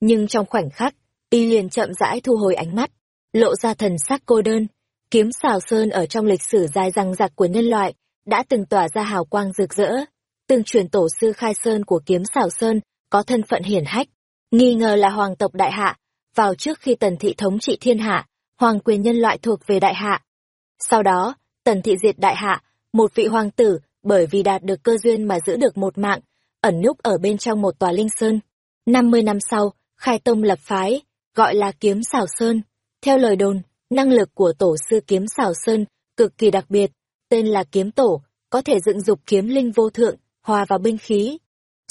Nhưng trong khoảnh khắc, y liền chậm rãi thu hồi ánh mắt, lộ ra thần sắc cô đơn. Kiếm xào sơn ở trong lịch sử dài răng rạc của nhân loại, đã từng tỏa ra hào quang rực rỡ. Từng truyền tổ sư khai sơn của kiếm xào sơn, có thân phận hiển hách, nghi ngờ là hoàng tộc đại hạ. Vào trước khi tần thị thống trị thiên hạ, hoàng quyền nhân loại thuộc về đại hạ. Sau đó, tần thị diệt đại hạ, một vị hoàng tử, bởi vì đạt được cơ duyên mà giữ được một mạng, ẩn núp ở bên trong một tòa linh sơn. 50 năm sau, khai tông lập phái, gọi là kiếm xảo sơn. Theo lời đồn, năng lực của tổ sư kiếm xảo sơn cực kỳ đặc biệt, tên là kiếm tổ, có thể dựng dục kiếm linh vô thượng, hòa vào binh khí.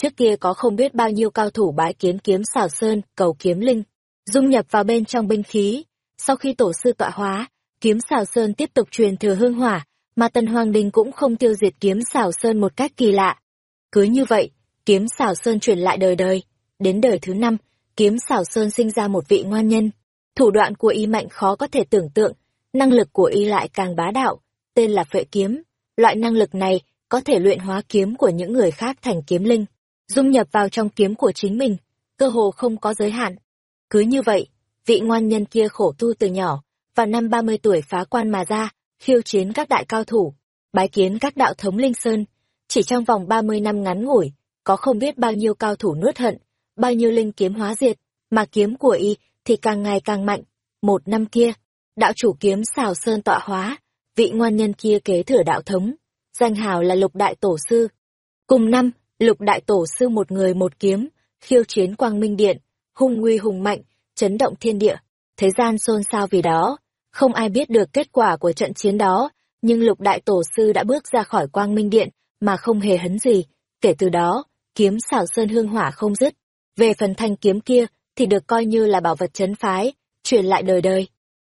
Trước kia có không biết bao nhiêu cao thủ bái kiến kiếm xảo sơn, cầu kiếm linh, dung nhập vào bên trong binh khí. Sau khi tổ sư tọa hóa, kiếm xảo sơn tiếp tục truyền thừa hương hỏa, mà tần hoàng đình cũng không tiêu diệt kiếm xảo sơn một cách kỳ lạ. Cứ như vậy, kiếm xảo sơn truyền lại đời đời. Đến đời thứ năm, kiếm xảo sơn sinh ra một vị ngoan nhân. Thủ đoạn của y mạnh khó có thể tưởng tượng, năng lực của y lại càng bá đạo, tên là phệ kiếm. Loại năng lực này có thể luyện hóa kiếm của những người khác thành kiếm linh, dung nhập vào trong kiếm của chính mình, cơ hồ không có giới hạn. Cứ như vậy, vị ngoan nhân kia khổ tu từ nhỏ, vào năm 30 tuổi phá quan mà ra, khiêu chiến các đại cao thủ, bái kiến các đạo thống Linh Sơn. Chỉ trong vòng 30 năm ngắn ngủi, có không biết bao nhiêu cao thủ nuốt hận, bao nhiêu linh kiếm hóa diệt, mà kiếm của y thì càng ngày càng mạnh. Một năm kia, đạo chủ kiếm xào sơn tọa hóa, vị ngoan nhân kia kế thừa đạo thống, danh hào là lục đại tổ sư. Cùng năm, lục đại tổ sư một người một kiếm, khiêu chiến quang minh điện, hung nguy hùng mạnh, chấn động thiên địa. Thế gian xôn xao vì đó, không ai biết được kết quả của trận chiến đó, nhưng lục đại tổ sư đã bước ra khỏi quang minh điện, mà không hề hấn gì. Kể từ đó, kiếm xảo sơn hương hỏa không dứt. Về phần thanh kiếm kia, thì được coi như là bảo vật chấn phái, truyền lại đời đời.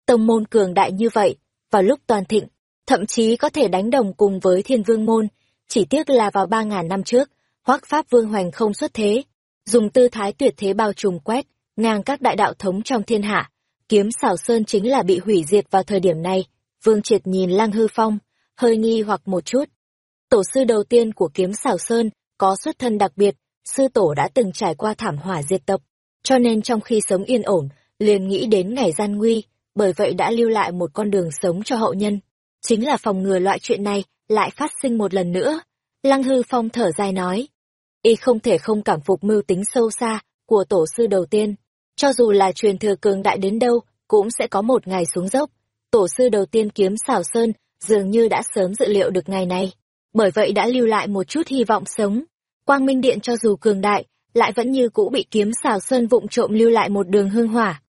Tông môn cường đại như vậy, vào lúc toàn thịnh, thậm chí có thể đánh đồng cùng với thiên vương môn, chỉ tiếc là vào ba ngàn năm trước, hoác pháp vương hoành không xuất thế, dùng tư thái tuyệt thế bao trùm quét, ngang các đại đạo thống trong thiên hạ, kiếm xảo sơn chính là bị hủy diệt vào thời điểm này. Vương Triệt nhìn lang Hư Phong, hơi nghi hoặc một chút. Tổ sư đầu tiên của kiếm xảo sơn có xuất thân đặc biệt, sư tổ đã từng trải qua thảm hỏa diệt tộc, cho nên trong khi sống yên ổn, liền nghĩ đến ngày gian nguy, bởi vậy đã lưu lại một con đường sống cho hậu nhân. Chính là phòng ngừa loại chuyện này lại phát sinh một lần nữa. Lăng Hư Phong thở dài nói, y không thể không cảm phục mưu tính sâu xa của tổ sư đầu tiên, cho dù là truyền thừa cường đại đến đâu, cũng sẽ có một ngày xuống dốc. Tổ sư đầu tiên kiếm xảo sơn, dường như đã sớm dự liệu được ngày này. Bởi vậy đã lưu lại một chút hy vọng sống. Quang Minh Điện cho dù cường đại, lại vẫn như cũ bị kiếm xảo sơn vụng trộm lưu lại một đường hương hỏa.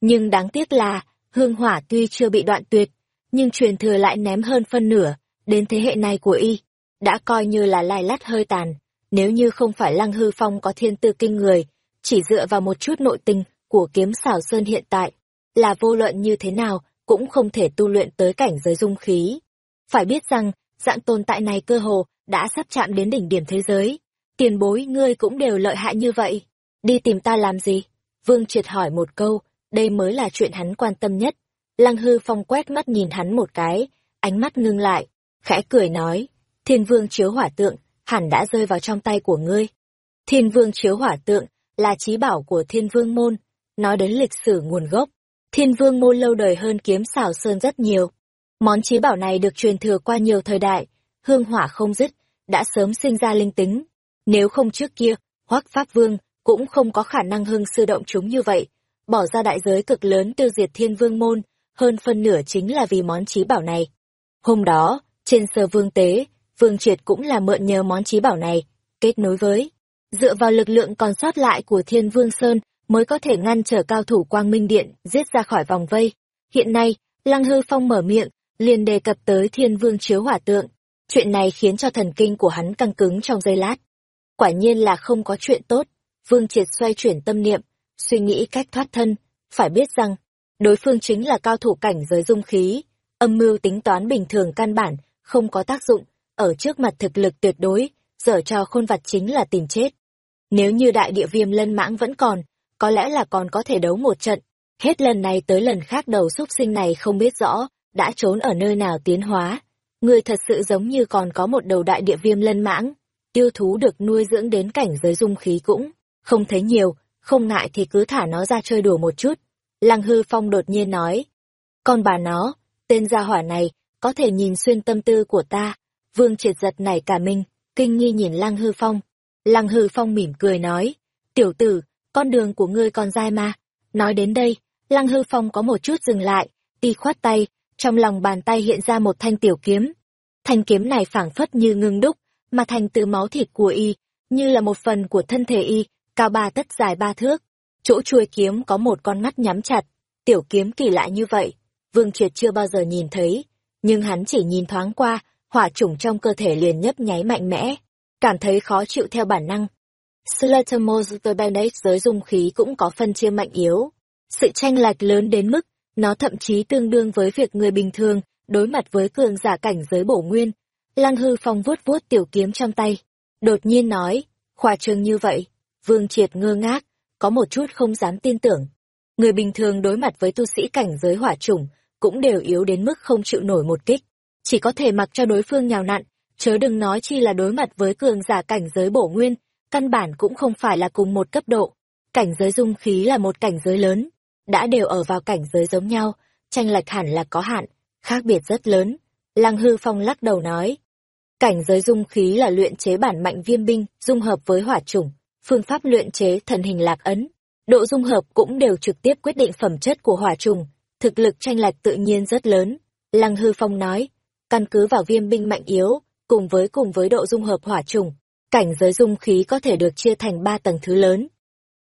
Nhưng đáng tiếc là, hương hỏa tuy chưa bị đoạn tuyệt, nhưng truyền thừa lại ném hơn phân nửa, đến thế hệ này của y, đã coi như là lai lắt hơi tàn. Nếu như không phải Lăng Hư Phong có thiên tư kinh người, chỉ dựa vào một chút nội tình, của kiếm xảo sơn hiện tại, là vô luận như thế nào cũng không thể tu luyện tới cảnh giới dung khí. Phải biết rằng, dạng tồn tại này cơ hồ đã sắp chạm đến đỉnh điểm thế giới. Tiền bối ngươi cũng đều lợi hại như vậy. Đi tìm ta làm gì? Vương triệt hỏi một câu, đây mới là chuyện hắn quan tâm nhất. Lăng hư phong quét mắt nhìn hắn một cái, ánh mắt ngưng lại, khẽ cười nói, thiên vương chiếu hỏa tượng, hẳn đã rơi vào trong tay của ngươi. Thiên vương chiếu hỏa tượng là trí bảo của thiên vương môn, Nói đến lịch sử nguồn gốc, thiên vương môn lâu đời hơn kiếm xảo sơn rất nhiều. Món trí bảo này được truyền thừa qua nhiều thời đại, hương hỏa không dứt, đã sớm sinh ra linh tính. Nếu không trước kia, hoắc pháp vương cũng không có khả năng hưng sư động chúng như vậy, bỏ ra đại giới cực lớn tiêu diệt thiên vương môn, hơn phân nửa chính là vì món trí bảo này. Hôm đó, trên sơ vương tế, vương triệt cũng là mượn nhờ món trí bảo này, kết nối với, dựa vào lực lượng còn sót lại của thiên vương sơn mới có thể ngăn trở cao thủ quang minh điện giết ra khỏi vòng vây. Hiện nay, Lăng Hư Phong mở miệng, liền đề cập tới thiên vương chiếu hỏa tượng. Chuyện này khiến cho thần kinh của hắn căng cứng trong giây lát. Quả nhiên là không có chuyện tốt. Vương Triệt xoay chuyển tâm niệm, suy nghĩ cách thoát thân. Phải biết rằng, đối phương chính là cao thủ cảnh giới dung khí. Âm mưu tính toán bình thường căn bản, không có tác dụng. Ở trước mặt thực lực tuyệt đối, dở cho khôn vặt chính là tìm chết. Nếu như đại địa viêm lân mãng vẫn còn, có lẽ là còn có thể đấu một trận. Hết lần này tới lần khác đầu xúc sinh này không biết rõ, đã trốn ở nơi nào tiến hóa. Người thật sự giống như còn có một đầu đại địa viêm lân mãng, tiêu thú được nuôi dưỡng đến cảnh giới dung khí cũng, không thấy nhiều, không ngại thì cứ thả nó ra chơi đùa một chút. Lăng hư phong đột nhiên nói. Con bà nó, tên gia hỏa này, có thể nhìn xuyên tâm tư của ta. Vương triệt giật nảy cả mình, kinh nghi nhìn lăng hư phong. Lăng hư phong mỉm cười nói. Tiểu tử, con đường của ngươi còn dài mà. Nói đến đây, lăng hư phong có một chút dừng lại, y khoát tay, trong lòng bàn tay hiện ra một thanh tiểu kiếm. Thanh kiếm này phảng phất như ngưng đúc, mà thành từ máu thịt của y, như là một phần của thân thể y, cao ba tấc dài ba thước. Chỗ chuôi kiếm có một con mắt nhắm chặt, tiểu kiếm kỳ lạ như vậy, Vương Triệt chưa bao giờ nhìn thấy, nhưng hắn chỉ nhìn thoáng qua, hỏa chủng trong cơ thể liền nhấp nháy mạnh mẽ, cảm thấy khó chịu theo bản năng. Slaughtermoster Bandage giới dung khí cũng có phân chia mạnh yếu. Sự tranh lệch lớn đến mức, nó thậm chí tương đương với việc người bình thường đối mặt với cường giả cảnh giới bổ nguyên. Lăng hư phong vuốt vuốt tiểu kiếm trong tay. Đột nhiên nói, khoa trương như vậy. Vương triệt ngơ ngác, có một chút không dám tin tưởng. Người bình thường đối mặt với tu sĩ cảnh giới hỏa chủng, cũng đều yếu đến mức không chịu nổi một kích. Chỉ có thể mặc cho đối phương nhào nặn, chớ đừng nói chi là đối mặt với cường giả cảnh giới bổ nguyên, căn bản cũng không phải là cùng một cấp độ. Cảnh giới dung khí là một cảnh giới lớn, đã đều ở vào cảnh giới giống nhau, tranh lệch hẳn là có hạn, khác biệt rất lớn. Lăng hư phong lắc đầu nói, cảnh giới dung khí là luyện chế bản mạnh viêm binh, dung hợp với hỏa chủng, phương pháp luyện chế thần hình lạc ấn. Độ dung hợp cũng đều trực tiếp quyết định phẩm chất của hỏa trùng, thực lực tranh lệch tự nhiên rất lớn. Lăng hư phong nói, căn cứ vào viêm binh mạnh yếu, cùng với cùng với độ dung hợp hỏa trùng, cảnh giới dung khí có thể được chia thành ba tầng thứ lớn.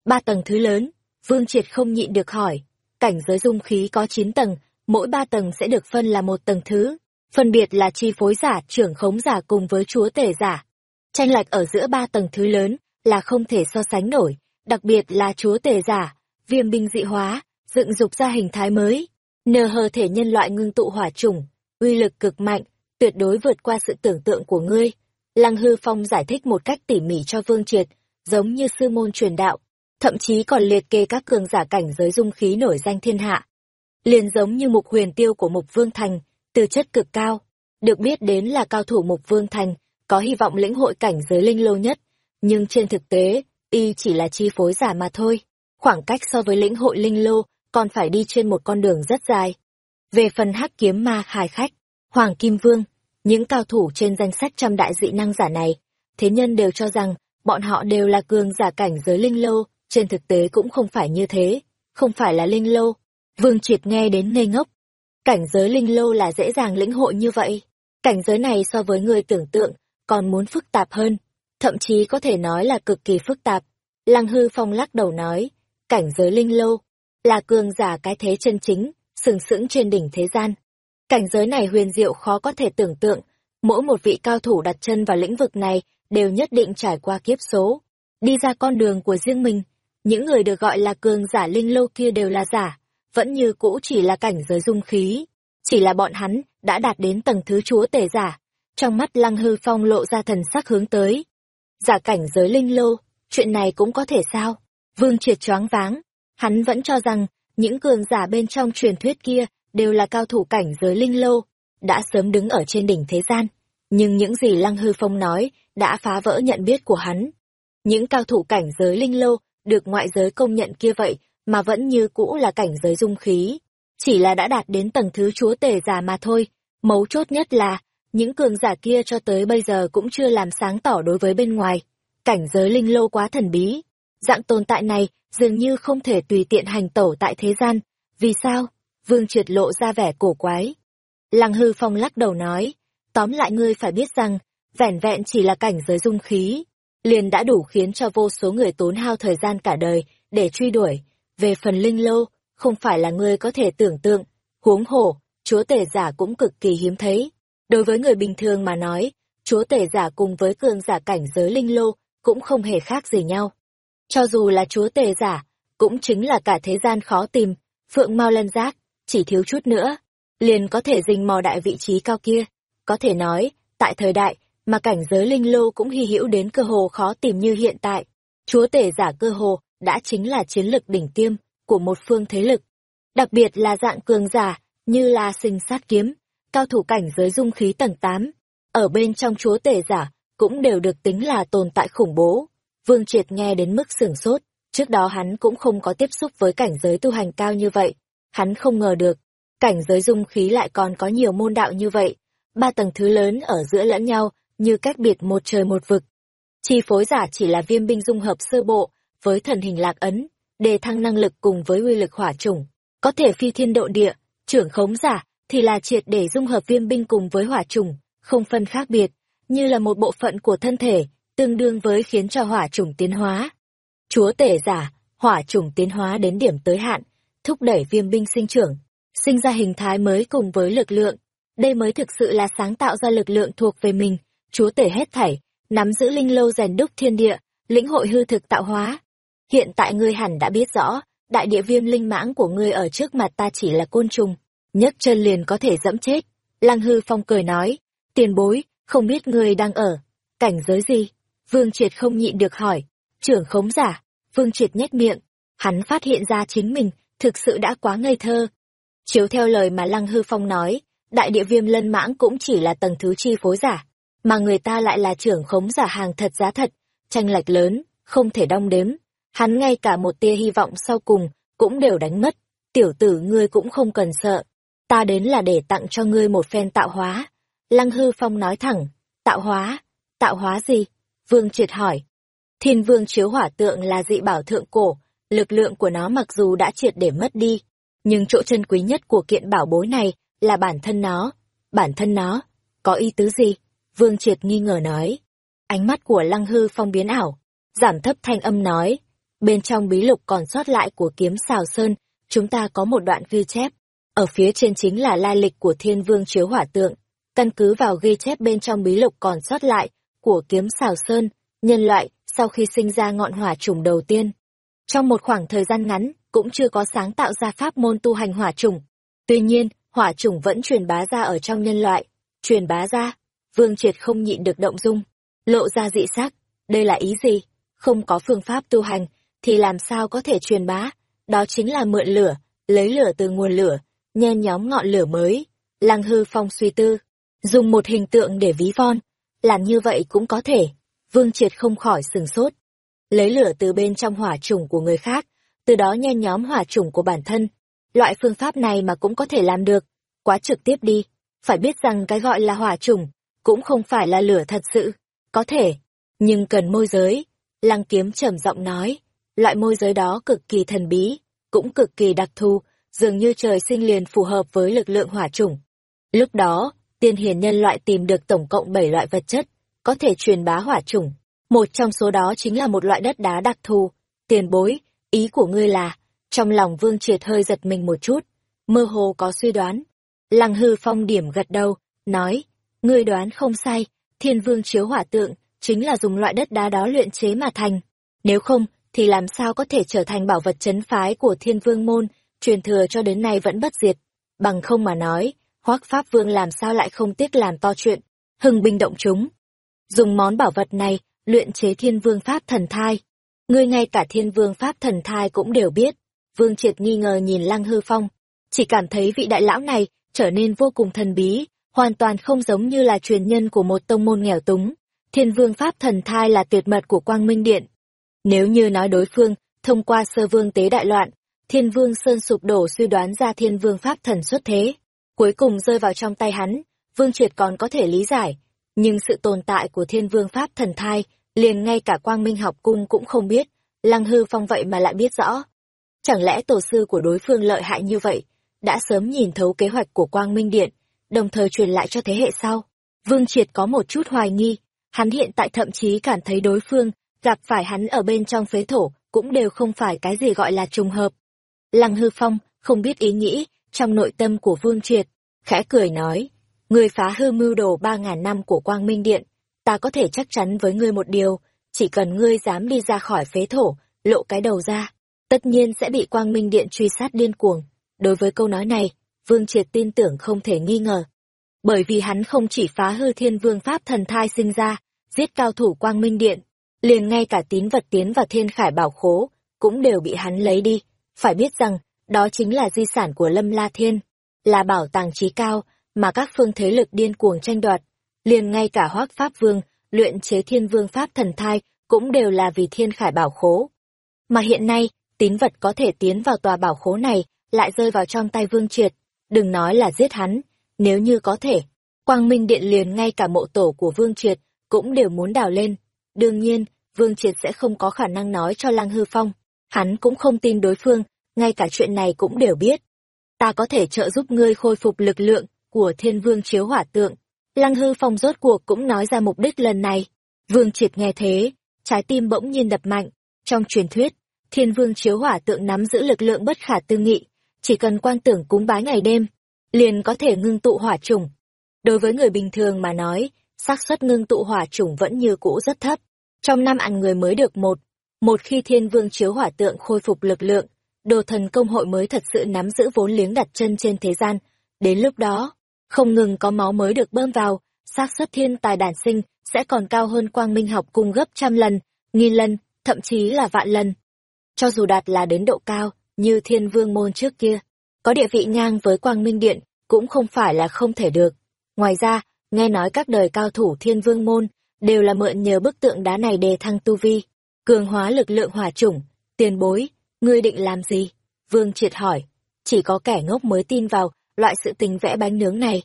Ba tầng thứ lớn, Vương Triệt không nhịn được hỏi, cảnh giới dung khí có 9 tầng, mỗi ba tầng sẽ được phân là một tầng thứ, phân biệt là chi phối giả, trưởng khống giả cùng với chúa tể giả. Tranh lệch ở giữa ba tầng thứ lớn là không thể so sánh nổi, đặc biệt là chúa tể giả, viêm binh dị hóa, dựng dục ra hình thái mới, nờ hờ thể nhân loại ngưng tụ hỏa trùng, uy lực cực mạnh, tuyệt đối vượt qua sự tưởng tượng của ngươi. Lăng Hư Phong giải thích một cách tỉ mỉ cho Vương Triệt, giống như sư môn truyền đạo, thậm chí còn liệt kê các cường giả cảnh giới dung khí nổi danh thiên hạ. Liền giống như mục huyền tiêu của mục Vương Thành, từ chất cực cao, được biết đến là cao thủ mục Vương Thành, có hy vọng lĩnh hội cảnh giới linh lâu nhất, nhưng trên thực tế, y chỉ là chi phối giả mà thôi. Khoảng cách so với lĩnh hội linh lô, còn phải đi trên một con đường rất dài. Về phần hắc kiếm ma hài khách, Hoàng Kim Vương, những cao thủ trên danh sách trăm đại dị năng giả này, thế nhân đều cho rằng bọn họ đều là cường giả cảnh giới linh lô, trên thực tế cũng không phải như thế, không phải là linh lô. Vương Triệt nghe đến ngây ngốc. Cảnh giới linh lô là dễ dàng lĩnh hội như vậy. Cảnh giới này so với người tưởng tượng, còn muốn phức tạp hơn, thậm chí có thể nói là cực kỳ phức tạp. Lăng hư phong lắc đầu nói, cảnh giới linh lô, là cường giả cái thế chân chính, sừng sững trên đỉnh thế gian. Cảnh giới này huyền diệu khó có thể tưởng tượng, mỗi một vị cao thủ đặt chân vào lĩnh vực này đều nhất định trải qua kiếp số, đi ra con đường của riêng mình. Những người được gọi là cường giả linh lô kia đều là giả, vẫn như cũ chỉ là cảnh giới dung khí. Chỉ là bọn hắn đã đạt đến tầng thứ chúa tể giả. Trong mắt lăng hư phong lộ ra thần sắc hướng tới. Giả cảnh giới linh lô, chuyện này cũng có thể sao? Vương triệt choáng váng, hắn vẫn cho rằng những cường giả bên trong truyền thuyết kia đều là cao thủ cảnh giới linh lô, đã sớm đứng ở trên đỉnh thế gian. Nhưng những gì Lăng Hư Phong nói đã phá vỡ nhận biết của hắn. Những cao thủ cảnh giới linh lô được ngoại giới công nhận kia vậy mà vẫn như cũ là cảnh giới dung khí. Chỉ là đã đạt đến tầng thứ chúa tể giả mà thôi. Mấu chốt nhất là, những cường giả kia cho tới bây giờ cũng chưa làm sáng tỏ đối với bên ngoài. Cảnh giới linh lô quá thần bí. Dạng tồn tại này dường như không thể tùy tiện hành tẩu tại thế gian. Vì sao? Vương triệt lộ ra vẻ cổ quái. Lăng hư phong lắc đầu nói, tóm lại ngươi phải biết rằng, vẻn vẹn chỉ là cảnh giới dung khí, liền đã đủ khiến cho vô số người tốn hao thời gian cả đời để truy đuổi. Về phần linh lô, không phải là ngươi có thể tưởng tượng, huống hồ, chúa tể giả cũng cực kỳ hiếm thấy. Đối với người bình thường mà nói, chúa tể giả cùng với cường giả cảnh giới linh lô cũng không hề khác gì nhau. Cho dù là chúa tể giả, cũng chính là cả thế gian khó tìm, phượng mau lân giác, chỉ thiếu chút nữa, liền có thể rình mò đại vị trí cao kia. Có thể nói, tại thời đại, mà cảnh giới linh lô cũng hy hữu đến cơ hồ khó tìm như hiện tại. Chúa tể giả cơ hồ đã chính là chiến lực đỉnh tiêm của một phương thế lực. Đặc biệt là dạng cường giả, như là sinh sát kiếm, cao thủ cảnh giới dung khí tầng 8. Ở bên trong chúa tể giả, cũng đều được tính là tồn tại khủng bố. Vương Triệt nghe đến mức sửng sốt, Trước đó hắn cũng không có tiếp xúc với cảnh giới tu hành cao như vậy. Hắn không ngờ được, cảnh giới dung khí lại còn có nhiều môn đạo như vậy. Ba tầng thứ lớn ở giữa lẫn nhau, như cách biệt một trời một vực. Chi phối giả chỉ là viêm binh dung hợp sơ bộ, với thần hình lạc ấn, đề thăng năng lực cùng với uy lực hỏa chủng, có thể phi thiên độ địa, trưởng khống giả thì là triệt để dung hợp viêm binh cùng với hỏa chủng, không phân khác biệt, như là một bộ phận của thân thể, tương đương với khiến cho hỏa chủng tiến hóa. Chúa tể giả, hỏa chủng tiến hóa đến điểm tới hạn, thúc đẩy viêm binh sinh trưởng, sinh ra hình thái mới cùng với lực lượng. Đây mới thực sự là sáng tạo ra lực lượng thuộc về mình, chúa tể hết thảy, nắm giữ linh lâu rèn đúc thiên địa, lĩnh hội hư thực tạo hóa. Hiện tại ngươi hẳn đã biết rõ, đại địa viêm linh mãng của ngươi ở trước mặt ta chỉ là côn trùng, nhấc chân liền có thể dẫm chết. Lăng hư phong cười nói, tiền bối, không biết ngươi đang ở, cảnh giới gì? Vương Triệt không nhịn được hỏi, trưởng khống giả, Vương Triệt nhếch miệng, hắn phát hiện ra chính mình, thực sự đã quá ngây thơ. Chiếu theo lời mà Lăng Hư Phong nói, đại địa viêm lân mãng cũng chỉ là tầng thứ chi phối giả, mà người ta lại là trưởng khống giả hàng thật giá thật, tranh lệch lớn, không thể đong đếm. Hắn ngay cả một tia hy vọng sau cùng, cũng đều đánh mất. Tiểu tử ngươi cũng không cần sợ. Ta đến là để tặng cho ngươi một phen tạo hóa. Lăng hư phong nói thẳng, tạo hóa, tạo hóa gì? Vương triệt hỏi. Thiên vương chiếu hỏa tượng là dị bảo thượng cổ, lực lượng của nó mặc dù đã triệt để mất đi, nhưng chỗ chân quý nhất của kiện bảo bối này là bản thân nó. Bản thân nó, có ý tứ gì? Vương triệt nghi ngờ nói. Ánh mắt của lăng hư phong biến ảo, giảm thấp thanh âm nói. Bên trong bí lục còn sót lại của kiếm xào sơn, chúng ta có một đoạn ghi chép. Ở phía trên chính là lai lịch của thiên vương chiếu hỏa tượng. Căn cứ vào ghi chép bên trong bí lục còn sót lại của kiếm xào sơn, nhân loại, sau khi sinh ra ngọn hỏa trùng đầu tiên. Trong một khoảng thời gian ngắn, cũng chưa có sáng tạo ra pháp môn tu hành hỏa trùng. Tuy nhiên, hỏa trùng vẫn truyền bá ra ở trong nhân loại. Truyền bá ra, Vương Triệt không nhịn được động dung, lộ ra dị sắc, đây là ý gì? Không có phương pháp tu hành, thì làm sao có thể truyền bá? Đó chính là mượn lửa, lấy lửa từ nguồn lửa, nhen nhóm ngọn lửa mới. Lăng hư phong suy tư, dùng một hình tượng để ví von, làm như vậy cũng có thể. Vương Triệt không khỏi sừng sốt. Lấy lửa từ bên trong hỏa trùng của người khác, từ đó nhen nhóm hỏa trùng của bản thân. Loại phương pháp này mà cũng có thể làm được. Quá trực tiếp đi. Phải biết rằng cái gọi là hỏa trùng, cũng không phải là lửa thật sự. Có thể, nhưng cần môi giới. Lăng kiếm trầm giọng nói. Loại môi giới đó cực kỳ thần bí, cũng cực kỳ đặc thù, dường như trời sinh liền phù hợp với lực lượng hỏa trùng. Lúc đó, tiên hiền nhân loại tìm được tổng cộng 7 loại vật chất, có thể truyền bá hỏa chủng. Một trong số đó chính là một loại đất đá đặc thù. Tiền bối, ý của ngươi là, trong lòng vương triệt hơi giật mình một chút, mơ hồ có suy đoán. Lăng hư phong điểm gật đầu, nói, ngươi đoán không sai, thiên vương chiếu hỏa tượng, chính là dùng loại đất đá đó luyện chế mà thành. Nếu không, thì làm sao có thể trở thành bảo vật chấn phái của thiên vương môn, truyền thừa cho đến nay vẫn bất diệt. Bằng không mà nói, hoác pháp vương làm sao lại không tiếc làm to chuyện, hưng binh động chúng. Dùng món bảo vật này, luyện chế thiên vương pháp thần thai. Ngươi ngay cả thiên vương pháp thần thai cũng đều biết. Vương triệt nghi ngờ nhìn lăng hư phong, chỉ cảm thấy vị đại lão này trở nên vô cùng thần bí, hoàn toàn không giống như là truyền nhân của một tông môn nghèo túng. Thiên vương pháp thần thai là tuyệt mật của quang minh điện. Nếu như nói đối phương, thông qua sơ vương tế đại loạn, thiên vương sơn sụp đổ suy đoán ra thiên vương pháp thần xuất thế, cuối cùng rơi vào trong tay hắn, Vương Triệt còn có thể lý giải, nhưng sự tồn tại của thiên vương pháp thần thai, liền ngay cả quang minh học cung cũng không biết, lăng hư phong vậy mà lại biết rõ. Chẳng lẽ tổ sư của đối phương lợi hại như vậy, đã sớm nhìn thấu kế hoạch của quang minh điện, đồng thời truyền lại cho thế hệ sau. Vương Triệt có một chút hoài nghi, hắn hiện tại thậm chí cảm thấy đối phương, gặp phải hắn ở bên trong phế thổ, cũng đều không phải cái gì gọi là trùng hợp. Lăng hư phong, không biết ý nghĩ, trong nội tâm của Vương Triệt, khẽ cười nói, người phá hư mưu đồ ba ngàn năm của Quang Minh Điện, ta có thể chắc chắn với ngươi một điều, chỉ cần ngươi dám đi ra khỏi phế thổ, lộ cái đầu ra, tất nhiên sẽ bị Quang Minh Điện truy sát điên cuồng. Đối với câu nói này, Vương Triệt tin tưởng không thể nghi ngờ. Bởi vì hắn không chỉ phá hư thiên vương pháp thần thai sinh ra, giết cao thủ Quang Minh Điện, liền ngay cả tín vật tiến vào thiên khải bảo khố, cũng đều bị hắn lấy đi. Phải biết rằng, đó chính là di sản của Lâm La Thiên, là bảo tàng trí cao mà các phương thế lực điên cuồng tranh đoạt. Liền ngay cả Hoác Pháp Vương, luyện chế Thiên Vương Pháp Thần Thai cũng đều là vì Thiên Khải Bảo Khố. Mà hiện nay, tín vật có thể tiến vào tòa bảo khố này, lại rơi vào trong tay Vương Triệt. Đừng nói là giết hắn, nếu như có thể. Quang Minh Điện liền ngay cả mộ tổ của Vương Triệt cũng đều muốn đào lên. Đương nhiên, Vương Triệt sẽ không có khả năng nói cho Lăng Hư Phong. Hắn cũng không tin đối phương, ngay cả chuyện này cũng đều biết. Ta có thể trợ giúp ngươi khôi phục lực lượng của thiên vương chiếu hỏa tượng. Lăng Hư Phong rốt cuộc cũng nói ra mục đích lần này. Vương Triệt nghe thế, trái tim bỗng nhiên đập mạnh. Trong truyền thuyết, thiên vương chiếu hỏa tượng nắm giữ lực lượng bất khả tư nghị, chỉ cần quan tưởng cúng bái ngày đêm, liền có thể ngưng tụ hỏa trùng. Đối với người bình thường mà nói, xác suất ngưng tụ hỏa trùng vẫn như cũ rất thấp. Trong năm ăn người mới được một, một khi thiên vương chiếu hỏa tượng khôi phục lực lượng, đồ thần công hội mới thật sự nắm giữ vốn liếng đặt chân trên thế gian. Đến lúc đó, không ngừng có máu mới được bơm vào, xác suất thiên tài đản sinh sẽ còn cao hơn quang minh học cung gấp trăm lần, nghìn lần, thậm chí là vạn lần. Cho dù đạt là đến độ cao, như thiên vương môn trước kia, có địa vị ngang với quang minh điện, cũng không phải là không thể được. Ngoài ra, nghe nói các đời cao thủ thiên vương môn, đều là mượn nhờ bức tượng đá này đề thăng tu vi, cường hóa lực lượng hỏa chủng, tiền bối, ngươi định làm gì? Vương triệt hỏi, chỉ có kẻ ngốc mới tin vào loại sự tình vẽ bánh nướng này.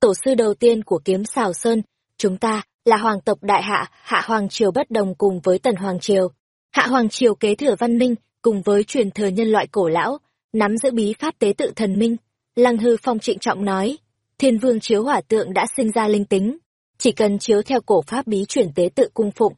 Tổ sư đầu tiên của kiếm xào sơn, chúng ta là hoàng tộc đại hạ, hạ hoàng triều bất đồng cùng với tần hoàng triều. Hạ hoàng triều kế thừa văn minh, cùng với truyền thừa nhân loại cổ lão, nắm giữ bí pháp tế tự thần minh. Lăng hư phong trịnh trọng nói, thiên vương chiếu hỏa tượng đã sinh ra linh tính, chỉ cần chiếu theo cổ pháp bí chuyển tế tự cung phụng,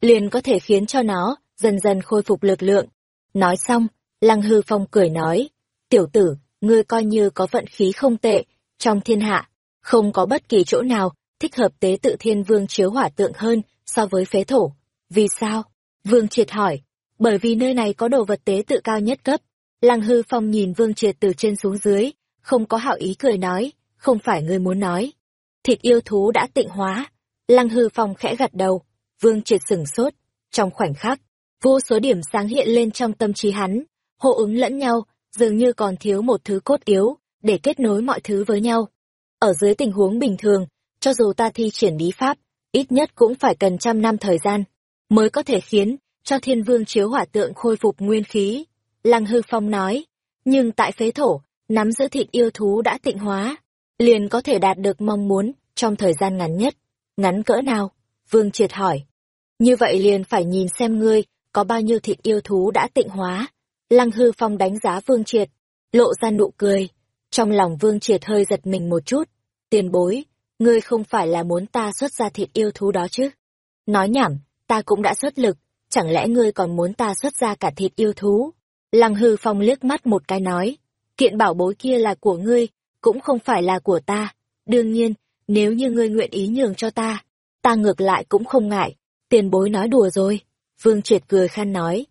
liền có thể khiến cho nó dần dần khôi phục lực lượng. Nói xong, Lăng Hư Phong cười nói, tiểu tử, ngươi coi như có vận khí không tệ, trong thiên hạ, không có bất kỳ chỗ nào thích hợp tế tự thiên vương chiếu hỏa tượng hơn so với phế thổ. Vì sao? Vương Triệt hỏi, bởi vì nơi này có đồ vật tế tự cao nhất cấp. Lăng Hư Phong nhìn Vương Triệt từ trên xuống dưới, không có hảo ý cười nói, không phải ngươi muốn nói. Thịt yêu thú đã tịnh hóa. Lăng Hư Phong khẽ gật đầu, Vương Triệt sửng sốt. Trong khoảnh khắc, vô số điểm sáng hiện lên trong tâm trí hắn, hô ứng lẫn nhau, dường như còn thiếu một thứ cốt yếu, để kết nối mọi thứ với nhau. Ở dưới tình huống bình thường, cho dù ta thi triển bí pháp, ít nhất cũng phải cần trăm năm thời gian, mới có thể khiến cho thiên vương chiếu hỏa tượng khôi phục nguyên khí. Lăng hư phong nói, nhưng tại phế thổ, nắm giữ thịt yêu thú đã tịnh hóa, liền có thể đạt được mong muốn trong thời gian ngắn nhất. Ngắn cỡ nào? Vương triệt hỏi. Như vậy liền phải nhìn xem ngươi có bao nhiêu thịt yêu thú đã tịnh hóa. Lăng hư phong đánh giá vương triệt, lộ ra nụ cười. Trong lòng vương triệt hơi giật mình một chút. Tiền bối, ngươi không phải là muốn ta xuất ra thịt yêu thú đó chứ? Nói nhảm, ta cũng đã xuất lực, chẳng lẽ ngươi còn muốn ta xuất ra cả thịt yêu thú? Lăng hư phong liếc mắt một cái nói, kiện bảo bối kia là của ngươi, cũng không phải là của ta. Đương nhiên, nếu như ngươi nguyện ý nhường cho ta, ta ngược lại cũng không ngại. Tiền bối nói đùa rồi. Vương Triệt cười khan nói.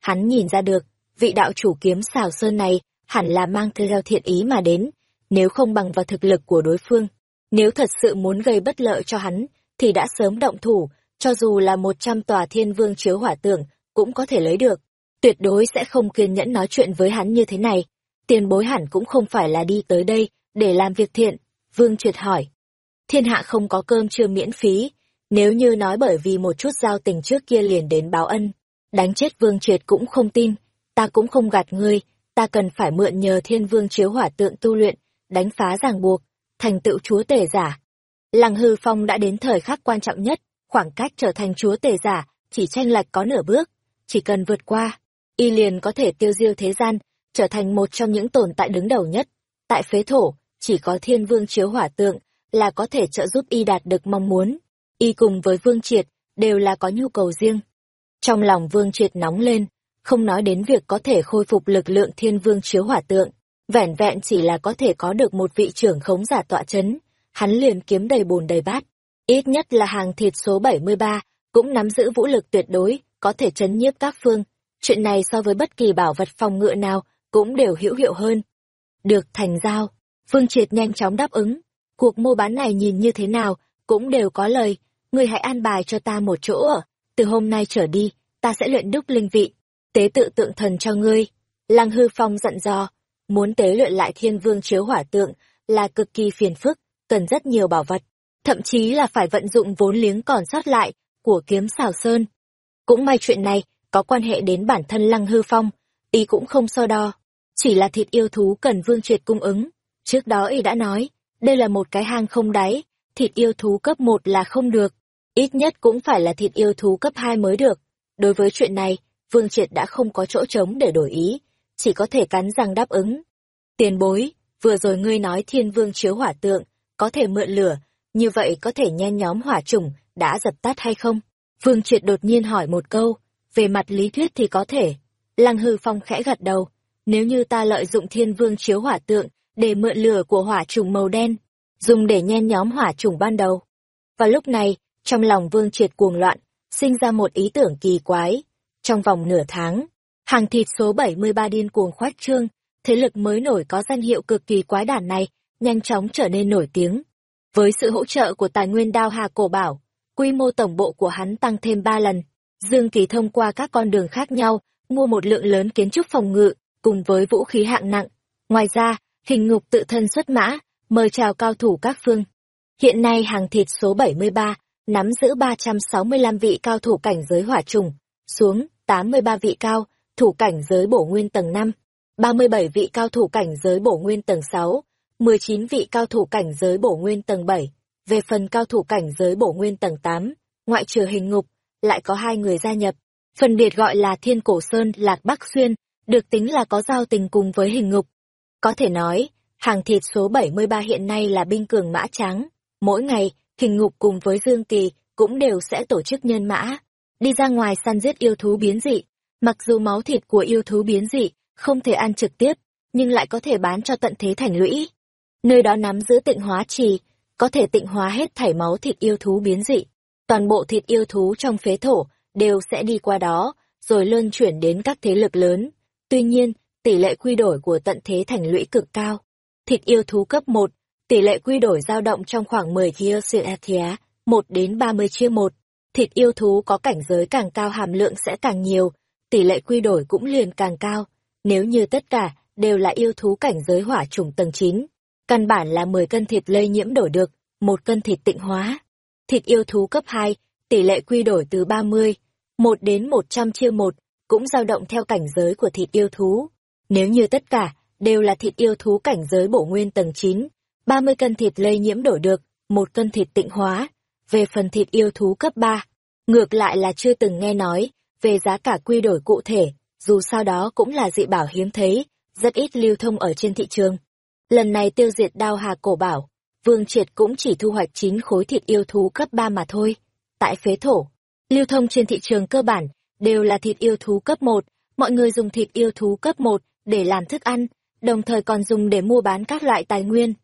Hắn nhìn ra được, vị đạo chủ kiếm xào sơn này hẳn là mang theo thiện ý mà đến, nếu không bằng vào thực lực của đối phương. Nếu thật sự muốn gây bất lợi cho hắn, thì đã sớm động thủ, cho dù là một trăm tòa thiên vương chiếu hỏa tưởng, cũng có thể lấy được. Tuyệt đối sẽ không kiên nhẫn nói chuyện với hắn như thế này. Tiền bối hẳn cũng không phải là đi tới đây, để làm việc thiện. Vương Triệt hỏi. Thiên hạ không có cơm trưa miễn phí, nếu như nói bởi vì một chút giao tình trước kia liền đến báo ân, đánh chết Vương Triệt cũng không tin, ta cũng không gạt ngươi, ta cần phải mượn nhờ thiên vương chiếu hỏa tượng tu luyện, đánh phá ràng buộc, thành tựu chúa tể giả. Lăng hư phong đã đến thời khắc quan trọng nhất, khoảng cách trở thành chúa tể giả, chỉ tranh lệch có nửa bước, chỉ cần vượt qua, y liền có thể tiêu diêu thế gian, trở thành một trong những tồn tại đứng đầu nhất. Tại phế thổ, chỉ có thiên vương chiếu hỏa tượng là có thể trợ giúp y đạt được mong muốn. Y cùng với vương triệt, đều là có nhu cầu riêng. Trong lòng vương triệt nóng lên, không nói đến việc có thể khôi phục lực lượng thiên vương chiếu hỏa tượng, vẻn vẹn chỉ là có thể có được một vị trưởng khống giả tọa chấn, hắn liền kiếm đầy bồn đầy bát. Ít nhất là hàng thịt số 73, cũng nắm giữ vũ lực tuyệt đối, có thể chấn nhiếp các phương. Chuyện này so với bất kỳ bảo vật phòng ngựa nào, cũng đều hữu hiệu hơn. Được thành giao, Vương Triệt nhanh chóng đáp ứng. Cuộc mua bán này nhìn như thế nào, cũng đều có lời. Người hãy an bài cho ta một chỗ ở. Từ hôm nay trở đi, ta sẽ luyện đúc linh vị, tế tự tượng thần cho ngươi. Lăng hư phong giận dò, muốn tế luyện lại thiên vương chiếu hỏa tượng là cực kỳ phiền phức, cần rất nhiều bảo vật, thậm chí là phải vận dụng vốn liếng còn sót lại của kiếm xào sơn. Cũng may chuyện này có quan hệ đến bản thân Lăng Hư Phong, y cũng không so đo. Chỉ là thịt yêu thú cần Vương Triệt cung ứng. Trước đó y đã nói, đây là một cái hang không đáy, thịt yêu thú cấp 1 là không được, ít nhất cũng phải là thịt yêu thú cấp 2 mới được. Đối với chuyện này, Vương Triệt đã không có chỗ trống để đổi ý, chỉ có thể cắn răng đáp ứng. Tiền bối, vừa rồi ngươi nói thiên vương chiếu hỏa tượng, có thể mượn lửa, như vậy có thể nhen nhóm hỏa trùng, đã dập tắt hay không? Vương Triệt đột nhiên hỏi một câu, về mặt lý thuyết thì có thể. Lăng hư phong khẽ gật đầu, nếu như ta lợi dụng thiên vương chiếu hỏa tượng, để mượn lửa của hỏa trùng màu đen, dùng để nhen nhóm hỏa trùng ban đầu. Và lúc này, trong lòng Vương Triệt cuồng loạn, sinh ra một ý tưởng kỳ quái. Trong vòng nửa tháng, hàng thịt số 73 điên cuồng khoát trương, thế lực mới nổi có danh hiệu cực kỳ quái đản này, nhanh chóng trở nên nổi tiếng. Với sự hỗ trợ của tài nguyên đao hà cổ bảo, quy mô tổng bộ của hắn tăng thêm 3 lần. Dương Kỳ thông qua các con đường khác nhau, mua một lượng lớn kiến trúc phòng ngự, cùng với vũ khí hạng nặng. Ngoài ra, hình ngục tự thân xuất mã, mời chào cao thủ các phương. Hiện nay hàng thịt số 73, nắm giữ 365 vị cao thủ cảnh giới hỏa trùng, xuống 83 vị cao, thủ cảnh giới bổ nguyên tầng 5, 37 vị cao thủ cảnh giới bổ nguyên tầng 6, 19 vị cao thủ cảnh giới bổ nguyên tầng 7. Về phần cao thủ cảnh giới bổ nguyên tầng 8, ngoại trừ hình ngục, lại có hai người gia nhập. Phân biệt gọi là Thiên Cổ Sơn Lạc Bắc Xuyên, được tính là có giao tình cùng với hình ngục. Có thể nói, hàng thịt số 73 hiện nay là binh cường mã trắng. Mỗi ngày, hình ngục cùng với Dương Kỳ cũng đều sẽ tổ chức nhân mã, đi ra ngoài săn giết yêu thú biến dị. Mặc dù máu thịt của yêu thú biến dị không thể ăn trực tiếp, nhưng lại có thể bán cho tận thế thành lũy. Nơi đó nắm giữ tịnh hóa trì, có thể tịnh hóa hết thảy máu thịt yêu thú biến dị. Toàn bộ thịt yêu thú trong phế thổ đều sẽ đi qua đó, rồi luân chuyển đến các thế lực lớn. Tuy nhiên, tỷ lệ quy đổi của tận thế thành lũy cực cao. Thịt yêu thú cấp 1, tỷ lệ quy đổi dao động trong khoảng 10 Kiosia, 1 đến 30 chia 1. Thịt yêu thú có cảnh giới càng cao hàm lượng sẽ càng nhiều, tỷ lệ quy đổi cũng liền càng cao. Nếu như tất cả đều là yêu thú cảnh giới hỏa chủng tầng 9, căn bản là 10 cân thịt lây nhiễm đổi được, một cân thịt tịnh hóa. Thịt yêu thú cấp 2, tỷ lệ quy đổi từ 30, 1 đến 100 chia 1, cũng dao động theo cảnh giới của thịt yêu thú. Nếu như tất cả đều là thịt yêu thú cảnh giới bổ nguyên tầng 9, 30 cân thịt lây nhiễm đổi được, một cân thịt tịnh hóa. Về phần thịt yêu thú cấp 3, ngược lại là chưa từng nghe nói về giá cả quy đổi cụ thể, dù sao đó cũng là dị bảo hiếm thấy, rất ít lưu thông ở trên thị trường. Lần này tiêu diệt đao hà cổ bảo, Vương Triệt cũng chỉ thu hoạch 9 khối thịt yêu thú cấp 3 mà thôi. Tại phế thổ, lưu thông trên thị trường cơ bản đều là thịt yêu thú cấp 1, mọi người dùng thịt yêu thú cấp 1 để làm thức ăn, đồng thời còn dùng để mua bán các loại tài nguyên.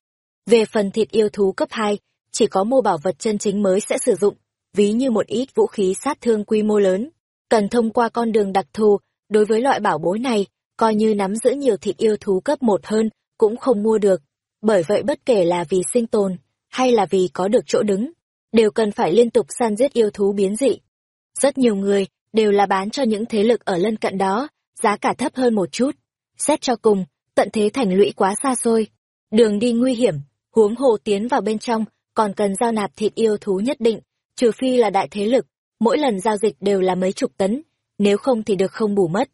Về phần thịt yêu thú cấp 2, chỉ có mua bảo vật chân chính mới sẽ sử dụng, ví như một ít vũ khí sát thương quy mô lớn. Cần thông qua con đường đặc thù, đối với loại bảo bối này, coi như nắm giữ nhiều thịt yêu thú cấp 1 hơn, cũng không mua được. Bởi vậy bất kể là vì sinh tồn, hay là vì có được chỗ đứng, đều cần phải liên tục săn giết yêu thú biến dị. Rất nhiều người đều là bán cho những thế lực ở lân cận đó, giá cả thấp hơn một chút. Xét cho cùng, tận thế thành lũy quá xa xôi. Đường đi nguy hiểm, huống hồ tiến vào bên trong, còn cần giao nạp thịt yêu thú nhất định, trừ phi là đại thế lực, mỗi lần giao dịch đều là mấy chục tấn, nếu không thì được không bù mất.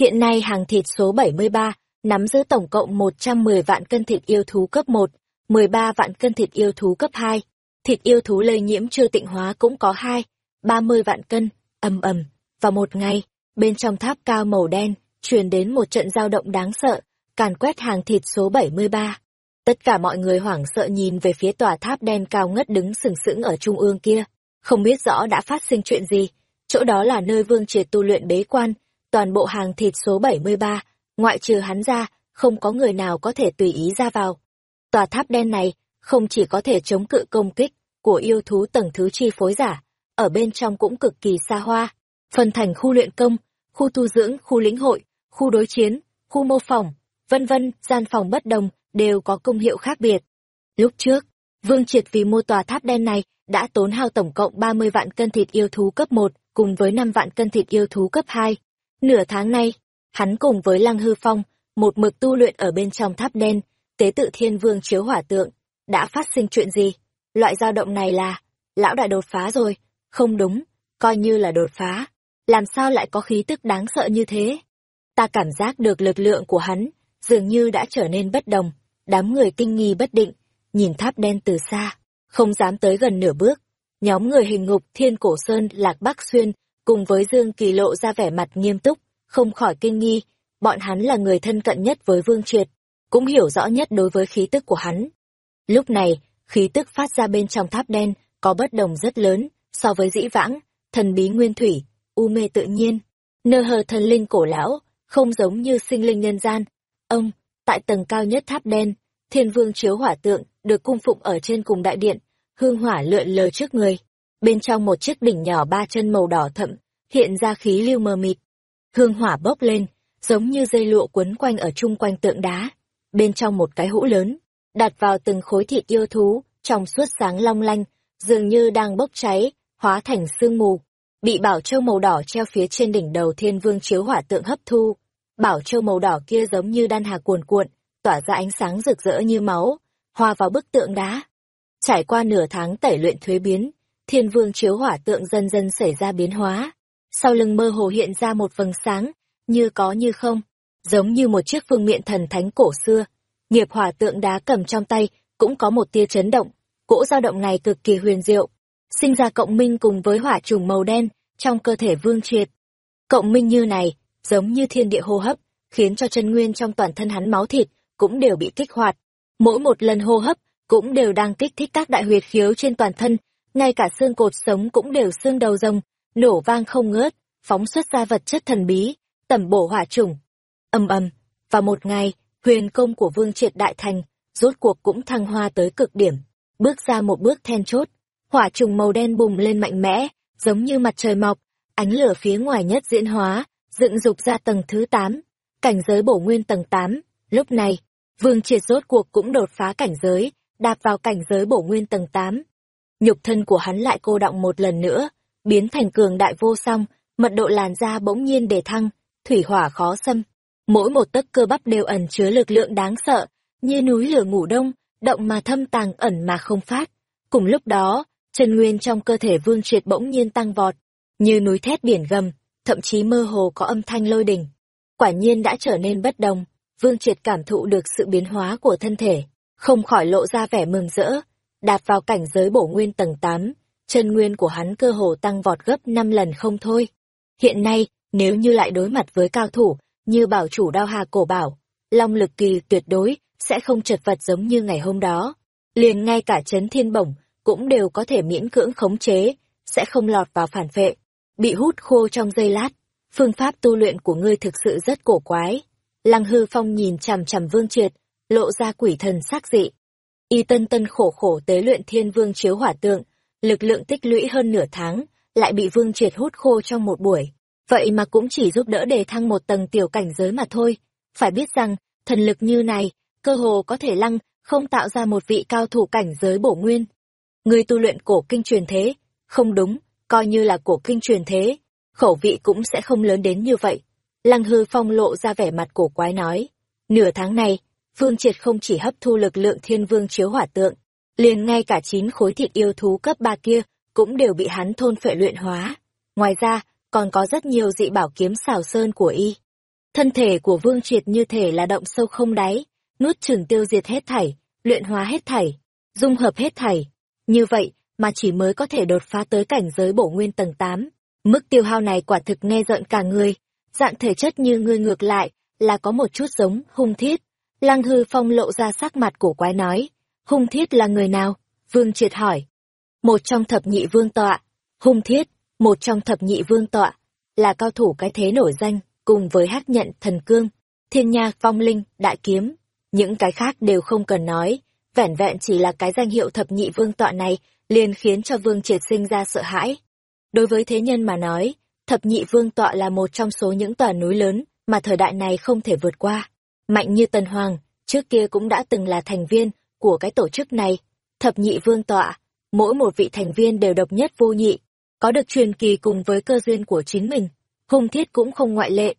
Hiện nay hàng thịt số 73 nắm giữ tổng cộng 110 vạn cân thịt yêu thú cấp 1, 13 vạn cân thịt yêu thú cấp 2. Thịt yêu thú lây nhiễm chưa tịnh hóa cũng có 2, 30 vạn cân, ầm ầm. Vào một ngày, bên trong tháp cao màu đen, truyền đến một trận giao động đáng sợ, càn quét hàng thịt số 73. Tất cả mọi người hoảng sợ nhìn về phía tòa tháp đen cao ngất đứng sừng sững ở trung ương kia, không biết rõ đã phát sinh chuyện gì. Chỗ đó là nơi Vương Triệt tu luyện bế quan, toàn bộ hàng thịt số 73, ngoại trừ hắn ra, không có người nào có thể tùy ý ra vào. Tòa tháp đen này không chỉ có thể chống cự công kích của yêu thú tầng thứ chi phối giả, ở bên trong cũng cực kỳ xa hoa, phân thành khu luyện công, khu tu dưỡng, khu lĩnh hội, khu đối chiến, khu mô phỏng, vân vân, gian phòng bất đồng, đều có công hiệu khác biệt. Lúc trước, Vương Triệt vì mua tòa tháp đen này, đã tốn hao tổng cộng 30 vạn cân thịt yêu thú cấp 1, cùng với 5 vạn cân thịt yêu thú cấp 2. Nửa tháng nay, hắn cùng với Lăng Hư Phong, một mực tu luyện ở bên trong tháp đen, tế tự thiên vương chiếu hỏa tượng. Đã phát sinh chuyện gì? Loại dao động này là, lão đại đột phá rồi, không đúng, coi như là đột phá làm sao lại có khí tức đáng sợ như thế? Ta cảm giác được lực lượng của hắn, dường như đã trở nên bất đồng, đám người kinh nghi bất định, nhìn tháp đen từ xa, không dám tới gần nửa bước. Nhóm người hình ngục Thiên Cổ Sơn Lạc Bắc Xuyên cùng với Dương Kỳ lộ ra vẻ mặt nghiêm túc, không khỏi kinh nghi, bọn hắn là người thân cận nhất với Vương Triệt, cũng hiểu rõ nhất đối với khí tức của hắn. Lúc này, khí tức phát ra bên trong tháp đen có bất đồng rất lớn so với dĩ vãng, thần bí nguyên thủy, u mê tự nhiên, nơ hờ thần linh cổ lão, không giống như sinh linh nhân gian. Ông, tại tầng cao nhất tháp đen, thiên vương chiếu hỏa tượng, được cung phụng ở trên cùng đại điện, hương hỏa lượn lờ trước người. Bên trong một chiếc đỉnh nhỏ ba chân màu đỏ thậm, hiện ra khí lưu mờ mịt. Hương hỏa bốc lên, giống như dây lụa quấn quanh ở chung quanh tượng đá. Bên trong một cái hũ lớn, đặt vào từng khối thịt yêu thú, trong suốt sáng long lanh, dường như đang bốc cháy, hóa thành sương mù. Bị bảo châu màu đỏ treo phía trên đỉnh đầu thiên vương chiếu hỏa tượng hấp thu. Bảo châu màu đỏ kia giống như đan hà cuồn cuộn, tỏa ra ánh sáng rực rỡ như máu, hòa vào bức tượng đá. Trải qua nửa tháng tẩy luyện thuế biến, thiên vương chiếu hỏa tượng dần dần xảy ra biến hóa. Sau lưng mơ hồ hiện ra một vầng sáng, như có như không, giống như một chiếc phương miện thần thánh cổ xưa. Nghiệp hỏa tượng đá cầm trong tay, cũng có một tia chấn động, cỗ dao động này cực kỳ huyền diệu, sinh ra cộng minh cùng với hỏa trùng màu đen trong cơ thể vương triệt. Cộng minh như này, giống như thiên địa hô hấp, khiến cho chân nguyên trong toàn thân hắn máu thịt cũng đều bị kích hoạt. Mỗi một lần hô hấp cũng đều đang kích thích các đại huyệt khiếu trên toàn thân, ngay cả xương cột sống cũng đều xương đầu rồng, nổ vang không ngớt, phóng xuất ra vật chất thần bí, tẩm bổ hỏa trùng. Âm ầm, và một ngày, huyền công của Vương Triệt đại thành, rốt cuộc cũng thăng hoa tới cực điểm, bước ra một bước then chốt, hỏa trùng màu đen bùng lên mạnh mẽ, giống như mặt trời mọc, ánh lửa phía ngoài nhất diễn hóa, dựng dục ra tầng thứ 8, cảnh giới bổ nguyên tầng 8, lúc này, Vương Triệt rốt cuộc cũng đột phá cảnh giới, đạp vào cảnh giới bổ nguyên tầng 8. Nhục thân của hắn lại cô động một lần nữa, biến thành cường đại vô song, mật độ làn da bỗng nhiên đề thăng, thủy hỏa khó xâm. Mỗi một tấc cơ bắp đều ẩn chứa lực lượng đáng sợ, như núi lửa ngủ đông, động mà thâm tàng ẩn mà không phát. Cùng lúc đó, chân nguyên trong cơ thể Vương Triệt bỗng nhiên tăng vọt, như núi thét biển gầm, thậm chí mơ hồ có âm thanh lôi đình. Quả nhiên đã trở nên bất đồng, Vương Triệt cảm thụ được sự biến hóa của thân thể, không khỏi lộ ra vẻ mừng rỡ, đạt vào cảnh giới bổ nguyên tầng 8, chân nguyên của hắn cơ hồ tăng vọt gấp 5 lần không thôi. Hiện nay, nếu như lại đối mặt với cao thủ, như bảo chủ đao hà cổ bảo, long lực kỳ tuyệt đối, sẽ không chật vật giống như ngày hôm đó. Liền ngay cả chấn thiên bổng, cũng đều có thể miễn cưỡng khống chế, sẽ không lọt vào phản vệ, bị hút khô trong giây lát. Phương pháp tu luyện của ngươi thực sự rất cổ quái. Lăng hư phong nhìn chằm chằm vương triệt, lộ ra quỷ thần sắc dị. Y tân tân khổ khổ tế luyện thiên vương chiếu hỏa tượng, lực lượng tích lũy hơn nửa tháng, lại bị vương triệt hút khô trong một buổi. Vậy mà cũng chỉ giúp đỡ đề thăng một tầng tiểu cảnh giới mà thôi. Phải biết rằng, thần lực như này, cơ hồ có thể lăng, không tạo ra một vị cao thủ cảnh giới bổ nguyên. Người tu luyện cổ kinh truyền thế, không đúng, coi như là cổ kinh truyền thế, khẩu vị cũng sẽ không lớn đến như vậy. Lăng hư phong lộ ra vẻ mặt cổ quái nói, nửa tháng này, Vương Triệt không chỉ hấp thu lực lượng thiên vương chiếu hỏa tượng, liền ngay cả chín khối thịt yêu thú cấp ba kia cũng đều bị hắn thôn phệ luyện hóa. Ngoài ra, còn có rất nhiều dị bảo kiếm xào sơn của y. Thân thể của Vương Triệt như thể là động sâu không đáy, nuốt chửng tiêu diệt hết thảy, luyện hóa hết thảy, dung hợp hết thảy. Như vậy mà chỉ mới có thể đột phá tới cảnh giới bổ nguyên tầng 8. Mức tiêu hao này quả thực nghe giận cả người, dạng thể chất như ngươi ngược lại, là có một chút giống hung thiết. Lăng hư phong lộ ra sắc mặt cổ quái nói, hung thiết là người nào? Vương triệt hỏi. Một trong thập nhị vương tọa, hung thiết, một trong thập nhị vương tọa, là cao thủ cái thế nổi danh, cùng với hát nhận thần cương, thiên nha phong linh, đại kiếm. Những cái khác đều không cần nói, vẻn vẹn chỉ là cái danh hiệu thập nhị vương tọa này liền khiến cho vương triệt sinh ra sợ hãi. Đối với thế nhân mà nói, thập nhị vương tọa là một trong số những tòa núi lớn mà thời đại này không thể vượt qua. Mạnh như Tần Hoàng, trước kia cũng đã từng là thành viên của cái tổ chức này. Thập nhị vương tọa, mỗi một vị thành viên đều độc nhất vô nhị, có được truyền kỳ cùng với cơ duyên của chính mình. Hung thiết cũng không ngoại lệ.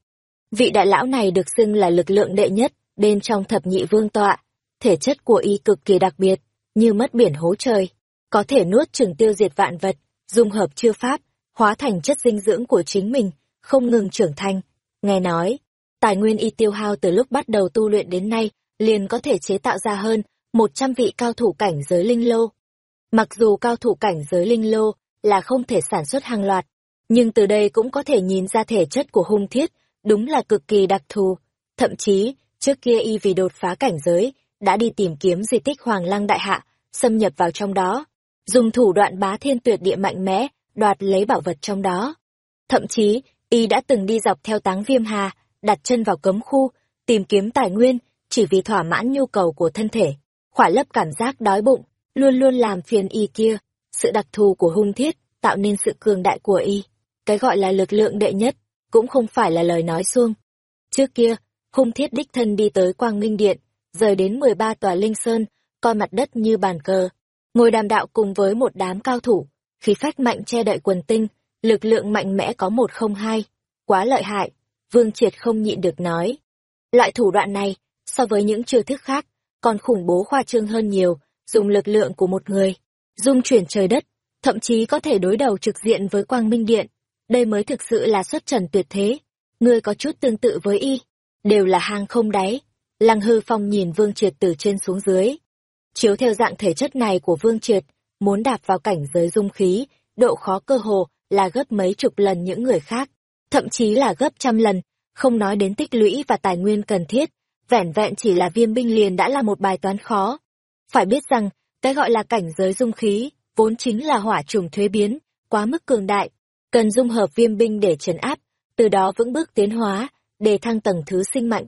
Vị đại lão này được xưng là lực lượng đệ nhất bên trong thập nhị vương tọa. Thể chất của y cực kỳ đặc biệt, như mất biển hố trời, có thể nuốt chừng tiêu diệt vạn vật, dung hợp chư pháp, hóa thành chất dinh dưỡng của chính mình, không ngừng trưởng thành. Nghe nói, tài nguyên y tiêu hao từ lúc bắt đầu tu luyện đến nay, liền có thể chế tạo ra hơn 100 vị cao thủ cảnh giới linh lô. Mặc dù cao thủ cảnh giới linh lô là không thể sản xuất hàng loạt, nhưng từ đây cũng có thể nhìn ra thể chất của hung thiết, đúng là cực kỳ đặc thù. Thậm chí, trước kia y vì đột phá cảnh giới, đã đi tìm kiếm di tích Hoàng Lăng Đại Hạ, xâm nhập vào trong đó, dùng thủ đoạn bá thiên tuyệt địa mạnh mẽ, đoạt lấy bảo vật trong đó. Thậm chí, y đã từng đi dọc theo táng viêm hà, đặt chân vào cấm khu, tìm kiếm tài nguyên, chỉ vì thỏa mãn nhu cầu của thân thể, khỏa lấp cảm giác đói bụng, luôn luôn làm phiền y kia. Sự đặc thù của hung thiết tạo nên sự cường đại của y. Cái gọi là lực lượng đệ nhất, cũng không phải là lời nói xuông. Trước kia, hung thiết đích thân đi tới Quang Minh Điện, rời đến 13 tòa linh sơn, coi mặt đất như bàn cờ. Ngồi đàm đạo cùng với một đám cao thủ, khí phách mạnh che đậy quần tinh, lực lượng mạnh mẽ có một không hai. Quá lợi hại, Vương Triệt không nhịn được nói. Loại thủ đoạn này, so với những chiêu thức khác, còn khủng bố khoa trương hơn nhiều, dùng lực lượng của một người, dung chuyển trời đất, thậm chí có thể đối đầu trực diện với Quang Minh Điện. Đây mới thực sự là xuất trần tuyệt thế. Ngươi có chút tương tự với y, đều là hang không đáy. Lăng hư phong nhìn Vương Triệt từ trên xuống dưới. Chiếu theo dạng thể chất này của Vương Triệt, muốn đạp vào cảnh giới dung khí, độ khó cơ hồ là gấp mấy chục lần những người khác, thậm chí là gấp trăm lần, không nói đến tích lũy và tài nguyên cần thiết, vẻn vẹn chỉ là viêm binh liền đã là một bài toán khó. Phải biết rằng, cái gọi là cảnh giới dung khí, vốn chính là hỏa trùng thuế biến, quá mức cường đại, cần dung hợp viêm binh để trấn áp, từ đó vững bước tiến hóa, để thăng tầng thứ sinh mạnh.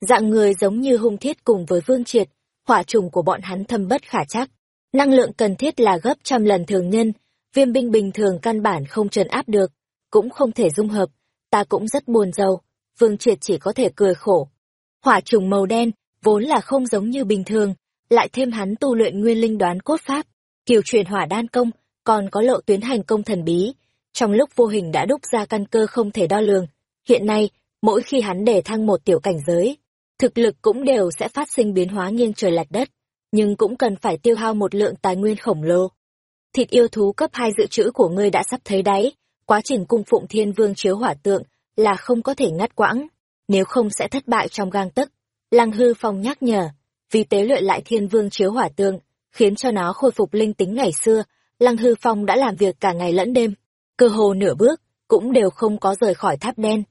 Dạng người giống như hung thiết cùng với vương triệt, hỏa trùng của bọn hắn thâm bất khả chắc. Năng lượng cần thiết là gấp trăm lần thường nhân, viêm binh bình thường căn bản không trấn áp được, cũng không thể dung hợp, ta cũng rất buồn giàu, vương triệt chỉ có thể cười khổ. Hỏa trùng màu đen, vốn là không giống như bình thường, lại thêm hắn tu luyện nguyên linh đoán cốt pháp, kiều truyền hỏa đan công, còn có lộ tuyến hành công thần bí, trong lúc vô hình đã đúc ra căn cơ không thể đo lường. Hiện nay, mỗi khi hắn để thăng một tiểu cảnh giới, thực lực cũng đều sẽ phát sinh biến hóa nghiêng trời lạch đất, nhưng cũng cần phải tiêu hao một lượng tài nguyên khổng lồ. Thịt yêu thú cấp 2 dự trữ của ngươi đã sắp thấy đáy, quá trình cung phụng thiên vương chiếu hỏa tượng là không có thể ngắt quãng, nếu không sẽ thất bại trong gang tấc. Lăng hư phong nhắc nhở, vì tế luyện lại thiên vương chiếu hỏa tượng, khiến cho nó khôi phục linh tính ngày xưa, Lăng hư phong đã làm việc cả ngày lẫn đêm, cơ hồ nửa bước, cũng đều không có rời khỏi tháp đen.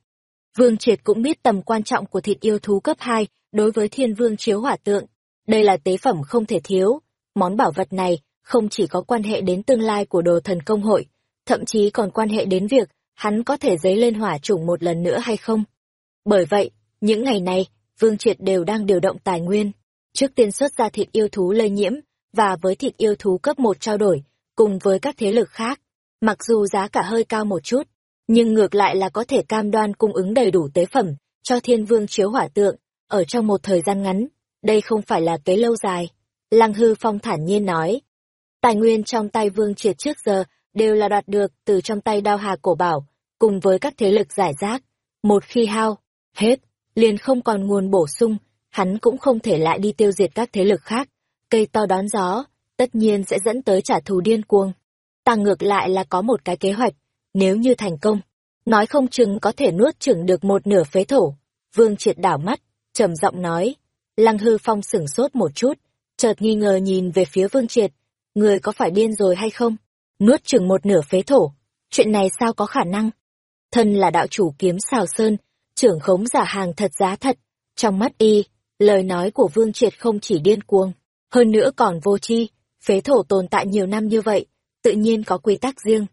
Vương Triệt cũng biết tầm quan trọng của thịt yêu thú cấp 2 đối với thiên vương chiếu hỏa tượng. Đây là tế phẩm không thể thiếu. Món bảo vật này không chỉ có quan hệ đến tương lai của đồ thần công hội, thậm chí còn quan hệ đến việc hắn có thể dấy lên hỏa chủng một lần nữa hay không. Bởi vậy, những ngày này, Vương Triệt đều đang điều động tài nguyên. Trước tiên xuất ra thịt yêu thú lây nhiễm, và với thịt yêu thú cấp 1 trao đổi, cùng với các thế lực khác. Mặc dù giá cả hơi cao một chút, nhưng ngược lại là có thể cam đoan cung ứng đầy đủ tế phẩm cho thiên vương chiếu hỏa tượng, ở trong một thời gian ngắn. Đây không phải là kế lâu dài. Lăng hư phong thản nhiên nói. Tài nguyên trong tay vương triệt trước giờ đều là đoạt được từ trong tay đao hà cổ bảo, cùng với các thế lực giải rác. Một khi hao, hết, liền không còn nguồn bổ sung, hắn cũng không thể lại đi tiêu diệt các thế lực khác. Cây to đón gió, tất nhiên sẽ dẫn tới trả thù điên cuồng. Ta ngược lại là có một cái kế hoạch, nếu như thành công, nói không chừng có thể nuốt chừng được một nửa phế thổ. Vương triệt đảo mắt, trầm giọng nói. Lăng hư phong sửng sốt một chút, chợt nghi ngờ nhìn về phía vương triệt. Người có phải điên rồi hay không? Nuốt chừng một nửa phế thổ. Chuyện này sao có khả năng? Thân là đạo chủ kiếm xào sơn, trưởng khống giả hàng thật giá thật. Trong mắt y, lời nói của vương triệt không chỉ điên cuồng, hơn nữa còn vô tri phế thổ tồn tại nhiều năm như vậy, tự nhiên có quy tắc riêng.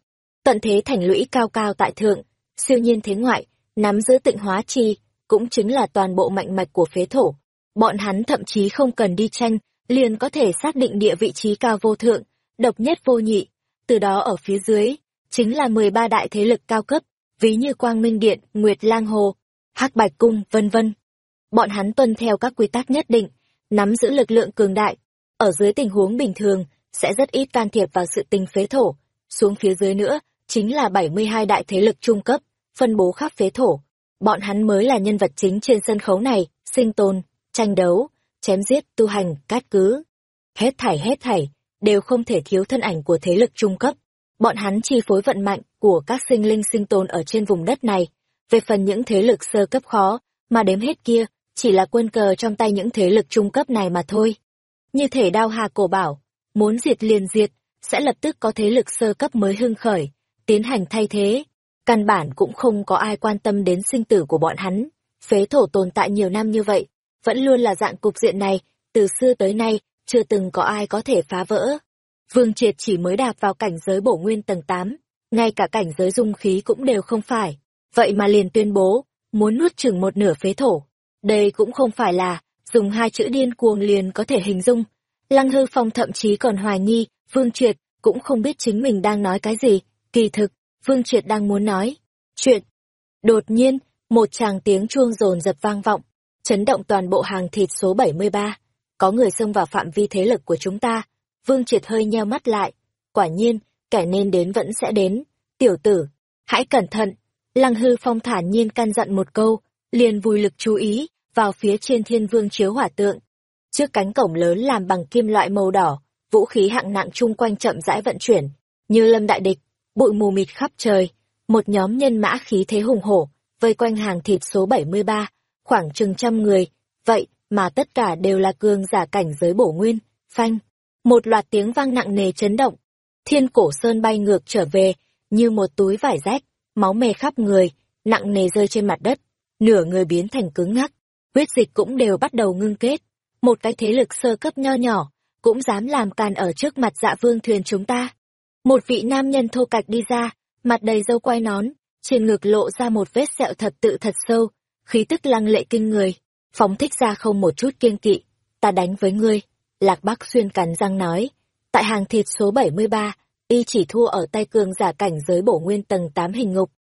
Tận thế thành lũy cao cao tại thượng, siêu nhiên thế ngoại, nắm giữ tịnh hóa chi, cũng chính là toàn bộ mạnh mạch của phế thổ. Bọn hắn thậm chí không cần đi tranh, liền có thể xác định địa vị trí cao vô thượng, độc nhất vô nhị. Từ đó ở phía dưới, chính là 13 đại thế lực cao cấp, ví như Quang Minh Điện, Nguyệt Lang Hồ, Hắc Bạch Cung, vân vân. Bọn hắn tuân theo các quy tắc nhất định, nắm giữ lực lượng cường đại. Ở dưới tình huống bình thường, sẽ rất ít can thiệp vào sự tình phế thổ. Xuống phía dưới nữa, chính là 72 đại thế lực trung cấp, phân bố khắp phế thổ. Bọn hắn mới là nhân vật chính trên sân khấu này, sinh tồn, tranh đấu, chém giết, tu hành, cát cứ. Hết thảy hết thảy, đều không thể thiếu thân ảnh của thế lực trung cấp. bọn hắn chi phối vận mạnh của các sinh linh sinh tồn ở trên vùng đất này. Về phần những thế lực sơ cấp khó, mà đếm hết kia, chỉ là quân cờ trong tay những thế lực trung cấp này mà thôi. Như thể đao hà cổ bảo, muốn diệt liền diệt, sẽ lập tức có thế lực sơ cấp mới hưng khởi, tiến hành thay thế. Căn bản cũng không có ai quan tâm đến sinh tử của bọn hắn. Phế thổ tồn tại nhiều năm như vậy, vẫn luôn là dạng cục diện này, từ xưa tới nay, chưa từng có ai có thể phá vỡ. Vương Triệt chỉ mới đạp vào cảnh giới bổ nguyên tầng 8, ngay cả cảnh giới dung khí cũng đều không phải. Vậy mà liền tuyên bố, muốn nuốt chừng một nửa phế thổ. Đây cũng không phải là, dùng hai chữ điên cuồng liền có thể hình dung. Lăng hư phong thậm chí còn hoài nghi, Vương Triệt cũng không biết chính mình đang nói cái gì. Kỳ thực, Vương Triệt đang muốn nói. Chuyện. Đột nhiên, một tràng tiếng chuông rồn dập vang vọng, chấn động toàn bộ hàng thịt số 73. Có người xông vào phạm vi thế lực của chúng ta. Vương Triệt hơi nheo mắt lại. Quả nhiên, kẻ nên đến vẫn sẽ đến. Tiểu tử, hãy cẩn thận. Lăng hư phong thản nhiên căn dặn một câu, liền vùi lực chú ý vào phía trên thiên vương chiếu hỏa tượng. Trước cánh cổng lớn làm bằng kim loại màu đỏ, vũ khí hạng nặng chung quanh chậm rãi vận chuyển, như lâm đại địch, bụi mù mịt khắp trời, một nhóm nhân mã khí thế hùng hổ, vây quanh hàng thịt số 73, khoảng chừng trăm người, vậy mà tất cả đều là cường giả cảnh giới bổ nguyên, phanh. Một loạt tiếng vang nặng nề chấn động, thiên cổ sơn bay ngược trở về, như một túi vải rách, máu mề khắp người, nặng nề rơi trên mặt đất, nửa người biến thành cứng ngắc, huyết dịch cũng đều bắt đầu ngưng kết. Một cái thế lực sơ cấp nho nhỏ, cũng dám làm càn ở trước mặt dạ vương thuyền chúng ta. Một vị nam nhân thô cạch đi ra, mặt đầy dâu quai nón, trên ngực lộ ra một vết sẹo thật tự thật sâu, khí tức lăng lệ kinh người, phóng thích ra không một chút kiêng kỵ. Ta đánh với ngươi, Lạc Bắc Xuyên cắn răng nói. Tại hàng thịt số 73, y chỉ thua ở tay cường giả cảnh giới bổ nguyên tầng 8 hình ngục.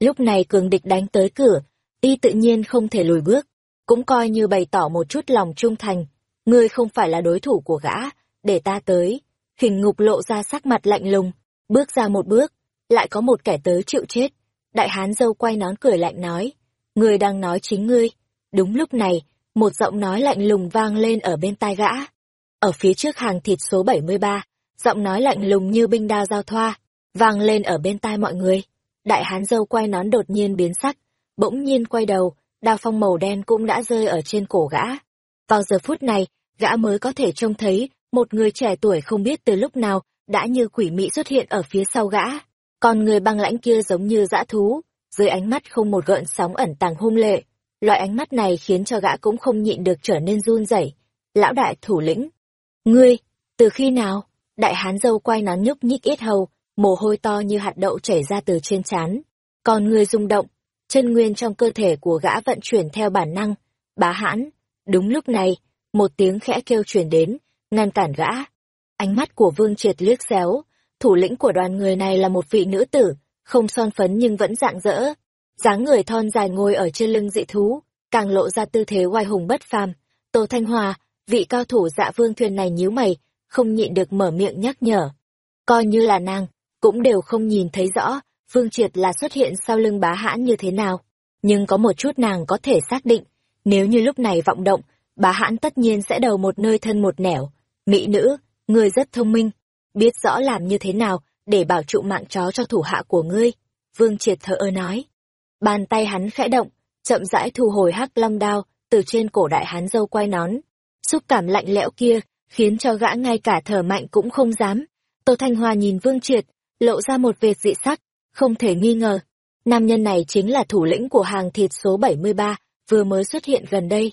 Lúc này cường địch đánh tới cửa, y tự nhiên không thể lùi bước, cũng coi như bày tỏ một chút lòng trung thành. Ngươi không phải là đối thủ của gã, để ta tới. Hình ngục lộ ra sắc mặt lạnh lùng, bước ra một bước, lại có một kẻ tới chịu chết. Đại hán dâu quay nón cười lạnh nói, ngươi đang nói chính ngươi. Đúng lúc này, một giọng nói lạnh lùng vang lên ở bên tai gã. Ở phía trước hàng thịt số 73, giọng nói lạnh lùng như binh đao giao thoa, vang lên ở bên tai mọi người. Đại hán dâu quay nón đột nhiên biến sắc, bỗng nhiên quay đầu, đao phong màu đen cũng đã rơi ở trên cổ gã. Vào giờ phút này, gã mới có thể trông thấy một người trẻ tuổi không biết từ lúc nào đã như quỷ mỹ xuất hiện ở phía sau gã. Còn người băng lãnh kia giống như dã thú, dưới ánh mắt không một gợn sóng ẩn tàng hung lệ. Loại ánh mắt này khiến cho gã cũng không nhịn được trở nên run rẩy. Lão đại thủ lĩnh. Ngươi, từ khi nào? Đại hán dâu quay nón nhúc nhích ít hầu, mồ hôi to như hạt đậu chảy ra từ trên trán. Còn người rung động, chân nguyên trong cơ thể của gã vận chuyển theo bản năng. Bá hãn, đúng lúc này, một tiếng khẽ kêu truyền đến, ngăn cản gã. Ánh mắt của Vương Triệt liếc xéo, thủ lĩnh của đoàn người này là một vị nữ tử, không son phấn nhưng vẫn dạng dỡ. dáng người thon dài ngồi ở trên lưng dị thú, càng lộ ra tư thế oai hùng bất phàm. Tô Thanh Hòa, vị cao thủ dạ vương thuyền này nhíu mày, không nhịn được mở miệng nhắc nhở. Coi như là nàng, cũng đều không nhìn thấy rõ, Vương Triệt là xuất hiện sau lưng bá hãn như thế nào. Nhưng có một chút nàng có thể xác định, nếu như lúc này vọng động, bá hãn tất nhiên sẽ đầu một nơi thân một nẻo. Mỹ nữ, ngươi rất thông minh, biết rõ làm như thế nào để bảo trụ mạng chó cho thủ hạ của ngươi. Vương Triệt thở ơ nói. Bàn tay hắn khẽ động, chậm rãi thu hồi hắc long đao từ trên cổ đại hắn dâu quay nón. Xúc cảm lạnh lẽo kia khiến cho gã ngay cả thở mạnh cũng không dám. Tô Thanh Hoa nhìn Vương Triệt, lộ ra một vệt dị sắc, không thể nghi ngờ. Nam nhân này chính là thủ lĩnh của hàng thịt số 73, vừa mới xuất hiện gần đây.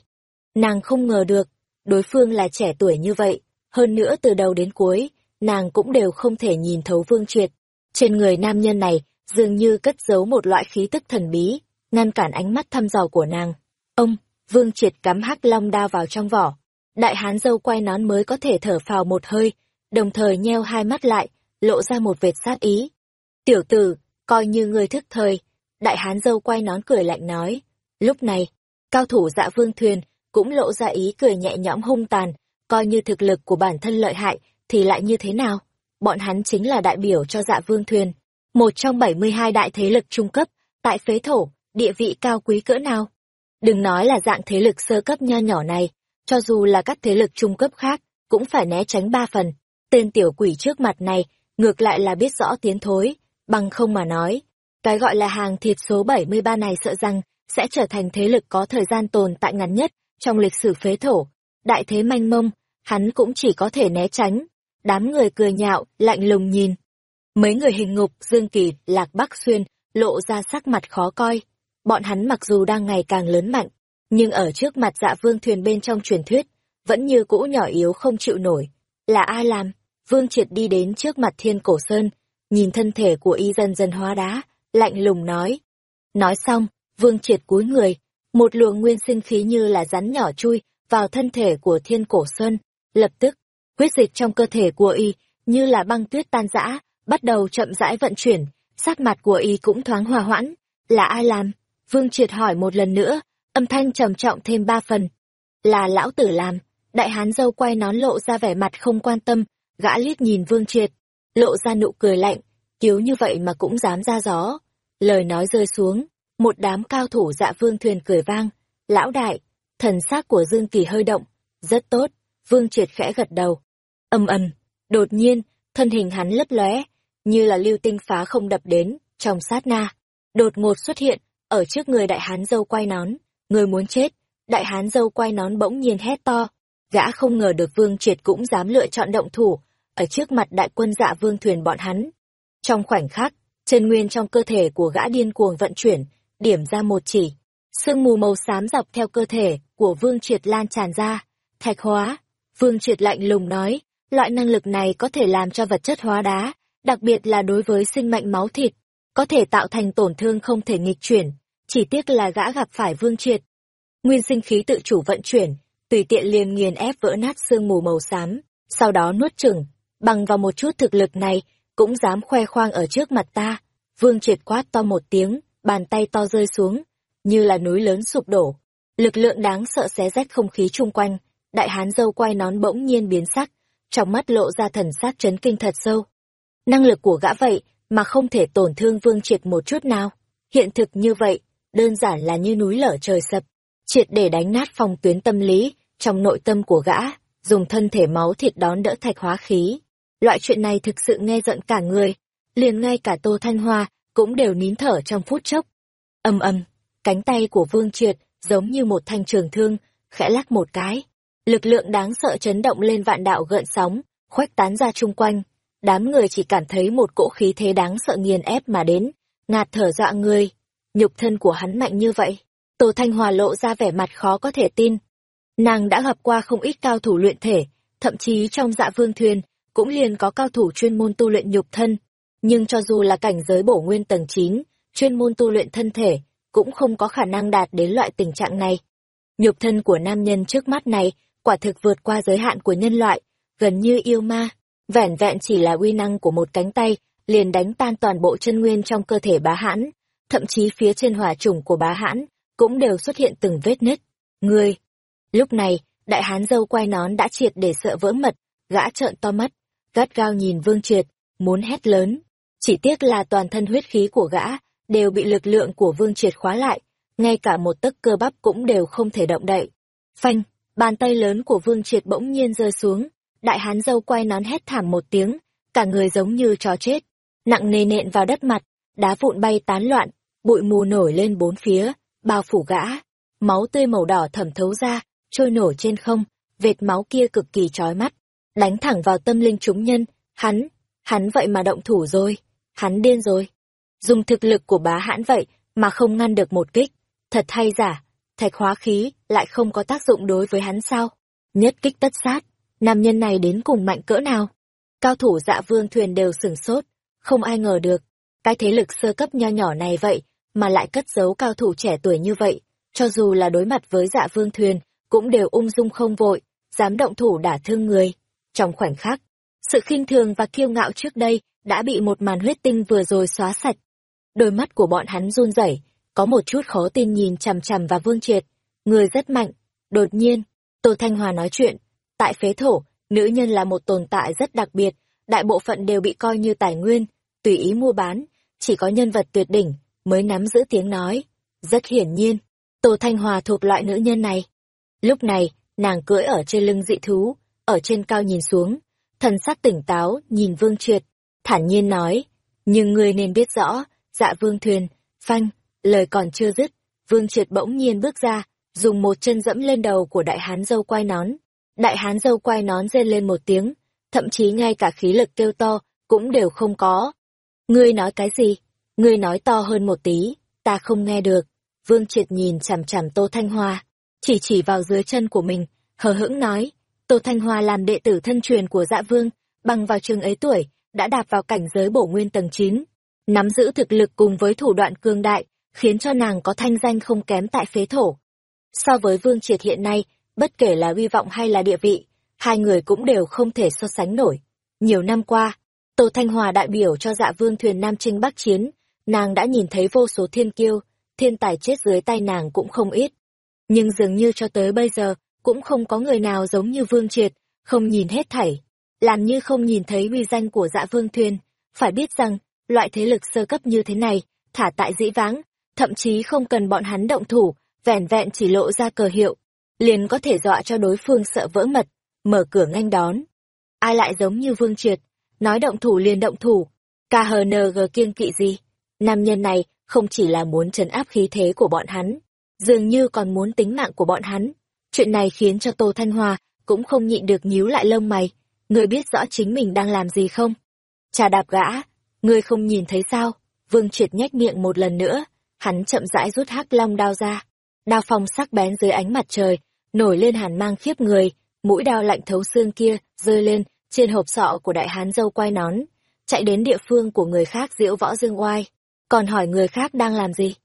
Nàng không ngờ được, đối phương là trẻ tuổi như vậy, hơn nữa từ đầu đến cuối, nàng cũng đều không thể nhìn thấu Vương Triệt. Trên người nam nhân này, dường như cất giấu một loại khí tức thần bí, ngăn cản ánh mắt thăm dò của nàng. Ông, Vương Triệt cắm hắc long đao vào trong vỏ. Đại hán dâu quay nón mới có thể thở phào một hơi, đồng thời nheo hai mắt lại, lộ ra một vệt sát ý. Tiểu tử, coi như người thức thời. Đại hán dâu quay nón cười lạnh nói. Lúc này, cao thủ dạ vương thuyền cũng lộ ra ý cười nhẹ nhõm hung tàn, coi như thực lực của bản thân lợi hại thì lại như thế nào? Bọn hắn chính là đại biểu cho dạ vương thuyền, một trong 72 đại thế lực trung cấp, tại phế thổ, địa vị cao quý cỡ nào. Đừng nói là dạng thế lực sơ cấp nho nhỏ này, cho dù là các thế lực trung cấp khác, cũng phải né tránh ba phần. Tên tiểu quỷ trước mặt này, ngược lại là biết rõ tiến thối, bằng không mà nói. Cái gọi là hàng thịt số 73 này sợ rằng sẽ trở thành thế lực có thời gian tồn tại ngắn nhất trong lịch sử phế thổ. Đại thế manh mông, hắn cũng chỉ có thể né tránh. Đám người cười nhạo, lạnh lùng nhìn. Mấy người hình ngục, Dương Kỳ, Lạc Bắc Xuyên, lộ ra sắc mặt khó coi. Bọn hắn mặc dù đang ngày càng lớn mạnh, nhưng ở trước mặt dạ vương thuyền bên trong truyền thuyết, vẫn như cũ nhỏ yếu không chịu nổi. Là ai làm? Vương Triệt đi đến trước mặt thiên cổ sơn, nhìn thân thể của y dần dần hóa đá, lạnh lùng nói. Nói xong, Vương Triệt cúi người, một luồng nguyên sinh khí như là rắn nhỏ chui vào thân thể của thiên cổ sơn. Lập tức, huyết dịch trong cơ thể của y như là băng tuyết tan rã, bắt đầu chậm rãi vận chuyển, sắc mặt của y cũng thoáng hòa hoãn. Là ai làm? Vương Triệt hỏi một lần nữa, âm thanh trầm trọng thêm ba phần. Là lão tử làm. Đại hán dâu quay nón lộ ra vẻ mặt không quan tâm, gã liếc nhìn Vương Triệt, lộ ra nụ cười lạnh, cứu như vậy mà cũng dám ra gió. Lời nói rơi xuống, một đám cao thủ dạ vương thuyền cười vang, lão đại, thần xác của Dương Kỳ hơi động, rất tốt, Vương Triệt khẽ gật đầu. Âm ầm, đột nhiên, thân hình hắn lấp lóe, như là lưu tinh phá không đập đến, trong sát na, đột ngột xuất hiện, ở trước người đại hán dâu quay nón, người muốn chết, đại hán dâu quay nón bỗng nhiên hét to, gã không ngờ được Vương Triệt cũng dám lựa chọn động thủ, ở trước mặt đại quân dạ vương thuyền bọn hắn. Trong khoảnh khắc, chân nguyên trong cơ thể của gã điên cuồng vận chuyển, điểm ra một chỉ. Sương mù màu xám dọc theo cơ thể của Vương Triệt lan tràn ra. Thạch hóa. Vương Triệt lạnh lùng nói, loại năng lực này có thể làm cho vật chất hóa đá, đặc biệt là đối với sinh mệnh máu thịt, có thể tạo thành tổn thương không thể nghịch chuyển. Chỉ tiếc là gã gặp phải Vương Triệt. Nguyên sinh khí tự chủ vận chuyển, tùy tiện liền nghiền ép vỡ nát sương mù màu xám, sau đó nuốt chửng, bằng vào một chút thực lực này, cũng dám khoe khoang ở trước mặt ta. Vương triệt quát to một tiếng, bàn tay to rơi xuống, như là núi lớn sụp đổ. Lực lượng đáng sợ xé rách không khí chung quanh, đại hán dâu quay nón bỗng nhiên biến sắc, trong mắt lộ ra thần sắc chấn kinh thật sâu. Năng lực của gã vậy mà không thể tổn thương vương triệt một chút nào. Hiện thực như vậy, đơn giản là như núi lở trời sập, triệt để đánh nát phòng tuyến tâm lý, trong nội tâm của gã, dùng thân thể máu thịt đón đỡ thạch hóa khí. Loại chuyện này thực sự nghe giận cả người, liền ngay cả Tô Thanh Hoa cũng đều nín thở trong phút chốc. Âm âm, cánh tay của Vương Triệt giống như một thanh trường thương, khẽ lắc một cái. Lực lượng đáng sợ chấn động lên vạn đạo gợn sóng, khuếch tán ra chung quanh. Đám người chỉ cảm thấy một cỗ khí thế đáng sợ nghiền ép mà đến, ngạt thở dọa người. Nhục thân của hắn mạnh như vậy. Tô Thanh Hòa lộ ra vẻ mặt khó có thể tin. Nàng đã gặp qua không ít cao thủ luyện thể, thậm chí trong dạ vương thuyền, cũng liền có cao thủ chuyên môn tu luyện nhục thân. Nhưng cho dù là cảnh giới bổ nguyên tầng 9, chuyên môn tu luyện thân thể, cũng không có khả năng đạt đến loại tình trạng này. Nhục thân của nam nhân trước mắt này, quả thực vượt qua giới hạn của nhân loại, gần như yêu ma. Vẻn vẹn chỉ là uy năng của một cánh tay, liền đánh tan toàn bộ chân nguyên trong cơ thể bá hãn. Thậm chí phía trên hỏa trùng của bá hãn, cũng đều xuất hiện từng vết nứt. Người! Lúc này, đại hán dâu quay nón đã triệt để sợ vỡ mật, gã trợn to mắt, gắt gao nhìn Vương Triệt, muốn hét lớn. Chỉ tiếc là toàn thân huyết khí của gã, đều bị lực lượng của Vương Triệt khóa lại, ngay cả một tấc cơ bắp cũng đều không thể động đậy. Phanh, bàn tay lớn của Vương Triệt bỗng nhiên rơi xuống, đại hán dâu quay nón hét thảm một tiếng, cả người giống như chó chết, nặng nề nện vào đất mặt, đá vụn bay tán loạn, bụi mù nổi lên bốn phía, bao phủ gã, máu tươi màu đỏ thẩm thấu ra, trôi nổi trên không, vệt máu kia cực kỳ chói mắt đánh thẳng vào tâm linh chúng nhân, hắn, hắn vậy mà động thủ rồi, hắn điên rồi. Dùng thực lực của bá hãn vậy mà không ngăn được một kích, thật hay giả, thạch hóa khí lại không có tác dụng đối với hắn sao? Nhất kích tất sát, nam nhân này đến cùng mạnh cỡ nào? Cao thủ dạ vương thuyền đều sửng sốt, không ai ngờ được, cái thế lực sơ cấp nho nhỏ này vậy mà lại cất giấu cao thủ trẻ tuổi như vậy, cho dù là đối mặt với dạ vương thuyền, cũng đều ung dung không vội, dám động thủ đả thương người. Trong khoảnh khắc, sự khinh thường và kiêu ngạo trước đây đã bị một màn huyết tinh vừa rồi xóa sạch. Đôi mắt của bọn hắn run rẩy, có một chút khó tin nhìn chằm chằm vào Vương Triệt. Người rất mạnh. Đột nhiên, Tô Thanh Hòa nói chuyện. Tại phế thổ, nữ nhân là một tồn tại rất đặc biệt, đại bộ phận đều bị coi như tài nguyên, tùy ý mua bán, chỉ có nhân vật tuyệt đỉnh mới nắm giữ tiếng nói. Rất hiển nhiên, Tô Thanh Hòa thuộc loại nữ nhân này. Lúc này, nàng cưỡi ở trên lưng dị thú, ở trên cao nhìn xuống, thần sắc tỉnh táo nhìn Vương Triệt, thản nhiên nói, nhưng ngươi nên biết rõ, dạ vương thuyền, phanh, lời còn chưa dứt, vương triệt bỗng nhiên bước ra, dùng một chân dẫm lên đầu của đại hán dâu quai nón. Đại hán dâu quai nón rên lên một tiếng, thậm chí ngay cả khí lực kêu to, cũng đều không có. Ngươi nói cái gì? Ngươi nói to hơn một tí, ta không nghe được. Vương triệt nhìn chằm chằm Tô Thanh Hoa, chỉ chỉ vào dưới chân của mình, hờ hững nói, Tô Thanh Hoa làm đệ tử thân truyền của dạ vương, bằng vào trường ấy tuổi, đã đạp vào cảnh giới bổ nguyên tầng 9, nắm giữ thực lực cùng với thủ đoạn cương đại, khiến cho nàng có thanh danh không kém tại phế thổ. So với Vương Triệt hiện nay, bất kể là uy vọng hay là địa vị, hai người cũng đều không thể so sánh nổi. Nhiều năm qua, Tô Thanh Hòa đại biểu cho dạ vương thuyền Nam Trinh Bắc Chiến, nàng đã nhìn thấy vô số thiên kiêu, thiên tài chết dưới tay nàng cũng không ít. Nhưng dường như cho tới bây giờ, cũng không có người nào giống như Vương Triệt, không nhìn hết thảy, làm như không nhìn thấy uy danh của dạ vương thuyền. Phải biết rằng, loại thế lực sơ cấp như thế này, thả tại dĩ vãng, thậm chí không cần bọn hắn động thủ, vẻn vẹn chỉ lộ ra cờ hiệu, liền có thể dọa cho đối phương sợ vỡ mật, mở cửa nghênh đón. Ai lại giống như Vương Triệt, nói động thủ liền động thủ, KHNG kiêng kỵ gì? Nam nhân này không chỉ là muốn trấn áp khí thế của bọn hắn, dường như còn muốn tính mạng của bọn hắn. Chuyện này khiến cho Tô Thanh hoa cũng không nhịn được nhíu lại lông mày. Người biết rõ chính mình đang làm gì không? Trà đạp gã, ngươi không nhìn thấy sao? Vương Triệt nhếch miệng một lần nữa, hắn chậm rãi rút hắc long đao ra. Đao phong sắc bén dưới ánh mặt trời, nổi lên hàn mang khiếp người, mũi đao lạnh thấu xương kia rơi lên trên hộp sọ của đại hán dâu quai nón, chạy đến địa phương của người khác diễu võ dương oai, còn hỏi người khác đang làm gì.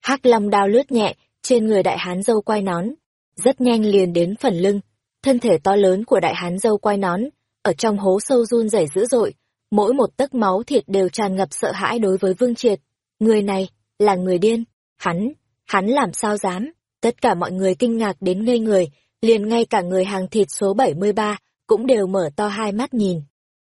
hắc long đao lướt nhẹ trên người đại hán dâu quai nón, rất nhanh liền đến phần lưng, thân thể to lớn của đại hán dâu quai nón, ở trong hố sâu run rẩy dữ dội, mỗi một tấc máu thịt đều tràn ngập sợ hãi đối với Vương Triệt. Người này, là người điên, hắn, hắn làm sao dám, tất cả mọi người kinh ngạc đến ngây người, liền ngay cả người hàng thịt số 73 cũng đều mở to hai mắt nhìn.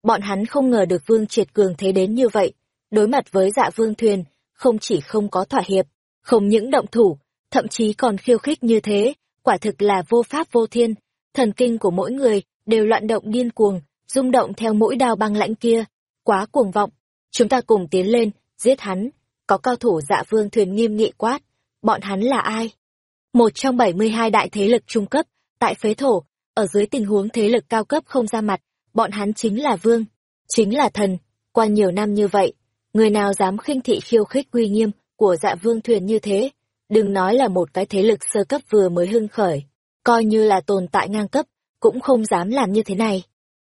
Bọn hắn không ngờ được Vương Triệt cường thế đến như vậy, đối mặt với dạ Vương Thuyền, không chỉ không có thỏa hiệp, không những động thủ, thậm chí còn khiêu khích như thế, quả thực là vô pháp vô thiên, thần kinh của mỗi người đều loạn động điên cuồng, rung động theo mũi đao băng lãnh kia, quá cuồng vọng. Chúng ta cùng tiến lên, giết hắn, có cao thủ dạ vương thuyền nghiêm nghị quát, bọn hắn là ai? Một trong 72 đại thế lực trung cấp, tại phế thổ, ở dưới tình huống thế lực cao cấp không ra mặt, bọn hắn chính là vương, chính là thần. Qua nhiều năm như vậy, người nào dám khinh thị khiêu khích uy nghiêm của dạ vương thuyền như thế, đừng nói là một cái thế lực sơ cấp vừa mới hưng khởi, coi như là tồn tại ngang cấp, cũng không dám làm như thế này.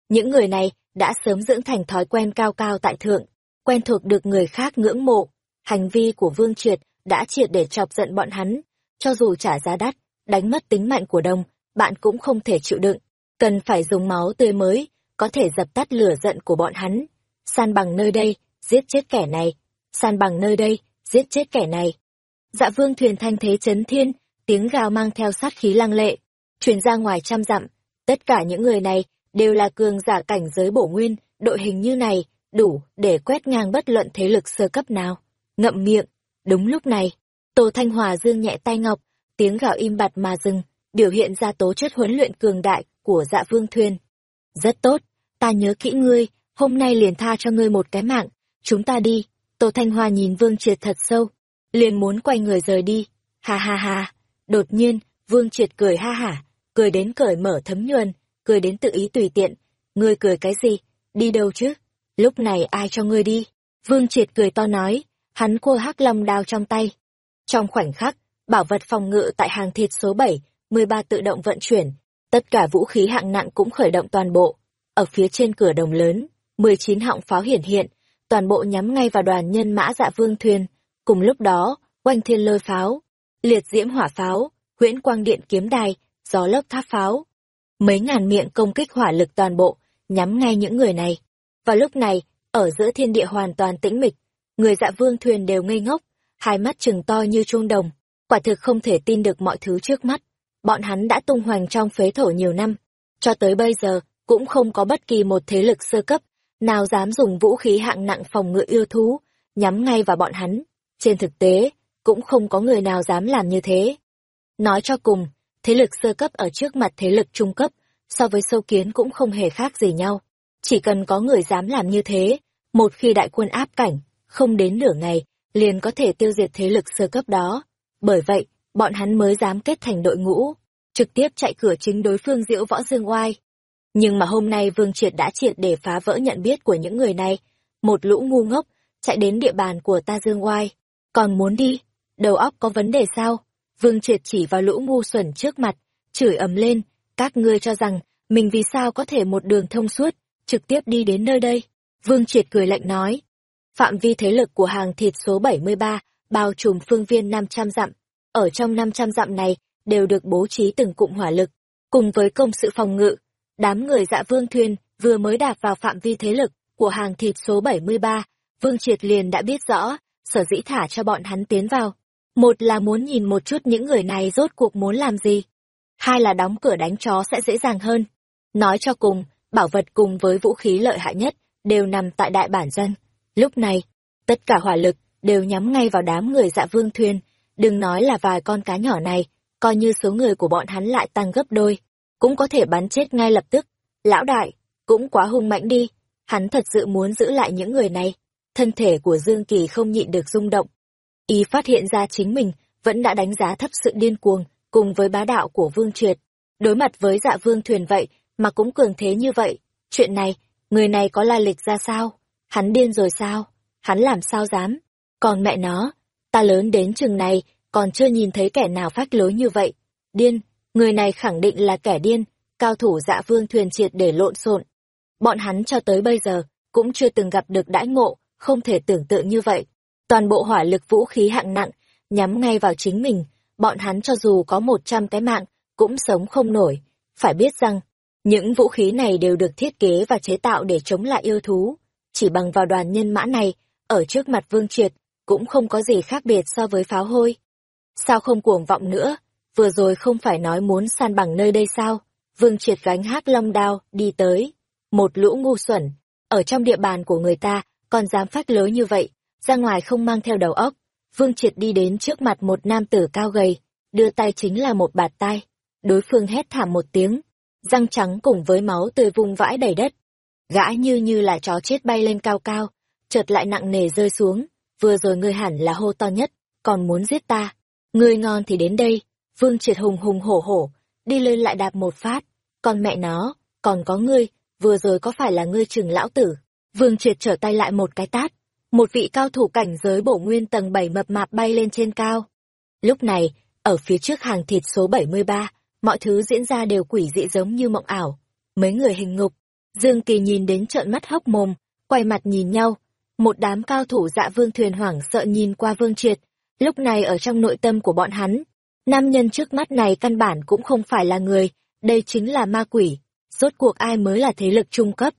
Những người này đã sớm dưỡng thành thói quen cao cao tại thượng, quen thuộc được người khác ngưỡng mộ. Hành vi của Vương Triệt đã triệt để chọc giận bọn hắn, cho dù trả giá đắt, đánh mất tính mạng của đồng, bạn cũng không thể chịu đựng. Cần phải dùng máu tươi mới, có thể dập tắt lửa giận của bọn hắn. San bằng nơi đây, giết chết kẻ này. San bằng nơi đây, giết chết kẻ này. Dạ vương thuyền thanh thế chấn thiên, tiếng gào mang theo sát khí lăng lệ, truyền ra ngoài trăm dặm. Tất cả những người này đều là cường giả cảnh giới bổ nguyên, đội hình như này, đủ để quét ngang bất luận thế lực sơ cấp nào. Ngậm miệng, đúng lúc này, Tô Thanh Hòa dương nhẹ tay ngọc, tiếng gào im bặt mà dừng, biểu hiện ra tố chất huấn luyện cường đại của dạ vương thuyền. Rất tốt, ta nhớ kỹ ngươi, hôm nay liền tha cho ngươi một cái mạng, chúng ta đi. Tô Thanh Hòa nhìn Vương Triệt thật sâu, liền muốn quay người rời đi. Ha ha ha, đột nhiên, Vương Triệt cười ha hả, cười đến cởi mở thấm nhuần, cười đến tự ý tùy tiện. Ngươi cười cái gì? Đi đâu chứ? Lúc này ai cho ngươi đi? Vương Triệt cười to nói, hắn cua hắc long đao trong tay. Trong khoảnh khắc, bảo vật phòng ngự tại hàng thịt số 7, 13 tự động vận chuyển, tất cả vũ khí hạng nặng cũng khởi động toàn bộ. Ở phía trên cửa đồng lớn, 19 họng pháo hiển hiện, toàn bộ nhắm ngay vào đoàn nhân mã dạ vương thuyền. Cùng lúc đó, quanh thiên lôi pháo, liệt diễm hỏa pháo, huyễn quang điện kiếm đài, gió lốc tháp pháo, mấy ngàn miệng công kích hỏa lực toàn bộ, nhắm ngay những người này. Và lúc này, ở giữa thiên địa hoàn toàn tĩnh mịch, người dạ vương thuyền đều ngây ngốc, hai mắt trừng to như chuông đồng, quả thực không thể tin được mọi thứ trước mắt. Bọn hắn đã tung hoành trong phế thổ nhiều năm, cho tới bây giờ cũng không có bất kỳ một thế lực sơ cấp nào dám dùng vũ khí hạng nặng phòng ngự yêu thú, nhắm ngay vào bọn hắn. Trên thực tế, cũng không có người nào dám làm như thế. Nói cho cùng, thế lực sơ cấp ở trước mặt thế lực trung cấp, so với sâu kiến cũng không hề khác gì nhau. Chỉ cần có người dám làm như thế, Một khi đại quân áp cảnh, không đến nửa ngày, liền có thể tiêu diệt thế lực sơ cấp đó. Bởi vậy, bọn hắn mới dám kết thành đội ngũ, trực tiếp chạy cửa chính đối phương diễu võ dương oai. Nhưng mà hôm nay Vương Triệt đã triệt để phá vỡ nhận biết của những người này. Một lũ ngu ngốc, chạy đến địa bàn của ta dương oai. Còn muốn đi? Đầu óc có vấn đề sao? Vương Triệt chỉ vào lũ ngu xuẩn trước mặt, chửi ầm lên. Các ngươi cho rằng, mình vì sao có thể một đường thông suốt, trực tiếp đi đến nơi đây? Vương Triệt cười lạnh nói. Phạm vi thế lực của hàng thịt số 73, bao trùm phương viên 500 dặm. Ở trong 500 dặm này, đều được bố trí từng cụm hỏa lực, cùng với công sự phòng ngự. Đám người dạ vương thuyền vừa mới đạp vào phạm vi thế lực của hàng thịt số 73, Vương Triệt liền đã biết rõ, sở dĩ thả cho bọn hắn tiến vào. Một là muốn nhìn một chút những người này rốt cuộc muốn làm gì. Hai là đóng cửa đánh chó sẽ dễ dàng hơn. Nói cho cùng, bảo vật cùng với vũ khí lợi hại nhất, đều nằm tại đại bản dân. Lúc này, tất cả hỏa lực đều nhắm ngay vào đám người dạ vương thuyền, đừng nói là vài con cá nhỏ này, coi như số người của bọn hắn lại tăng gấp đôi, cũng có thể bắn chết ngay lập tức. Lão đại, cũng quá hung mạnh đi, hắn thật sự muốn giữ lại những người này. Thân thể của Dương Kỳ không nhịn được rung động. Y phát hiện ra chính mình vẫn đã đánh giá thấp sự điên cuồng cùng với bá đạo của Vương Triệt. Đối mặt với dạ vương thuyền vậy mà cũng cường thế như vậy. Chuyện này, người này có lai lịch ra sao? Hắn điên rồi sao? Hắn làm sao dám? Còn mẹ nó, ta lớn đến chừng này còn chưa nhìn thấy kẻ nào phách lối như vậy. Điên, người này khẳng định là kẻ điên, cao thủ dạ vương thuyền triệt để lộn xộn. Bọn hắn cho tới bây giờ cũng chưa từng gặp được đãi ngộ, không thể tưởng tượng như vậy. Toàn bộ hỏa lực vũ khí hạng nặng, nhắm ngay vào chính mình, bọn hắn cho dù có một trăm cái mạng, cũng sống không nổi. Phải biết rằng, những vũ khí này đều được thiết kế và chế tạo để chống lại yêu thú. Chỉ bằng vào đoàn nhân mã này, ở trước mặt Vương Triệt, cũng không có gì khác biệt so với pháo hôi. Sao không cuồng vọng nữa? Vừa rồi không phải nói muốn san bằng nơi đây sao? Vương Triệt gánh hát long đao, đi tới. Một lũ ngu xuẩn, ở trong địa bàn của người ta, còn dám phát lối như vậy, ra ngoài không mang theo đầu óc. Vương Triệt đi đến trước mặt một nam tử cao gầy, đưa tay chính là một bạt tay. Đối phương hét thảm một tiếng, răng trắng cùng với máu tươi vung vãi đầy đất. Gã như như là chó chết bay lên cao cao, chợt lại nặng nề rơi xuống, vừa rồi ngươi hẳn là hô to nhất, còn muốn giết ta. Ngươi ngon thì đến đây, Vương Triệt hùng hùng hổ hổ, đi lên lại đạp một phát, còn mẹ nó, còn có ngươi, vừa rồi có phải là ngươi trừng lão tử. Vương Triệt trở tay lại một cái tát, một vị cao thủ cảnh giới bổ nguyên tầng 7 mập mạp bay lên trên cao. Lúc này, ở phía trước hàng thịt số 73, mọi thứ diễn ra đều quỷ dị giống như mộng ảo. Mấy người hình ngục, Dương Kỳ nhìn đến trợn mắt hốc mồm, quay mặt nhìn nhau. Một đám cao thủ dạ vương thuyền hoảng sợ nhìn qua Vương Triệt, lúc này ở trong nội tâm của bọn hắn. Nam nhân trước mắt này căn bản cũng không phải là người, đây chính là ma quỷ. Rốt cuộc ai mới là thế lực trung cấp?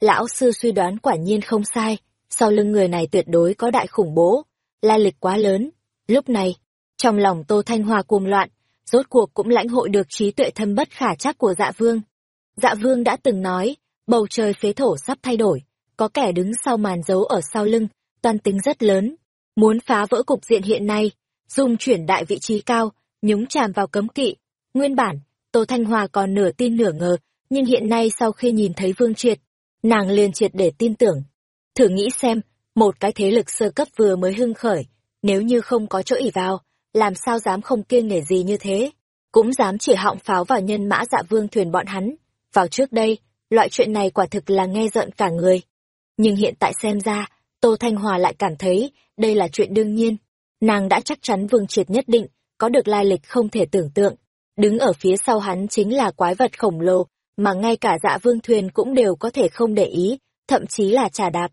Lão sư suy đoán quả nhiên không sai, sau lưng người này tuyệt đối có đại khủng bố, lai lịch quá lớn. Lúc này, trong lòng Tô Thanh Hoa cuồng loạn, rốt cuộc cũng lãnh hội được trí tuệ thâm bất khả chắc của dạ vương. Dạ vương đã từng nói, bầu trời phế thổ sắp thay đổi, có kẻ đứng sau màn dấu ở sau lưng, toàn tính rất lớn, muốn phá vỡ cục diện hiện nay, dùng chuyển đại vị trí cao, nhúng chàm vào cấm kỵ. Nguyên bản, Tô Thanh Hòa còn nửa tin nửa ngờ, nhưng hiện nay sau khi nhìn thấy Vương Triệt, nàng liền triệt để tin tưởng. Thử nghĩ xem, một cái thế lực sơ cấp vừa mới hưng khởi, nếu như không có chỗ ỉ vào, làm sao dám không kiêng nể gì như thế, cũng dám chỉ họng pháo vào nhân mã dạ vương thuyền bọn hắn. Vào trước đây, loại chuyện này quả thực là nghe giận cả người. Nhưng hiện tại xem ra, Tô Thanh Hòa lại cảm thấy đây là chuyện đương nhiên. Nàng đã chắc chắn Vương Triệt nhất định có được lai lịch không thể tưởng tượng. Đứng ở phía sau hắn chính là quái vật khổng lồ, mà ngay cả dạ vương thuyền cũng đều có thể không để ý, thậm chí là trả đạp.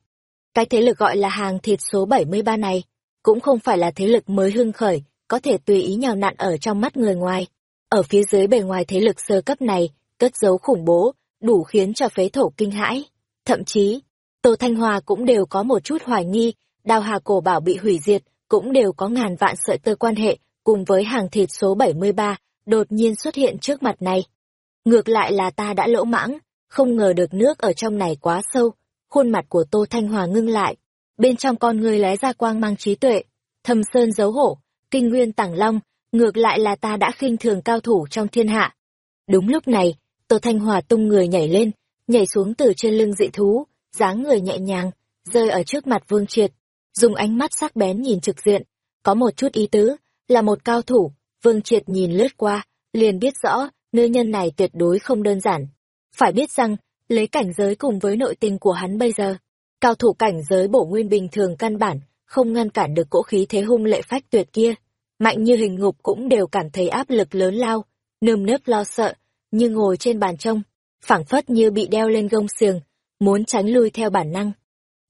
Cái thế lực gọi là hàng thịt số 73 này, cũng không phải là thế lực mới hưng khởi, có thể tùy ý nhào nặn ở trong mắt người ngoài. Ở phía dưới bề ngoài thế lực sơ cấp này, cất giấu khủng bố, đủ khiến cho phế thổ kinh hãi. Thậm chí, Tô Thanh Hòa cũng đều có một chút hoài nghi, đào hà cổ bảo bị hủy diệt, cũng đều có ngàn vạn sợi tơ quan hệ, cùng với hàng thịt số 73, đột nhiên xuất hiện trước mặt này. Ngược lại là ta đã lỗ mãng, không ngờ được nước ở trong này quá sâu, khuôn mặt của Tô Thanh Hòa ngưng lại, bên trong con người lóe ra quang mang trí tuệ, thâm sơn giấu hổ, kinh nguyên tảng long, ngược lại là ta đã khinh thường cao thủ trong thiên hạ. Đúng lúc này, Tô Thanh Hòa tung người nhảy lên, nhảy xuống từ trên lưng dị thú, dáng người nhẹ nhàng, rơi ở trước mặt Vương Triệt, dùng ánh mắt sắc bén nhìn trực diện, có một chút ý tứ, là một cao thủ, Vương Triệt nhìn lướt qua, liền biết rõ, nữ nhân này tuyệt đối không đơn giản. Phải biết rằng, lấy cảnh giới cùng với nội tình của hắn bây giờ, cao thủ cảnh giới bổ nguyên bình thường căn bản, không ngăn cản được cỗ khí thế hung lệ phách tuyệt kia. Mạnh như hình ngục cũng đều cảm thấy áp lực lớn lao, nơm nớp lo sợ, như ngồi trên bàn trông, phảng phất như bị đeo lên gông xiềng, muốn tránh lui theo bản năng.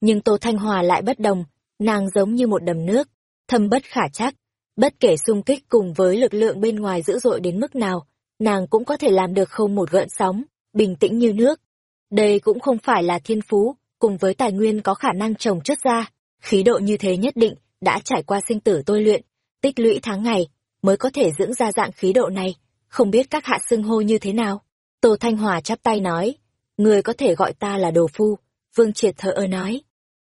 Nhưng Tô Thanh Hòa lại bất đồng, nàng giống như một đầm nước, thâm bất khả chắc, bất kể xung kích cùng với lực lượng bên ngoài dữ dội đến mức nào, nàng cũng có thể làm được không một gợn sóng, bình tĩnh như nước. Đây cũng không phải là thiên phú, cùng với tài nguyên có khả năng trồng chất ra, khí độ như thế nhất định đã trải qua sinh tử tôi luyện, tích lũy tháng ngày, mới có thể dưỡng ra dạng khí độ này, không biết các hạ xưng hô như thế nào. Tô Thanh Hòa chắp tay nói, người có thể gọi ta là đồ phu, Vương Triệt thở ơ nói.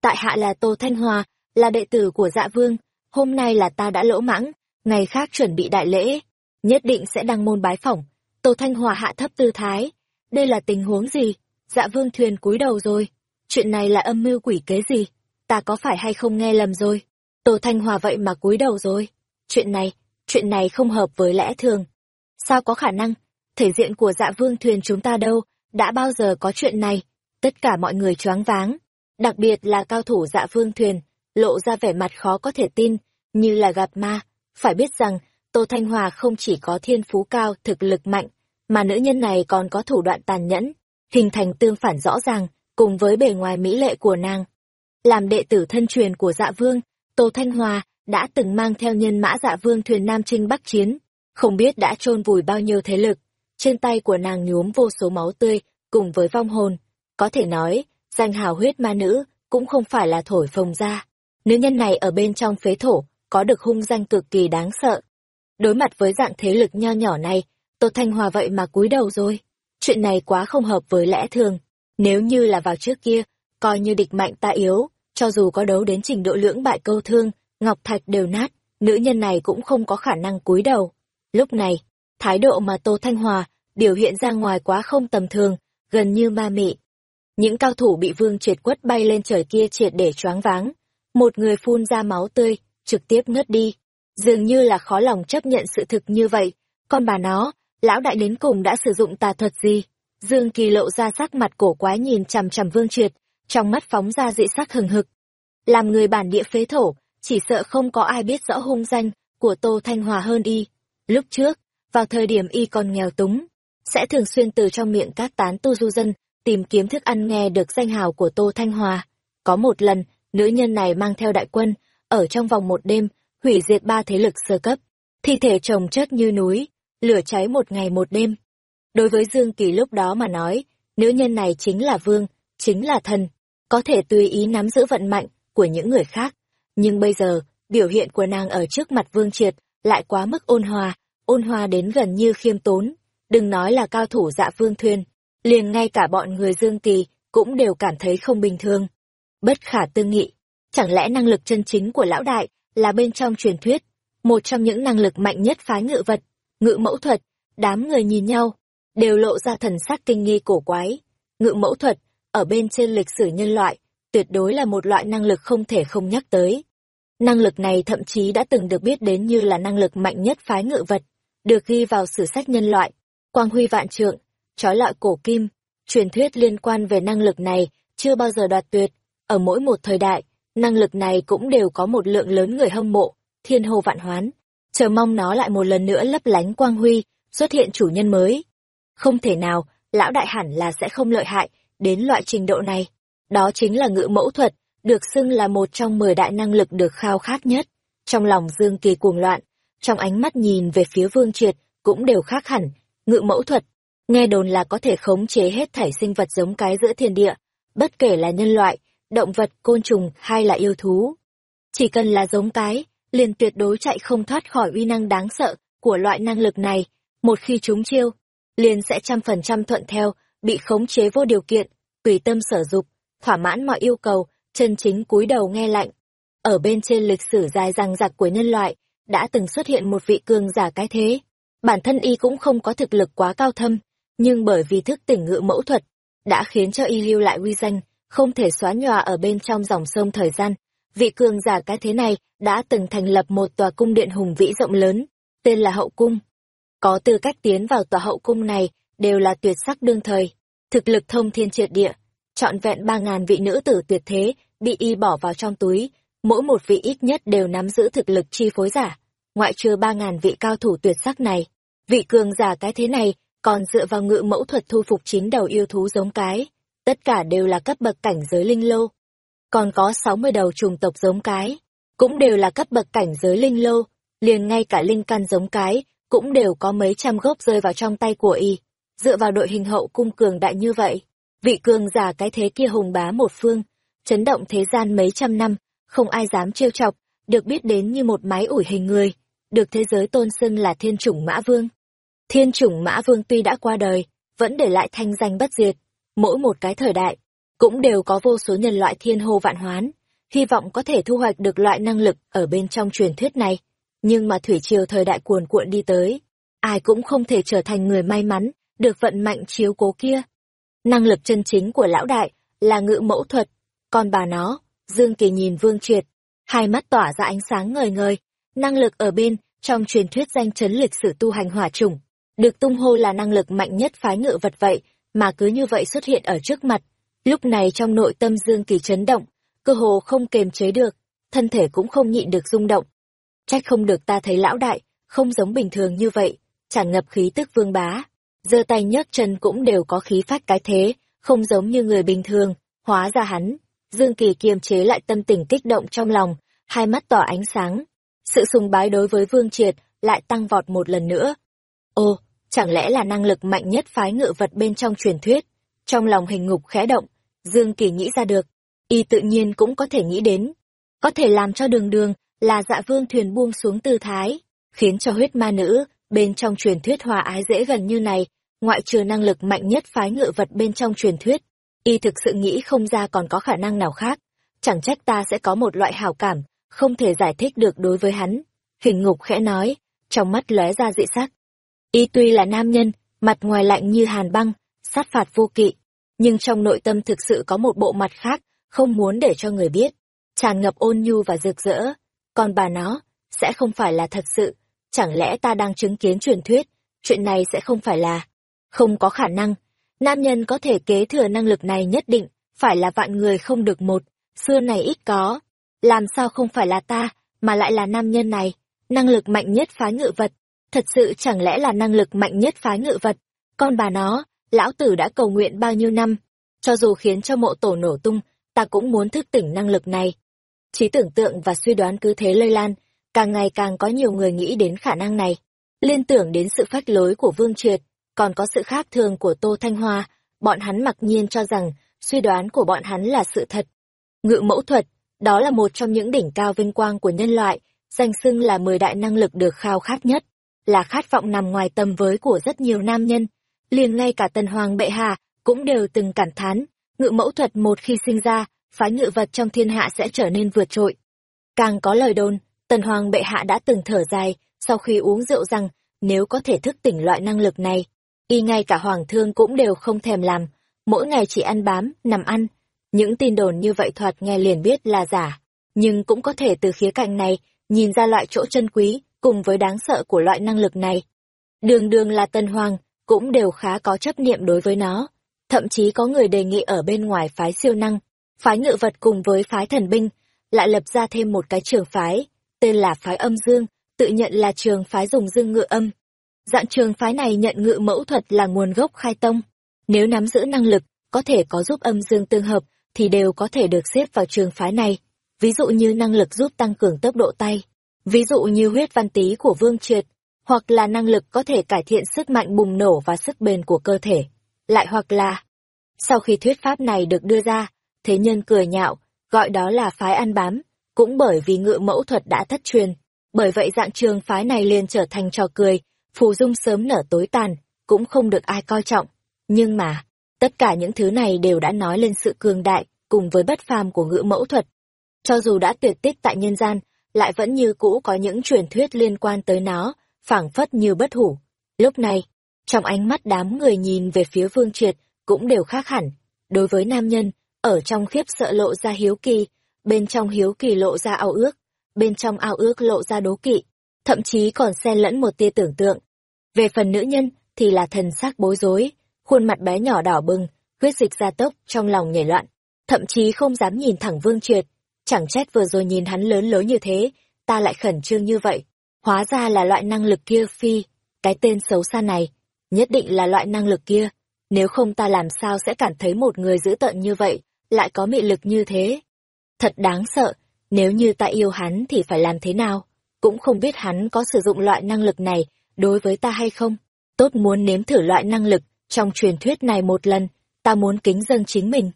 Tại hạ là Tô Thanh Hòa, là đệ tử của dạ vương, hôm nay là ta đã lỗ mãng, ngày khác chuẩn bị đại lễ, nhất định sẽ đăng môn bái phỏng. Tô Thanh Hòa hạ thấp tư thái, đây là tình huống gì? Dạ vương thuyền cúi đầu rồi, chuyện này là âm mưu quỷ kế gì? Ta có phải hay không nghe lầm rồi? Tô Thanh Hòa vậy mà cúi đầu rồi. Chuyện này, chuyện này không hợp với lẽ thường. Sao có khả năng? Thể diện của dạ vương thuyền chúng ta đâu, đã bao giờ có chuyện này? Tất cả mọi người choáng váng, đặc biệt là cao thủ dạ vương thuyền, lộ ra vẻ mặt khó có thể tin, như là gặp ma. Phải biết rằng, Tô Thanh Hòa không chỉ có thiên phú cao, thực lực mạnh, mà nữ nhân này còn có thủ đoạn tàn nhẫn, hình thành tương phản rõ ràng, cùng với bề ngoài mỹ lệ của nàng. Làm đệ tử thân truyền của dạ vương, Tô Thanh Hòa đã từng mang theo nhân mã dạ vương thuyền Nam Trinh Bắc Chiến, không biết đã chôn vùi bao nhiêu thế lực. Trên tay của nàng nhuốm vô số máu tươi, cùng với vong hồn. Có thể nói, danh hào huyết ma nữ, cũng không phải là thổi phồng ra. Nữ nhân này ở bên trong phế thổ, có được hung danh cực kỳ đáng sợ. Đối mặt với dạng thế lực nho nhỏ này, Tô Thanh Hòa vậy mà cúi đầu rồi. Chuyện này quá không hợp với lẽ thường. Nếu như là vào trước kia, coi như địch mạnh ta yếu, cho dù có đấu đến trình độ lưỡng bại câu thương, ngọc thạch đều nát, nữ nhân này cũng không có khả năng cúi đầu. Lúc này, thái độ mà Tô Thanh Hòa biểu hiện ra ngoài quá không tầm thường, gần như ma mị. Những cao thủ bị vương triệt quất bay lên trời kia triệt để choáng váng. Một người phun ra máu tươi, trực tiếp ngất đi. Dường như là khó lòng chấp nhận sự thực như vậy. Con bà nó, lão đại đến cùng đã sử dụng tà thuật gì? Dương Kỳ lộ ra sắc mặt cổ quái nhìn chằm chằm vương triệt, trong mắt phóng ra dị sắc hừng hực. Làm người bản địa phế thổ, chỉ sợ không có ai biết rõ hung danh của Tô Thanh Hòa hơn y. Lúc trước, vào thời điểm y còn nghèo túng, sẽ thường xuyên từ trong miệng các tán tu du dân tìm kiếm thức ăn nghe được danh hào của Tô Thanh Hòa. Có một lần, nữ nhân này mang theo đại quân, ở trong vòng một đêm, hủy diệt ba thế lực sơ cấp. Thi thể chồng chất như núi, lửa cháy một ngày một đêm. Đối với Dương Kỳ lúc đó mà nói, nữ nhân này chính là vương, chính là thần, có thể tùy ý nắm giữ vận mạnh của những người khác. Nhưng bây giờ, biểu hiện của nàng ở trước mặt vương triệt lại quá mức ôn hòa, ôn hòa đến gần như khiêm tốn. Đừng nói là cao thủ dạ vương thuyền, liền ngay cả bọn người Dương Kỳ cũng đều cảm thấy không bình thường. Bất khả tư nghị, chẳng lẽ năng lực chân chính của lão đại là bên trong truyền thuyết, một trong những năng lực mạnh nhất phái ngự vật, ngự mẫu thuật, đám người nhìn nhau, đều lộ ra thần sắc kinh nghi cổ quái. Ngự mẫu thuật, ở bên trên lịch sử nhân loại, tuyệt đối là một loại năng lực không thể không nhắc tới. Năng lực này thậm chí đã từng được biết đến như là năng lực mạnh nhất phái ngự vật, được ghi vào sử sách nhân loại. Quang huy vạn trượng, trói lọi cổ kim, truyền thuyết liên quan về năng lực này chưa bao giờ đoạt tuyệt. Ở mỗi một thời đại, năng lực này cũng đều có một lượng lớn người hâm mộ, thiên hồ vạn hoán. Chờ mong nó lại một lần nữa lấp lánh quang huy, xuất hiện chủ nhân mới. Không thể nào, lão đại hẳn là sẽ không lợi hại, đến loại trình độ này. Đó chính là ngự mẫu thuật, được xưng là một trong mười đại năng lực được khao khát nhất. Trong lòng Dương Kỳ cuồng loạn, trong ánh mắt nhìn về phía Vương Triệt cũng đều khác hẳn, ngự mẫu thuật. Nghe đồn là có thể khống chế hết thảy sinh vật giống cái giữa thiên địa, bất kể là nhân loại, động vật, côn trùng hay là yêu thú. Chỉ cần là giống cái, liền tuyệt đối chạy không thoát khỏi uy năng đáng sợ của loại năng lực này. Một khi chúng chiêu, liền sẽ trăm phần trăm thuận theo, bị khống chế vô điều kiện, tùy tâm sở dục, thỏa mãn mọi yêu cầu, chân chính cúi đầu nghe lạnh. Ở bên trên lịch sử dài răng rặc của nhân loại, đã từng xuất hiện một vị cường giả cái thế. Bản thân y cũng không có thực lực quá cao thâm, nhưng bởi vì thức tỉnh ngự mẫu thuật, đã khiến cho y lưu lại uy danh, không thể xóa nhòa ở bên trong dòng sông thời gian. Vị cường giả cái thế này đã từng thành lập một tòa cung điện hùng vĩ rộng lớn, tên là Hậu Cung. Có tư cách tiến vào tòa hậu cung này đều là tuyệt sắc đương thời, thực lực thông thiên triệt địa, trọn vẹn ba ngàn vị nữ tử tuyệt thế bị y bỏ vào trong túi, mỗi một vị ít nhất đều nắm giữ thực lực chi phối giả, ngoại trừ ba ngàn vị cao thủ tuyệt sắc này. Vị cường giả cái thế này còn dựa vào ngự mẫu thuật thu phục chín đầu yêu thú giống cái, tất cả đều là cấp bậc cảnh giới linh lô. Còn có sáu mươi đầu trùng tộc giống cái, cũng đều là cấp bậc cảnh giới linh lô, liền ngay cả linh căn giống cái, cũng đều có mấy trăm gốc rơi vào trong tay của y. Dựa vào đội hình hậu cung cường đại như vậy, vị cường giả cái thế kia hùng bá một phương, chấn động thế gian mấy trăm năm, không ai dám trêu chọc, được biết đến như một mái ủi hình người, được thế giới tôn xưng là thiên chủng mã vương. Thiên chủng mã vương tuy đã qua đời, vẫn để lại thanh danh bất diệt, mỗi một cái thời đại, cũng đều có vô số nhân loại thiên hô vạn hoán, hy vọng có thể thu hoạch được loại năng lực ở bên trong truyền thuyết này. Nhưng mà thủy triều thời đại cuồn cuộn đi tới, ai cũng không thể trở thành người may mắn, được vận mạnh chiếu cố kia. Năng lực chân chính của lão đại là ngự mẫu thuật, còn bà nó, Dương Kỳ nhìn Vương Triệt, hai mắt tỏa ra ánh sáng ngời ngời, năng lực ở bên, trong truyền thuyết danh chấn lịch sử tu hành hỏa chủng, được tung hô là năng lực mạnh nhất phái ngự vật vậy, mà cứ như vậy xuất hiện ở trước mặt. Lúc này trong nội tâm Dương Kỳ chấn động, cơ hồ không kềm chế được, thân thể cũng không nhịn được rung động. Trách không được ta thấy lão đại, không giống bình thường như vậy, tràn ngập khí tức vương bá. giơ tay nhấc chân cũng đều có khí phách cái thế, không giống như người bình thường, hóa ra hắn. Dương Kỳ kiềm chế lại tâm tình kích động trong lòng, hai mắt tỏ ánh sáng. Sự sùng bái đối với Vương Triệt lại tăng vọt một lần nữa. Ô, chẳng lẽ là năng lực mạnh nhất phái ngự vật bên trong truyền thuyết? Trong lòng hình ngục khẽ động, Dương Kỳ nghĩ ra được, y tự nhiên cũng có thể nghĩ đến. Có thể làm cho đường đường là dạ vương thuyền buông xuống tư thái, khiến cho huyết ma nữ bên trong truyền thuyết hòa ái dễ gần như này, ngoại trừ năng lực mạnh nhất phái ngự vật bên trong truyền thuyết, y thực sự nghĩ không ra còn có khả năng nào khác. Chẳng trách ta sẽ có một loại hảo cảm, không thể giải thích được đối với hắn. Hình ngục khẽ nói, trong mắt lóe ra dị sắc. Y tuy là nam nhân, mặt ngoài lạnh như hàn băng, sát phạt vô kỵ, nhưng trong nội tâm thực sự có một bộ mặt khác, không muốn để cho người biết, tràn ngập ôn nhu và rực rỡ. Còn bà nó, sẽ không phải là thật sự, chẳng lẽ ta đang chứng kiến truyền thuyết, chuyện này sẽ không phải là, không có khả năng. Nam nhân có thể kế thừa năng lực này nhất định, phải là vạn người không được một, xưa này ít có. Làm sao không phải là ta, mà lại là nam nhân này, năng lực mạnh nhất phá ngự vật, thật sự chẳng lẽ là năng lực mạnh nhất phá ngự vật. Con bà nó, lão tử đã cầu nguyện bao nhiêu năm, cho dù khiến cho mộ tổ nổ tung, ta cũng muốn thức tỉnh năng lực này. Trí tưởng tượng và suy đoán cứ thế lây lan, càng ngày càng có nhiều người nghĩ đến khả năng này. Liên tưởng đến sự phách lối của Vương Triệt, còn có sự khác thường của Tô Thanh Hoa, bọn hắn mặc nhiên cho rằng suy đoán của bọn hắn là sự thật. Ngự mẫu thuật, đó là một trong những đỉnh cao vinh quang của nhân loại, danh xưng là mười đại năng lực được khao khát nhất, là khát vọng nằm ngoài tầm với của rất nhiều nam nhân. Liền ngay cả Tần Hoàng Bệ Hạ cũng đều từng cảm thán, ngự mẫu thuật một khi sinh ra, phái ngự vật trong thiên hạ sẽ trở nên vượt trội. Càng có lời đồn, Tần Hoàng bệ hạ đã từng thở dài, sau khi uống rượu rằng, nếu có thể thức tỉnh loại năng lực này, y ngay cả hoàng thương cũng đều không thèm làm, mỗi ngày chỉ ăn bám, nằm ăn. Những tin đồn như vậy thoạt nghe liền biết là giả, nhưng cũng có thể từ khía cạnh này, nhìn ra loại chỗ chân quý, cùng với đáng sợ của loại năng lực này. Đường đường là Tân Hoàng, cũng đều khá có chấp niệm đối với nó. Thậm chí có người đề nghị ở bên ngoài phái siêu năng, phái ngự vật cùng với phái thần binh, lại lập ra thêm một cái trường phái, tên là phái âm dương, tự nhận là trường phái dùng dương ngự âm. Dạng trường phái này nhận ngự mẫu thuật là nguồn gốc khai tông. Nếu nắm giữ năng lực, có thể có giúp âm dương tương hợp, thì đều có thể được xếp vào trường phái này. Ví dụ như năng lực giúp tăng cường tốc độ tay. Ví dụ như huyết văn tý của Vương Triệt, hoặc là năng lực có thể cải thiện sức mạnh bùng nổ và sức bền của cơ thể. Lại hoặc là, sau khi thuyết pháp này được đưa ra, thế nhân cười nhạo, gọi đó là phái ăn bám, cũng bởi vì ngự mẫu thuật đã thất truyền. Bởi vậy dạng trường phái này liền trở thành trò cười, phù dung sớm nở tối tàn, cũng không được ai coi trọng. Nhưng mà, tất cả những thứ này đều đã nói lên sự cường đại, cùng với bất phàm của ngự mẫu thuật. Cho dù đã tuyệt tích tại nhân gian, lại vẫn như cũ có những truyền thuyết liên quan tới nó, phảng phất như bất hủ. Lúc này, trong ánh mắt đám người nhìn về phía Vương Triệt, cũng đều khác hẳn. Đối với nam nhân, ở trong khiếp sợ lộ ra hiếu kỳ, bên trong hiếu kỳ lộ ra ao ước, bên trong ao ước lộ ra đố kỵ, thậm chí còn xen lẫn một tia tưởng tượng. Về phần nữ nhân, thì là thần sắc bối rối, khuôn mặt bé nhỏ đỏ bừng, huyết dịch ra tốc, trong lòng nhảy loạn, thậm chí không dám nhìn thẳng Vương Triệt. Chẳng trách vừa rồi nhìn hắn lớn lối như thế, ta lại khẩn trương như vậy. Hóa ra là loại năng lực kia phi, cái tên xấu xa này, nhất định là loại năng lực kia. Nếu không ta làm sao sẽ cảm thấy một người dữ tợn như vậy, lại có mị lực như thế. Thật đáng sợ, nếu như ta yêu hắn thì phải làm thế nào? Cũng không biết hắn có sử dụng loại năng lực này đối với ta hay không. Tốt muốn nếm thử loại năng lực trong truyền thuyết này một lần, ta muốn kính dâng chính mình.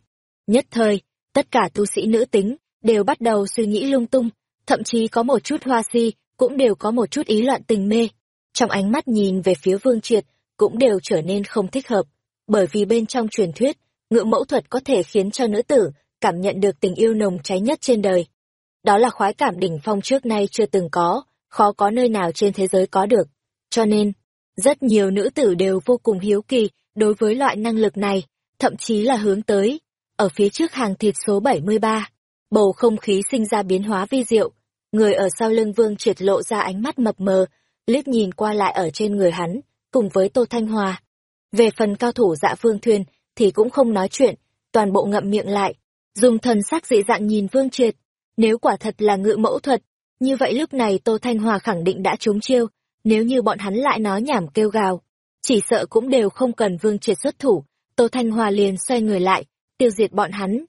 Nhất thời, tất cả tu sĩ nữ tính đều bắt đầu suy nghĩ lung tung, thậm chí có một chút hoa si, cũng đều có một chút ý loạn tình mê. Trong ánh mắt nhìn về phía Vương Triệt, cũng đều trở nên không thích hợp, bởi vì bên trong truyền thuyết, ngựa mẫu thuật có thể khiến cho nữ tử cảm nhận được tình yêu nồng cháy nhất trên đời. Đó là khoái cảm đỉnh phong trước nay chưa từng có, khó có nơi nào trên thế giới có được. Cho nên, rất nhiều nữ tử đều vô cùng hiếu kỳ đối với loại năng lực này, thậm chí là hướng tới. Ở phía trước hàng thịt số 73, bầu không khí sinh ra biến hóa vi diệu. Người ở sau lưng vương triệt lộ ra ánh mắt mập mờ, liếc nhìn qua lại ở trên người hắn, cùng với Tô Thanh Hòa. Về phần cao thủ dạ vương thuyền, thì cũng không nói chuyện, toàn bộ ngậm miệng lại, dùng thần sắc dị dạng nhìn vương triệt. Nếu quả thật là ngự mẫu thuật, như vậy lúc này Tô Thanh Hòa khẳng định đã trúng chiêu, nếu như bọn hắn lại nói nhảm kêu gào, chỉ sợ cũng đều không cần Vương Triệt xuất thủ, Tô Thanh Hòa liền xoay người lại, tiêu diệt bọn hắn.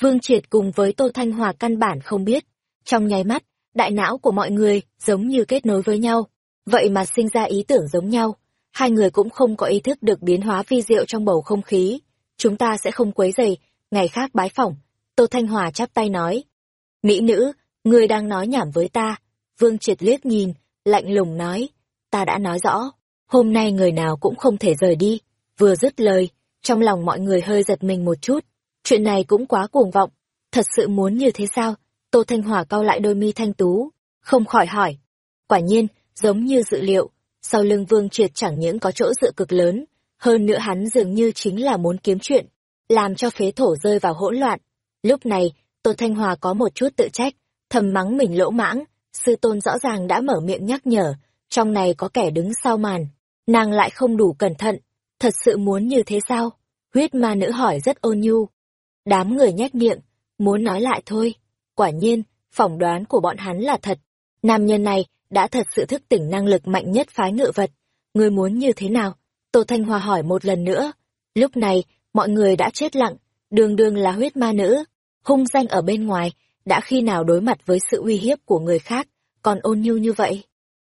Vương Triệt cùng với Tô Thanh Hòa căn bản không biết, trong nháy mắt, đại não của mọi người giống như kết nối với nhau, vậy mà sinh ra ý tưởng giống nhau, hai người cũng không có ý thức được biến hóa vi diệu trong bầu không khí, chúng ta sẽ không quấy rầy, ngày khác bái phỏng, Tô Thanh Hòa chắp tay nói. Mỹ nữ, ngươi đang nói nhảm với ta, Vương Triệt liếc nhìn, lạnh lùng nói, ta đã nói rõ, hôm nay người nào cũng không thể rời đi. Vừa dứt lời, trong lòng mọi người hơi giật mình một chút. Chuyện này cũng quá cuồng vọng, thật sự muốn như thế sao? Tô Thanh Hòa cau lại đôi mi thanh tú, không khỏi hỏi. Quả nhiên, giống như dự liệu, sau lưng Vương Triệt chẳng những có chỗ dựa cực lớn, hơn nữa hắn dường như chính là muốn kiếm chuyện, làm cho phế thổ rơi vào hỗn loạn. Lúc này, Tô Thanh Hòa có một chút tự trách, thầm mắng mình lỗ mãng, sư tôn rõ ràng đã mở miệng nhắc nhở, trong này có kẻ đứng sau màn, nàng lại không đủ cẩn thận, thật sự muốn như thế sao? Huyết ma nữ hỏi rất ôn nhu. Đám người nhếch miệng, muốn nói lại thôi. Quả nhiên, phỏng đoán của bọn hắn là thật. Nam nhân này đã thật sự thức tỉnh năng lực mạnh nhất phái ngự vật. Người muốn như thế nào? Tô Thanh Hòa hỏi một lần nữa. Lúc này, mọi người đã chết lặng, đường đường là huyết ma nữ. Hung danh ở bên ngoài, đã khi nào đối mặt với sự uy hiếp của người khác, còn ôn nhu như vậy.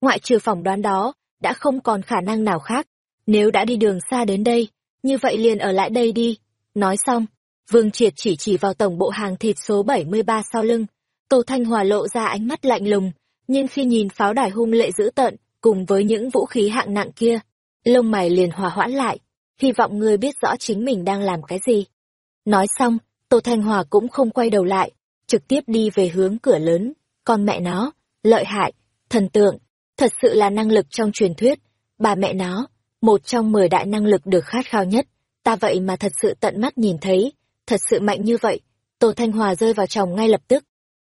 Ngoại trừ phỏng đoán đó, đã không còn khả năng nào khác. Nếu đã đi đường xa đến đây, như vậy liền ở lại đây đi. Nói xong, Vương Triệt chỉ chỉ vào tổng bộ hàng thịt số 73 sau lưng. Tô Thanh Hòa lộ ra ánh mắt lạnh lùng, nhưng khi nhìn pháo đài hung lệ dữ tợn, cùng với những vũ khí hạng nặng kia, lông mày liền hòa hoãn lại, hy vọng ngươi biết rõ chính mình đang làm cái gì. Nói xong, Tô Thanh Hòa cũng không quay đầu lại, trực tiếp đi về hướng cửa lớn, con mẹ nó, lợi hại, thần tượng, thật sự là năng lực trong truyền thuyết, bà mẹ nó, một trong mười đại năng lực được khát khao nhất, ta vậy mà thật sự tận mắt nhìn thấy, thật sự mạnh như vậy, Tô Thanh Hòa rơi vào chồng ngay lập tức.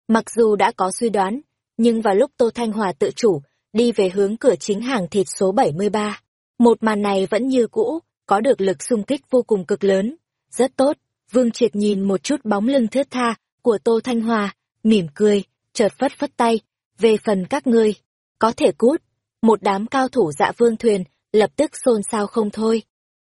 Mặc dù đã có suy đoán, nhưng vào lúc Tô Thanh Hòa tự chủ, đi về hướng cửa chính hàng thịt số 73, một màn này vẫn như cũ, có được lực xung kích vô cùng cực lớn. Rất tốt, Vương Triệt nhìn một chút bóng lưng thướt tha của Tô Thanh Hòa, mỉm cười, chợt phất phất tay, về phần các ngươi, có thể cút. Một đám cao thủ dạ vương thuyền, lập tức xôn xao không thôi.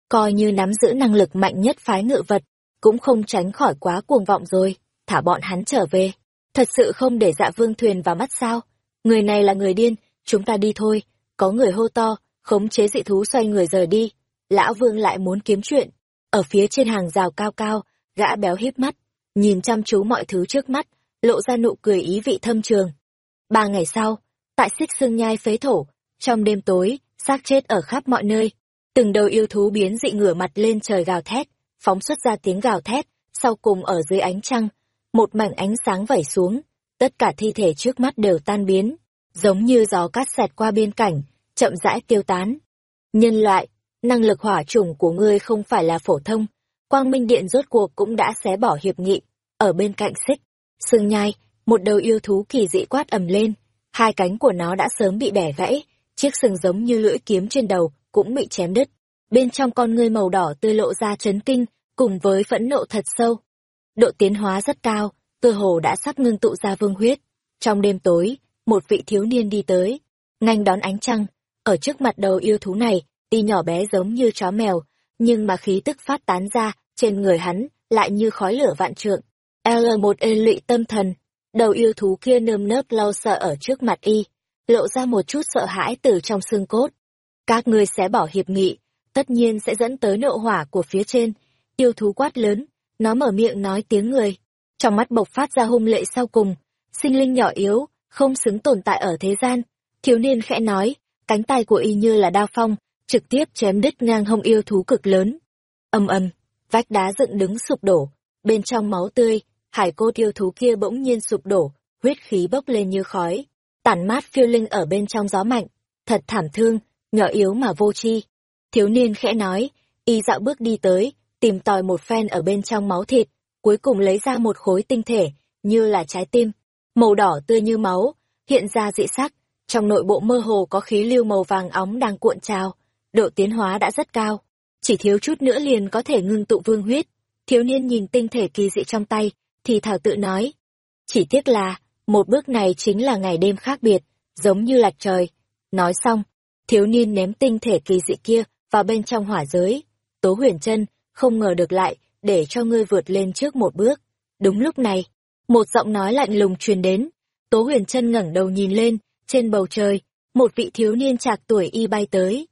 Coi như nắm giữ năng lực mạnh nhất phái ngự vật, cũng không tránh khỏi quá cuồng vọng rồi, thả bọn hắn trở về. Thật sự không để dạ vương thuyền vào mắt sao? Người này là người điên, chúng ta đi thôi. Có người hô to, khống chế dị thú xoay người rời đi. Lão vương lại muốn kiếm chuyện. Ở phía trên hàng rào cao cao, gã béo híp mắt, nhìn chăm chú mọi thứ trước mắt, lộ ra nụ cười ý vị thâm trường. Ba ngày sau, tại xích xương nhai phế thổ, trong đêm tối, xác chết ở khắp mọi nơi. Từng đầu yêu thú biến dị ngửa mặt lên trời gào thét, phóng xuất ra tiếng gào thét, sau cùng ở dưới ánh trăng, một mảnh ánh sáng vẩy xuống, tất cả thi thể trước mắt đều tan biến, giống như gió cát xẹt qua biên cảnh, chậm rãi tiêu tán. Nhân loại, năng lực hỏa chủng của ngươi không phải là phổ thông, Quang Minh Điện rốt cuộc cũng đã xé bỏ hiệp nghị. Ở bên cạnh xích, sương nhai, một đầu yêu thú kỳ dị quát ầm lên. Hai cánh của nó đã sớm bị bẻ gãy, chiếc sừng giống như lưỡi kiếm trên đầu cũng bị chém đứt. Bên trong con ngươi màu đỏ tươi lộ ra chấn kinh, cùng với phẫn nộ thật sâu. Độ tiến hóa rất cao, cơ hồ đã sắp ngưng tụ ra vương huyết. Trong đêm tối, một vị thiếu niên đi tới, nhanh đón ánh trăng. Ở trước mặt đầu yêu thú này, tuy nhỏ bé giống như chó mèo, nhưng mà khí tức phát tán ra trên người hắn lại như khói lửa vạn trượng. L1 ê lụy tâm thần, đầu yêu thú kia nơm nớp lo sợ ở trước mặt y, lộ ra một chút sợ hãi từ trong xương cốt. Các ngươi sẽ bỏ hiệp nghị, tất nhiên sẽ dẫn tới nộ hỏa của phía trên. Yêu thú quát lớn, nó mở miệng nói tiếng người. Trong mắt bộc phát ra hung lệ sau cùng, sinh linh nhỏ yếu, không xứng tồn tại ở thế gian. Thiếu niên khẽ nói, cánh tay của y như là đao phong, trực tiếp chém đứt ngang hông yêu thú cực lớn. Âm âm, vách đá dựng đứng sụp đổ, bên trong máu tươi, hải cô yêu thú kia bỗng nhiên sụp đổ, huyết khí bốc lên như khói, tản mát phiêu linh ở bên trong gió mạnh, thật thảm thương, nhỏ yếu mà vô tri. Thiếu niên khẽ nói, y dạo bước đi tới, tìm tòi một phen ở bên trong máu thịt, cuối cùng lấy ra một khối tinh thể, như là trái tim, màu đỏ tươi như máu, hiện ra dị sắc, trong nội bộ mơ hồ có khí lưu màu vàng óng đang cuộn trào, độ tiến hóa đã rất cao, chỉ thiếu chút nữa liền có thể ngưng tụ vương huyết. Thiếu niên nhìn tinh thể kỳ dị trong tay, thì thảo tự nói. Chỉ tiếc là, một bước này chính là ngày đêm khác biệt, giống như lạch trời. Nói xong, thiếu niên ném tinh thể kỳ dị kia vào bên trong hỏa giới. Tố huyền chân không ngờ được lại, để cho ngươi vượt lên trước một bước. Đúng lúc này, một giọng nói lạnh lùng truyền đến. Tố huyền chân ngẩng đầu nhìn lên, trên bầu trời, một vị thiếu niên trạc tuổi y bay tới.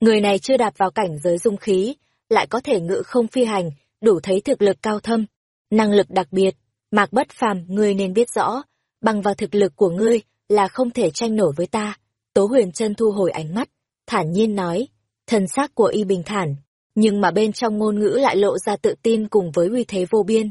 Người này chưa đạp vào cảnh giới dung khí, lại có thể ngự không phi hành, đủ thấy thực lực cao thâm. Năng lực đặc biệt, mạc bất phàm, ngươi nên biết rõ, bằng vào thực lực của ngươi là không thể tranh nổi với ta. Tố huyền chân thu hồi ánh mắt, thản nhiên nói, thần xác của y bình thản, nhưng mà bên trong ngôn ngữ lại lộ ra tự tin cùng với uy thế vô biên.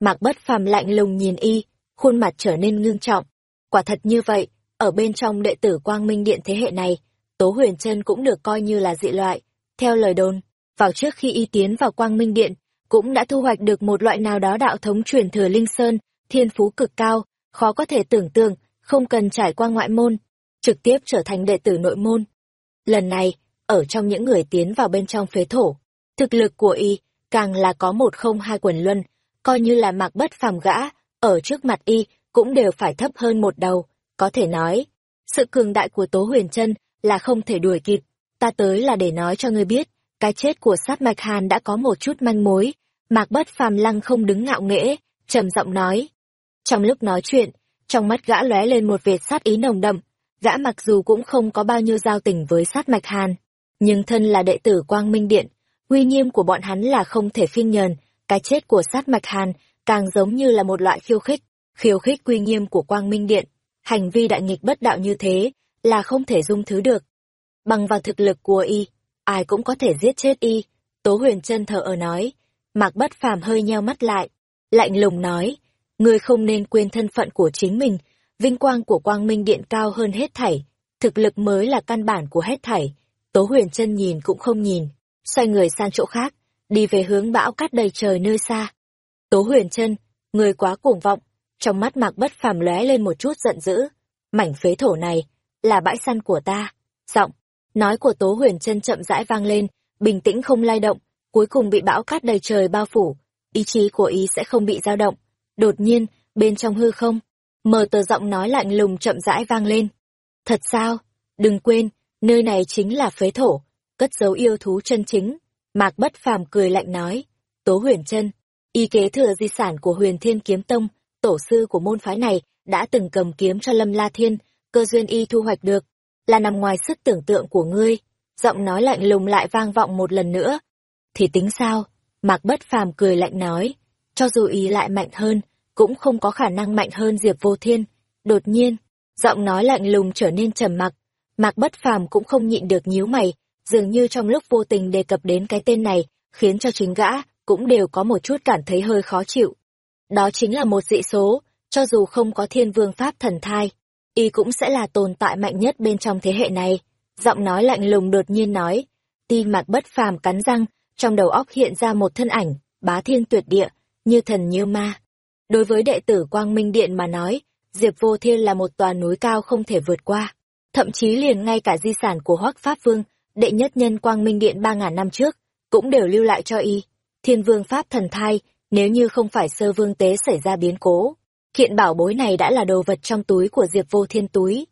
Mạc bất phàm lạnh lùng nhìn y, khuôn mặt trở nên ngưng trọng. Quả thật như vậy, ở bên trong đệ tử quang minh điện thế hệ này, Tố huyền chân cũng được coi như là dị loại. Theo lời đồn, vào trước khi y tiến vào quang minh điện, cũng đã thu hoạch được một loại nào đó đạo thống truyền thừa linh sơn, thiên phú cực cao, khó có thể tưởng tượng, không cần trải qua ngoại môn, trực tiếp trở thành đệ tử nội môn. Lần này, ở trong những người tiến vào bên trong phế thổ, thực lực của y càng là có một không hai quần luân, coi như là mặc bất phàm gã, ở trước mặt y cũng đều phải thấp hơn một đầu, có thể nói. Sự cường đại của Tố Huyền chân là không thể đuổi kịp, ta tới là để nói cho ngươi biết, cái chết của sát mạch hàn đã có một chút manh mối, mạc bất phàm lăng không đứng ngạo nghễ, trầm giọng nói. Trong lúc nói chuyện, trong mắt gã lóe lên một vệt sát ý nồng đậm, gã mặc dù cũng không có bao nhiêu giao tình với sát mạch hàn, nhưng thân là đệ tử quang minh điện, uy nghiêm của bọn hắn là không thể phiên nhờn, cái chết của sát mạch hàn càng giống như là một loại khiêu khích, khiêu khích uy nghiêm của quang minh điện. Hành vi đại nghịch bất đạo như thế, là không thể dung thứ được. Bằng vào thực lực của y, ai cũng có thể giết chết y. Tố huyền chân thở ở nói, mạc bất phàm hơi nheo mắt lại, lạnh lùng nói, ngươi không nên quên thân phận của chính mình, vinh quang của quang minh điện cao hơn hết thảy, thực lực mới là căn bản của hết thảy. Tố huyền chân nhìn cũng không nhìn, xoay người sang chỗ khác, đi về hướng bão cát đầy trời nơi xa. Tố huyền chân, người quá cuồng vọng, trong mắt mạc bất phàm lóe lên một chút giận dữ. Mảnh phế thổ này, là bãi săn của ta. Giọng, nói của Tố Huyền chân chậm rãi vang lên, bình tĩnh không lay động, cuối cùng bị bão cát đầy trời bao phủ, ý chí của ý sẽ không bị dao động. Đột nhiên, bên trong hư không, mờ tờ giọng nói lạnh lùng chậm rãi vang lên. Thật sao? Đừng quên, nơi này chính là phế thổ, cất dấu yêu thú chân chính. Mạc Bất Phàm cười lạnh nói, Tố Huyền chân, y kế thừa di sản của Huyền Thiên Kiếm Tông, tổ sư của môn phái này đã từng cầm kiếm cho Lâm La Thiên, cơ duyên y thu hoạch được, là nằm ngoài sức tưởng tượng của ngươi. Giọng nói lạnh lùng lại vang vọng một lần nữa. Thì tính sao? Mạc Bất Phàm cười lạnh nói, cho dù ý lại mạnh hơn, cũng không có khả năng mạnh hơn Diệp Vô Thiên. Đột nhiên, giọng nói lạnh lùng trở nên trầm mặc. Mạc Bất Phàm cũng không nhịn được nhíu mày, dường như trong lúc vô tình đề cập đến cái tên này, khiến cho chính gã cũng đều có một chút cảm thấy hơi khó chịu. Đó chính là một dị số, cho dù không có thiên vương pháp thần thai, y cũng sẽ là tồn tại mạnh nhất bên trong thế hệ này. Giọng nói lạnh lùng đột nhiên nói, ti mặt bất phàm cắn răng, trong đầu óc hiện ra một thân ảnh, bá thiên tuyệt địa, như thần như ma. Đối với đệ tử Quang Minh Điện mà nói, Diệp Vô Thiên là một tòa núi cao không thể vượt qua. Thậm chí liền ngay cả di sản của Hoắc Pháp Vương, đệ nhất nhân Quang Minh Điện ba ngàn năm trước, cũng đều lưu lại cho y. Thiên Vương Pháp thần thai, nếu như không phải sơ vương tế xảy ra biến cố, hiện bảo bối này đã là đồ vật trong túi của Diệp Vô Thiên túi.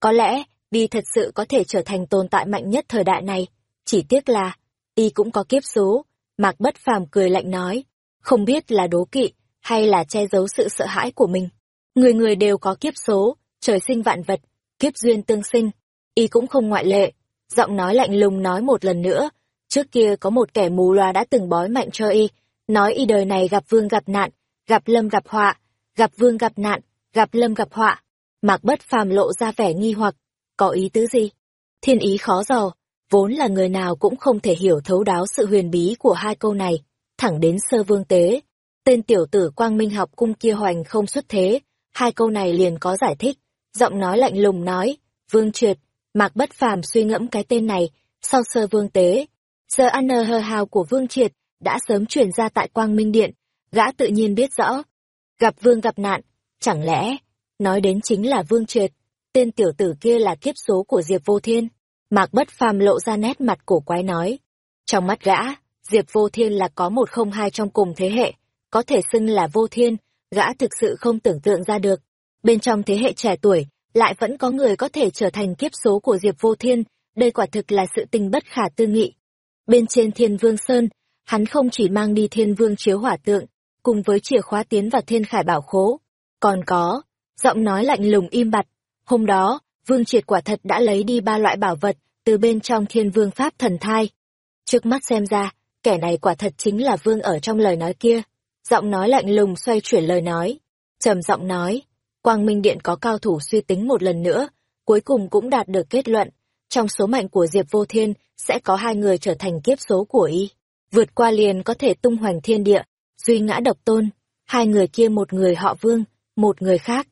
Có lẽ, y thật sự có thể trở thành tồn tại mạnh nhất thời đại này. Chỉ tiếc là, y cũng có kiếp số. Mạc Bất Phàm cười lạnh nói, không biết là đố kỵ, hay là che giấu sự sợ hãi của mình. Người người đều có kiếp số, trời sinh vạn vật, kiếp duyên tương sinh, y cũng không ngoại lệ. Giọng nói lạnh lùng nói một lần nữa, trước kia có một kẻ mù loà đã từng bói mạnh cho y, nói y đời này gặp vương gặp nạn, gặp lâm gặp họa, gặp vương gặp nạn, gặp lâm gặp họa. Mạc bất phàm lộ ra vẻ nghi hoặc, có ý tứ gì? Thiên ý khó dò, vốn là người nào cũng không thể hiểu thấu đáo sự huyền bí của hai câu này, thẳng đến sơ vương tế. Tên tiểu tử quang minh học cung kia hoành không xuất thế, hai câu này liền có giải thích, giọng nói lạnh lùng nói, vương triệt, mạc bất phàm suy ngẫm cái tên này, sau sơ vương tế. Giờ ăn nờ hờ hào của vương triệt, đã sớm truyền ra tại quang minh điện, gã tự nhiên biết rõ. Gặp vương gặp nạn, chẳng lẽ, nói đến chính là vương triệt, tên tiểu tử kia là kiếp số của Diệp Vô Thiên. Mạc Bất Phàm lộ ra nét mặt cổ quái nói. Trong mắt gã, Diệp Vô Thiên là có một không hai trong cùng thế hệ, có thể xưng là Vô Thiên, gã thực sự không tưởng tượng ra được. Bên trong thế hệ trẻ tuổi, lại vẫn có người có thể trở thành kiếp số của Diệp Vô Thiên, đây quả thực là sự tình bất khả tư nghị. Bên trên Thiên Vương Sơn, hắn không chỉ mang đi Thiên Vương chiếu hỏa tượng, cùng với chìa khóa tiến vào Thiên Khải Bảo Khố, còn có, giọng nói lạnh lùng im bặt. Hôm đó, Vương Triệt quả thật đã lấy đi ba loại bảo vật từ bên trong Thiên Vương Pháp Thần Thai. Trước mắt xem ra, kẻ này quả thật chính là Vương ở trong lời nói kia giọng nói lạnh lùng xoay chuyển lời nói trầm giọng nói quang minh điện có cao thủ suy tính một lần nữa cuối cùng cũng đạt được kết luận. Trong số mệnh của diệp vô thiên sẽ có hai người trở thành kiếp số của y. Vượt qua liền có thể tung hoành thiên địa duy ngã độc tôn. Hai người kia một người họ vương một người khác.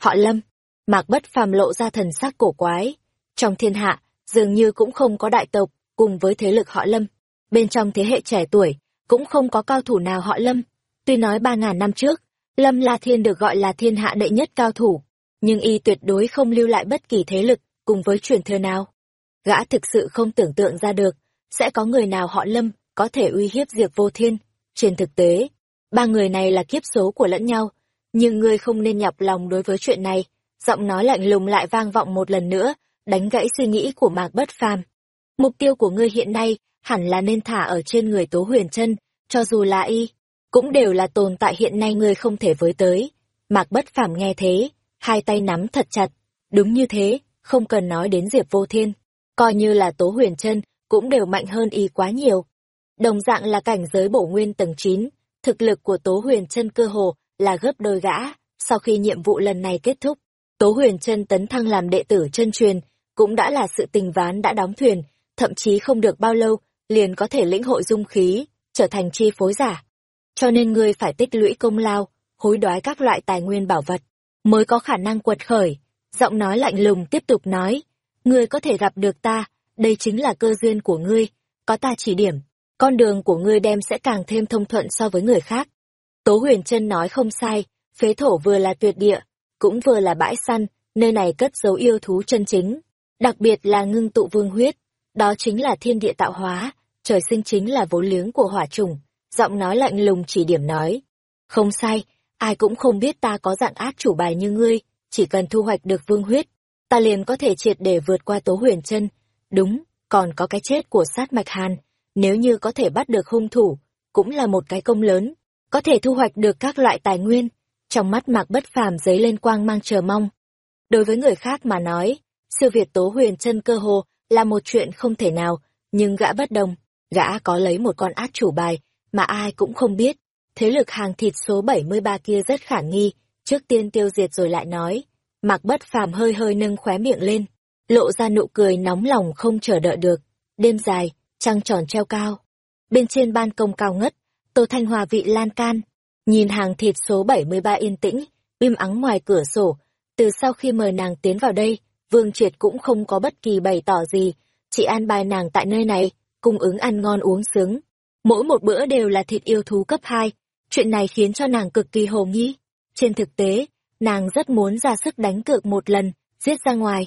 Họ lâm mạc bất phàm lộ ra thần sắc cổ quái. Trong thiên hạ dường như cũng không có đại tộc cùng với thế lực họ lâm. Bên trong thế hệ trẻ tuổi cũng không có cao thủ nào họ lâm. Tuy nói ba ngàn năm trước, Lâm La Thiên được gọi là thiên hạ đệ nhất cao thủ, nhưng y tuyệt đối không lưu lại bất kỳ thế lực cùng với truyền thừa nào. Gã thực sự không tưởng tượng ra được, sẽ có người nào họ Lâm có thể uy hiếp Diệp Vô Thiên. Trên thực tế, ba người này là kiếp số của lẫn nhau, nhưng ngươi không nên nhọc lòng đối với chuyện này. Giọng nói lạnh lùng lại vang vọng một lần nữa, đánh gãy suy nghĩ của Mạc Bất Phàm. Mục tiêu của ngươi hiện nay hẳn là nên thả ở trên người Tố Huyền Chân, cho dù là y, cũng đều là tồn tại hiện nay ngươi không thể với tới. Mạc bất phàm nghe thế, hai tay nắm thật chặt. Đúng như thế, không cần nói đến Diệp Vô Thiên. Coi như là Tố Huyền chân cũng đều mạnh hơn y quá nhiều. Đồng dạng là cảnh giới bổ nguyên tầng 9, thực lực của Tố Huyền chân cơ hồ là gấp đôi gã. Sau khi nhiệm vụ lần này kết thúc, Tố Huyền chân tấn thăng làm đệ tử chân truyền, cũng đã là sự tình ván đã đóng thuyền, thậm chí không được bao lâu, liền có thể lĩnh hội dung khí, trở thành chi phối giả cho nên ngươi phải tích lũy công lao, hối đoái các loại tài nguyên bảo vật, mới có khả năng quật khởi. Giọng nói lạnh lùng tiếp tục nói, ngươi có thể gặp được ta, đây chính là cơ duyên của ngươi, có ta chỉ điểm, con đường của ngươi đem sẽ càng thêm thông thuận so với người khác. Tố huyền chân nói không sai, phế thổ vừa là tuyệt địa, cũng vừa là bãi săn, nơi này cất dấu yêu thú chân chính, đặc biệt là ngưng tụ vương huyết, đó chính là thiên địa tạo hóa, trời sinh chính là vốn liếng của hỏa trùng giọng nói lạnh lùng chỉ điểm nói. Không sai, ai cũng không biết ta có dạng ác chủ bài như ngươi, chỉ cần thu hoạch được vương huyết, ta liền có thể triệt để vượt qua tố huyền chân. Đúng, còn có cái chết của sát mạch hàn, nếu như có thể bắt được hung thủ, cũng là một cái công lớn, có thể thu hoạch được các loại tài nguyên. Trong mắt mạc bất phàm giấy lên quang mang chờ mong. Đối với người khác mà nói, siêu việt tố huyền chân cơ hồ là một chuyện không thể nào, nhưng gã bất đồng, gã có lấy một con ác chủ bài, mà ai cũng không biết. Thế lực hàng thịt số 73 kia rất khả nghi, trước tiên tiêu diệt rồi lại nói. Mạc bất phàm hơi hơi nâng khóe miệng lên, lộ ra nụ cười nóng lòng không chờ đợi được. Đêm dài, trăng tròn treo cao. Bên trên ban công cao ngất, Tô Thanh Hòa vị lan can. Nhìn hàng thịt số 73 yên tĩnh, im ắng ngoài cửa sổ. Từ sau khi mời nàng tiến vào đây, Vương Triệt cũng không có bất kỳ bày tỏ gì. Chỉ an bài nàng tại nơi này, cung ứng ăn ngon uống sướng mỗi một bữa đều là thịt yêu thú cấp 2. Chuyện này khiến cho nàng cực kỳ hồ nghi. Trên thực tế, nàng rất muốn ra sức đánh cược một lần, giết ra ngoài.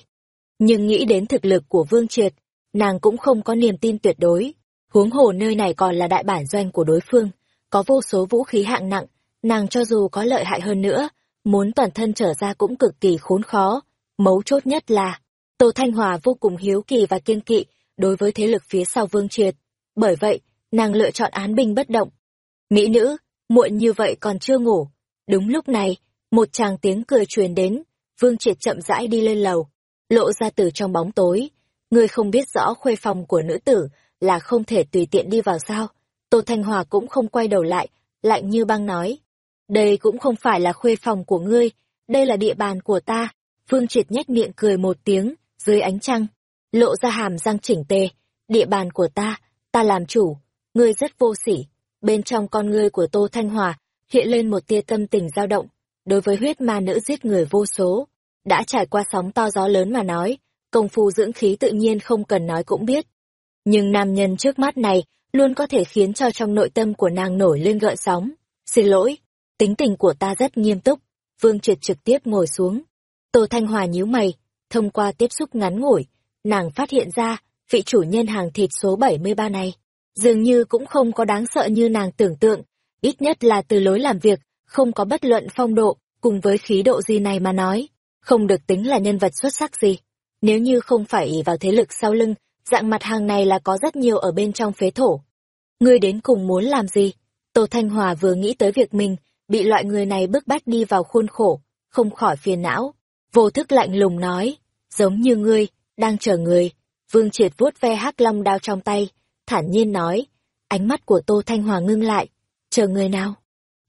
Nhưng nghĩ đến thực lực của Vương Triệt, nàng cũng không có niềm tin tuyệt đối. Huống hồ nơi này còn là đại bản doanh của đối phương, có vô số vũ khí hạng nặng, nàng cho dù có lợi hại hơn nữa, muốn toàn thân trở ra cũng cực kỳ khốn khó. Mấu chốt nhất là, Tô Thanh Hòa vô cùng hiếu kỳ và kiên kỵ đối với thế lực phía sau Vương Triệt. Bởi vậy, nàng lựa chọn án binh bất động. Mỹ nữ, muộn như vậy còn chưa ngủ. Đúng lúc này, một chàng tiếng cười truyền đến, Vương Triệt chậm rãi đi lên lầu, lộ ra từ trong bóng tối. Ngươi không biết rõ khuê phòng của nữ tử là không thể tùy tiện đi vào sao. Tô Thanh Hòa cũng không quay đầu lại, lạnh như băng nói. Đây cũng không phải là khuê phòng của ngươi, đây là địa bàn của ta. Vương Triệt nhếch miệng cười một tiếng, dưới ánh trăng, lộ ra hàm răng chỉnh tề. Địa bàn của ta, ta làm chủ, ngươi rất vô sỉ. Bên trong con ngươi của Tô Thanh Hòa hiện lên một tia tâm tình dao động. Đối với huyết ma nữ giết người vô số, đã trải qua sóng to gió lớn mà nói, công phu dưỡng khí tự nhiên không cần nói cũng biết. Nhưng nam nhân trước mắt này luôn có thể khiến cho trong nội tâm của nàng nổi lên gợn sóng. Xin lỗi, tính tình của ta rất nghiêm túc. Vương Triệt trực tiếp ngồi xuống. Tô Thanh Hòa nhíu mày, thông qua tiếp xúc ngắn ngủi, nàng phát hiện ra, vị chủ nhân hàng thịt số 73 này, dường như cũng không có đáng sợ như nàng tưởng tượng, ít nhất là từ lối làm việc, không có bất luận phong độ, cùng với khí độ gì này mà nói, không được tính là nhân vật xuất sắc gì. Nếu như không phải ỷ vào thế lực sau lưng, dạng mặt hàng này là có rất nhiều ở bên trong phế thổ. Ngươi đến cùng muốn làm gì? Tô Thanh Hòa vừa nghĩ tới việc mình, bị loại người này bức bách đi vào khuôn khổ, không khỏi phiền não. Vô thức lạnh lùng nói, giống như ngươi, đang chờ người. Vương Triệt vuốt ve hắc long đao trong tay, thản nhiên nói, ánh mắt của Tô Thanh Hòa ngưng lại, chờ người nào?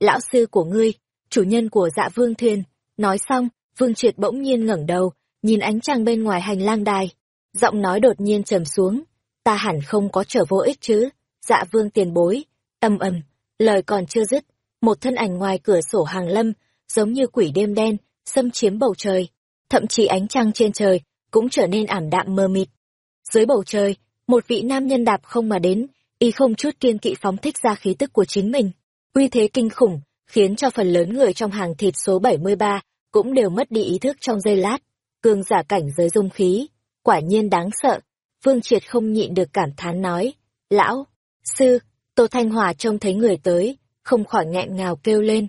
Lão sư của ngươi, chủ nhân của dạ vương thuyền. Nói xong, Vương Triệt bỗng nhiên ngẩng đầu, nhìn ánh trăng bên ngoài hành lang đài. Giọng nói đột nhiên trầm xuống, ta hẳn không có trở vô ích chứ, dạ vương tiền bối, âm ầm, lời còn chưa dứt, một thân ảnh ngoài cửa sổ hàng lâm, giống như quỷ đêm đen, xâm chiếm bầu trời, thậm chí ánh trăng trên trời cũng trở nên ảm đạm mờ mịt. Dưới bầu trời, một vị nam nhân đạp không mà đến, y không chút kiên kỵ phóng thích ra khí tức của chính mình. Uy thế kinh khủng, khiến cho phần lớn người trong hàng thịt số 73 cũng đều mất đi ý thức trong giây lát. Cương giả cảnh giới dung khí, quả nhiên đáng sợ. Vương Triệt không nhịn được cảm thán nói, lão, sư, Tô Thanh Hòa trông thấy người tới, không khỏi nghẹn ngào kêu lên.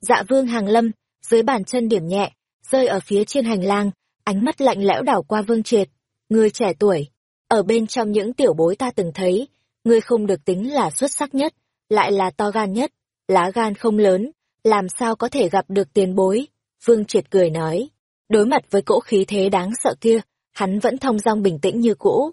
Dạ vương hàng lâm, dưới bàn chân điểm nhẹ, rơi ở phía trên hành lang, ánh mắt lạnh lẽo đảo qua Vương Triệt. Người trẻ tuổi, ở bên trong những tiểu bối ta từng thấy, ngươi không được tính là xuất sắc nhất, lại là to gan nhất, lá gan không lớn, làm sao có thể gặp được tiền bối. Vương Triệt cười nói, đối mặt với cỗ khí thế đáng sợ kia, hắn vẫn thong dong bình tĩnh như cũ.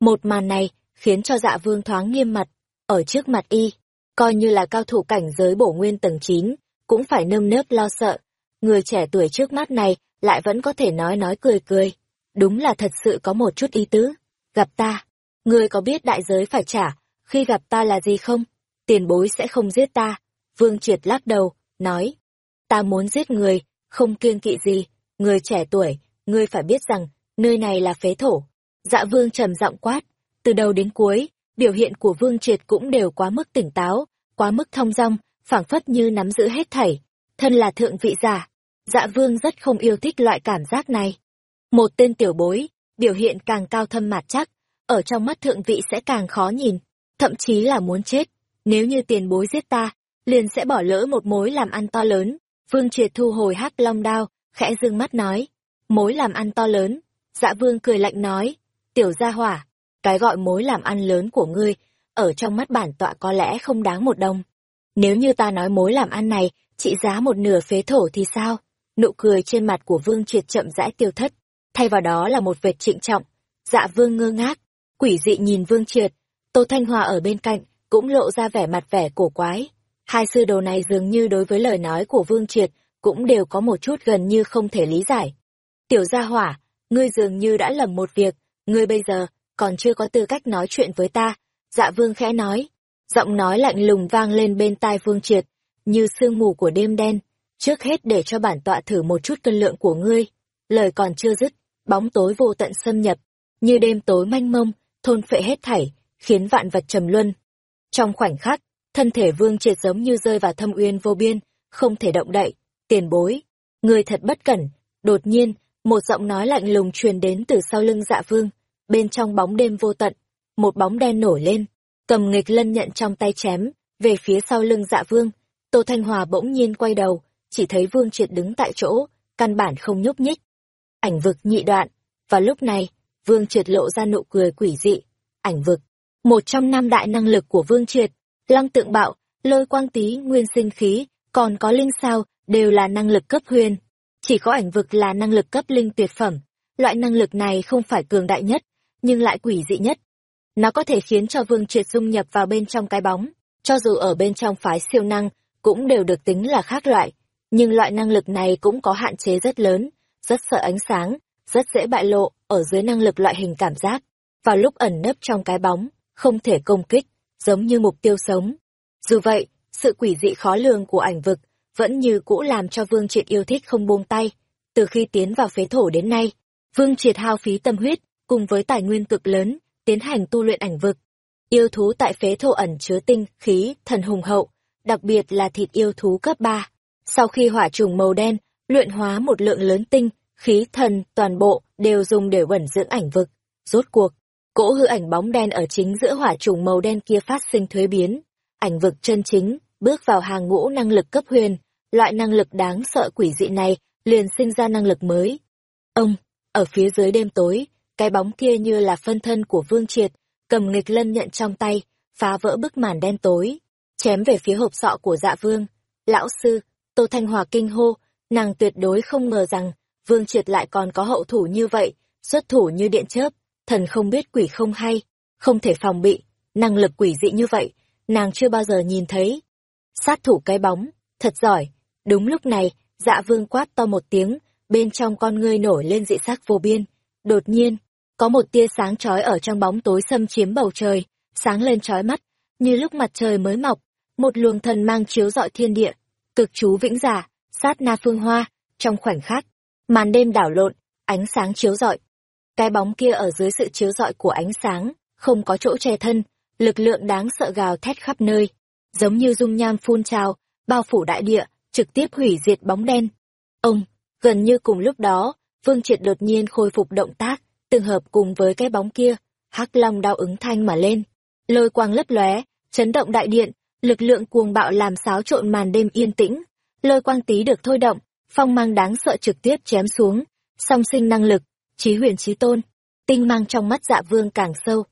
Một màn này khiến cho dạ vương thoáng nghiêm mặt, ở trước mặt y, coi như là cao thủ cảnh giới bổ nguyên tầng 9, cũng phải nơm nớp lo sợ. Người trẻ tuổi trước mắt này lại vẫn có thể nói nói cười cười. Đúng là thật sự có một chút ý tứ. Gặp ta, ngươi có biết đại giới phải trả, khi gặp ta là gì không? Tiền bối sẽ không giết ta. Vương Triệt lắc đầu, nói. Ta muốn giết người, không kiêng kỵ gì. Người trẻ tuổi, ngươi phải biết rằng, nơi này là phế thổ. Dạ vương trầm giọng quát, từ đầu đến cuối, biểu hiện của Vương Triệt cũng đều quá mức tỉnh táo, quá mức thông dong, phảng phất như nắm giữ hết thảy. Thân là thượng vị giả, dạ vương rất không yêu thích loại cảm giác này. Một tên tiểu bối, biểu hiện càng cao thâm mạt chắc, ở trong mắt thượng vị sẽ càng khó nhìn, thậm chí là muốn chết. Nếu như tiền bối giết ta, liền sẽ bỏ lỡ một mối làm ăn to lớn. Vương Triệt thu hồi hắc long đao, khẽ dương mắt nói, mối làm ăn to lớn. Dạ vương cười lạnh nói, tiểu gia hỏa, cái gọi mối làm ăn lớn của ngươi, ở trong mắt bản tọa có lẽ không đáng một đồng. Nếu như ta nói mối làm ăn này, trị giá một nửa phế thổ thì sao? Nụ cười trên mặt của Vương Triệt chậm rãi tiêu thất, thay vào đó là một vệt trịnh trọng. Dạ Vương ngơ ngác, quỷ dị nhìn Vương Triệt, Tô Thanh Hòa ở bên cạnh, cũng lộ ra vẻ mặt vẻ cổ quái. Hai sư đồ này dường như đối với lời nói của Vương Triệt, cũng đều có một chút gần như không thể lý giải. Tiểu gia hỏa, ngươi dường như đã lầm một việc, ngươi bây giờ, còn chưa có tư cách nói chuyện với ta. Dạ Vương khẽ nói, giọng nói lạnh lùng vang lên bên tai Vương Triệt, như sương mù của đêm đen. Trước hết để cho bản tọa thử một chút cân lượng của ngươi. Lời còn chưa dứt, bóng tối vô tận xâm nhập, như đêm tối manh mông, thôn phệ hết thảy, khiến vạn vật trầm luân. Trong khoảnh khắc, thân thể Vương Triệt giống như rơi vào thâm uyên vô biên, không thể động đậy. Tiền bối, người thật bất cẩn. Đột nhiên, một giọng nói lạnh lùng truyền đến từ sau lưng Dạ Vương, bên trong bóng đêm vô tận, một bóng đen nổi lên, cầm nghịch lân nhận trong tay chém, về phía sau lưng Dạ Vương. Tô Thanh Hòa bỗng nhiên quay đầu, chỉ thấy Vương Triệt đứng tại chỗ, căn bản không nhúc nhích. Ảnh vực nhị đoạn, và lúc này, Vương Triệt lộ ra nụ cười quỷ dị. Ảnh vực, một trong năm đại năng lực của Vương Triệt, lăng tượng bạo, lôi quang tý, nguyên sinh khí, còn có linh sao, đều là năng lực cấp huyền. Chỉ có ảnh vực là năng lực cấp linh tuyệt phẩm. Loại năng lực này không phải cường đại nhất, nhưng lại quỷ dị nhất. Nó có thể khiến cho Vương Triệt dung nhập vào bên trong cái bóng, cho dù ở bên trong phái siêu năng, cũng đều được tính là khác loại. Nhưng loại năng lực này cũng có hạn chế rất lớn, rất sợ ánh sáng, rất dễ bại lộ ở dưới năng lực loại hình cảm giác. Vào lúc ẩn nấp trong cái bóng, không thể công kích, giống như mục tiêu sống. Dù vậy, sự quỷ dị khó lường của ảnh vực vẫn như cũ làm cho Vương Triệt yêu thích không buông tay. Từ khi tiến vào phế thổ đến nay, Vương Triệt hao phí tâm huyết, cùng với tài nguyên cực lớn, tiến hành tu luyện ảnh vực. Yêu thú tại phế thổ ẩn chứa tinh, khí, thần hùng hậu, đặc biệt là thịt yêu thú cấp 3. Sau khi hỏa trùng màu đen, luyện hóa một lượng lớn tinh, khí, thần, toàn bộ đều dùng để vẩn dưỡng ảnh vực. Rốt cuộc, cỗ hư ảnh bóng đen ở chính giữa hỏa trùng màu đen kia phát sinh thuế biến. Ảnh vực chân chính, bước vào hàng ngũ năng lực cấp huyền, loại năng lực đáng sợ quỷ dị này liền sinh ra năng lực mới. Ông, ở phía dưới đêm tối, cái bóng kia như là phân thân của Vương Triệt, cầm nghịch lân nhận trong tay, phá vỡ bức màn đen tối, chém về phía hộp sọ của dạ vương. Lão sư, Tô Thanh Hòa kinh hô, nàng tuyệt đối không ngờ rằng, Vương Triệt lại còn có hậu thủ như vậy, xuất thủ như điện chớp, thần không biết quỷ không hay, không thể phòng bị, năng lực quỷ dị như vậy, nàng chưa bao giờ nhìn thấy. Sát thủ cái bóng, thật giỏi, đúng lúc này, dạ vương quát to một tiếng, bên trong con ngươi nổi lên dị sắc vô biên. Đột nhiên, có một tia sáng chói ở trong bóng tối xâm chiếm bầu trời, sáng lên chói mắt, như lúc mặt trời mới mọc, một luồng thần mang chiếu rọi thiên địa, cực chú vĩnh giả, sát na phương hoa, trong khoảnh khắc, màn đêm đảo lộn, ánh sáng chiếu rọi. Cái bóng kia ở dưới sự chiếu rọi của ánh sáng, không có chỗ che thân, lực lượng đáng sợ gào thét khắp nơi, giống như dung nham phun trào, bao phủ đại địa, trực tiếp hủy diệt bóng đen. Ông, gần như cùng lúc đó, Vương Triệt đột nhiên khôi phục động tác, tương hợp cùng với cái bóng kia, hắc long đao ứng thanh mà lên, lôi quang lấp lóe, chấn động đại điện, lực lượng cuồng bạo làm xáo trộn màn đêm yên tĩnh, lôi quang tí được thôi động, phong mang đáng sợ trực tiếp chém xuống, song sinh năng lực, trí huyền trí tôn, tinh mang trong mắt dạ vương càng sâu.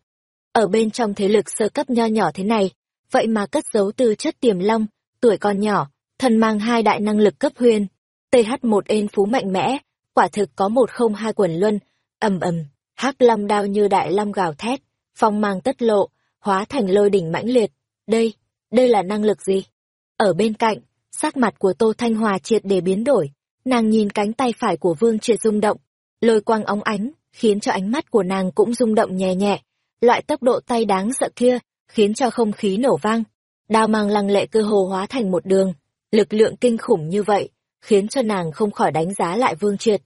Ở bên trong thế lực sơ cấp nho nhỏ thế này, vậy mà cất giấu tư chất tiềm long, tuổi còn nhỏ, thần mang hai đại năng lực cấp huyền, TH1 ên phú mạnh mẽ, quả thực có một không hai quần luân, ầm ầm, hắc long đao như đại long gào thét, phong mang tất lộ, hóa thành lôi đỉnh mãnh liệt. Đây, đây là năng lực gì? Ở bên cạnh, sắc mặt của Tô Thanh Hòa triệt để biến đổi, nàng nhìn cánh tay phải của Vương Triệt rung động, lôi quang óng ánh, khiến cho ánh mắt của nàng cũng rung động nhẹ nhẹ. Loại tốc độ tay đáng sợ kia, khiến cho không khí nổ vang. Đao mang lăng lệ cơ hồ hóa thành một đường, lực lượng kinh khủng như vậy, khiến cho nàng không khỏi đánh giá lại Vương Triệt.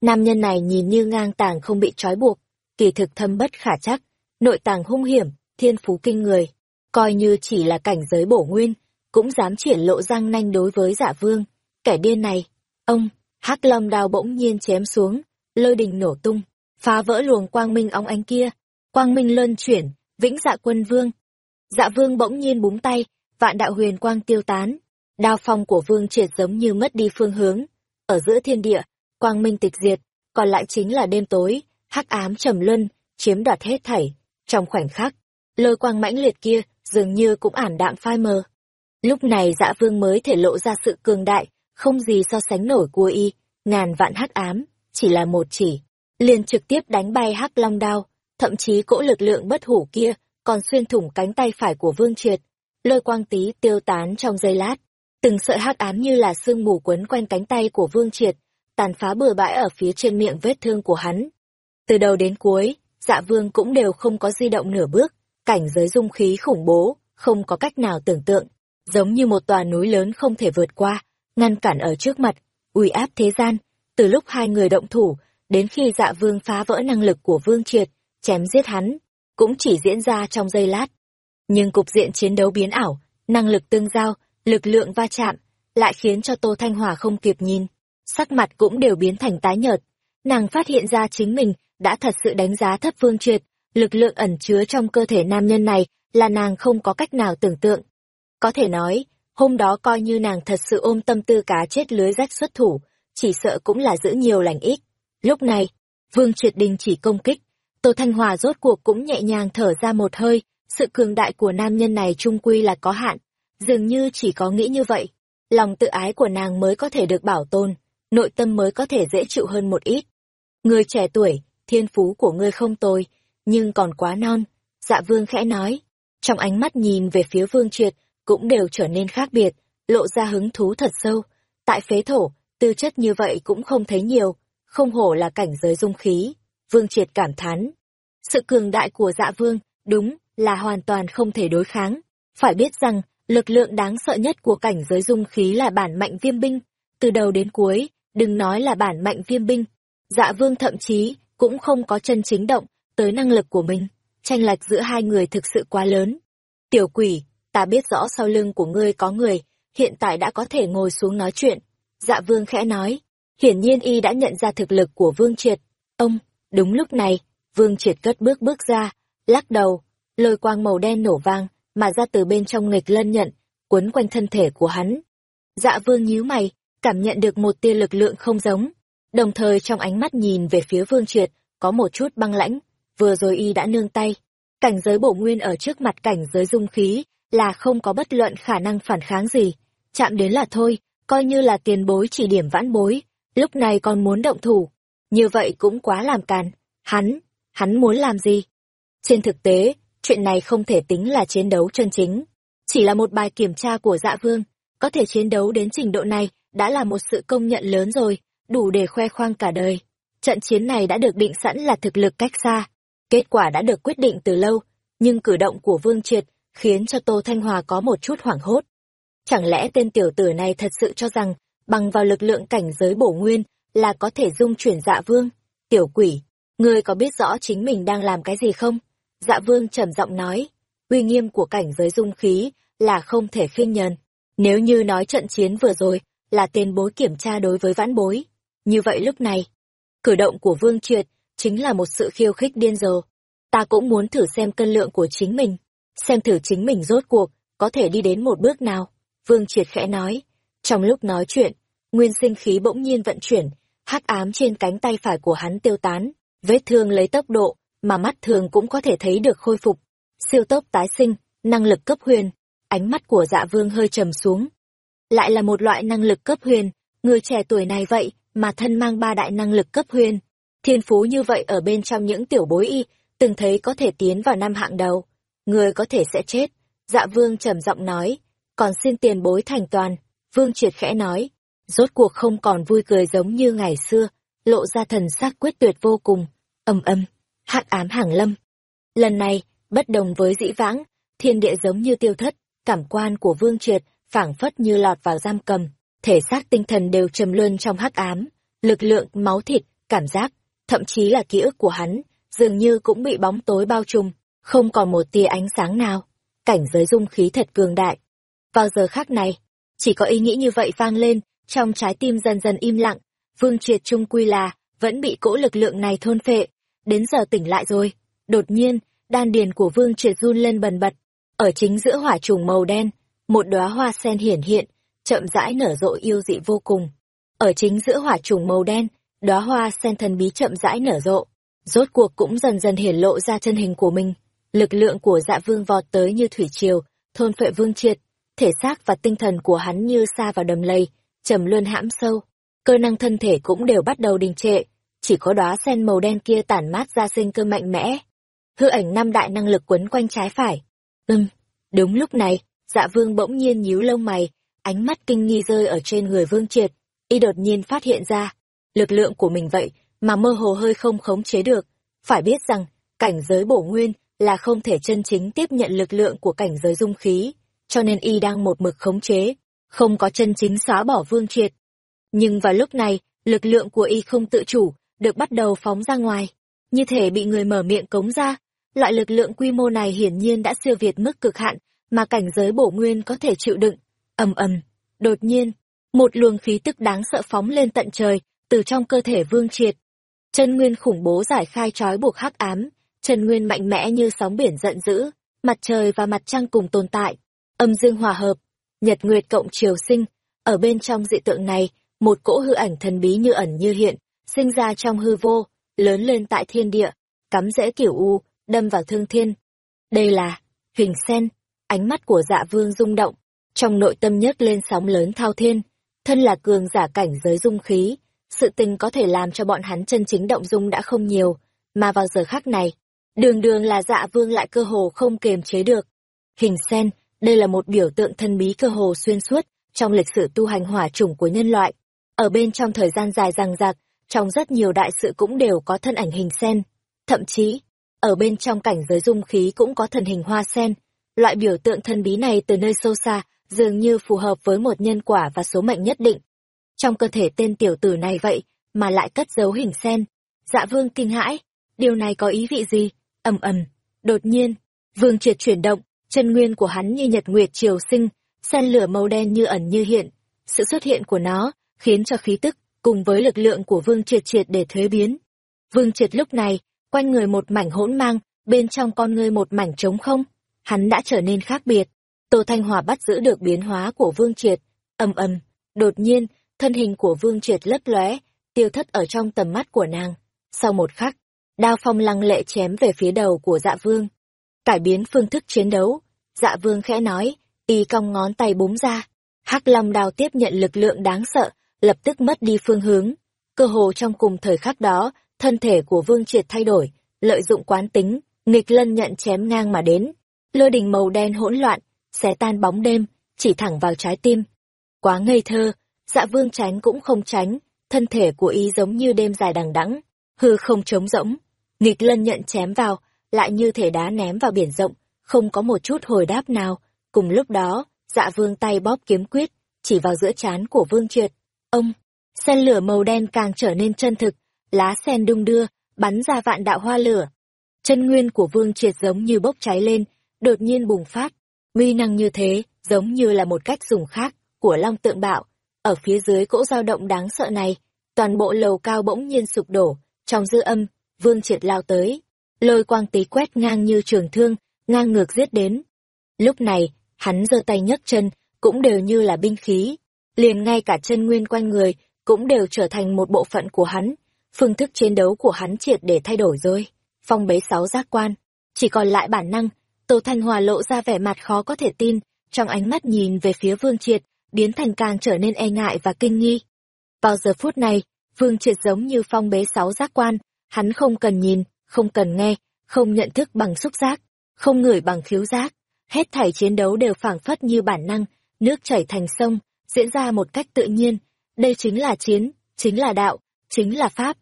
Nam nhân này nhìn như ngang tàng không bị trói buộc, kỳ thực thâm bất khả chắc, nội tàng hung hiểm, thiên phú kinh người, coi như chỉ là cảnh giới bổ nguyên, cũng dám triển lộ răng nanh đối với dạ vương. Kẻ điên này, ông, hắc long đao bỗng nhiên chém xuống, lôi đình nổ tung, phá vỡ luồng quang minh óng ánh kia, quang minh luân chuyển, vĩnh dạ quân vương. Dạ vương bỗng nhiên búng tay, vạn đạo huyền quang tiêu tán, đao phong của vương triệt giống như mất đi phương hướng. Ở giữa thiên địa, quang minh tịch diệt, còn lại chính là đêm tối, hắc ám trầm luân, chiếm đoạt hết thảy. Trong khoảnh khắc, lôi quang mãnh liệt kia dường như cũng ảm đạm phai mờ. Lúc này dạ vương mới thể lộ ra sự cường đại, không gì so sánh nổi của y, ngàn vạn hắc ám, chỉ là một chỉ, liền trực tiếp đánh bay hắc long đao, thậm chí cỗ lực lượng bất hủ kia còn xuyên thủng cánh tay phải của vương triệt, lôi quang tí tiêu tán trong giây lát. Từng sợi hắc ám như là sương mù quấn quanh cánh tay của vương triệt, tàn phá bừa bãi ở phía trên miệng vết thương của hắn. Từ đầu đến cuối, dạ vương cũng đều không có di động nửa bước, cảnh giới dung khí khủng bố, không có cách nào tưởng tượng, giống như một tòa núi lớn không thể vượt qua, ngăn cản ở trước mặt, uy áp thế gian, từ lúc hai người động thủ, đến khi dạ vương phá vỡ năng lực của vương triệt, chém giết hắn, cũng chỉ diễn ra trong giây lát. Nhưng cục diện chiến đấu biến ảo, năng lực tương giao, lực lượng va chạm, lại khiến cho Tô Thanh Hòa không kịp nhìn. Sắc mặt cũng đều biến thành tái nhợt. Nàng phát hiện ra chính mình đã thật sự đánh giá thấp Vương Triệt, lực lượng ẩn chứa trong cơ thể nam nhân này là nàng không có cách nào tưởng tượng. Có thể nói, hôm đó coi như nàng thật sự ôm tâm tư cá chết lưới rách xuất thủ, chỉ sợ cũng là giữ nhiều lành ít. Lúc này, Vương Triệt đình chỉ công kích, Tô Thanh Hòa rốt cuộc cũng nhẹ nhàng thở ra một hơi, sự cường đại của nam nhân này trung quy là có hạn, dường như chỉ có nghĩ như vậy, lòng tự ái của nàng mới có thể được bảo tồn, nội tâm mới có thể dễ chịu hơn một ít. Người trẻ tuổi, thiên phú của ngươi không tồi, nhưng còn quá non, dạ vương khẽ nói. Trong ánh mắt nhìn về phía vương triệt, cũng đều trở nên khác biệt, lộ ra hứng thú thật sâu. Tại phế thổ, tư chất như vậy cũng không thấy nhiều, không hổ là cảnh giới dung khí. Vương triệt cảm thán. Sự cường đại của dạ vương, đúng, là hoàn toàn không thể đối kháng. Phải biết rằng, lực lượng đáng sợ nhất của cảnh giới dung khí là bản mạnh viêm binh. Từ đầu đến cuối, đừng nói là bản mạnh viêm binh. Dạ vương thậm chí, cũng không có chân chính động tới năng lực của mình. Tranh lệch giữa hai người thực sự quá lớn. Tiểu quỷ, ta biết rõ sau lưng của ngươi có người, hiện tại đã có thể ngồi xuống nói chuyện. Dạ vương khẽ nói. Hiển nhiên y đã nhận ra thực lực của vương triệt. Ông, đúng lúc này, vương triệt cất bước bước ra, lắc đầu, lôi quang màu đen nổ vang, mà ra từ bên trong nghịch lân nhận, quấn quanh thân thể của hắn. Dạ vương nhíu mày, cảm nhận được một tia lực lượng không giống, đồng thời trong ánh mắt nhìn về phía vương triệt, có một chút băng lãnh, vừa rồi y đã nương tay. Cảnh giới bổ nguyên ở trước mặt cảnh giới dung khí, là không có bất luận khả năng phản kháng gì. Chạm đến là thôi, coi như là tiền bối chỉ điểm vãn bối, lúc này còn muốn động thủ. Như vậy cũng quá làm càn. Hắn, hắn muốn làm gì? Trên thực tế, chuyện này không thể tính là chiến đấu chân chính. Chỉ là một bài kiểm tra của dạ vương, có thể chiến đấu đến trình độ này đã là một sự công nhận lớn rồi, đủ để khoe khoang cả đời. Trận chiến này đã được định sẵn là thực lực cách xa, kết quả đã được quyết định từ lâu, nhưng cử động của Vương Triệt khiến cho Tô Thanh Hòa có một chút hoảng hốt. Chẳng lẽ tên tiểu tử này thật sự cho rằng, bằng vào lực lượng cảnh giới bổ nguyên, là có thể dung chuyển dạ vương? Tiểu quỷ, ngươi có biết rõ chính mình đang làm cái gì không? Dạ vương trầm giọng nói, uy nghiêm của cảnh giới dung khí là không thể khinh nhờn. Nếu như nói trận chiến vừa rồi là tên bối kiểm tra đối với vãn bối, như vậy lúc này, cử động của vương triệt chính là một sự khiêu khích điên rồ. Ta cũng muốn thử xem cân lượng của chính mình, xem thử chính mình rốt cuộc, có thể đi đến một bước nào. Vương triệt khẽ nói, trong lúc nói chuyện, nguyên sinh khí bỗng nhiên vận chuyển, hắc ám trên cánh tay phải của hắn tiêu tán, vết thương lấy tốc độ mà mắt thường cũng có thể thấy được khôi phục. Siêu tốc tái sinh, năng lực cấp huyền, ánh mắt của dạ vương hơi trầm xuống. Lại là một loại năng lực cấp huyền, người trẻ tuổi này vậy mà thân mang ba đại năng lực cấp huyền. Thiên phú như vậy ở bên trong những tiểu bối y, từng thấy có thể tiến vào năm hạng đầu. Người có thể sẽ chết. Dạ vương trầm giọng nói, còn xin tiền bối thành toàn. Vương triệt khẽ nói, rốt cuộc không còn vui cười giống như ngày xưa, lộ ra thần sắc quyết tuyệt vô cùng. Âm âm, hắc ám hàng lâm. Lần này, bất đồng với dĩ vãng, thiên địa giống như tiêu thất, cảm quan của vương triệt, phảng phất như lọt vào giam cầm, thể xác tinh thần đều trầm luân trong hắc ám, lực lượng, máu thịt, cảm giác, thậm chí là ký ức của hắn, dường như cũng bị bóng tối bao trùm, không còn một tia ánh sáng nào. Cảnh giới dung khí thật cường đại. Vào giờ khác này, chỉ có ý nghĩ như vậy vang lên, trong trái tim dần dần im lặng, vương triệt trung quy là, vẫn bị cỗ lực lượng này thôn phệ, đến giờ tỉnh lại rồi. Đột nhiên, đan điền của vương triệt run lên bần bật, ở chính giữa hỏa trùng màu đen, một đóa hoa sen hiển hiện, chậm rãi nở rộ yêu dị vô cùng. Ở chính giữa hỏa trùng màu đen, đóa hoa sen thần bí chậm rãi nở rộ, rốt cuộc cũng dần dần hiển lộ ra chân hình của mình. Lực lượng của dạ vương vọt tới như thủy triều, thôn phệ vương triệt, thể xác và tinh thần của hắn như xa vào đầm lầy, trầm luân hãm sâu. Cơ năng thân thể cũng đều bắt đầu đình trệ, chỉ có đóa sen màu đen kia tản mát ra sinh cơ mạnh mẽ. Hư ảnh năm đại năng lực quấn quanh trái phải. Ừm, đúng lúc này, dạ vương bỗng nhiên nhíu lông mày, ánh mắt kinh nghi rơi ở trên người vương triệt, y đột nhiên phát hiện ra, lực lượng của mình vậy mà mơ hồ hơi không khống chế được. Phải biết rằng, cảnh giới bổ nguyên là không thể chân chính tiếp nhận lực lượng của cảnh giới dung khí, cho nên y đang một mực khống chế, không có chân chính xóa bỏ vương triệt. Nhưng vào lúc này, lực lượng của y không tự chủ, được bắt đầu phóng ra ngoài, như thể bị người mở miệng cống ra, Loại lực lượng quy mô này hiển nhiên đã siêu việt mức cực hạn mà cảnh giới bổ nguyên có thể chịu đựng. ầm ầm, đột nhiên, một luồng khí tức đáng sợ phóng lên tận trời, từ trong cơ thể Vương Triệt. Chân nguyên khủng bố giải khai trói buộc hắc ám, Trần nguyên mạnh mẽ như sóng biển giận dữ, mặt trời và mặt trăng cùng tồn tại, âm dương hòa hợp, nhật nguyệt cộng triều sinh, ở bên trong dị tượng này, một cỗ hư ảnh thần bí như ẩn như hiện, sinh ra trong hư vô, lớn lên tại thiên địa, cắm rễ kiểu u, đâm vào thương thiên. Đây là, Huỳnh sen, ánh mắt của dạ vương rung động, trong nội tâm nhấc lên sóng lớn thao thiên, thân là cường giả cảnh giới dung khí, sự tình có thể làm cho bọn hắn chân chính động dung đã không nhiều, mà vào giờ khắc này, đường đường là dạ vương lại cơ hồ không kềm chế được. Hình sen, đây là một biểu tượng thân bí cơ hồ xuyên suốt trong lịch sử tu hành hỏa chủng của nhân loại. Ở bên trong thời gian dài rằng rạc, trong rất nhiều đại sự cũng đều có thân ảnh hình sen. Thậm chí, ở bên trong cảnh giới dung khí cũng có thần hình hoa sen. Loại biểu tượng thân bí này từ nơi sâu xa, dường như phù hợp với một nhân quả và số mệnh nhất định. Trong cơ thể tên tiểu tử này vậy, mà lại cất giấu hình sen. Dạ vương kinh hãi, điều này có ý vị gì? Ầm ầm, đột nhiên, vương triệt chuyển động, chân nguyên của hắn như nhật nguyệt triều sinh, sen lửa màu đen như ẩn như hiện. Sự xuất hiện của nó khiến cho khí tức cùng với lực lượng của Vương Triệt Triệt để thuế biến. Vương Triệt lúc này, quanh người một mảnh hỗn mang, bên trong con ngươi một mảnh trống không, hắn đã trở nên khác biệt. Tô Thanh Hòa bắt giữ được biến hóa của Vương Triệt, ầm ầm, đột nhiên, thân hình của Vương Triệt lấp lóe, tiêu thất ở trong tầm mắt của nàng. Sau một khắc, đao phong lăng lệ chém về phía đầu của Dạ Vương. Cải biến phương thức chiến đấu, Dạ Vương khẽ nói, y cong ngón tay búng ra, Hắc Long đao tiếp nhận lực lượng đáng sợ, lập tức mất đi phương hướng. Cơ hồ trong cùng thời khắc đó, thân thể của Vương Triệt thay đổi, lợi dụng quán tính, nghịch lân nhận chém ngang mà đến. Lôi đình màu đen hỗn loạn, xé tan bóng đêm, chỉ thẳng vào trái tim. Quá ngây thơ, dạ vương tránh cũng không tránh, thân thể của y giống như đêm dài đằng đẵng, hư không trống rỗng. Nghịch lân nhận chém vào, lại như thể đá ném vào biển rộng, không có một chút hồi đáp nào. Cùng lúc đó, dạ vương tay bóp kiếm quyết, chỉ vào giữa trán của vương triệt. Ông, sen lửa màu đen càng trở nên chân thực, lá sen đung đưa, bắn ra vạn đạo hoa lửa. Chân nguyên của vương triệt giống như bốc cháy lên, đột nhiên bùng phát. Uy năng như thế, giống như là một cách dùng khác của long tượng bạo. Ở phía dưới cỗ dao động đáng sợ này, toàn bộ lầu cao bỗng nhiên sụp đổ, trong dư âm, vương triệt lao tới. Lôi quang tí quét ngang như trường thương, ngang ngược giết đến. Lúc này, hắn giơ tay nhấc chân, cũng đều như là binh khí, liền ngay cả chân nguyên quanh người cũng đều trở thành một bộ phận của hắn. Phương thức chiến đấu của hắn triệt để thay đổi rồi. Phong bế sáu giác quan, chỉ còn lại bản năng. Tô Thanh Hòa lộ ra vẻ mặt khó có thể tin, trong ánh mắt nhìn về phía Vương Triệt, biến thành càng trở nên e ngại và kinh nghi. Vào giờ phút này, Vương Triệt giống như phong bế sáu giác quan, hắn không cần nhìn, không cần nghe, không nhận thức bằng xúc giác, không ngửi bằng khiếu giác. Hết thảy chiến đấu đều phảng phất như bản năng, nước chảy thành sông, diễn ra một cách tự nhiên. Đây chính là chiến, chính là đạo, chính là pháp.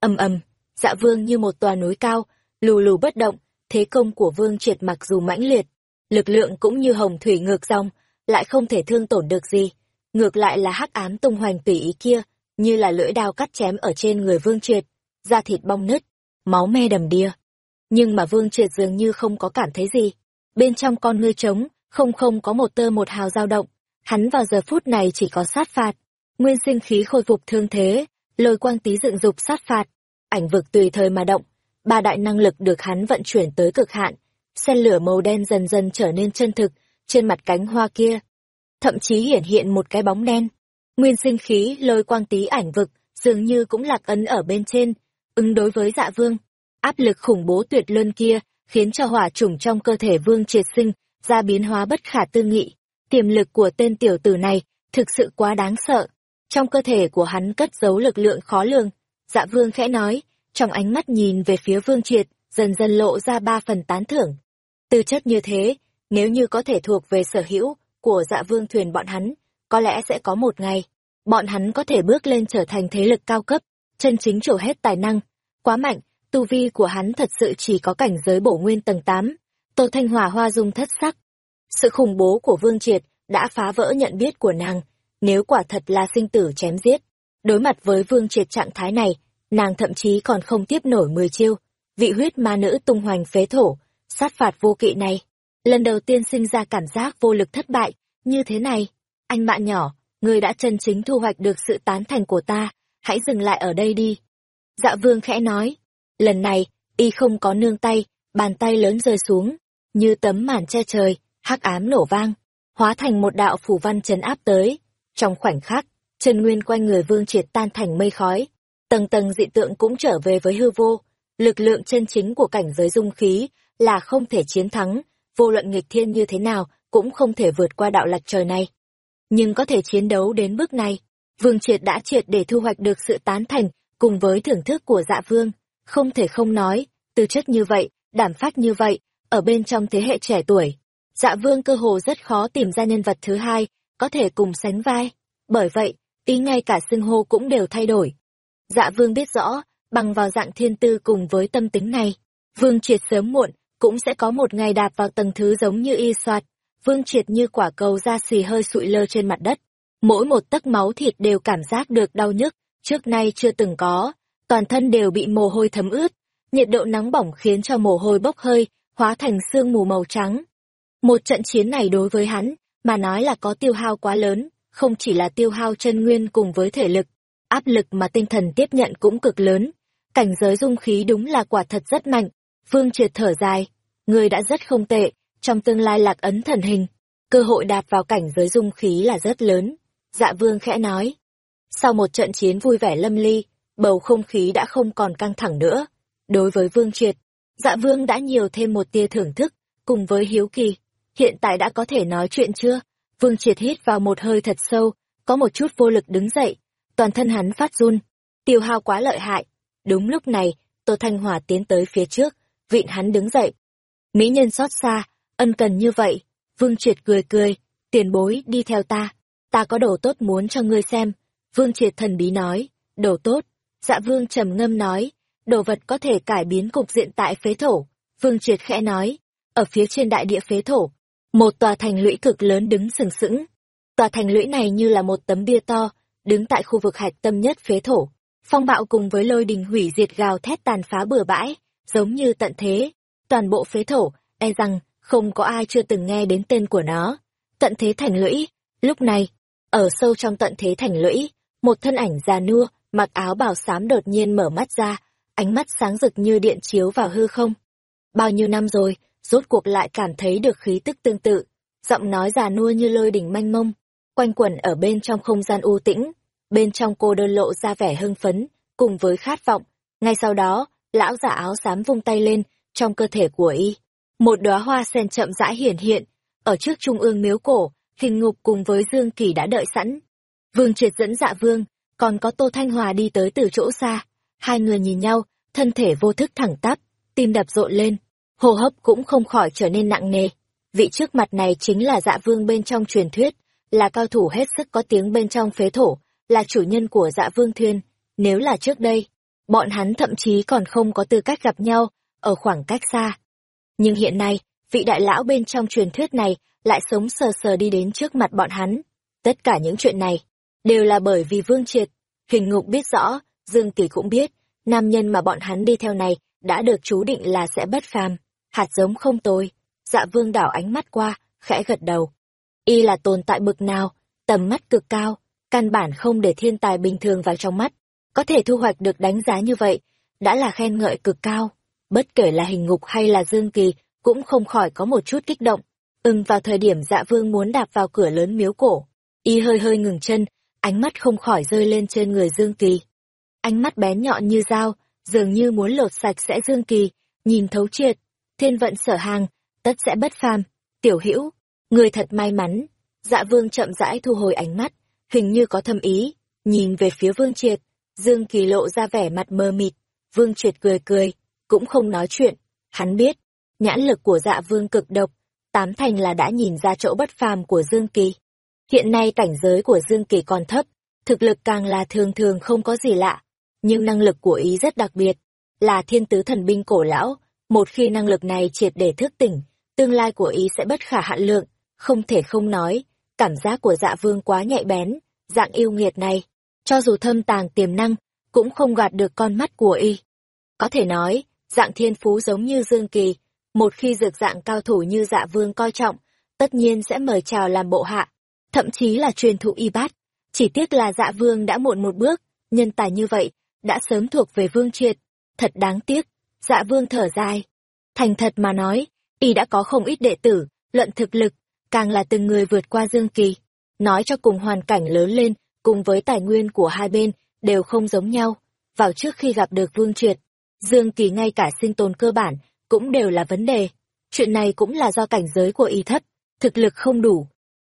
ầm ầm, dạ vương như một tòa núi cao, lù lù bất động, thế công của vương triệt mặc dù mãnh liệt, lực lượng cũng như hồng thủy ngược dòng, lại không thể thương tổn được gì. Ngược lại là hắc ám tung hoành tùy ý kia, như là lưỡi đao cắt chém ở trên người vương triệt, da thịt bong nứt, máu me đầm đìa. Nhưng mà vương triệt dường như không có cảm thấy gì. Bên trong con ngươi trống, không không có một tơ một hào dao động, hắn vào giờ phút này chỉ có sát phạt. Nguyên sinh khí khôi phục thương thế, lôi quang tí dựng dục sát phạt, ảnh vực tùy thời mà động, ba đại năng lực được hắn vận chuyển tới cực hạn, sen lửa màu đen dần dần trở nên chân thực, trên mặt cánh hoa kia. Thậm chí hiển hiện một cái bóng đen. Nguyên sinh khí lôi quang tí ảnh vực, dường như cũng lạc ấn ở bên trên, ứng đối với dạ vương. Áp lực khủng bố tuyệt luân kia, khiến cho hỏa chủng trong cơ thể vương triệt sinh, ra biến hóa bất khả tư nghị. Tiềm lực của tên tiểu tử này thực sự quá đáng sợ. Trong cơ thể của hắn cất giấu lực lượng khó lường. Dạ vương khẽ nói, trong ánh mắt nhìn về phía vương triệt, dần dần lộ ra ba phần tán thưởng. Tư chất như thế, nếu như có thể thuộc về sở hữu của dạ vương thuyền bọn hắn, có lẽ sẽ có một ngày, bọn hắn có thể bước lên trở thành thế lực cao cấp, chân chính trổ hết tài năng. Quá mạnh, tu vi của hắn thật sự chỉ có cảnh giới bổ nguyên tầng 8. Tô Thanh Hòa hoa dung thất sắc, sự khủng bố của Vương Triệt đã phá vỡ nhận biết của nàng, nếu quả thật là sinh tử chém giết. Đối mặt với Vương Triệt trạng thái này, nàng thậm chí còn không tiếp nổi mười chiêu. vị huyết ma nữ tung hoành phế thổ, sát phạt vô kỵ này. Lần đầu tiên sinh ra cảm giác vô lực thất bại, như thế này. Anh bạn nhỏ, người đã chân chính thu hoạch được sự tán thành của ta, hãy dừng lại ở đây đi. Dạ vương khẽ nói, lần này, y không có nương tay, bàn tay lớn rơi xuống, như tấm màn che trời, hắc ám nổ vang, hóa thành một đạo phủ văn trấn áp tới. Trong khoảnh khắc, chân nguyên quanh người vương triệt tan thành mây khói, tầng tầng dị tượng cũng trở về với hư vô, lực lượng chân chính của cảnh giới dung khí là không thể chiến thắng, vô luận nghịch thiên như thế nào cũng không thể vượt qua đạo lạch trời này. Nhưng có thể chiến đấu đến bước này, Vương Triệt đã triệt để thu hoạch được sự tán thành cùng với thưởng thức của dạ vương, không thể không nói, tư chất như vậy, đảm phát như vậy, ở bên trong thế hệ trẻ tuổi. Dạ vương cơ hồ rất khó tìm ra nhân vật thứ hai, có thể cùng sánh vai. Bởi vậy, ý ngay cả xưng hô cũng đều thay đổi. Dạ vương biết rõ, bằng vào dạng thiên tư cùng với tâm tính này, vương triệt sớm muộn, cũng sẽ có một ngày đạp vào tầng thứ giống như y soạt. Vương triệt như quả cầu da xì hơi sụi lơ trên mặt đất. Mỗi một tấc máu thịt đều cảm giác được đau nhức, trước nay chưa từng có. Toàn thân đều bị mồ hôi thấm ướt. Nhiệt độ nắng bỏng khiến cho mồ hôi bốc hơi, hóa thành sương mù màu trắng. Một trận chiến này đối với hắn, mà nói là có tiêu hao quá lớn, không chỉ là tiêu hao chân nguyên cùng với thể lực, áp lực mà tinh thần tiếp nhận cũng cực lớn. Cảnh giới dung khí đúng là quả thật rất mạnh. Vương triệt thở dài, người đã rất không tệ, trong tương lai lạc ấn thần hình, cơ hội đạp vào cảnh giới dung khí là rất lớn. Dạ vương khẽ nói. Sau một trận chiến vui vẻ lâm ly, bầu không khí đã không còn căng thẳng nữa. Đối với vương triệt, dạ vương đã nhiều thêm một tia thưởng thức, cùng với hiếu kỳ. Hiện tại đã có thể nói chuyện chưa? Vương triệt hít vào một hơi thật sâu, có một chút vô lực đứng dậy, toàn thân hắn phát run, tiêu hao quá lợi hại. Đúng lúc này, Tô Thanh Hòa tiến tới phía trước, vịn hắn đứng dậy. Mỹ nhân xót xa, ân cần như vậy, Vương Triệt cười cười, tiền bối đi theo ta, ta có đồ tốt muốn cho ngươi xem. Vương Triệt thần bí nói, đồ tốt, dạ Vương trầm ngâm nói, đồ vật có thể cải biến cục diện tại phế thổ. Vương Triệt khẽ nói, ở phía trên đại địa phế thổ, một tòa thành lũy cực lớn đứng sừng sững. Tòa thành lũy này như là một tấm bia to, đứng tại khu vực hạch tâm nhất phế thổ. Phong bạo cùng với lôi đình hủy diệt gào thét tàn phá bừa bãi, giống như tận thế. Toàn bộ phế thổ, e rằng, không có ai chưa từng nghe đến tên của nó. Tận thế thành lũy, lúc này, ở sâu trong tận thế thành lũy, một thân ảnh già nua, mặc áo bào xám đột nhiên mở mắt ra, ánh mắt sáng rực như điện chiếu vào hư không. Bao nhiêu năm rồi, rốt cuộc lại cảm thấy được khí tức tương tự, giọng nói già nua như lôi đỉnh manh mông, quanh quẩn ở bên trong không gian u tĩnh, bên trong cô đơn lộ ra vẻ hưng phấn, cùng với khát vọng. Ngay sau đó, lão giả áo xám vung tay lên, trong cơ thể của y. Một đóa hoa sen chậm rãi hiển hiện, ở trước trung ương miếu cổ, hình ngục cùng với Dương Kỳ đã đợi sẵn. Vương triệt dẫn dạ vương, còn có Tô Thanh Hòa đi tới từ chỗ xa. Hai người nhìn nhau, thân thể vô thức thẳng tắp, tim đập rộn lên, hô hấp cũng không khỏi trở nên nặng nề. Vị trước mặt này chính là dạ vương bên trong truyền thuyết, là cao thủ hết sức có tiếng bên trong phế thổ, là chủ nhân của dạ vương thuyên. Nếu là trước đây, bọn hắn thậm chí còn không có tư cách gặp nhau, ở khoảng cách xa. Nhưng hiện nay, vị đại lão bên trong truyền thuyết này lại sống sờ sờ đi đến trước mặt bọn hắn. Tất cả những chuyện này, đều là bởi vì vương triệt. Hình ngục biết rõ, Dương Kỳ cũng biết, nam nhân mà bọn hắn đi theo này đã được chú định là sẽ bất phàm. Hạt giống không tồi. Dạ vương đảo ánh mắt qua, khẽ gật đầu. Y là tồn tại bực nào, tầm mắt cực cao, căn bản không để thiên tài bình thường vào trong mắt. Có thể thu hoạch được đánh giá như vậy, đã là khen ngợi cực cao. Bất kể là hình ngục hay là dương kỳ, cũng không khỏi có một chút kích động. Ưng vào thời điểm dạ vương muốn đạp vào cửa lớn miếu cổ. Y hơi hơi ngừng chân, ánh mắt không khỏi rơi lên trên người dương kỳ. Ánh mắt bén nhọn như dao, dường như muốn lột sạch sẽ dương kỳ, nhìn thấu triệt. Thiên vận sở hàng, tất sẽ bất phàm. Tiểu hữu người thật may mắn. Dạ vương chậm rãi thu hồi ánh mắt, hình như có thâm ý, nhìn về phía vương triệt. Dương Kỳ lộ ra vẻ mặt mơ mịt, vương triệt cười cười, cũng không nói chuyện. Hắn biết, nhãn lực của dạ vương cực độc, tám thành là đã nhìn ra chỗ bất phàm của Dương Kỳ. Hiện nay cảnh giới của Dương Kỳ còn thấp, thực lực càng là thường thường không có gì lạ, nhưng năng lực của ý rất đặc biệt, là thiên tứ thần binh cổ lão, một khi năng lực này triệt để thức tỉnh, tương lai của ý sẽ bất khả hạn lượng, không thể không nói, cảm giác của dạ vương quá nhạy bén, dạng yêu nghiệt này, cho dù thâm tàng tiềm năng, cũng không gạt được con mắt của y. Có thể nói, dạng thiên phú giống như Dương Kỳ, một khi dược dạng cao thủ như dạ vương coi trọng, tất nhiên sẽ mời chào làm bộ hạ, thậm chí là truyền thụ y bát. Chỉ tiếc là dạ vương đã muộn một bước, nhân tài như vậy, đã sớm thuộc về vương triệt. Thật đáng tiếc, dạ vương thở dài. Thành thật mà nói, y đã có không ít đệ tử, luận thực lực, càng là từng người vượt qua Dương Kỳ. Nói cho cùng hoàn cảnh lớn lên, cùng với tài nguyên của hai bên, đều không giống nhau. Vào trước khi gặp được Vương Triệt, Dương Kỳ ngay cả sinh tồn cơ bản, cũng đều là vấn đề. Chuyện này cũng là do cảnh giới của y thấp, thực lực không đủ.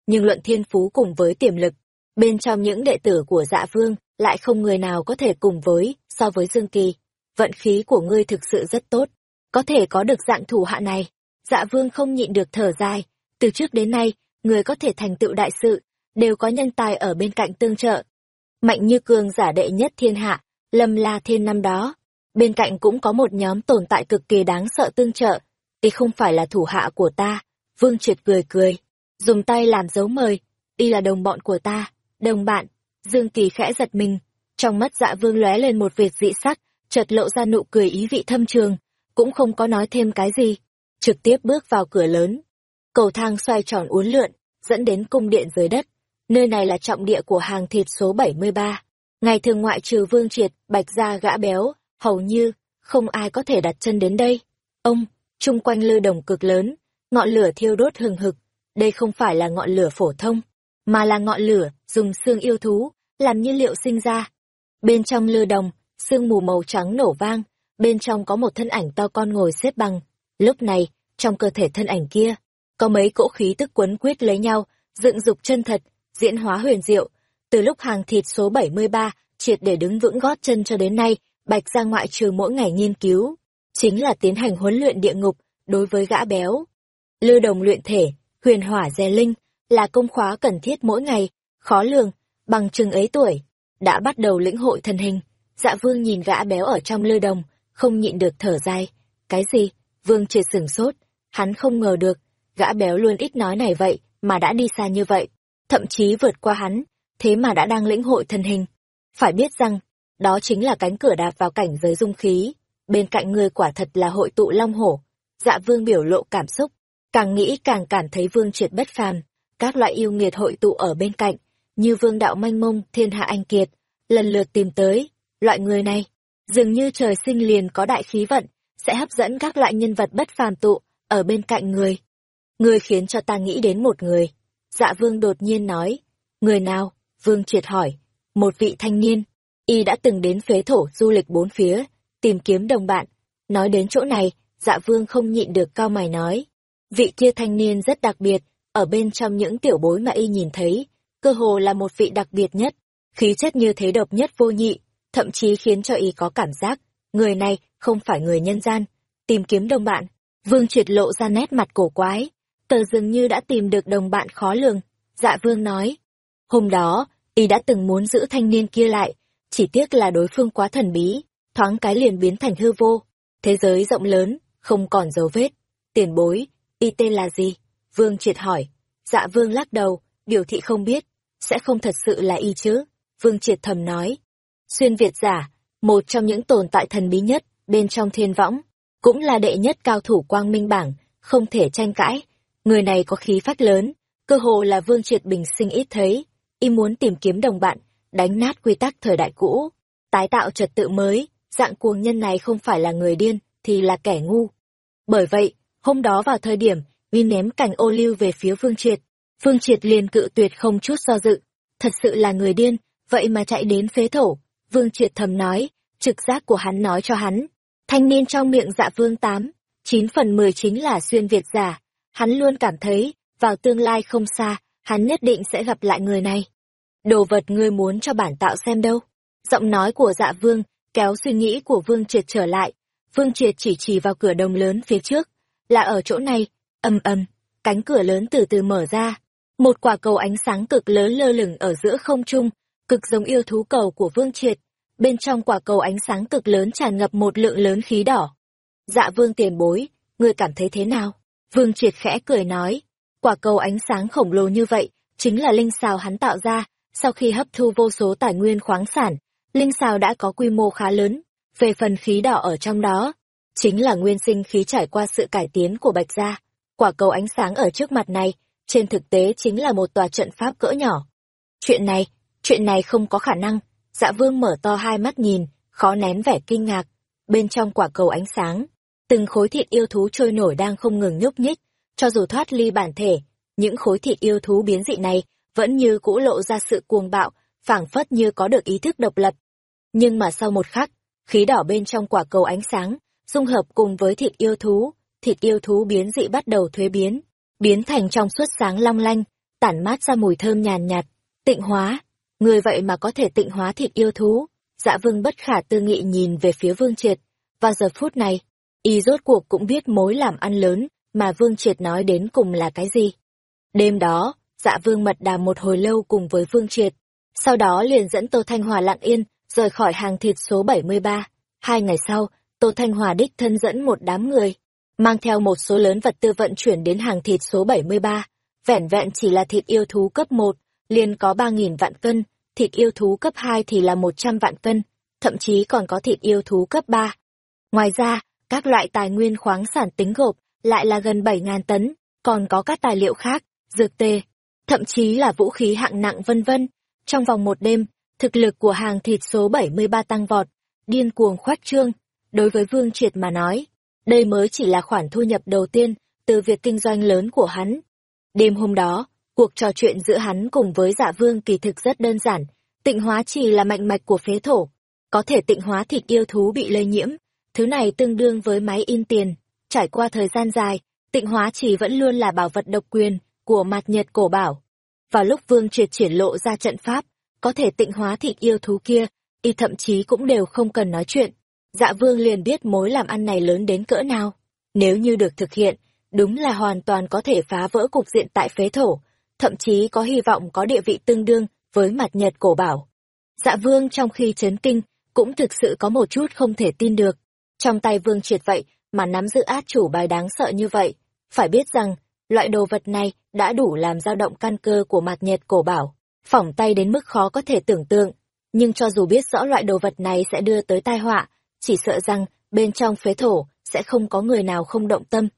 Nhưng luận thiên phú cùng với tiềm lực, bên trong những đệ tử của dạ vương, lại không người nào có thể cùng với, so với Dương Kỳ. Vận khí của ngươi thực sự rất tốt, có thể có được dạng thủ hạ này. Dạ vương không nhịn được thở dài, từ trước đến nay, người có thể thành tựu đại sự, đều có nhân tài ở bên cạnh tương trợ. Mạnh như cường giả đệ nhất thiên hạ, lâm la thiên năm đó. Bên cạnh cũng có một nhóm tồn tại cực kỳ đáng sợ tương trợ. Y không phải là thủ hạ của ta. Vương triệt cười cười. Dùng tay làm dấu mời. Y là đồng bọn của ta. Đồng bạn. Dương Kỳ khẽ giật mình. Trong mắt dạ vương lóe lên một vệt dị sắc, chợt lộ ra nụ cười ý vị thâm trường. Cũng không có nói thêm cái gì. Trực tiếp bước vào cửa lớn. Cầu thang xoay tròn uốn lượn, dẫn đến cung điện dưới đất. Nơi này là trọng địa của hàng thịt số 73. Ngày thường ngoại trừ vương triệt, bạch gia gã béo, hầu như, không ai có thể đặt chân đến đây. Ông, chung quanh lư đồng cực lớn, ngọn lửa thiêu đốt hừng hực. Đây không phải là ngọn lửa phổ thông, mà là ngọn lửa dùng xương yêu thú, làm nhiên liệu sinh ra. Bên trong lư đồng, sương mù màu trắng nổ vang, bên trong có một thân ảnh to con ngồi xếp bằng. Lúc này, trong cơ thể thân ảnh kia, có mấy cỗ khí tức quấn quýt lấy nhau, dựng dục chân thật, diễn hóa huyền diệu. Từ lúc hàng thịt số 73, triệt để đứng vững gót chân cho đến nay, Bạch ra ngoại trừ mỗi ngày nghiên cứu, chính là tiến hành huấn luyện địa ngục đối với gã béo. Lưu đồng luyện thể, huyền hỏa dè linh, là công khóa cần thiết mỗi ngày, khó lường, bằng chừng ấy tuổi, đã bắt đầu lĩnh hội thân hình. Dạ vương nhìn gã béo ở trong lưu đồng, không nhịn được thở dài. Cái gì? Vương triệt sửng sốt, hắn không ngờ được, gã béo luôn ít nói này vậy, mà đã đi xa như vậy thậm chí vượt qua hắn, thế mà đã đang lĩnh hội thân hình. Phải biết rằng, đó chính là cánh cửa đạp vào cảnh giới dung khí, bên cạnh người quả thật là hội tụ long hổ. Dạ vương biểu lộ cảm xúc, càng nghĩ càng cảm thấy vương triệt bất phàm, các loại yêu nghiệt hội tụ ở bên cạnh, như vương đạo manh mông, thiên hạ anh kiệt, lần lượt tìm tới, loại người này, dường như trời sinh liền có đại khí vận, sẽ hấp dẫn các loại nhân vật bất phàm tụ, ở bên cạnh người. Người khiến cho ta nghĩ đến một người, Dạ vương đột nhiên nói, người nào? Vương triệt hỏi, một vị thanh niên. Y đã từng đến phế thổ du lịch bốn phía, tìm kiếm đồng bạn. Nói đến chỗ này, dạ vương không nhịn được cao mày nói. Vị kia thanh niên rất đặc biệt, ở bên trong những tiểu bối mà y nhìn thấy, cơ hồ là một vị đặc biệt nhất, khí chất như thế độc nhất vô nhị, thậm chí khiến cho y có cảm giác, người này không phải người nhân gian. Tìm kiếm đồng bạn, vương triệt lộ ra nét mặt cổ quái, tờ dường như đã tìm được đồng bạn khó lường. Dạ vương nói. Hôm đó, y đã từng muốn giữ thanh niên kia lại, chỉ tiếc là đối phương quá thần bí, thoáng cái liền biến thành hư vô. Thế giới rộng lớn, không còn dấu vết. Tiền bối, y tên là gì? Vương triệt hỏi. Dạ vương lắc đầu, biểu thị không biết, sẽ không thật sự là y chứ. Vương triệt thầm nói. Xuyên Việt giả, một trong những tồn tại thần bí nhất bên trong thiên võng, cũng là đệ nhất cao thủ quang minh bảng, không thể tranh cãi, Người này có khí phách lớn, cơ hồ là Vương Triệt bình sinh ít thấy, y muốn tìm kiếm đồng bạn, đánh nát quy tắc thời đại cũ, tái tạo trật tự mới, dạng cuồng nhân này không phải là người điên, thì là kẻ ngu. Bởi vậy, hôm đó vào thời điểm, Vi ném cành ô lưu về phía Vương Triệt, Vương Triệt liền cự tuyệt không chút do dự, thật sự là người điên, vậy mà chạy đến phế thổ, Vương Triệt thầm nói, trực giác của hắn nói cho hắn, thanh niên trong miệng dạ vương tám, chín phần mười chính là xuyên Việt giả, Hắn luôn cảm thấy, vào tương lai không xa, hắn nhất định sẽ gặp lại người này. Đồ vật ngươi muốn cho bản tạo xem đâu. Giọng nói của dạ vương, kéo suy nghĩ của vương triệt trở lại. Vương triệt chỉ chỉ vào cửa đồng lớn phía trước. Là ở chỗ này, ầm ầm, cánh cửa lớn từ từ mở ra. Một quả cầu ánh sáng cực lớn lơ lửng ở giữa không trung, cực giống yêu thú cầu của vương triệt. Bên trong quả cầu ánh sáng cực lớn tràn ngập một lượng lớn khí đỏ. Dạ vương tiền bối, ngươi cảm thấy thế nào? Vương Triệt khẽ cười nói, quả cầu ánh sáng khổng lồ như vậy, chính là linh xào hắn tạo ra, sau khi hấp thu vô số tài nguyên khoáng sản, linh xào đã có quy mô khá lớn, về phần khí đỏ ở trong đó, chính là nguyên sinh khí trải qua sự cải tiến của Bạch Gia. Quả cầu ánh sáng ở trước mặt này, trên thực tế chính là một tòa trận pháp cỡ nhỏ. Chuyện này, chuyện này không có khả năng. Dạ vương mở to hai mắt nhìn, khó nén vẻ kinh ngạc. Bên trong quả cầu ánh sáng, từng khối thịt yêu thú trôi nổi đang không ngừng nhúc nhích, cho dù thoát ly bản thể, những khối thịt yêu thú biến dị này vẫn như cũ lộ ra sự cuồng bạo, phảng phất như có được ý thức độc lập. Nhưng mà sau một khắc, khí đỏ bên trong quả cầu ánh sáng, dung hợp cùng với thịt yêu thú, thịt yêu thú biến dị bắt đầu thuế biến, biến thành trong suốt sáng long lanh, tản mát ra mùi thơm nhàn nhạt, tịnh hóa. Người vậy mà có thể tịnh hóa thịt yêu thú. Dạ vương bất khả tư nghị nhìn về phía vương triệt. Và giờ phút này, y rốt cuộc cũng biết mối làm ăn lớn mà vương triệt nói đến cùng là cái gì. Đêm đó, dạ vương mật đàm một hồi lâu cùng với vương triệt. Sau đó liền dẫn Tô Thanh Hòa lặng yên, rời khỏi hàng thịt số 73. Hai ngày sau, Tô Thanh Hòa đích thân dẫn một đám người, mang theo một số lớn vật tư vận chuyển đến hàng thịt số 73. Vẻn vẹn chỉ là thịt yêu thú cấp 1, liền có 3.000 vạn cân, thịt yêu thú cấp 2 thì là 100 vạn cân, thậm chí còn có thịt yêu thú cấp 3. Ngoài ra, các loại tài nguyên khoáng sản tính gộp lại là gần 7.000 tấn, còn có các tài liệu khác, dược tê, thậm chí là vũ khí hạng nặng vân vân. Trong vòng một đêm, thực lực của hàng thịt số 73 tăng vọt, điên cuồng khoát trương. Đối với Vương Triệt mà nói, đây mới chỉ là khoản thu nhập đầu tiên từ việc kinh doanh lớn của hắn. Đêm hôm đó, cuộc trò chuyện giữa hắn cùng với dạ vương kỳ thực rất đơn giản, tịnh hóa chỉ là mạnh mạch của phế thổ, có thể tịnh hóa thịt yêu thú bị lây nhiễm, thứ này tương đương với máy in tiền. Trải qua thời gian dài, tịnh hóa chỉ vẫn luôn là bảo vật độc quyền của mặt nhật cổ bảo. Vào lúc vương triệt triển lộ ra trận pháp, có thể tịnh hóa thịt yêu thú kia, y thậm chí cũng đều không cần nói chuyện. Dạ vương liền biết mối làm ăn này lớn đến cỡ nào. Nếu như được thực hiện, đúng là hoàn toàn có thể phá vỡ cục diện tại phế thổ, thậm chí có hy vọng có địa vị tương đương với mặt nhật cổ bảo. Dạ vương trong khi chấn kinh, cũng thực sự có một chút không thể tin được. Trong tay vương triệt vậy mà nắm giữ át chủ bài đáng sợ như vậy. Phải biết rằng, loại đồ vật này đã đủ làm dao động căn cơ của mặt nhật cổ bảo, phỏng tay đến mức khó có thể tưởng tượng. Nhưng cho dù biết rõ loại đồ vật này sẽ đưa tới tai họa, chỉ sợ rằng bên trong phế thổ sẽ không có người nào không động tâm.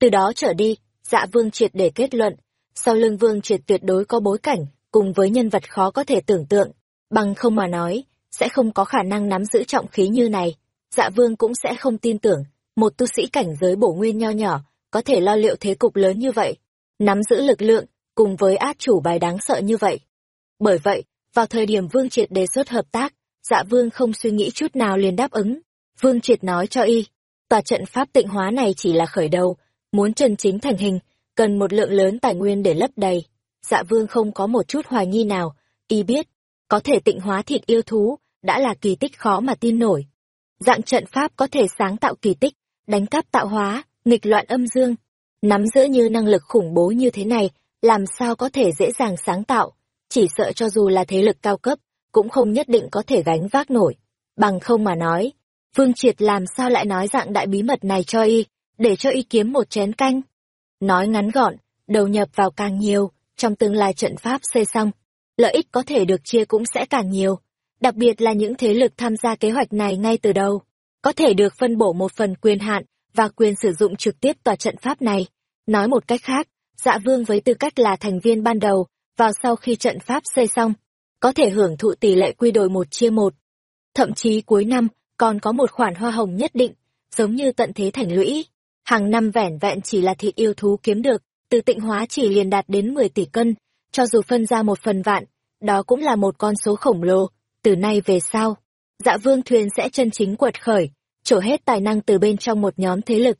Từ đó trở đi, dạ vương triệt để kết luận, sau lưng vương triệt tuyệt đối có bối cảnh, cùng với nhân vật khó có thể tưởng tượng, bằng không mà nói, sẽ không có khả năng nắm giữ trọng khí như này. Dạ vương cũng sẽ không tin tưởng, một tu sĩ cảnh giới bổ nguyên nho nhỏ, có thể lo liệu thế cục lớn như vậy, nắm giữ lực lượng, cùng với át chủ bài đáng sợ như vậy. Bởi vậy, vào thời điểm Vương Triệt đề xuất hợp tác, dạ Vương không suy nghĩ chút nào liền đáp ứng. Vương Triệt nói cho y, tòa trận pháp tịnh hóa này chỉ là khởi đầu, muốn chân chính thành hình, cần một lượng lớn tài nguyên để lấp đầy. Dạ Vương không có một chút hoài nghi nào, y biết, có thể tịnh hóa thịt yêu thú, đã là kỳ tích khó mà tin nổi. Dạng trận pháp có thể sáng tạo kỳ tích, đánh cắp tạo hóa, nghịch loạn âm dương. Nắm giữ như năng lực khủng bố như thế này, làm sao có thể dễ dàng sáng tạo, chỉ sợ cho dù là thế lực cao cấp, cũng không nhất định có thể gánh vác nổi. Bằng không mà nói, Vương Triệt làm sao lại nói dạng đại bí mật này cho y, để cho y kiếm một chén canh. Nói ngắn gọn, đầu nhập vào càng nhiều, trong tương lai trận pháp xây xong, lợi ích có thể được chia cũng sẽ càng nhiều. Đặc biệt là những thế lực tham gia kế hoạch này ngay từ đầu, có thể được phân bổ một phần quyền hạn và quyền sử dụng trực tiếp tòa trận pháp này. Nói một cách khác, dạ vương với tư cách là thành viên ban đầu, vào sau khi trận pháp xây xong, có thể hưởng thụ tỷ lệ quy đổi một chia một. Thậm chí cuối năm, còn có một khoản hoa hồng nhất định, giống như tận thế thành lũy. Hàng năm vẻn vẹn chỉ là thịt yêu thú kiếm được, từ tịnh hóa chỉ liền đạt đến 10 tỷ cân, cho dù phân ra một phần vạn, đó cũng là một con số khổng lồ, từ nay về sau. Dạ vương thuyền sẽ chân chính quật khởi, trổ hết tài năng từ bên trong một nhóm thế lực.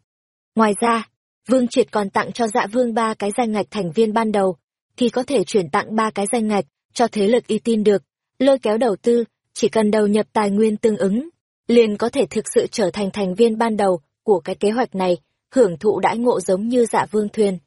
Ngoài ra, Vương Triệt còn tặng cho dạ vương ba cái danh ngạch thành viên ban đầu, thì có thể chuyển tặng ba cái danh ngạch cho thế lực y tin được, lôi kéo đầu tư, chỉ cần đầu nhập tài nguyên tương ứng, liền có thể thực sự trở thành thành viên ban đầu của cái kế hoạch này, hưởng thụ đãi ngộ giống như dạ vương thuyền.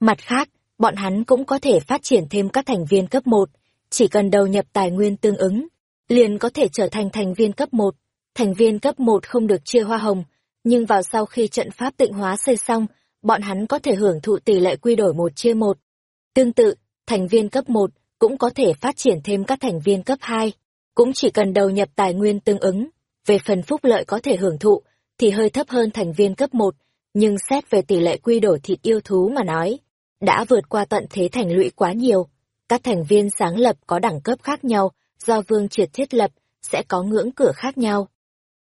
Mặt khác, bọn hắn cũng có thể phát triển thêm các thành viên cấp 1, chỉ cần đầu nhập tài nguyên tương ứng, liền có thể trở thành thành viên cấp 1. Thành viên cấp 1 không được chia hoa hồng, nhưng vào sau khi trận pháp tịnh hóa xây xong, bọn hắn có thể hưởng thụ tỷ lệ quy đổi một chia một. Tương tự, thành viên cấp 1 cũng có thể phát triển thêm các thành viên cấp 2, cũng chỉ cần đầu nhập tài nguyên tương ứng. Về phần phúc lợi có thể hưởng thụ, thì hơi thấp hơn thành viên cấp 1, nhưng xét về tỷ lệ quy đổi thịt yêu thú mà nói, đã vượt qua tận thế thành lũy quá nhiều. Các thành viên sáng lập có đẳng cấp khác nhau, do vương triệt thiết lập, sẽ có ngưỡng cửa khác nhau.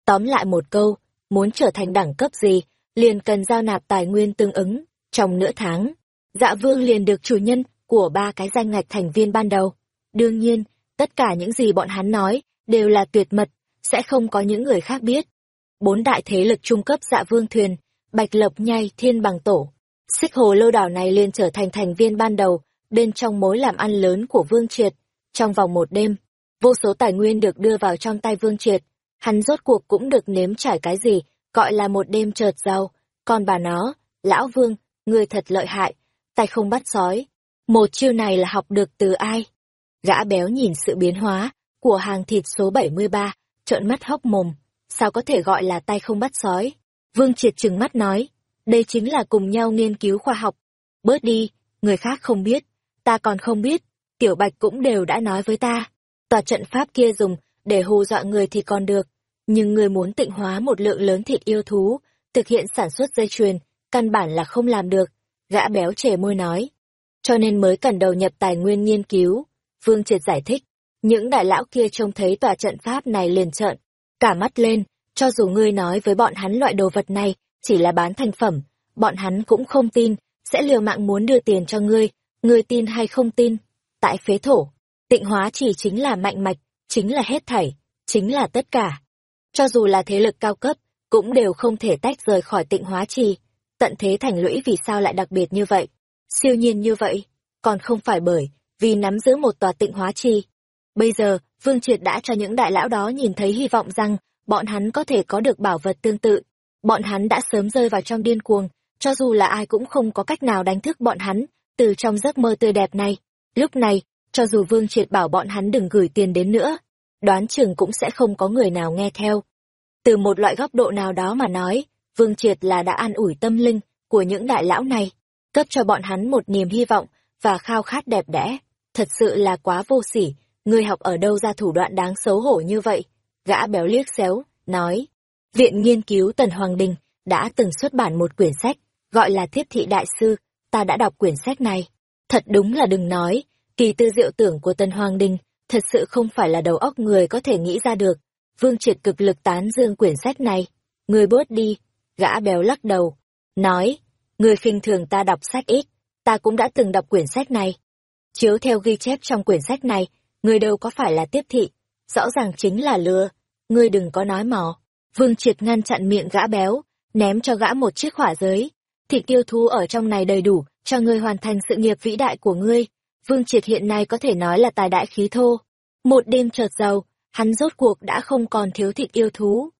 Tóm lại một câu, muốn trở thành đẳng cấp gì, liền cần giao nạp tài nguyên tương ứng. Trong nửa tháng, dạ vương liền được chủ nhân của ba cái danh ngạch thành viên ban đầu. Đương nhiên, tất cả những gì bọn hắn nói đều là tuyệt mật, sẽ không có những người khác biết. Bốn đại thế lực trung cấp dạ vương thuyền, Bạch Lộc Nhai Thiên Bằng Tổ. Xích hồ lô đảo này liền trở thành thành viên ban đầu, bên trong mối làm ăn lớn của Vương Triệt. Trong vòng một đêm, vô số tài nguyên được đưa vào trong tay Vương Triệt. Hắn rốt cuộc cũng được nếm trải cái gì, gọi là một đêm chợt giàu. Còn bà nó, Lão Vương, người thật lợi hại, tay không bắt sói. Một chiêu này là học được từ ai? Gã béo nhìn sự biến hóa của hàng thịt số 73, trợn mắt hốc mồm. Sao có thể gọi là tay không bắt sói? Vương Triệt trừng mắt nói, đây chính là cùng nhau nghiên cứu khoa học. Bớt đi, người khác không biết, ta còn không biết, Tiểu Bạch cũng đều đã nói với ta. Tòa trận pháp kia dùng để hù dọa người thì còn được, nhưng người muốn tịnh hóa một lượng lớn thịt yêu thú, thực hiện sản xuất dây chuyền, căn bản là không làm được. Gã béo trẻ môi nói. Cho nên mới cần đầu nhập tài nguyên nghiên cứu. Vương Triệt giải thích. Những đại lão kia trông thấy tòa trận pháp này liền trợn, cả mắt lên, cho dù ngươi nói với bọn hắn loại đồ vật này chỉ là bán thành phẩm, bọn hắn cũng không tin, sẽ liều mạng muốn đưa tiền cho ngươi, ngươi tin hay không tin. Tại phế thổ, tịnh hóa chỉ chính là mạnh mạch, chính là hết thảy, chính là tất cả. Cho dù là thế lực cao cấp, cũng đều không thể tách rời khỏi tịnh hóa trì. Tận thế thành lũy vì sao lại đặc biệt như vậy? Siêu nhiên như vậy, còn không phải bởi vì nắm giữ một tòa tịnh hóa trì. Bây giờ, Vương Triệt đã cho những đại lão đó nhìn thấy hy vọng rằng bọn hắn có thể có được bảo vật tương tự. Bọn hắn đã sớm rơi vào trong điên cuồng, cho dù là ai cũng không có cách nào đánh thức bọn hắn, từ trong giấc mơ tươi đẹp này. Lúc này, cho dù Vương Triệt bảo bọn hắn đừng gửi tiền đến nữa, đoán chừng cũng sẽ không có người nào nghe theo. Từ một loại góc độ nào đó mà nói, Vương Triệt là đã an ủi tâm linh của những đại lão này, cấp cho bọn hắn một niềm hy vọng và khao khát đẹp đẽ. Thật sự là quá vô sỉ, người học ở đâu ra thủ đoạn đáng xấu hổ như vậy. Gã béo liếc xéo, nói, Viện Nghiên cứu Tần Hoàng Đình đã từng xuất bản một quyển sách, gọi là Thiếp Thị Đại Sư, ta đã đọc quyển sách này. Thật đúng là đừng nói, kỳ tư diệu tưởng của Tần Hoàng Đình, thật sự không phải là đầu óc người có thể nghĩ ra được. Vương Triệt cực lực tán dương quyển sách này. Người bớt đi, gã béo lắc đầu, nói, người khinh thường ta đọc sách ít, ta cũng đã từng đọc quyển sách này. Chiếu theo ghi chép trong quyển sách này, người đâu có phải là tiếp thị, rõ ràng chính là lừa, ngươi đừng có nói mò. Vương Triệt ngăn chặn miệng gã béo, ném cho gã một chiếc hỏa giới. Thịt tiêu thú ở trong này đầy đủ, cho ngươi hoàn thành sự nghiệp vĩ đại của ngươi. Vương Triệt hiện nay có thể nói là tài đại khí thô. Một đêm chợt giàu, hắn rốt cuộc đã không còn thiếu thịt yêu thú.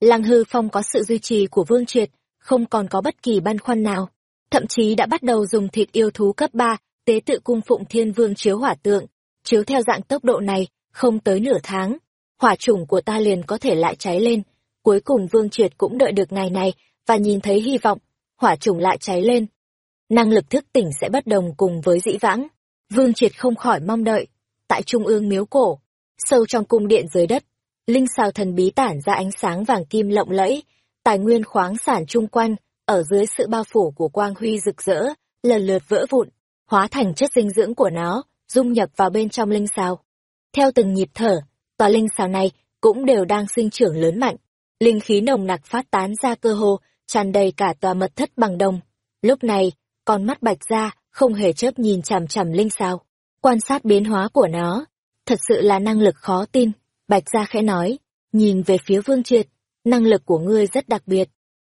Lăng hư phong có sự duy trì của Vương Triệt, không còn có bất kỳ băn khoăn nào. Thậm chí đã bắt đầu dùng thịt yêu thú cấp 3, tế tự cung phụng thiên vương chiếu hỏa tượng. Chiếu theo dạng tốc độ này, không tới nửa tháng, hỏa chủng của ta liền có thể lại cháy lên. Cuối cùng Vương Triệt cũng đợi được ngày này, và nhìn thấy hy vọng, hỏa chủng lại cháy lên. Năng lực thức tỉnh sẽ bất đồng cùng với dĩ vãng. Vương Triệt không khỏi mong đợi. Tại trung ương miếu cổ, sâu trong cung điện dưới đất, linh xào thần bí tản ra ánh sáng vàng kim lộng lẫy, tài nguyên khoáng sản chung quanh, ở dưới sự bao phủ của quang huy rực rỡ, lần lượt vỡ vụn, hóa thành chất dinh dưỡng của nó, dung nhập vào bên trong linh xào. Theo từng nhịp thở, tòa linh xào này cũng đều đang sinh trưởng lớn mạnh. Linh khí nồng nặc phát tán ra cơ hồ, tràn đầy cả tòa mật thất bằng đồng. Lúc này, con mắt bạch ra, không hề chớp nhìn chằm chằm linh sao Quan sát biến hóa của nó. Thật sự là năng lực khó tin. Bạch gia khẽ nói, nhìn về phía vương triệt, năng lực của ngươi rất đặc biệt.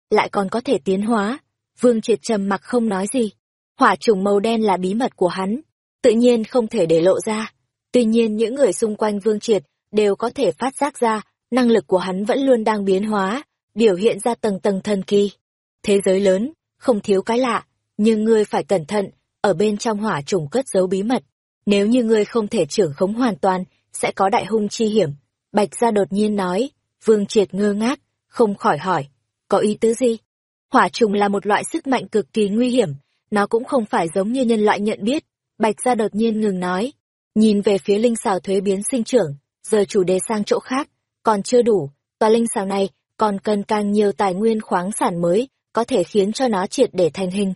Lại còn có thể tiến hóa. Vương triệt trầm mặc không nói gì. Hỏa trùng màu đen là bí mật của hắn. Tự nhiên không thể để lộ ra. Tuy nhiên những người xung quanh vương triệt đều có thể phát giác ra, năng lực của hắn vẫn luôn đang biến hóa, biểu hiện ra tầng tầng thần kỳ. Thế giới lớn, không thiếu cái lạ, nhưng ngươi phải cẩn thận, ở bên trong hỏa trùng cất giấu bí mật. Nếu như ngươi không thể trưởng khống hoàn toàn, sẽ có đại hung chi hiểm. Bạch gia đột nhiên nói, vương triệt ngơ ngác, không khỏi hỏi, có ý tứ gì? Hỏa trùng là một loại sức mạnh cực kỳ nguy hiểm, nó cũng không phải giống như nhân loại nhận biết. Bạch gia đột nhiên ngừng nói, nhìn về phía linh xào thuế biến sinh trưởng, giờ chủ đề sang chỗ khác, còn chưa đủ, tòa linh xào này còn cần càng nhiều tài nguyên khoáng sản mới, có thể khiến cho nó triệt để thành hình.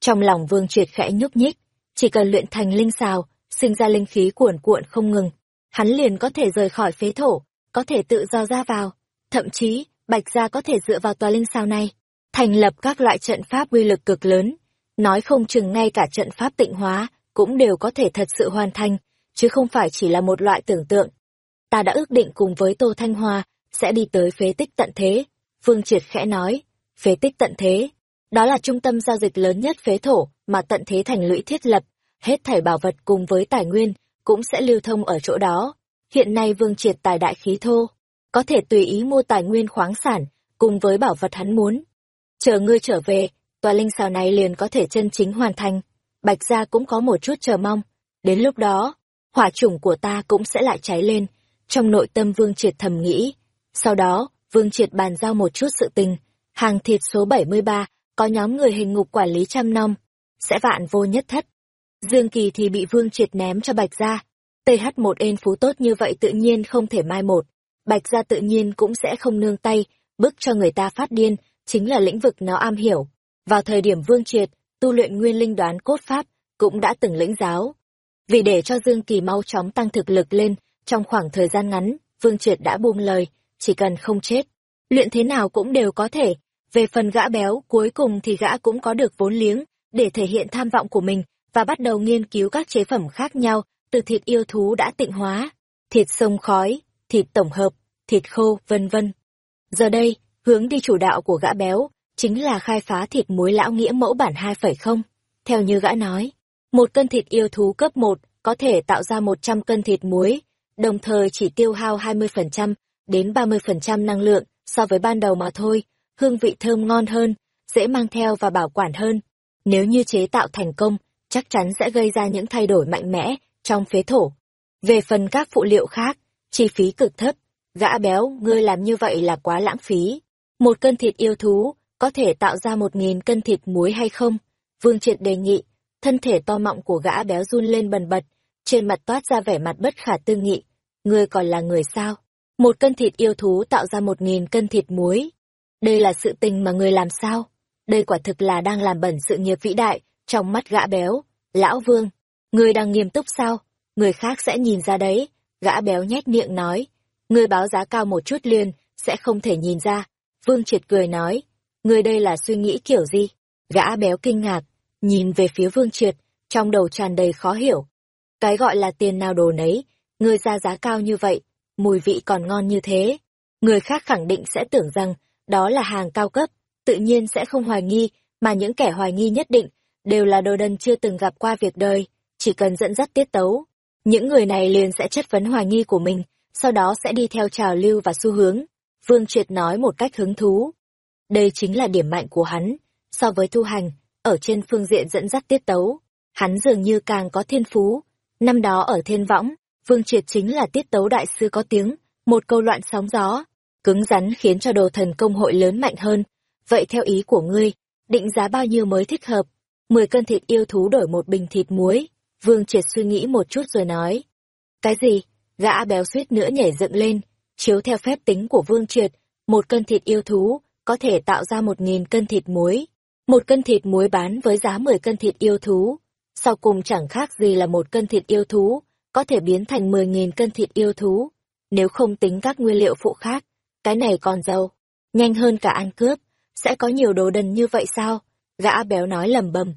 Trong lòng Vương Triệt khẽ nhúc nhích, chỉ cần luyện thành linh xào, sinh ra linh khí cuồn cuộn không ngừng, hắn liền có thể rời khỏi phế thổ, có thể tự do ra vào, thậm chí, Bạch Gia có thể dựa vào tòa linh xào này, thành lập các loại trận pháp uy lực cực lớn, nói không chừng ngay cả trận pháp tịnh hóa cũng đều có thể thật sự hoàn thành, chứ không phải chỉ là một loại tưởng tượng. Ta đã ước định cùng với Tô Thanh Hoa sẽ đi tới phế tích tận thế. Vương Triệt khẽ nói, phế tích tận thế, đó là trung tâm giao dịch lớn nhất phế thổ mà tận thế thành lũy thiết lập, hết thảy bảo vật cùng với tài nguyên cũng sẽ lưu thông ở chỗ đó. Hiện nay Vương Triệt tài đại khí thô, có thể tùy ý mua tài nguyên khoáng sản cùng với bảo vật hắn muốn. Chờ ngươi trở về, tòa linh xào này liền có thể chân chính hoàn thành. Bạch gia cũng có một chút chờ mong. Đến lúc đó, hỏa chủng của ta cũng sẽ lại cháy lên. Trong nội tâm Vương Triệt thầm nghĩ. Sau đó, Vương Triệt bàn giao một chút sự tình. Hàng thịt số 73, có nhóm người hình ngục quản lý trăm năm, sẽ vạn vô nhất thất. Dương Kỳ thì bị Vương Triệt ném cho Bạch gia. TH1 ên phú tốt như vậy tự nhiên không thể mai một. Bạch gia tự nhiên cũng sẽ không nương tay, bức cho người ta phát điên, chính là lĩnh vực nó am hiểu. Vào thời điểm Vương Triệt, tu luyện nguyên linh đoán cốt pháp, cũng đã từng lĩnh giáo. Vì để cho Dương Kỳ mau chóng tăng thực lực lên, trong khoảng thời gian ngắn, Vương Triệt đã buông lời, chỉ cần không chết. Luyện thế nào cũng đều có thể. Về phần gã béo, cuối cùng thì gã cũng có được vốn liếng, để thể hiện tham vọng của mình, và bắt đầu nghiên cứu các chế phẩm khác nhau, từ thịt yêu thú đã tịnh hóa, thịt sông khói, thịt tổng hợp, thịt khô, vân vân. Giờ đây, hướng đi chủ đạo của gã béo, chính là khai phá thịt muối lão nghĩa mẫu bản 2,0. Theo như gã nói, một cân thịt yêu thú cấp 1 có thể tạo ra 100 cân thịt muối, đồng thời chỉ tiêu hao 20% đến 30% năng lượng so với ban đầu mà thôi, hương vị thơm ngon hơn, dễ mang theo và bảo quản hơn. Nếu như chế tạo thành công, chắc chắn sẽ gây ra những thay đổi mạnh mẽ trong phế thổ. Về phần các phụ liệu khác, chi phí cực thấp, gã béo, ngươi làm như vậy là quá lãng phí. Một cân thịt yêu thú, có thể tạo ra một nghìn cân thịt muối hay không? Vương Triệt đề nghị, thân thể to mọng của gã béo run lên bần bật, trên mặt toát ra vẻ mặt bất khả tư nghị. Ngươi còn là người sao? Một cân thịt yêu thú tạo ra một nghìn cân thịt muối. Đây là sự tình mà người làm sao? Đây quả thực là đang làm bẩn sự nghiệp vĩ đại, trong mắt gã béo. Lão Vương, người đang nghiêm túc sao? Người khác sẽ nhìn ra đấy. Gã béo nhét miệng nói. người báo giá cao một chút liền, sẽ không thể nhìn ra. Vương Triệt cười nói, Người đây là suy nghĩ kiểu gì? Gã béo kinh ngạc, nhìn về phía Vương Triệt, trong đầu tràn đầy khó hiểu. Cái gọi là tiền nào đồ nấy, người ra giá cao như vậy, mùi vị còn ngon như thế. Người khác khẳng định sẽ tưởng rằng, đó là hàng cao cấp, tự nhiên sẽ không hoài nghi, mà những kẻ hoài nghi nhất định, đều là đồ đần chưa từng gặp qua việc đời, chỉ cần dẫn dắt tiết tấu. Những người này liền sẽ chất vấn hoài nghi của mình, sau đó sẽ đi theo trào lưu và xu hướng. Vương Triệt nói một cách hứng thú. Đây chính là điểm mạnh của hắn, so với thu hành, ở trên phương diện dẫn dắt tiết tấu, hắn dường như càng có thiên phú. Năm đó ở thiên võng, Vương Triệt chính là tiết tấu đại sư có tiếng, một câu loạn sóng gió, cứng rắn khiến cho đồ thần công hội lớn mạnh hơn. Vậy theo ý của ngươi, định giá bao nhiêu mới thích hợp? Mười cân thịt yêu thú đổi một bình thịt muối. Vương Triệt suy nghĩ một chút rồi nói. Cái gì? Gã béo suýt nữa nhảy dựng lên, chiếu theo phép tính của Vương Triệt, một cân thịt yêu thú có thể tạo ra một nghìn cân thịt muối. Một cân thịt muối bán với giá mười cân thịt yêu thú. Sau cùng chẳng khác gì là một cân thịt yêu thú, có thể biến thành mười nghìn cân thịt yêu thú. Nếu không tính các nguyên liệu phụ khác, cái này còn giàu. Nhanh hơn cả ăn cướp, sẽ có nhiều đồ đần như vậy sao? Gã béo nói lầm bầm.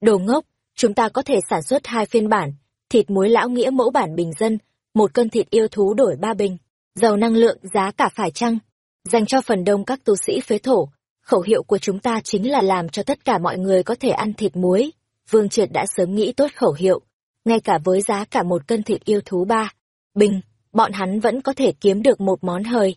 Đồ ngốc, chúng ta có thể sản xuất hai phiên bản, thịt muối lão nghĩa mẫu bản bình dân, một cân thịt yêu thú đổi ba bình. Giàu năng lượng giá cả phải chăng? dành cho phần đông các tu sĩ phế thổ. Khẩu hiệu của chúng ta chính là làm cho tất cả mọi người có thể ăn thịt muối. Vương Triệt đã sớm nghĩ tốt khẩu hiệu, ngay cả với giá cả một cân thịt yêu thú ba. Bình, bọn hắn vẫn có thể kiếm được một món hời.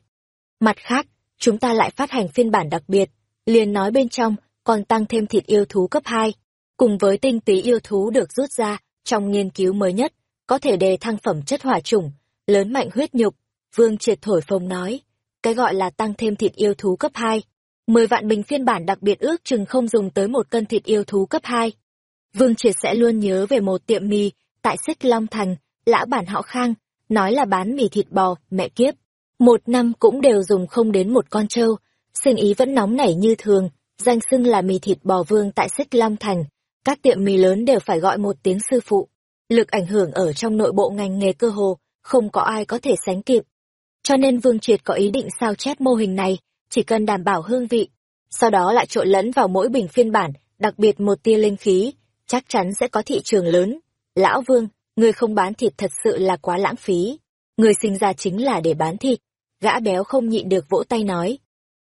Mặt khác, chúng ta lại phát hành phiên bản đặc biệt, liền nói bên trong còn tăng thêm thịt yêu thú cấp 2, cùng với tinh túy yêu thú được rút ra trong nghiên cứu mới nhất, có thể đề thăng phẩm chất hỏa chủng, lớn mạnh huyết nhục. Vương Triệt thổi phồng nói, cái gọi là tăng thêm thịt yêu thú cấp 2. 10 vạn bình phiên bản đặc biệt ước chừng không dùng tới một cân thịt yêu thú cấp 2. Vương Triệt sẽ luôn nhớ về một tiệm mì tại Xích Long Thành, lão bản họ Khang, nói là bán mì thịt bò, mẹ kiếp. Một năm cũng đều dùng không đến một con trâu, sinh ý vẫn nóng nảy như thường, danh xưng là mì thịt bò vương tại Xích Long Thành. Các tiệm mì lớn đều phải gọi một tiếng sư phụ. Lực ảnh hưởng ở trong nội bộ ngành nghề cơ hồ, không có ai có thể sánh kịp. Cho nên Vương Triệt có ý định sao chép mô hình này, chỉ cần đảm bảo hương vị, sau đó lại trộn lẫn vào mỗi bình phiên bản, đặc biệt một tia linh khí, chắc chắn sẽ có thị trường lớn. Lão Vương, người không bán thịt thật sự là quá lãng phí. Người sinh ra chính là để bán thịt. Gã béo không nhịn được vỗ tay nói.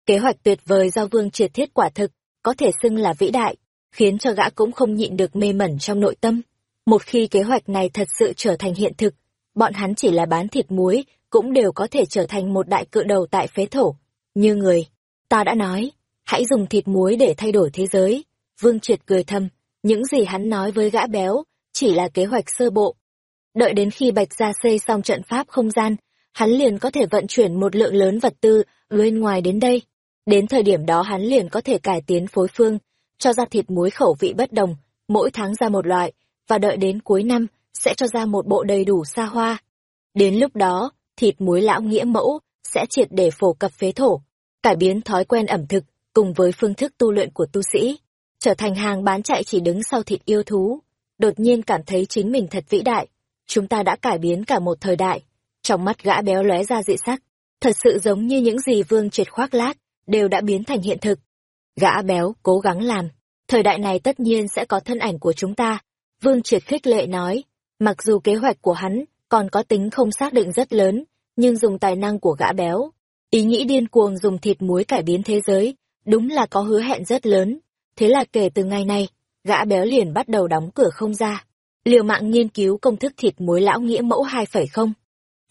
Kế hoạch tuyệt vời do Vương triệt thiết quả thực, có thể xưng là vĩ đại, khiến cho gã cũng không nhịn được mê mẩn trong nội tâm. Một khi kế hoạch này thật sự trở thành hiện thực, bọn hắn chỉ là bán thịt muối, cũng đều có thể trở thành một đại cự đầu tại phế thổ. Như người, ta đã nói, hãy dùng thịt muối để thay đổi thế giới. Vương Triệt cười thầm, những gì hắn nói với gã béo, chỉ là kế hoạch sơ bộ. Đợi đến khi Bạch Gia xây xong trận pháp không gian, hắn liền có thể vận chuyển một lượng lớn vật tư bên ngoài đến đây. Đến thời điểm đó hắn liền có thể cải tiến phối phương, cho ra thịt muối khẩu vị bất đồng, mỗi tháng ra một loại, và đợi đến cuối năm, sẽ cho ra một bộ đầy đủ xa hoa. Đến lúc đó, thịt muối lão nghĩa mẫu sẽ triệt để phổ cập phế thổ, cải biến thói quen ẩm thực, cùng với phương thức tu luyện của tu sĩ, trở thành hàng bán chạy chỉ đứng sau thịt yêu thú. Đột nhiên cảm thấy chính mình thật vĩ đại, chúng ta đã cải biến cả một thời đại. Trong mắt gã béo lóe ra dị sắc, thật sự giống như những gì vương triệt khoác lác, đều đã biến thành hiện thực. Gã béo cố gắng làm, thời đại này tất nhiên sẽ có thân ảnh của chúng ta. Vương triệt khích lệ nói, mặc dù kế hoạch của hắn còn có tính không xác định rất lớn, nhưng dùng tài năng của gã béo, ý nghĩ điên cuồng dùng thịt muối cải biến thế giới, đúng là có hứa hẹn rất lớn. Thế là kể từ ngày này, gã béo liền bắt đầu đóng cửa không ra. Liều mạng nghiên cứu công thức thịt muối lão nghĩa mẫu 2,0.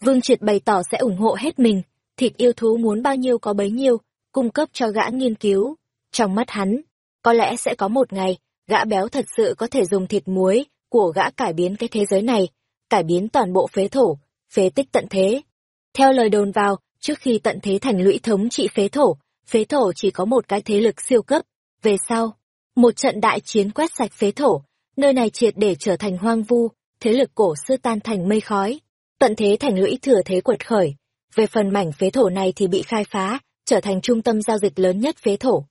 Vương Triệt bày tỏ sẽ ủng hộ hết mình, thịt yêu thú muốn bao nhiêu có bấy nhiêu, cung cấp cho gã nghiên cứu. Trong mắt hắn, có lẽ sẽ có một ngày, gã béo thật sự có thể dùng thịt muối của gã cải biến cái thế giới này, cải biến toàn bộ phế thổ, phế tích tận thế. Theo lời đồn vào, trước khi tận thế thành lũy thống trị phế thổ, phế thổ chỉ có một cái thế lực siêu cấp. Về sau, một trận đại chiến quét sạch phế thổ, nơi này triệt để trở thành hoang vu, thế lực cổ xưa tan thành mây khói. Tận thế thành lũy thừa thế quật khởi. Về phần mảnh phế thổ này thì bị khai phá, trở thành trung tâm giao dịch lớn nhất phế thổ.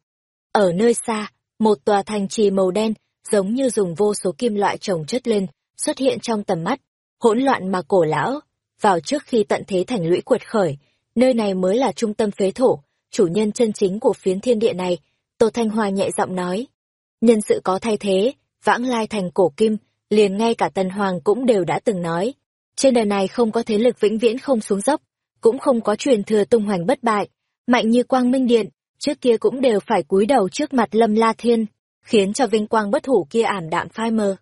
Ở nơi xa, một tòa thành trì màu đen, giống như dùng vô số kim loại trồng chất lên, xuất hiện trong tầm mắt, hỗn loạn mà cổ lão. Vào trước khi tận thế thành lũy quật khởi, nơi này mới là trung tâm phế thổ, chủ nhân chân chính của phiến thiên địa này, Tô Thanh Hoa nhẹ giọng nói. Nhân sự có thay thế, vãng lai thành cổ kim, liền ngay cả Tần Hoàng cũng đều đã từng nói. Trên đời này không có thế lực vĩnh viễn không xuống dốc, cũng không có truyền thừa tung hoành bất bại, mạnh như quang minh điện, trước kia cũng đều phải cúi đầu trước mặt lâm la thiên, khiến cho vinh quang bất hủ kia ảm đạm phai mờ.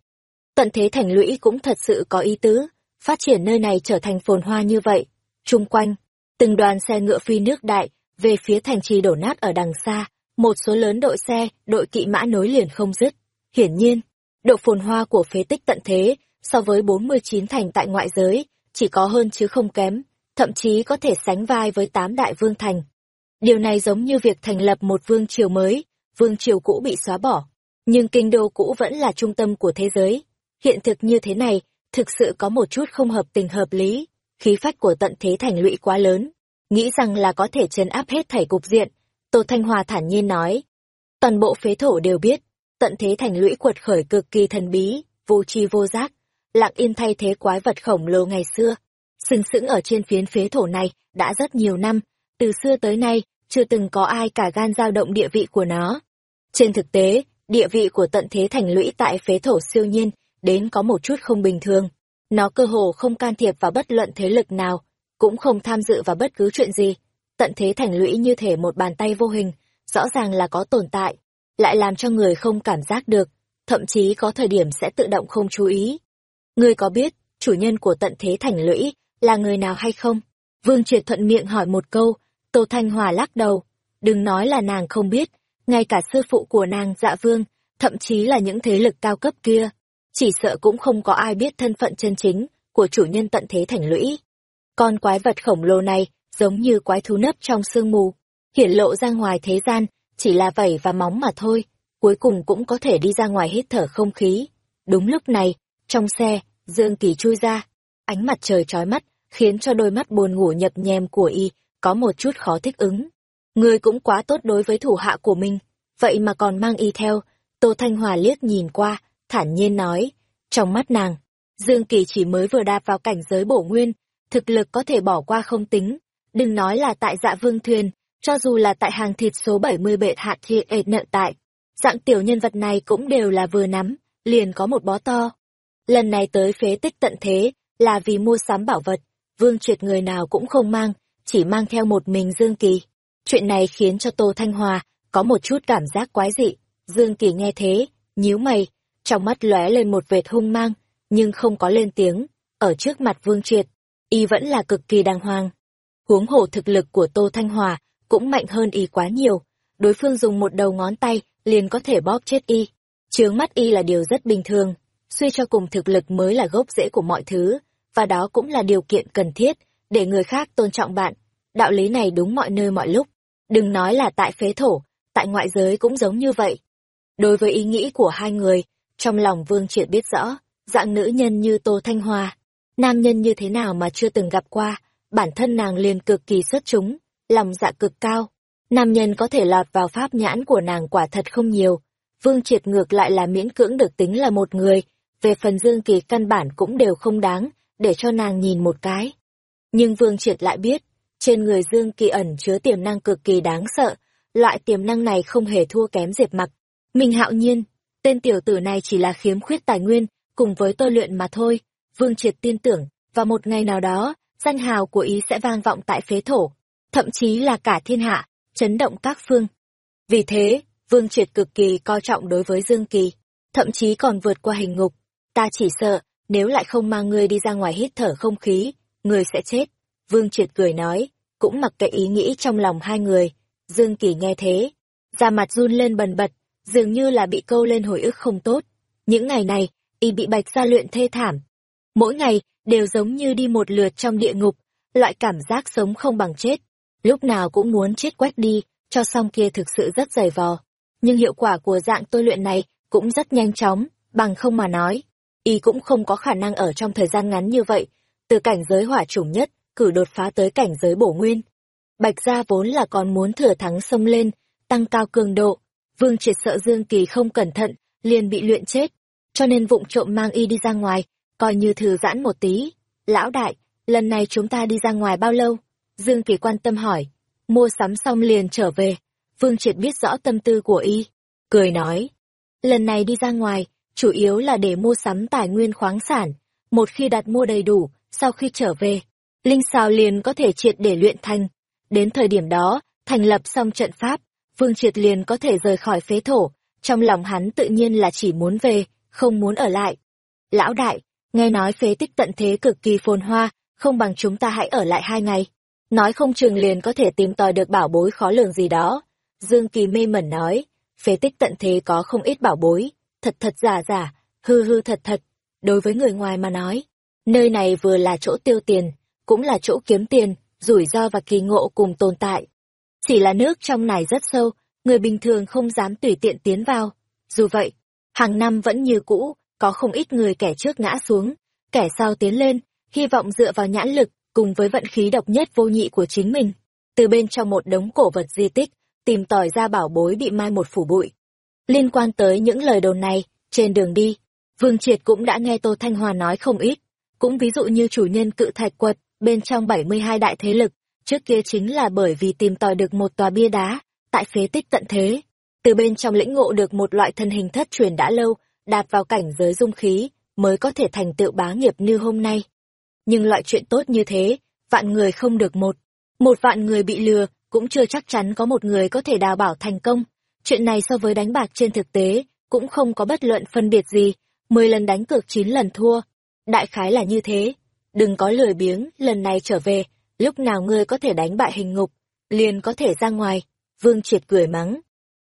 Tận thế thành lũy cũng thật sự có ý tứ, phát triển nơi này trở thành phồn hoa như vậy. Trung quanh, từng đoàn xe ngựa phi nước đại, về phía thành trì đổ nát ở đằng xa, một số lớn đội xe, đội kỵ mã nối liền không dứt. Hiển nhiên, độ phồn hoa của phế tích tận thế, so với 49 thành tại ngoại giới, chỉ có hơn chứ không kém, thậm chí có thể sánh vai với tám đại vương thành. Điều này giống như việc thành lập một vương triều mới, vương triều cũ bị xóa bỏ, nhưng kinh đô cũ vẫn là trung tâm của thế giới. Hiện thực như thế này, thực sự có một chút không hợp tình hợp lý, khí phách của tận thế thành lũy quá lớn, nghĩ rằng là có thể chấn áp hết thảy cục diện. Tô Thanh Hòa thản nhiên nói, toàn bộ phế thổ đều biết, tận thế thành lũy quật khởi cực kỳ thần bí, vô tri vô giác, lặng yên thay thế quái vật khổng lồ ngày xưa. Sừng sững ở trên phiến phế thổ này đã rất nhiều năm, từ xưa tới nay, chưa từng có ai cả gan dao động địa vị của nó. Trên thực tế, địa vị của tận thế thành lũy tại phế thổ siêu nhiên, đến có một chút không bình thường. Nó cơ hồ không can thiệp vào bất luận thế lực nào, cũng không tham dự vào bất cứ chuyện gì. Tận thế thành lũy như thể một bàn tay vô hình, rõ ràng là có tồn tại, lại làm cho người không cảm giác được, thậm chí có thời điểm sẽ tự động không chú ý. Ngươi có biết, chủ nhân của tận thế thành lũy là người nào hay không? Vương Triệt thuận miệng hỏi một câu, Tô Thanh Hòa lắc đầu. Đừng nói là nàng không biết, ngay cả sư phụ của nàng dạ vương, thậm chí là những thế lực cao cấp kia, chỉ sợ cũng không có ai biết thân phận chân chính của chủ nhân tận thế thành lũy. Con quái vật khổng lồ này, giống như quái thú nấp trong sương mù, hiển lộ ra ngoài thế gian, chỉ là vẩy và móng mà thôi, cuối cùng cũng có thể đi ra ngoài hít thở không khí. Đúng lúc này, trong xe, Dương Kỳ chui ra, ánh mặt trời trói mắt, khiến cho đôi mắt buồn ngủ nhập nhem của y có một chút khó thích ứng. Ngươi cũng quá tốt đối với thủ hạ của mình, vậy mà còn mang y theo. Tô Thanh Hòa liếc nhìn qua, thản nhiên nói, trong mắt nàng, Dương Kỳ chỉ mới vừa đạp vào cảnh giới bổ nguyên, thực lực có thể bỏ qua không tính. Đừng nói là tại dạ vương thuyền, cho dù là tại hàng thịt số 70 bệ hạ thiệt ệt nợ tại. Dạng tiểu nhân vật này cũng đều là vừa nắm, liền có một bó to. Lần này tới phế tích tận thế, là vì mua sắm bảo vật, vương triệt người nào cũng không mang, chỉ mang theo một mình Dương Kỳ. Chuyện này khiến cho Tô Thanh Hòa có một chút cảm giác quái dị. Dương Kỳ nghe thế, nhíu mày, trong mắt lóe lên một vệt hung mang, nhưng không có lên tiếng. Ở trước mặt Vương Triệt, y vẫn là cực kỳ đàng hoàng. Huống hồ thực lực của Tô Thanh Hòa cũng mạnh hơn y quá nhiều. Đối phương dùng một đầu ngón tay liền có thể bóp chết y. Chướng mắt y là điều rất bình thường. Suy cho cùng thực lực mới là gốc rễ của mọi thứ, và đó cũng là điều kiện cần thiết để người khác tôn trọng bạn. Đạo lý này đúng mọi nơi mọi lúc. Đừng nói là tại phế thổ, tại ngoại giới cũng giống như vậy. Đối với ý nghĩ của hai người, trong lòng Vương Triệt biết rõ, dạng nữ nhân như Tô Thanh Hoa, nam nhân như thế nào mà chưa từng gặp qua, bản thân nàng liền cực kỳ xuất chúng, lòng dạ cực cao. Nam nhân có thể lọt vào pháp nhãn của nàng quả thật không nhiều. Vương Triệt ngược lại là miễn cưỡng được tính là một người, về phần Dương Kỳ căn bản cũng đều không đáng, để cho nàng nhìn một cái. Nhưng Vương Triệt lại biết, trên người Dương Kỳ ẩn chứa tiềm năng cực kỳ đáng sợ, loại tiềm năng này không hề thua kém Diệp Mặc. mình Hạo Nhiên, tên tiểu tử này chỉ là khiếm khuyết tài nguyên, cùng với tôi luyện mà thôi. Vương Triệt tin tưởng, và một ngày nào đó, danh hào của ý sẽ vang vọng tại phế thổ, thậm chí là cả thiên hạ, chấn động các phương. Vì thế, Vương Triệt cực kỳ coi trọng đối với Dương Kỳ, thậm chí còn vượt qua hình ngục. Ta chỉ sợ, nếu lại không mang ngươi đi ra ngoài hít thở không khí, ngươi sẽ chết. Vương Triệt cười nói, cũng mặc kệ ý nghĩ trong lòng hai người. Dương Kỳ nghe thế, da mặt run lên bần bật, dường như là bị câu lên hồi ức không tốt. Những ngày này, y bị bạch gia luyện thê thảm. Mỗi ngày, đều giống như đi một lượt trong địa ngục, loại cảm giác sống không bằng chết. Lúc nào cũng muốn chết quách đi, cho xong kia thực sự rất dày vò. Nhưng hiệu quả của dạng tôi luyện này cũng rất nhanh chóng, bằng không mà nói. Y cũng không có khả năng ở trong thời gian ngắn như vậy, từ cảnh giới hỏa chủng nhất, cử đột phá tới cảnh giới bổ nguyên. Bạch gia vốn là còn muốn thừa thắng xông lên, tăng cao cường độ. Vương triệt sợ Dương Kỳ không cẩn thận, liền bị luyện chết, cho nên vụng trộm mang y đi ra ngoài, coi như thư giãn một tí. Lão đại, lần này chúng ta đi ra ngoài bao lâu? Dương Kỳ quan tâm hỏi. Mua sắm xong liền trở về. Vương Triệt biết rõ tâm tư của y. Cười nói. Lần này đi ra ngoài, chủ yếu là để mua sắm tài nguyên khoáng sản. Một khi đặt mua đầy đủ, sau khi trở về, Linh Sao liền có thể triệt để luyện thành. Đến thời điểm đó, thành lập xong trận pháp, Vương Triệt liền có thể rời khỏi phế thổ. Trong lòng hắn tự nhiên là chỉ muốn về, không muốn ở lại. Lão đại, nghe nói phế tích tận thế cực kỳ phồn hoa, không bằng chúng ta hãy ở lại hai ngày. Nói không chừng liền có thể tìm tòi được bảo bối khó lường gì đó. Dương Kỳ mê mẩn nói, phế tích tận thế có không ít bảo bối, thật thật giả giả, hư hư thật thật. Đối với người ngoài mà nói, nơi này vừa là chỗ tiêu tiền, cũng là chỗ kiếm tiền, rủi ro và kỳ ngộ cùng tồn tại. Chỉ là nước trong này rất sâu, người bình thường không dám tùy tiện tiến vào. Dù vậy, hàng năm vẫn như cũ, có không ít người kẻ trước ngã xuống, kẻ sau tiến lên, hy vọng dựa vào nhãn lực, cùng với vận khí độc nhất vô nhị của chính mình, từ bên trong một đống cổ vật di tích, tìm tòi ra bảo bối bị mai một phủ bụi. Liên quan tới những lời đồn này, trên đường đi, Vương Triệt cũng đã nghe Tô Thanh Hòa nói không ít, cũng ví dụ như chủ nhân cự thạch quật, bên trong 72 đại thế lực, trước kia chính là bởi vì tìm tòi được một tòa bia đá, tại phế tích tận thế, từ bên trong lĩnh ngộ được một loại thân hình thất truyền đã lâu, đạt vào cảnh giới dung khí, mới có thể thành tựu bá nghiệp như hôm nay. Nhưng loại chuyện tốt như thế, vạn người không được một. Một vạn người bị lừa, cũng chưa chắc chắn có một người có thể đào bảo thành công. Chuyện này so với đánh bạc trên thực tế, cũng không có bất luận phân biệt gì, mười lần đánh cược chín lần thua. Đại khái là như thế. Đừng có lười biếng, lần này trở về, lúc nào ngươi có thể đánh bại hình ngục, liền có thể ra ngoài. Vương triệt cười mắng.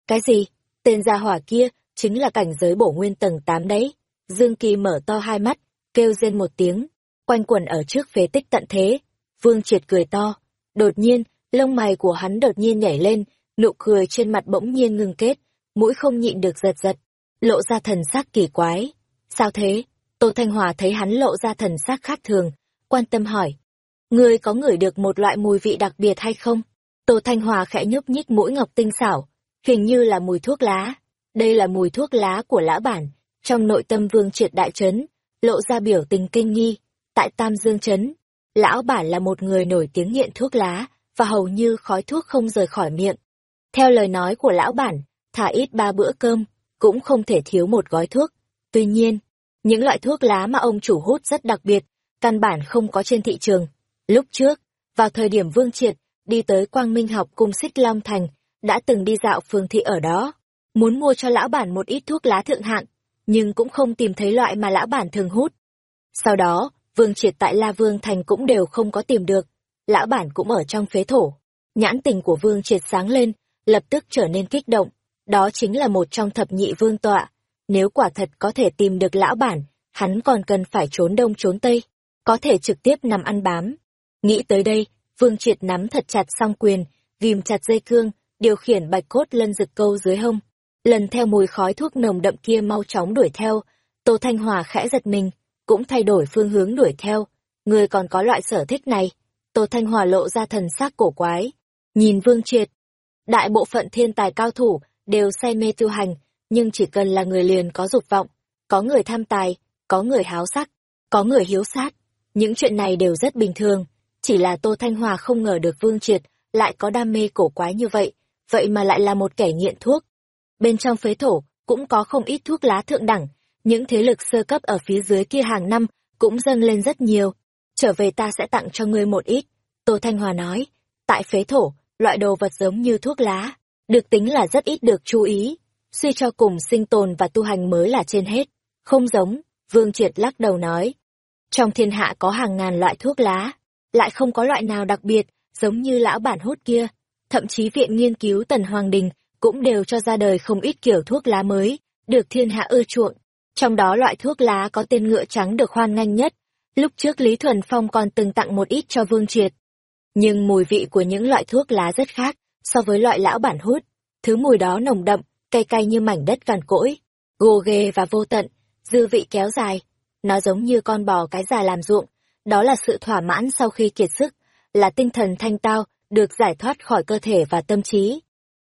Cái gì? Tên gia hỏa kia, chính là cảnh giới bổ nguyên tầng 8 đấy. Dương Kỳ mở to hai mắt, kêu rên một tiếng, quanh quẩn ở trước phế tích tận thế. Vương Triệt cười to. Đột nhiên, lông mày của hắn đột nhiên nhảy lên, nụ cười trên mặt bỗng nhiên ngừng kết, mũi không nhịn được giật giật, lộ ra thần sắc kỳ quái. Sao thế? Tô Thanh Hòa thấy hắn lộ ra thần sắc khác thường, quan tâm hỏi. Ngươi có ngửi được một loại mùi vị đặc biệt hay không? Tô Thanh Hòa khẽ nhúc nhích mũi ngọc tinh xảo, hình như là mùi thuốc lá. Đây là mùi thuốc lá của lão bản, trong nội tâm vương triệt đại trấn, lộ ra biểu tình kinh nghi. Tại Tam Dương Trấn, lão bản là một người nổi tiếng nghiện thuốc lá, và hầu như khói thuốc không rời khỏi miệng. Theo lời nói của lão bản, thả ít ba bữa cơm, cũng không thể thiếu một gói thuốc. Tuy nhiên, những loại thuốc lá mà ông chủ hút rất đặc biệt, căn bản không có trên thị trường. Lúc trước, vào thời điểm Vương Triệt đi tới Quang Minh học cung Xích Long Thành, đã từng đi dạo phường thị ở đó, muốn mua cho lão bản một ít thuốc lá thượng hạng, nhưng cũng không tìm thấy loại mà lão bản thường hút. Sau đó, Vương Triệt tại La Vương Thành cũng đều không có tìm được, lão bản cũng ở trong phế thổ. Nhãn tình của Vương Triệt sáng lên, lập tức trở nên kích động, đó chính là một trong thập nhị vương tọa. Nếu quả thật có thể tìm được lão bản, hắn còn cần phải trốn đông trốn tây, có thể trực tiếp nằm ăn bám. Nghĩ tới đây, Vương Triệt nắm thật chặt song quyền, ghim chặt dây cương, điều khiển bạch cốt lân rực câu dưới hông. Lần theo mùi khói thuốc nồng đậm kia mau chóng đuổi theo, Tô Thanh Hòa khẽ giật mình, cũng thay đổi phương hướng đuổi theo. Người còn có loại sở thích này. Tô Thanh Hòa lộ ra thần sắc cổ quái. Nhìn Vương Triệt. Đại bộ phận thiên tài cao thủ đều say mê tu hành, nhưng chỉ cần là người liền có dục vọng. Có người tham tài, có người háo sắc, có người hiếu sát. Những chuyện này đều rất bình thường. Chỉ là Tô Thanh Hòa không ngờ được Vương Triệt lại có đam mê cổ quái như vậy, vậy mà lại là một kẻ nghiện thuốc. Bên trong phế thổ cũng có không ít thuốc lá thượng đẳng, những thế lực sơ cấp ở phía dưới kia hàng năm cũng dâng lên rất nhiều. Trở về ta sẽ tặng cho ngươi một ít. Tô Thanh Hòa nói, tại phế thổ, loại đồ vật giống như thuốc lá, được tính là rất ít được chú ý. Suy cho cùng sinh tồn và tu hành mới là trên hết. Không giống, Vương Triệt lắc đầu nói. Trong thiên hạ có hàng ngàn loại thuốc lá, lại không có loại nào đặc biệt, giống như lão bản hút kia. Thậm chí viện nghiên cứu Tần Hoàng Đình cũng đều cho ra đời không ít kiểu thuốc lá mới, được thiên hạ ưa chuộng. Trong đó loại thuốc lá có tên ngựa trắng được hoan nghênh nhất. Lúc trước Lý Thuần Phong còn từng tặng một ít cho Vương Triệt. Nhưng mùi vị của những loại thuốc lá rất khác so với loại lão bản hút. Thứ mùi đó nồng đậm, cay cay như mảnh đất cằn cỗi, gồ ghề và vô tận, dư vị kéo dài. Nó giống như con bò cái già làm ruộng, đó là sự thỏa mãn sau khi kiệt sức, là tinh thần thanh tao, được giải thoát khỏi cơ thể và tâm trí.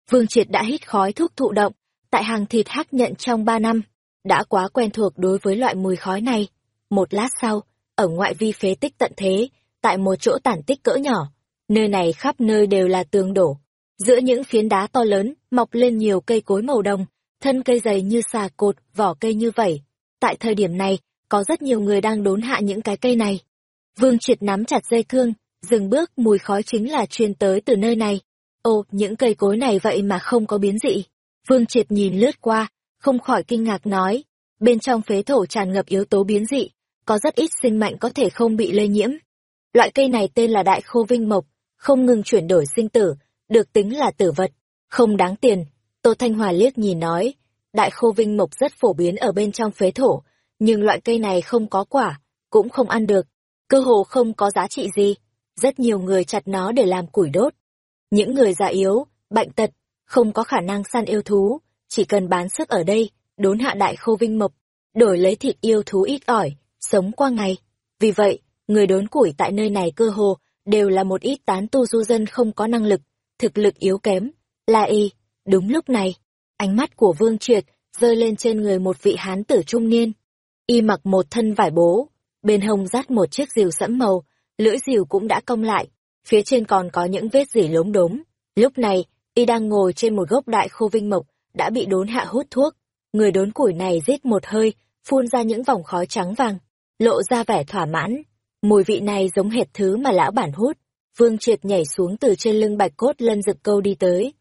Vương Triệt đã hít khói thuốc thụ động, tại hàng thịt hắc nhận trong ba năm, đã quá quen thuộc đối với loại mùi khói này. Một lát sau, ở ngoại vi phế tích tận thế, tại một chỗ tản tích cỡ nhỏ, nơi này khắp nơi đều là tường đổ. Giữa những phiến đá to lớn, mọc lên nhiều cây cối màu đồng, thân cây dày như xà cột, vỏ cây như vẩy. Tại thời điểm này, có rất nhiều người đang đốn hạ những cái cây này. Vương Triệt nắm chặt dây cương, dừng bước mùi khói chính là truyền tới từ nơi này. Ồ, những cây cối này vậy mà không có biến dị. Vương Triệt nhìn lướt qua, không khỏi kinh ngạc nói, bên trong phế thổ tràn ngập yếu tố biến dị, có rất ít sinh mạnh có thể không bị lây nhiễm. Loại cây này tên là đại khô vinh mộc, không ngừng chuyển đổi sinh tử, được tính là tử vật, không đáng tiền. Tô Thanh Hòa liếc nhìn nói, đại khô vinh mộc rất phổ biến ở bên trong phế thổ, nhưng loại cây này không có quả, cũng không ăn được, cơ hồ không có giá trị gì. Rất nhiều người chặt nó để làm củi đốt. Những người già yếu, bệnh tật, không có khả năng săn yêu thú, chỉ cần bán sức ở đây, đốn hạ đại khô vinh mộc, đổi lấy thịt yêu thú ít ỏi, sống qua ngày. Vì vậy, người đốn củi tại nơi này cơ hồ đều là một ít tán tu du dân không có năng lực, thực lực yếu kém. La y, đúng lúc này, ánh mắt của Vương Triệt rơi lên trên người một vị hán tử trung niên. Y mặc một thân vải bố, bên hông dắt một chiếc rìu sẫm màu, lưỡi rìu cũng đã cong lại, phía trên còn có những vết rỉ lốm đốm. Lúc này, y đang ngồi trên một gốc đại khô vinh mộc, đã bị đốn hạ hút thuốc. Người đốn củi này rít một hơi, phun ra những vòng khói trắng vàng, lộ ra vẻ thỏa mãn. Mùi vị này giống hệt thứ mà lão bản hút. Vương Triệt nhảy xuống từ trên lưng bạch cốt lân rực câu đi tới.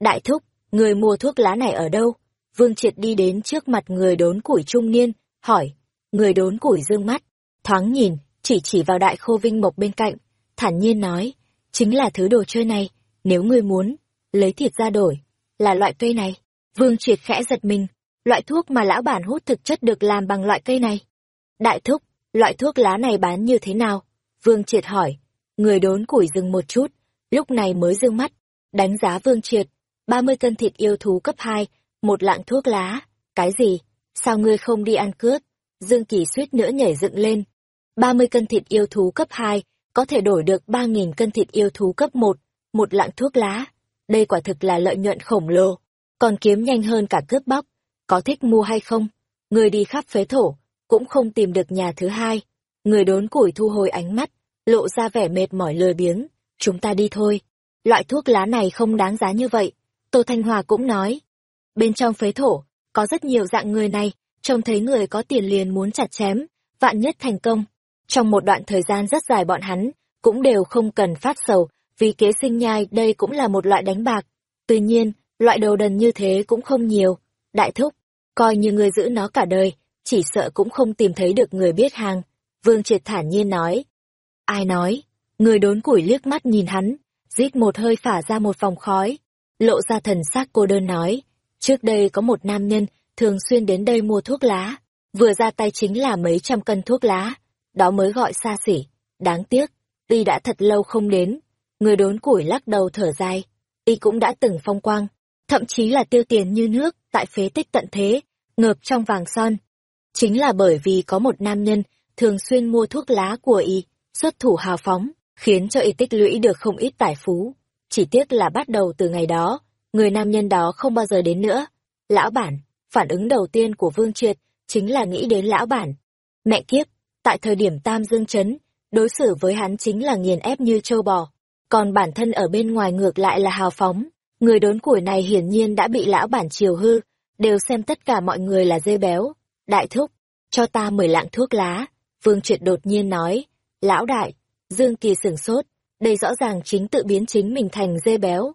Đại thúc, người mua thuốc lá này ở đâu? Vương Triệt đi đến trước mặt người đốn củi trung niên, hỏi. Người đốn củi dương mắt, thoáng nhìn, chỉ chỉ vào đại khô vinh mộc bên cạnh, thản nhiên nói, chính là thứ đồ chơi này, nếu ngươi muốn, lấy thịt ra đổi, là loại cây này. Vương Triệt khẽ giật mình, loại thuốc mà lão bản hút thực chất được làm bằng loại cây này. Đại thúc, loại thuốc lá này bán như thế nào? Vương Triệt hỏi, người đốn củi dừng một chút, lúc này mới dương mắt, đánh giá Vương Triệt, 30 cân thịt yêu thú cấp 2, một lạng thuốc lá, cái gì? Sao ngươi không đi ăn cướp? Dương Kỳ suýt nữa nhảy dựng lên. 30 cân thịt yêu thú cấp 2, có thể đổi được ba nghìn cân thịt yêu thú cấp một, một lạng thuốc lá. Đây quả thực là lợi nhuận khổng lồ, còn kiếm nhanh hơn cả cướp bóc. Có thích mua hay không? Người đi khắp phế thổ, cũng không tìm được nhà thứ hai. Người đốn củi thu hồi ánh mắt, lộ ra vẻ mệt mỏi lười biếng. Chúng ta đi thôi. Loại thuốc lá này không đáng giá như vậy. Tô Thanh Hòa cũng nói. Bên trong phế thổ, có rất nhiều dạng người này, trông thấy người có tiền liền muốn chặt chém, vạn nhất thành công. Trong một đoạn thời gian rất dài bọn hắn, cũng đều không cần phát sầu, vì kế sinh nhai đây cũng là một loại đánh bạc. Tuy nhiên, loại đầu đần như thế cũng không nhiều. Đại thúc, coi như người giữ nó cả đời, chỉ sợ cũng không tìm thấy được người biết hàng. Vương Triệt thản nhiên nói. Ai nói? Người đốn củi liếc mắt nhìn hắn, rít một hơi phả ra một vòng khói. Lộ ra thần sắc cô đơn nói. Trước đây có một nam nhân, thường xuyên đến đây mua thuốc lá. Vừa ra tay chính là mấy trăm cân thuốc lá. Đó mới gọi xa xỉ. Đáng tiếc, y đã thật lâu không đến. Người đốn củi lắc đầu thở dài. Y cũng đã từng phong quang. Thậm chí là tiêu tiền như nước, tại phế tích tận thế, ngợp trong vàng son. Chính là bởi vì có một nam nhân, thường xuyên mua thuốc lá của y, xuất thủ hào phóng, khiến cho y tích lũy được không ít tài phú. Chỉ tiếc là bắt đầu từ ngày đó, người nam nhân đó không bao giờ đến nữa. Lão bản, phản ứng đầu tiên của Vương Triệt chính là nghĩ đến lão bản. Mẹ kiếp, tại thời điểm Tam Dương Chấn, đối xử với hắn chính là nghiền ép như châu bò. Còn bản thân ở bên ngoài ngược lại là hào phóng. Người đốn củi này hiển nhiên đã bị lão bản chiều hư, đều xem tất cả mọi người là dê béo. Đại thúc, cho ta mười lạng thuốc lá. Vương Triệt đột nhiên nói, lão đại, Dương Kỳ sửng sốt, đây rõ ràng chính tự biến chính mình thành dê béo.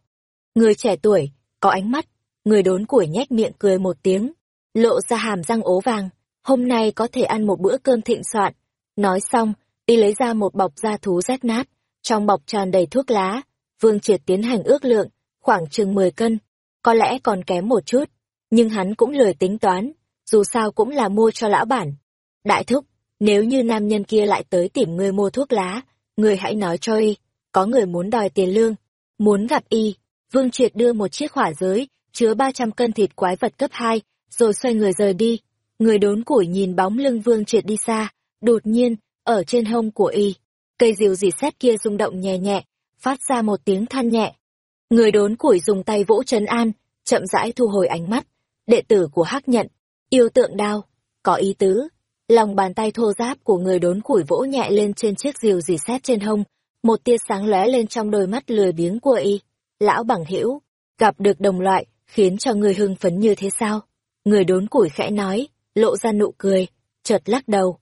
Người trẻ tuổi, có ánh mắt, người đốn củi nhếch miệng cười một tiếng, lộ ra hàm răng ố vàng, hôm nay có thể ăn một bữa cơm thịnh soạn. Nói xong, y lấy ra một bọc da thú rách nát, trong bọc tràn đầy thuốc lá, Vương Triệt tiến hành ước lượng, khoảng chừng 10 cân, có lẽ còn kém một chút, nhưng hắn cũng lười tính toán, dù sao cũng là mua cho lão bản. Đại thúc, nếu như nam nhân kia lại tới tìm người mua thuốc lá, người hãy nói cho y, có người muốn đòi tiền lương, muốn gặp y. Vương Triệt đưa một chiếc hỏa giới, chứa 300 cân thịt quái vật cấp 2, rồi xoay người rời đi. Người đốn củi nhìn bóng lưng Vương Triệt đi xa, đột nhiên, ở trên hông của y, cây diều dì xét kia rung động nhẹ nhẹ, phát ra một tiếng than nhẹ. Người đốn củi dùng tay vỗ trấn an, chậm rãi thu hồi ánh mắt. Đệ tử của Hắc nhận, yêu tượng đao, có ý tứ. Lòng bàn tay thô giáp của người đốn củi vỗ nhẹ lên trên chiếc diều dì xét trên hông, một tia sáng lóe lên trong đôi mắt lười biếng của y. Lão bằng hữu gặp được đồng loại, khiến cho người hưng phấn như thế sao? Người đốn củi khẽ nói, lộ ra nụ cười, chợt lắc đầu.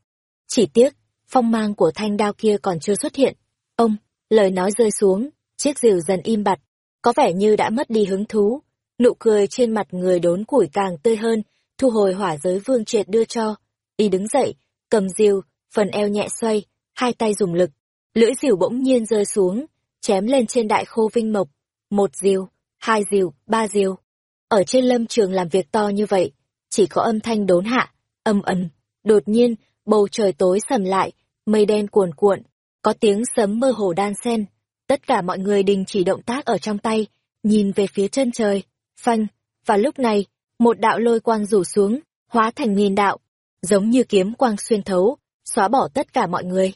Chỉ tiếc, phong mang của thanh đao kia còn chưa xuất hiện. Ông, lời nói rơi xuống, chiếc rìu dần im bặt, có vẻ như đã mất đi hứng thú. Nụ cười trên mặt người đốn củi càng tươi hơn, thu hồi hỏa giới vương triệt đưa cho. Y đứng dậy, cầm rìu, phần eo nhẹ xoay, hai tay dùng lực. Lưỡi rìu bỗng nhiên rơi xuống, chém lên trên đại khô vinh mộc. Một rìu, hai rìu, ba rìu. Ở trên lâm trường làm việc to như vậy, chỉ có âm thanh đốn hạ, âm ầm. Đột nhiên, bầu trời tối sầm lại, mây đen cuồn cuộn, có tiếng sấm mơ hồ đan sen. Tất cả mọi người đình chỉ động tác ở trong tay, nhìn về phía chân trời, phanh, và lúc này, một đạo lôi quang rủ xuống, hóa thành nghìn đạo, giống như kiếm quang xuyên thấu, xóa bỏ tất cả mọi người.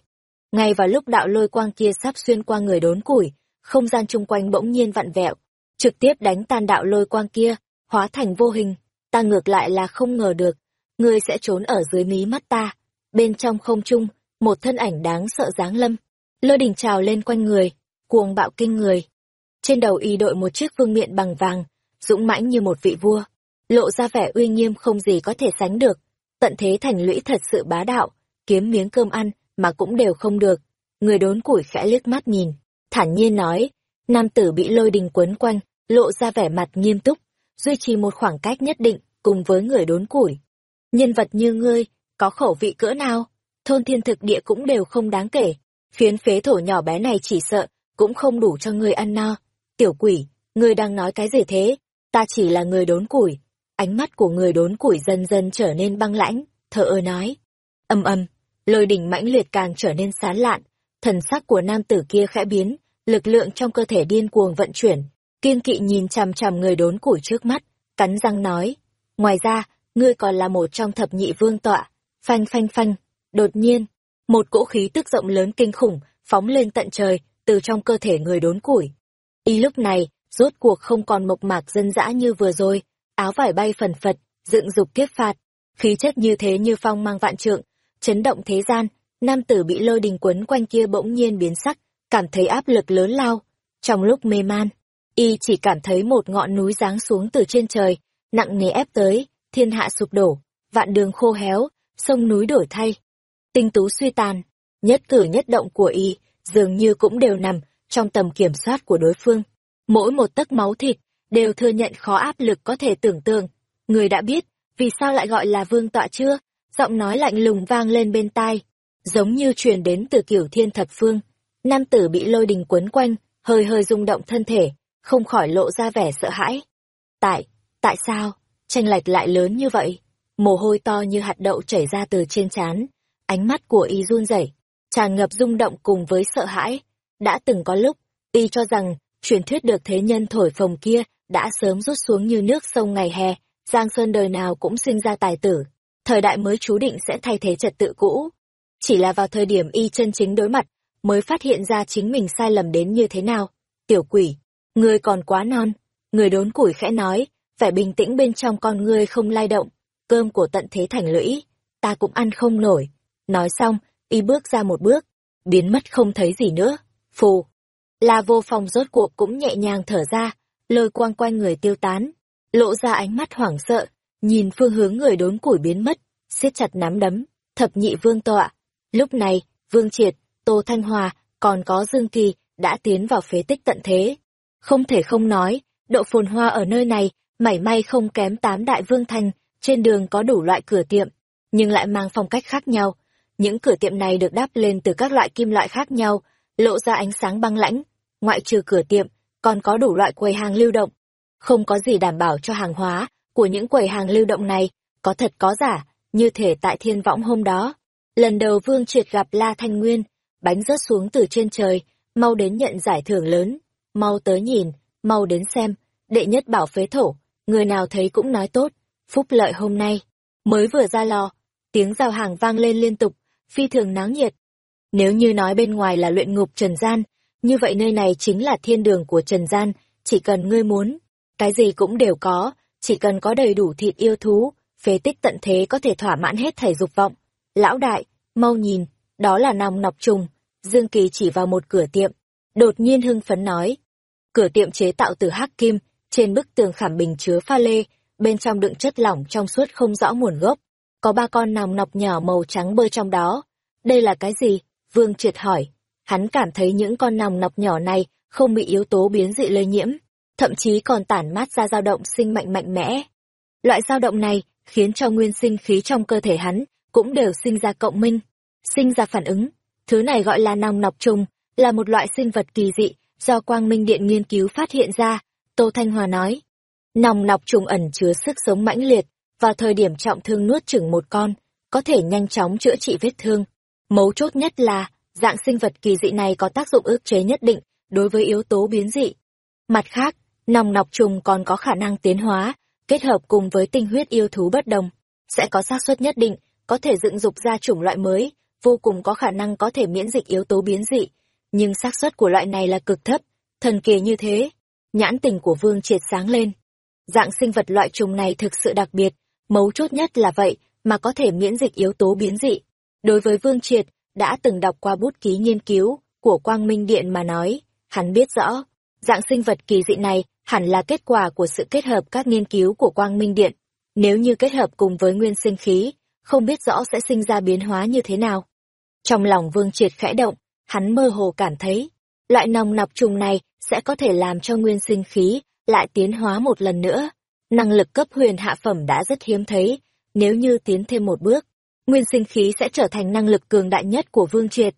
Ngay vào lúc đạo lôi quang kia sắp xuyên qua người đốn củi, không gian chung quanh bỗng nhiên vặn vẹo, trực tiếp đánh tan đạo lôi quang kia, hóa thành vô hình, ta ngược lại là không ngờ được, ngươi sẽ trốn ở dưới mí mắt ta. Bên trong không trung, một thân ảnh đáng sợ dáng lâm, lôi đỉnh trào lên quanh người, cuồng bạo kinh người. Trên đầu y đội một chiếc vương miện bằng vàng, dũng mãnh như một vị vua, lộ ra vẻ uy nghiêm không gì có thể sánh được. Tận thế thành lũy thật sự bá đạo, kiếm miếng cơm ăn mà cũng đều không được. Người đốn củi khẽ liếc mắt nhìn, thản nhiên nói, nam tử bị lôi đình quấn quanh, lộ ra vẻ mặt nghiêm túc, duy trì một khoảng cách nhất định cùng với người đốn củi. Nhân vật như ngươi, có khẩu vị cỡ nào, thôn thiên thực địa cũng đều không đáng kể. Phiến phế thổ nhỏ bé này chỉ sợ, cũng không đủ cho ngươi ăn no. Tiểu quỷ, ngươi đang nói cái gì thế? Ta chỉ là người đốn củi. Ánh mắt của người đốn củi dần dần trở nên băng lãnh, thở ơ nói. Âm âm, lôi đỉnh mãnh liệt càng trở nên sán lạn, thần sắc của nam tử kia khẽ biến, lực lượng trong cơ thể điên cuồng vận chuyển, kiên kỵ nhìn chằm chằm người đốn củi trước mắt, cắn răng nói. Ngoài ra, ngươi còn là một trong thập nhị vương tọa. Phanh phanh phanh, đột nhiên, một cỗ khí tức rộng lớn kinh khủng phóng lên tận trời, từ trong cơ thể người đốn củi. Y lúc này, rốt cuộc không còn mộc mạc dân dã như vừa rồi, áo vải bay phần phật, dựng dục kiếp phạt, khí chất như thế như phong mang vạn trượng, chấn động thế gian, nam tử bị lôi đình quấn quanh kia bỗng nhiên biến sắc, cảm thấy áp lực lớn lao. Trong lúc mê man, y chỉ cảm thấy một ngọn núi giáng xuống từ trên trời, nặng nề ép tới, thiên hạ sụp đổ, vạn đường khô héo, sông núi đổi thay. Tinh tú suy tàn, nhất cử nhất động của y dường như cũng đều nằm trong tầm kiểm soát của đối phương. Mỗi một tấc máu thịt đều thừa nhận khó áp lực có thể tưởng tượng. Người đã biết, vì sao lại gọi là vương tọa chưa? Giọng nói lạnh lùng vang lên bên tai, giống như truyền đến từ kiểu thiên thập phương. Nam tử bị lôi đình quấn quanh, hơi hơi rung động thân thể, không khỏi lộ ra vẻ sợ hãi. Tại, tại sao, tranh lệch lại lớn như vậy? Mồ hôi to như hạt đậu chảy ra từ trên trán, ánh mắt của y run rẩy, tràn ngập rung động cùng với sợ hãi. Đã từng có lúc, y cho rằng, truyền thuyết được thế nhân thổi phồng kia đã sớm rút xuống như nước sông ngày hè, Giang Sơn đời nào cũng sinh ra tài tử, thời đại mới chú định sẽ thay thế trật tự cũ. Chỉ là vào thời điểm y chân chính đối mặt, mới phát hiện ra chính mình sai lầm đến như thế nào. Tiểu quỷ, ngươi còn quá non, người đốn củi khẽ nói, vẻ bình tĩnh bên trong con ngươi không lay động, cơm của tận thế thành lũy, ta cũng ăn không nổi. Nói xong, y bước ra một bước, biến mất không thấy gì nữa. Phù, là vô phòng rốt cuộc cũng nhẹ nhàng thở ra, lôi quang quanh người tiêu tán, lộ ra ánh mắt hoảng sợ, nhìn phương hướng người đốn củi biến mất, siết chặt nắm đấm, thập nhị vương tọa. Lúc này, Vương Triệt, Tô Thanh Hòa, còn có Dương Kỳ, đã tiến vào phế tích tận thế. Không thể không nói, độ phồn hoa ở nơi này, mảy may không kém tám đại vương thành, trên đường có đủ loại cửa tiệm, nhưng lại mang phong cách khác nhau. Những cửa tiệm này được đắp lên từ các loại kim loại khác nhau, lộ ra ánh sáng băng lãnh, ngoại trừ cửa tiệm, còn có đủ loại quầy hàng lưu động. Không có gì đảm bảo cho hàng hóa của những quầy hàng lưu động này có thật có giả, như thể tại thiên võng hôm đó. Lần đầu Vương Triệt gặp La Thanh Nguyên, bánh rớt xuống từ trên trời, mau đến nhận giải thưởng lớn, mau tới nhìn, mau đến xem, đệ nhất bảo phế thổ, người nào thấy cũng nói tốt, phúc lợi hôm nay, mới vừa ra lò, tiếng giao hàng vang lên liên tục, phi thường náo nhiệt. Nếu như nói bên ngoài là luyện ngục trần gian, như vậy nơi này chính là thiên đường của Trần Gian, chỉ cần ngươi muốn, cái gì cũng đều có, chỉ cần có đầy đủ thịt yêu thú, phế tích tận thế có thể thỏa mãn hết thảy dục vọng. Lão đại, mau nhìn, đó là nòng nọc trùng, Dương Kỳ chỉ vào một cửa tiệm, đột nhiên hưng phấn nói. Cửa tiệm chế tạo từ hắc kim, trên bức tường khảm bình chứa pha lê, bên trong đựng chất lỏng trong suốt không rõ nguồn gốc. Có ba con nòng nọc nhỏ màu trắng bơi trong đó. Đây là cái gì? Vương Triệt hỏi. Hắn cảm thấy những con nòng nọc nhỏ này không bị yếu tố biến dị lây nhiễm, thậm chí còn tản mát ra dao động sinh mạnh mạnh mẽ. Loại dao động này khiến cho nguyên sinh khí trong cơ thể hắn cũng đều sinh ra cộng minh, sinh ra phản ứng. Thứ này gọi là nòng nọc trùng, là một loại sinh vật kỳ dị do Quang Minh Điện nghiên cứu phát hiện ra, Tô Thanh Hòa nói. Nòng nọc trùng ẩn chứa sức sống mãnh liệt, vào thời điểm trọng thương nuốt chửng một con, có thể nhanh chóng chữa trị vết thương. Mấu chốt nhất là, dạng sinh vật kỳ dị này có tác dụng ức chế nhất định đối với yếu tố biến dị. Mặt khác, nòng nọc trùng còn có khả năng tiến hóa, kết hợp cùng với tinh huyết yêu thú bất đồng, sẽ có xác suất nhất định có thể dựng dục ra chủng loại mới, vô cùng có khả năng có thể miễn dịch yếu tố biến dị, nhưng xác suất của loại này là cực thấp, thần kỳ như thế. Nhãn tình của Vương triệt sáng lên. Dạng sinh vật loại trùng này thực sự đặc biệt, mấu chốt nhất là vậy mà có thể miễn dịch yếu tố biến dị. Đối với Vương Triệt, đã từng đọc qua bút ký nghiên cứu của Quang Minh Điện mà nói, hắn biết rõ, dạng sinh vật kỳ dị này hẳn là kết quả của sự kết hợp các nghiên cứu của Quang Minh Điện. Nếu như kết hợp cùng với nguyên sinh khí, không biết rõ sẽ sinh ra biến hóa như thế nào. Trong lòng Vương Triệt khẽ động, hắn mơ hồ cảm thấy, loại nòng nọc trùng này sẽ có thể làm cho nguyên sinh khí lại tiến hóa một lần nữa. Năng lực cấp huyền hạ phẩm đã rất hiếm thấy, nếu như tiến thêm một bước, nguyên sinh khí sẽ trở thành năng lực cường đại nhất của Vương Triệt.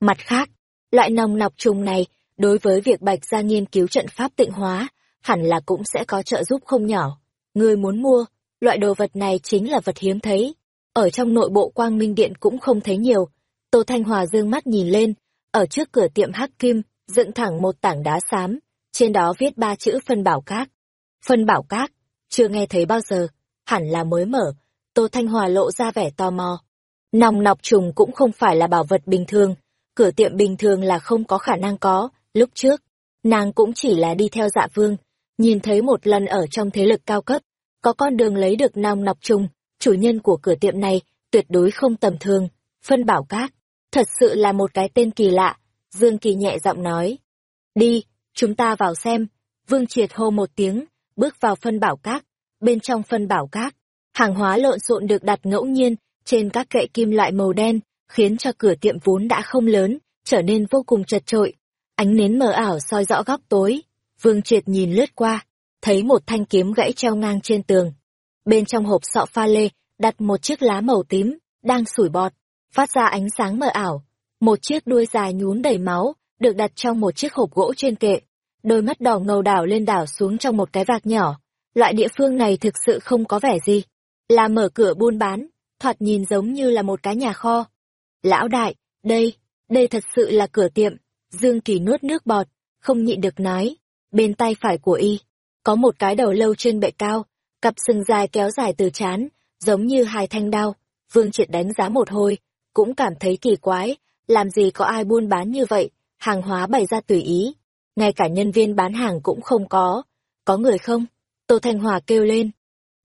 Mặt khác, loại nòng nọc trùng này, đối với việc Bạch Gia nghiên cứu trận pháp tịnh hóa, hẳn là cũng sẽ có trợ giúp không nhỏ. Người muốn mua, loại đồ vật này chính là vật hiếm thấy. Ở trong nội bộ quang minh điện cũng không thấy nhiều. Tô Thanh Hòa dương mắt nhìn lên, ở trước cửa tiệm hắc kim, dựng thẳng một tảng đá xám, trên đó viết ba chữ phân bảo các. Phân bảo các, chưa nghe thấy bao giờ, hẳn là mới mở, Tô Thanh Hòa lộ ra vẻ tò mò. Nòng nọc trùng cũng không phải là bảo vật bình thường, cửa tiệm bình thường là không có khả năng có, lúc trước, nàng cũng chỉ là đi theo dạ vương, nhìn thấy một lần ở trong thế lực cao cấp, có con đường lấy được nòng nọc trùng, chủ nhân của cửa tiệm này tuyệt đối không tầm thường, phân bảo các, thật sự là một cái tên kỳ lạ, Dương Kỳ nhẹ giọng nói. Đi, chúng ta vào xem, Vương Triệt hô một tiếng, bước vào phân bảo các, bên trong phân bảo các, hàng hóa lộn xộn được đặt ngẫu nhiên trên các kệ kim loại màu đen, khiến cho cửa tiệm vốn đã không lớn, trở nên vô cùng chật trội. Ánh nến mờ ảo soi rõ góc tối, Vương Triệt nhìn lướt qua, thấy một thanh kiếm gãy treo ngang trên tường. Bên trong hộp sọ pha lê, đặt một chiếc lá màu tím, đang sủi bọt, phát ra ánh sáng mờ ảo. Một chiếc đuôi dài nhún đầy máu, được đặt trong một chiếc hộp gỗ trên kệ. Đôi mắt đỏ ngầu đảo lên đảo xuống trong một cái vạc nhỏ. Loại địa phương này thực sự không có vẻ gì. Là mở cửa buôn bán, thoạt nhìn giống như là một cái nhà kho. Lão đại, đây, đây thật sự là cửa tiệm. Dương Kỳ nuốt nước bọt, không nhịn được nói. Bên tay phải của y, có một cái đầu lâu trên bệ cao, cặp sừng dài kéo dài từ chán, giống như hai thanh đao. Vương Triệt đánh giá một hồi, cũng cảm thấy kỳ quái, làm gì có ai buôn bán như vậy, hàng hóa bày ra tùy ý. Ngay cả nhân viên bán hàng cũng không có. Có người không? Tô Thanh Hòa kêu lên.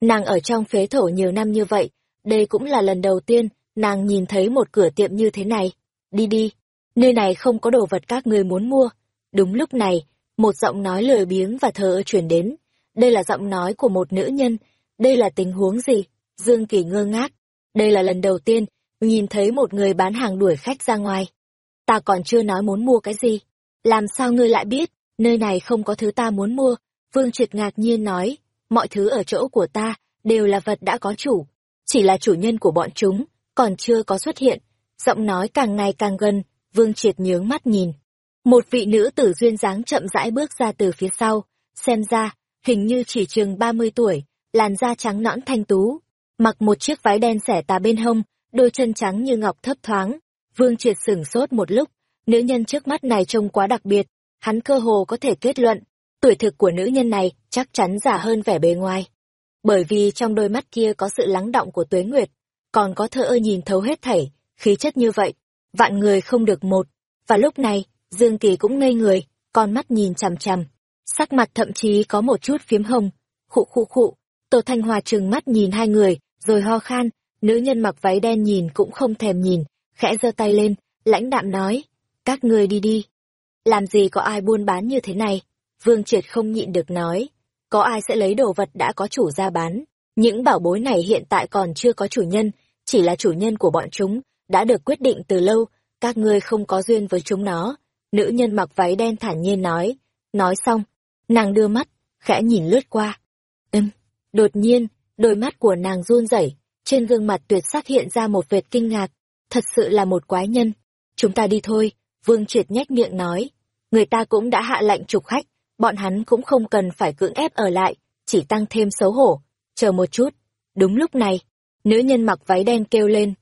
Nàng ở trong phế thổ nhiều năm như vậy, đây cũng là lần đầu tiên nàng nhìn thấy một cửa tiệm như thế này. Đi đi, nơi này không có đồ vật các người muốn mua. Đúng lúc này, một giọng nói lười biếng và thờ ơ truyền đến. Đây là giọng nói của một nữ nhân. Đây là tình huống gì? Dương Kỳ ngơ ngác. Đây là lần đầu tiên, nhìn thấy một người bán hàng đuổi khách ra ngoài. Ta còn chưa nói muốn mua cái gì. Làm sao ngươi lại biết, nơi này không có thứ ta muốn mua? Vương Triệt ngạc nhiên nói, mọi thứ ở chỗ của ta, đều là vật đã có chủ. Chỉ là chủ nhân của bọn chúng, còn chưa có xuất hiện. Giọng nói càng ngày càng gần, Vương Triệt nhướng mắt nhìn. Một vị nữ tử duyên dáng chậm rãi bước ra từ phía sau, xem ra, hình như chỉ chừng 30 tuổi, làn da trắng nõn thanh tú, mặc một chiếc váy đen xẻ tà bên hông, đôi chân trắng như ngọc thấp thoáng. Vương Triệt sửng sốt một lúc, nữ nhân trước mắt này trông quá đặc biệt, hắn cơ hồ có thể kết luận, tuổi thực của nữ nhân này chắc chắn già hơn vẻ bề ngoài. Bởi vì trong đôi mắt kia có sự lắng động của tuế nguyệt, còn có thơ ơ nhìn thấu hết thảy, khí chất như vậy, vạn người không được một. Và lúc này, Dương Kỳ cũng ngây người, con mắt nhìn chằm chằm, sắc mặt thậm chí có một chút phiếm hồng. Khụ khụ khụ, Tô Thanh Hòa trừng mắt nhìn hai người, rồi ho khan, nữ nhân mặc váy đen nhìn cũng không thèm nhìn, khẽ giơ tay lên, lãnh đạm nói, các ngươi đi đi. Làm gì có ai buôn bán như thế này? Vương Triệt không nhịn được nói, có ai sẽ lấy đồ vật đã có chủ ra bán. Những bảo bối này hiện tại còn chưa có chủ nhân, chỉ là chủ nhân của bọn chúng, đã được quyết định từ lâu, các ngươi không có duyên với chúng nó. Nữ nhân mặc váy đen thản nhiên nói, nói xong, nàng đưa mắt, khẽ nhìn lướt qua. Ừm, đột nhiên, đôi mắt của nàng run rẩy, trên gương mặt tuyệt sắc hiện ra một vệt kinh ngạc, thật sự là một quái nhân. Chúng ta đi thôi, Vương Triệt nhếch miệng nói, người ta cũng đã hạ lệnh trục khách, bọn hắn cũng không cần phải cưỡng ép ở lại, chỉ tăng thêm xấu hổ. Chờ một chút. Đúng lúc này, nữ nhân mặc váy đen kêu lên.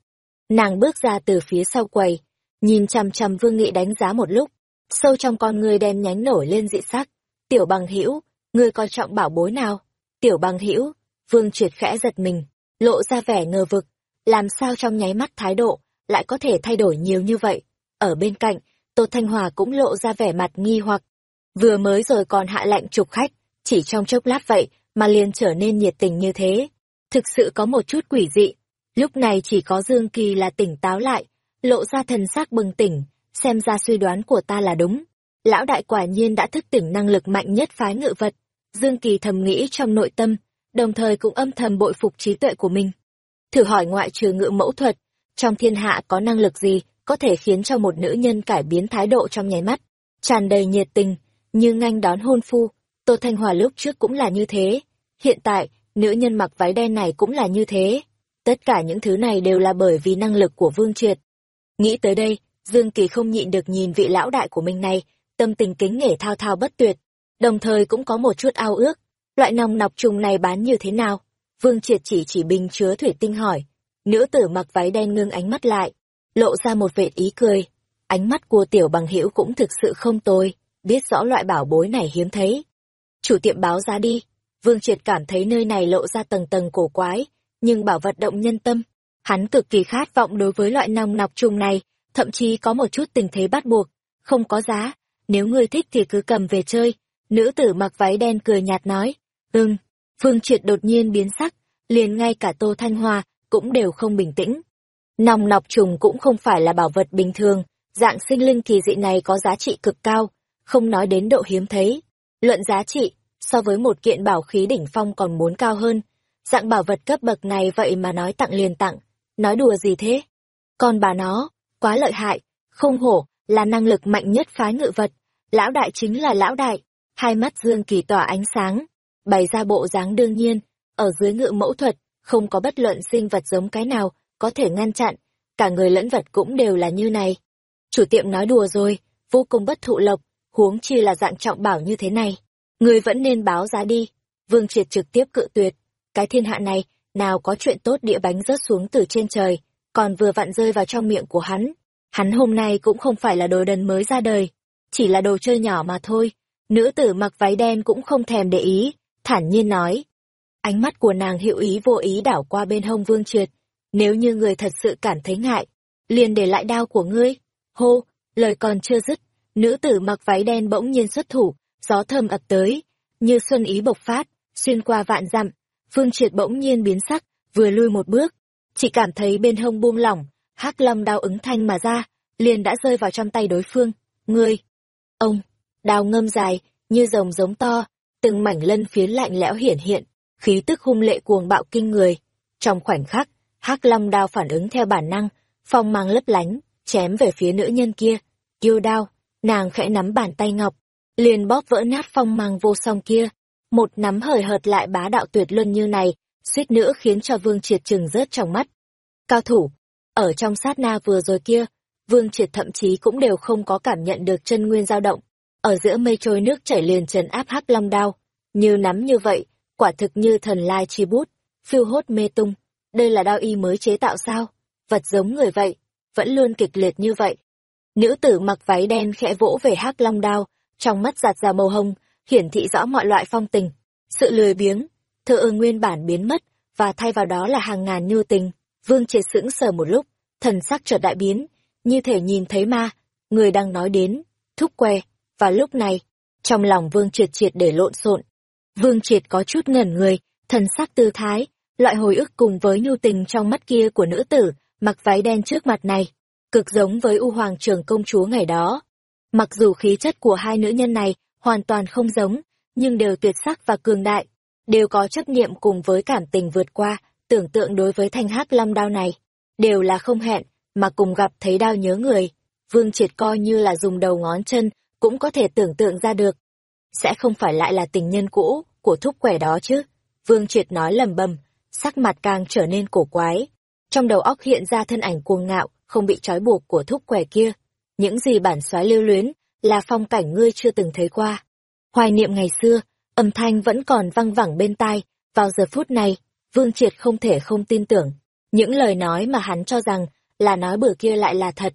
Nàng bước ra từ phía sau quầy, nhìn chằm chằm Vương Nghị đánh giá một lúc, sâu trong con người đen nhánh nổi lên dị sắc. Tiểu bằng hữu ngươi coi trọng bảo bối nào? Tiểu bằng hữu Vương Triệt khẽ giật mình, lộ ra vẻ ngờ vực, làm sao trong nháy mắt thái độ lại có thể thay đổi nhiều như vậy. Ở bên cạnh, Tô Thanh Hòa cũng lộ ra vẻ mặt nghi hoặc, Vừa mới rồi còn hạ lạnh trục khách, chỉ trong chốc lát vậy mà liền trở nên nhiệt tình như thế. Thực sự có một chút quỷ dị. Lúc này chỉ có Dương Kỳ là tỉnh táo lại, lộ ra thần sắc bừng tỉnh, xem ra suy đoán của ta là đúng. Lão đại quả nhiên đã thức tỉnh năng lực mạnh nhất phái ngự vật. Dương Kỳ thầm nghĩ trong nội tâm, đồng thời cũng âm thầm bội phục trí tuệ của mình. Thử hỏi ngoại trừ ngự mẫu thuật, trong thiên hạ có năng lực gì có thể khiến cho một nữ nhân cải biến thái độ trong nháy mắt, tràn đầy nhiệt tình, như nganh đón hôn phu, Tô Thanh Hòa lúc trước cũng là như thế. Hiện tại, nữ nhân mặc váy đen này cũng là như thế. Tất cả những thứ này đều là bởi vì năng lực của Vương Triệt. Nghĩ tới đây, Dương Kỳ không nhịn được nhìn vị lão đại của mình này, tâm tình kính nể thao thao bất tuyệt, đồng thời cũng có một chút ao ước. Loại nòng nọc trùng này bán như thế nào? Vương Triệt chỉ chỉ bình chứa thủy tinh hỏi. Nữ tử mặc váy đen ngưng ánh mắt lại, lộ ra một vệt ý cười. Ánh mắt của tiểu bằng hữu cũng thực sự không tồi biết rõ loại bảo bối này hiếm thấy. Chủ tiệm báo giá đi, Vương Triệt cảm thấy nơi này lộ ra tầng tầng cổ quái, nhưng bảo vật động nhân tâm. Hắn cực kỳ khát vọng đối với loại nòng nọc trùng này, thậm chí có một chút tình thế bắt buộc, không có giá, nếu ngươi thích thì cứ cầm về chơi. Nữ tử mặc váy đen cười nhạt nói, ưng, vương Triệt đột nhiên biến sắc, liền ngay cả Tô Thanh Hoa cũng đều không bình tĩnh. Nòng nọc trùng cũng không phải là bảo vật bình thường, dạng sinh linh kỳ dị này có giá trị cực cao, không nói đến độ hiếm thấy. Luận giá trị, so với một kiện bảo khí đỉnh phong còn muốn cao hơn. Dạng bảo vật cấp bậc này vậy mà nói tặng liền tặng, nói đùa gì thế? Còn bà nó, quá lợi hại, không hổ, là năng lực mạnh nhất phái ngự vật. Lão đại chính là lão đại, hai mắt dương kỳ tỏa ánh sáng, bày ra bộ dáng đương nhiên, ở dưới ngự mẫu thuật, không có bất luận sinh vật giống cái nào có thể ngăn chặn, cả người lẫn vật cũng đều là như này. Chủ tiệm nói đùa rồi, vô cùng bất thụ lộc, huống chi là dạng trọng bảo như thế này. Người vẫn nên báo giá đi. Vương Triệt trực tiếp cự tuyệt. Cái thiên hạ này, nào có chuyện tốt địa bánh rớt xuống từ trên trời, còn vừa vặn rơi vào trong miệng của hắn. Hắn hôm nay cũng không phải là đồ đần mới ra đời, chỉ là đồ chơi nhỏ mà thôi. Nữ tử mặc váy đen cũng không thèm để ý, thản nhiên nói. Ánh mắt của nàng hữu ý vô ý đảo qua bên hông Vương Triệt. Nếu như người thật sự cảm thấy ngại, liền để lại đao của ngươi. Hô, lời còn chưa dứt, nữ tử mặc váy đen bỗng nhiên xuất thủ, gió thơm ập tới, như xuân ý bộc phát, xuyên qua vạn dặm. Phương Triệt bỗng nhiên biến sắc, vừa lui một bước, chỉ cảm thấy bên hông buông lỏng, hắc long đao ứng thanh mà ra, liền đã rơi vào trong tay đối phương. Ngươi! Ông! Đao ngâm dài, như rồng giống to, từng mảnh lân phiến lạnh lẽo hiển hiện, khí tức hung lệ cuồng bạo kinh người. Trong khoảnh khắc, hắc long đao phản ứng theo bản năng, phong mang lấp lánh, chém về phía nữ nhân kia. Kiêu đao, nàng khẽ nắm bàn tay ngọc, liền bóp vỡ nát phong mang vô song kia. Một nắm hời hợt lại bá đạo tuyệt luân như này, suýt nữa khiến cho Vương Triệt trừng rớt trong mắt. Cao thủ, ở trong sát na vừa rồi kia, Vương Triệt thậm chí cũng đều không có cảm nhận được chân nguyên dao động. Ở giữa mây trôi nước chảy liền trần áp hắc long đao, như nắm như vậy, quả thực như thần lai chi bút, phiêu hốt mê tung. Đây là đao y mới chế tạo sao? Vật giống người vậy, vẫn luôn kịch liệt như vậy. Nữ tử mặc váy đen khẽ vỗ về hắc long đao, trong mắt giạt ra màu hồng, hiển thị rõ mọi loại phong tình. Sự lười biếng, thơ ơ nguyên bản biến mất, và thay vào đó là hàng ngàn nhu tình. Vương triệt sững sờ một lúc, thần sắc chợt đại biến, như thể nhìn thấy ma, người đang nói đến, thúc que. Và lúc này, trong lòng vương triệt triệt để lộn xộn. Vương triệt có chút ngẩn người, thần sắc tư thái, loại hồi ức cùng với nhu tình trong mắt kia của nữ tử, mặc váy đen trước mặt này, cực giống với U Hoàng trưởng công chúa ngày đó. Mặc dù khí chất của hai nữ nhân này hoàn toàn không giống, nhưng đều tuyệt sắc và cường đại, đều có chấp niệm cùng với cảm tình vượt qua, tưởng tượng đối với thanh hắc lâm đao này, đều là không hẹn, mà cùng gặp thấy đao nhớ người. Vương Triệt coi như là dùng đầu ngón chân, cũng có thể tưởng tượng ra được. Sẽ không phải lại là tình nhân cũ của thúc quẻ đó chứ. Vương Triệt nói lầm bầm, sắc mặt càng trở nên cổ quái. Trong đầu óc hiện ra thân ảnh cuồng ngạo, không bị trói buộc của thúc quẻ kia. Những gì bản soái lưu luyến, là phong cảnh ngươi chưa từng thấy qua. Hoài niệm ngày xưa, âm thanh vẫn còn văng vẳng bên tai, vào giờ phút này, Vương Triệt không thể không tin tưởng. Những lời nói mà hắn cho rằng là nói bữa kia lại là thật.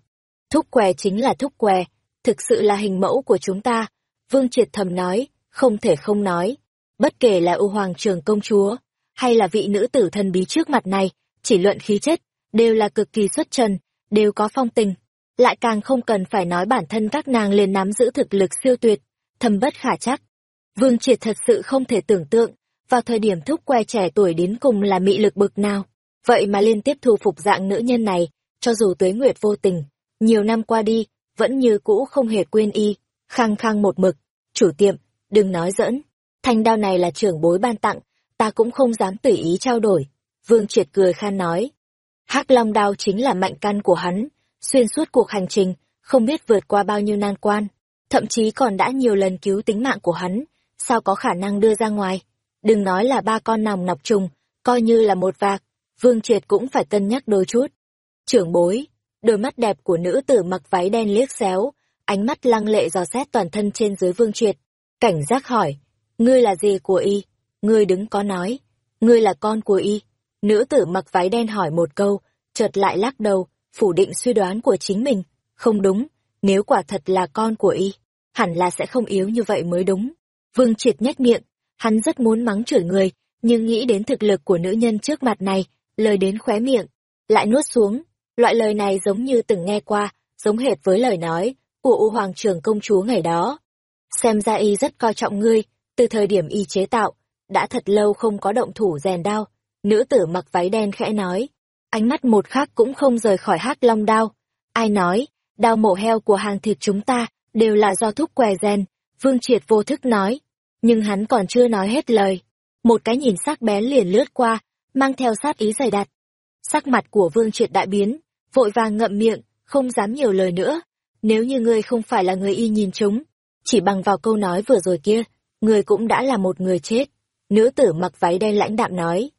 Thúc què chính là thúc què, thực sự là hình mẫu của chúng ta. Vương Triệt thầm nói, không thể không nói. Bất kể là U Hoàng Trường Công Chúa, hay là vị nữ tử thần bí trước mặt này, chỉ luận khí chất, đều là cực kỳ xuất trần, đều có phong tình. Lại càng không cần phải nói bản thân các nàng liền nắm giữ thực lực siêu tuyệt, thầm bất khả chắc. Vương Triệt thật sự không thể tưởng tượng, vào thời điểm thúc que trẻ tuổi đến cùng là mị lực bực nào. Vậy mà liên tiếp thu phục dạng nữ nhân này, cho dù tuế nguyệt vô tình, nhiều năm qua đi, vẫn như cũ không hề quên y, khăng khăng một mực. Chủ tiệm, đừng nói giỡn, thanh đao này là trưởng bối ban tặng, ta cũng không dám tùy ý trao đổi. Vương Triệt cười khan nói hắc long đao chính là mạnh căn của hắn, xuyên suốt cuộc hành trình, không biết vượt qua bao nhiêu nan quan, thậm chí còn đã nhiều lần cứu tính mạng của hắn, sao có khả năng đưa ra ngoài. Đừng nói là ba con nòng nọc trùng, coi như là một vạc, Vương Triệt cũng phải cân nhắc đôi chút. Trưởng bối, đôi mắt đẹp của nữ tử mặc váy đen liếc xéo, ánh mắt lăng lệ dò xét toàn thân trên dưới Vương Triệt. Cảnh giác hỏi, ngươi là gì của y? Ngươi đứng có nói, ngươi là con của y. Nữ tử mặc váy đen hỏi một câu, chợt lại lắc đầu, phủ định suy đoán của chính mình. Không đúng, nếu quả thật là con của y, hẳn là sẽ không yếu như vậy mới đúng. Vương Triệt nhếch miệng, hắn rất muốn mắng chửi người, nhưng nghĩ đến thực lực của nữ nhân trước mặt này, lời đến khóe miệng, lại nuốt xuống. Loại lời này giống như từng nghe qua, giống hệt với lời nói của U Hoàng trưởng công chúa ngày đó. Xem ra y rất coi trọng ngươi, từ thời điểm y chế tạo, đã thật lâu không có động thủ rèn đao. Nữ tử mặc váy đen khẽ nói, ánh mắt một khắc cũng không rời khỏi hắc long đao. Ai nói, đao mổ heo của hàng thịt chúng ta đều là do thúc què gen, Vương Triệt vô thức nói. Nhưng hắn còn chưa nói hết lời. Một cái nhìn sắc bén liền lướt qua, mang theo sát ý dày đặt. Sắc mặt của Vương Triệt đại biến, vội vàng ngậm miệng, không dám nhiều lời nữa. Nếu như ngươi không phải là người y nhìn chúng, chỉ bằng vào câu nói vừa rồi kia, người cũng đã là một người chết. Nữ tử mặc váy đen lãnh đạm nói.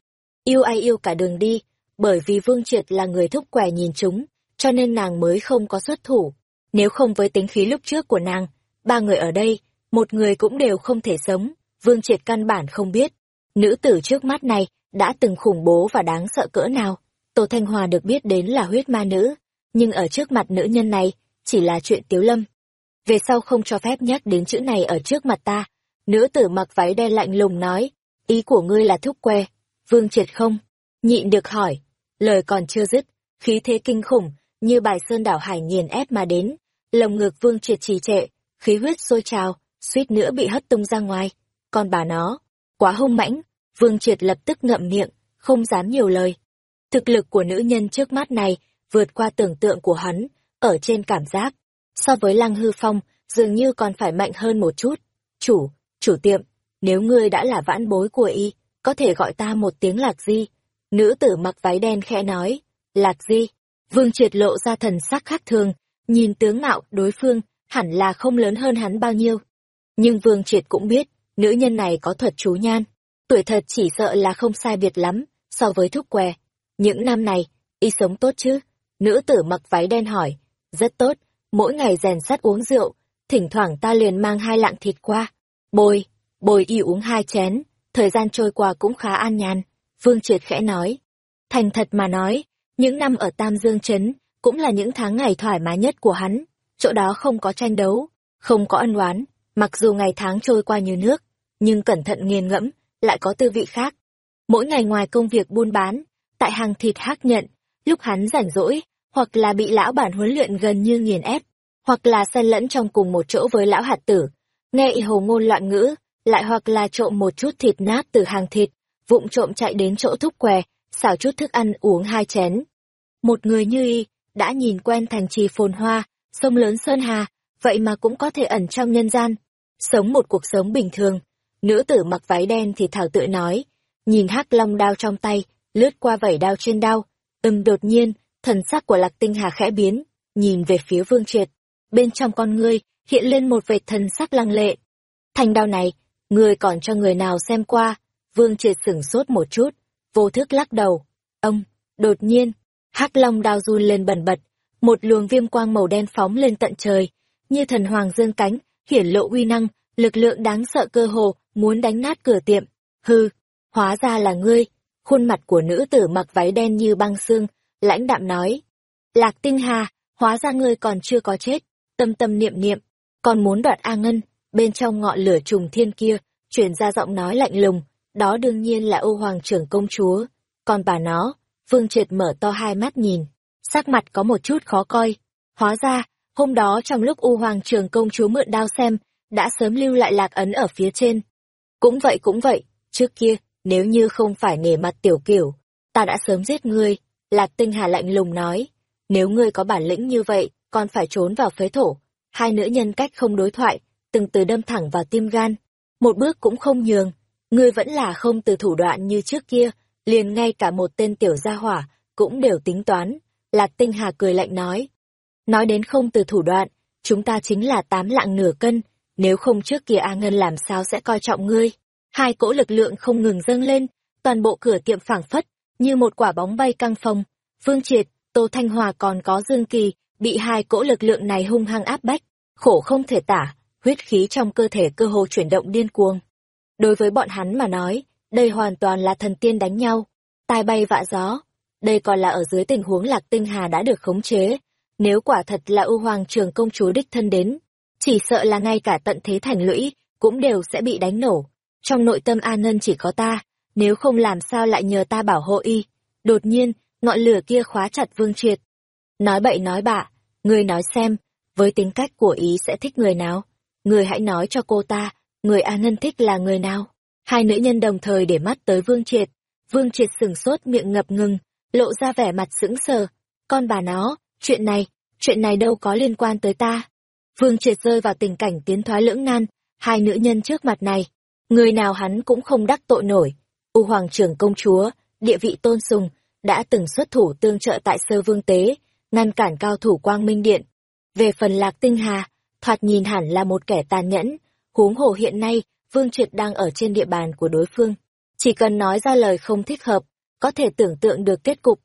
Yêu ai yêu cả đường đi, bởi vì Vương Triệt là người thúc què nhìn chúng, cho nên nàng mới không có xuất thủ. Nếu không với tính khí lúc trước của nàng, ba người ở đây, một người cũng đều không thể sống, Vương Triệt căn bản không biết. Nữ tử trước mắt này đã từng khủng bố và đáng sợ cỡ nào. Tô Thanh Hòa được biết đến là huyết ma nữ, nhưng ở trước mặt nữ nhân này, chỉ là chuyện tiếu lâm. Về sau không cho phép nhắc đến chữ này ở trước mặt ta. Nữ tử mặc váy đen lạnh lùng nói, ý của ngươi là thúc que. Vương triệt không? Nhịn được hỏi. Lời còn chưa dứt, khí thế kinh khủng, như bài sơn đảo hải nghiền ép mà đến. Lồng ngực vương triệt trì trệ, khí huyết sôi trào, suýt nữa bị hất tung ra ngoài. Còn bà nó, quá hung mãnh, vương triệt lập tức ngậm miệng, không dám nhiều lời. Thực lực của nữ nhân trước mắt này vượt qua tưởng tượng của hắn, ở trên cảm giác. So với Lăng Hư Phong, dường như còn phải mạnh hơn một chút. Chủ, chủ tiệm, nếu ngươi đã là vãn bối của y, có thể gọi ta một tiếng lạc di. Nữ tử mặc váy đen khẽ nói, lạc di. Vương triệt lộ ra thần sắc khác thường, nhìn tướng mạo đối phương, hẳn là không lớn hơn hắn bao nhiêu. Nhưng Vương triệt cũng biết, nữ nhân này có thuật chú nhan. Tuổi thật chỉ sợ là không sai biệt lắm, so với thúc què. Những năm này, y sống tốt chứ? Nữ tử mặc váy đen hỏi. Rất tốt, mỗi ngày rèn sắt uống rượu, thỉnh thoảng ta liền mang hai lạng thịt qua. Bồi, bồi y uống hai chén, thời gian trôi qua cũng khá an nhàn. Vương Triệt khẽ nói. Thành thật mà nói, những năm ở Tam Dương Trấn cũng là những tháng ngày thoải mái nhất của hắn. Chỗ đó không có tranh đấu, không có ân oán, mặc dù ngày tháng trôi qua như nước, nhưng cẩn thận nghiền ngẫm, lại có tư vị khác. Mỗi ngày ngoài công việc buôn bán, tại hàng thịt hắc nhận, lúc hắn rảnh rỗi, hoặc là bị lão bản huấn luyện gần như nghiền ép, hoặc là xen lẫn trong cùng một chỗ với lão hạt tử, nghe y hồ ngôn loạn ngữ, lại hoặc là trộm một chút thịt nát từ hàng thịt, vụng trộm chạy đến chỗ thúc què, xào chút thức ăn uống hai chén. Một người như y, đã nhìn quen thành trì phồn hoa, sông lớn Sơn Hà, vậy mà cũng có thể ẩn trong nhân gian, sống một cuộc sống bình thường. Nữ tử mặc váy đen thì thảo tự nói, nhìn hắc long đao trong tay, lướt qua vảy đao trên đao, ừm đột nhiên, thần sắc của lạc tinh hà khẽ biến, nhìn về phía vương triệt, bên trong con ngươi, hiện lên một vệt thần sắc lăng lệ. Thanh đao này, ngươi còn cho người nào xem qua, vương triệt sửng sốt một chút, vô thức lắc đầu, ông, đột nhiên, hắc long đao run lên bần bật, một luồng viêm quang màu đen phóng lên tận trời, như thần hoàng dương cánh, hiển lộ uy năng, lực lượng đáng sợ cơ hồ, muốn đánh nát cửa tiệm. Hư, hóa ra là ngươi, khuôn mặt của nữ tử mặc váy đen như băng xương, lãnh đạm nói. Lạc tinh hà, hóa ra ngươi còn chưa có chết, tâm tâm niệm niệm, còn muốn đoạt A Ngân, bên trong ngọn lửa trùng thiên kia, chuyển ra giọng nói lạnh lùng, đó đương nhiên là ô hoàng trưởng công chúa, còn bà nó, Vương Triệt mở to hai mắt nhìn, sắc mặt có một chút khó coi, hóa ra, hôm đó trong lúc U Hoàng trưởng công chúa mượn đao xem, đã sớm lưu lại lạc ấn ở phía trên. Cũng vậy cũng vậy, trước kia, nếu như không phải nể mặt tiểu kiểu, ta đã sớm giết ngươi, Lạc Tinh Hà lạnh lùng nói, nếu ngươi có bản lĩnh như vậy, còn phải trốn vào phế thổ. Hai nữ nhân cách không đối thoại, từng từ đâm thẳng vào tim gan, một bước cũng không nhường. Ngươi vẫn là không từ thủ đoạn như trước kia, liền ngay cả một tên tiểu gia hỏa, cũng đều tính toán. Lạc Tinh Hà cười lạnh nói. Nói đến không từ thủ đoạn, chúng ta chính là tám lạng nửa cân, nếu không trước kia A Ngân làm sao sẽ coi trọng ngươi. Hai cỗ lực lượng không ngừng dâng lên, toàn bộ cửa tiệm phảng phất, như một quả bóng bay căng phồng. Vương Triệt, Tô Thanh Hòa còn có Dương Kỳ, bị hai cỗ lực lượng này hung hăng áp bách, khổ không thể tả, huyết khí trong cơ thể cơ hồ chuyển động điên cuồng. Đối với bọn hắn mà nói, đây hoàn toàn là thần tiên đánh nhau, tai bay vạ gió. Đây còn là ở dưới tình huống Lạc Tinh Hà đã được khống chế. Nếu quả thật là ưu hoàng trường công chúa đích thân đến, chỉ sợ là ngay cả tận thế thành lũy, cũng đều sẽ bị đánh nổ. Trong nội tâm A nân chỉ có ta, nếu không làm sao lại nhờ ta bảo hộ y. Đột nhiên, ngọn lửa kia khóa chặt Vương Triệt. Nói bậy nói bạ, Ngươi nói xem, với tính cách của ý sẽ thích người nào? Người hãy nói cho cô ta, người A Ngân thích là người nào? Hai nữ nhân đồng thời để mắt tới Vương Triệt. Vương Triệt sửng sốt miệng ngập ngừng, lộ ra vẻ mặt sững sờ. Con bà nó, chuyện này, chuyện này đâu có liên quan tới ta. Vương Triệt rơi vào tình cảnh tiến thoái lưỡng nan, hai nữ nhân trước mặt này. Người nào hắn cũng không đắc tội nổi. U Hoàng trưởng công chúa, địa vị tôn sùng, đã từng xuất thủ tương trợ tại sơ vương tế, ngăn cản cao thủ quang minh điện. Về phần lạc tinh hà, thoạt nhìn hẳn là một kẻ tàn nhẫn, huống hồ hiện nay, vương triệt đang ở trên địa bàn của đối phương. Chỉ cần nói ra lời không thích hợp, có thể tưởng tượng được kết cục.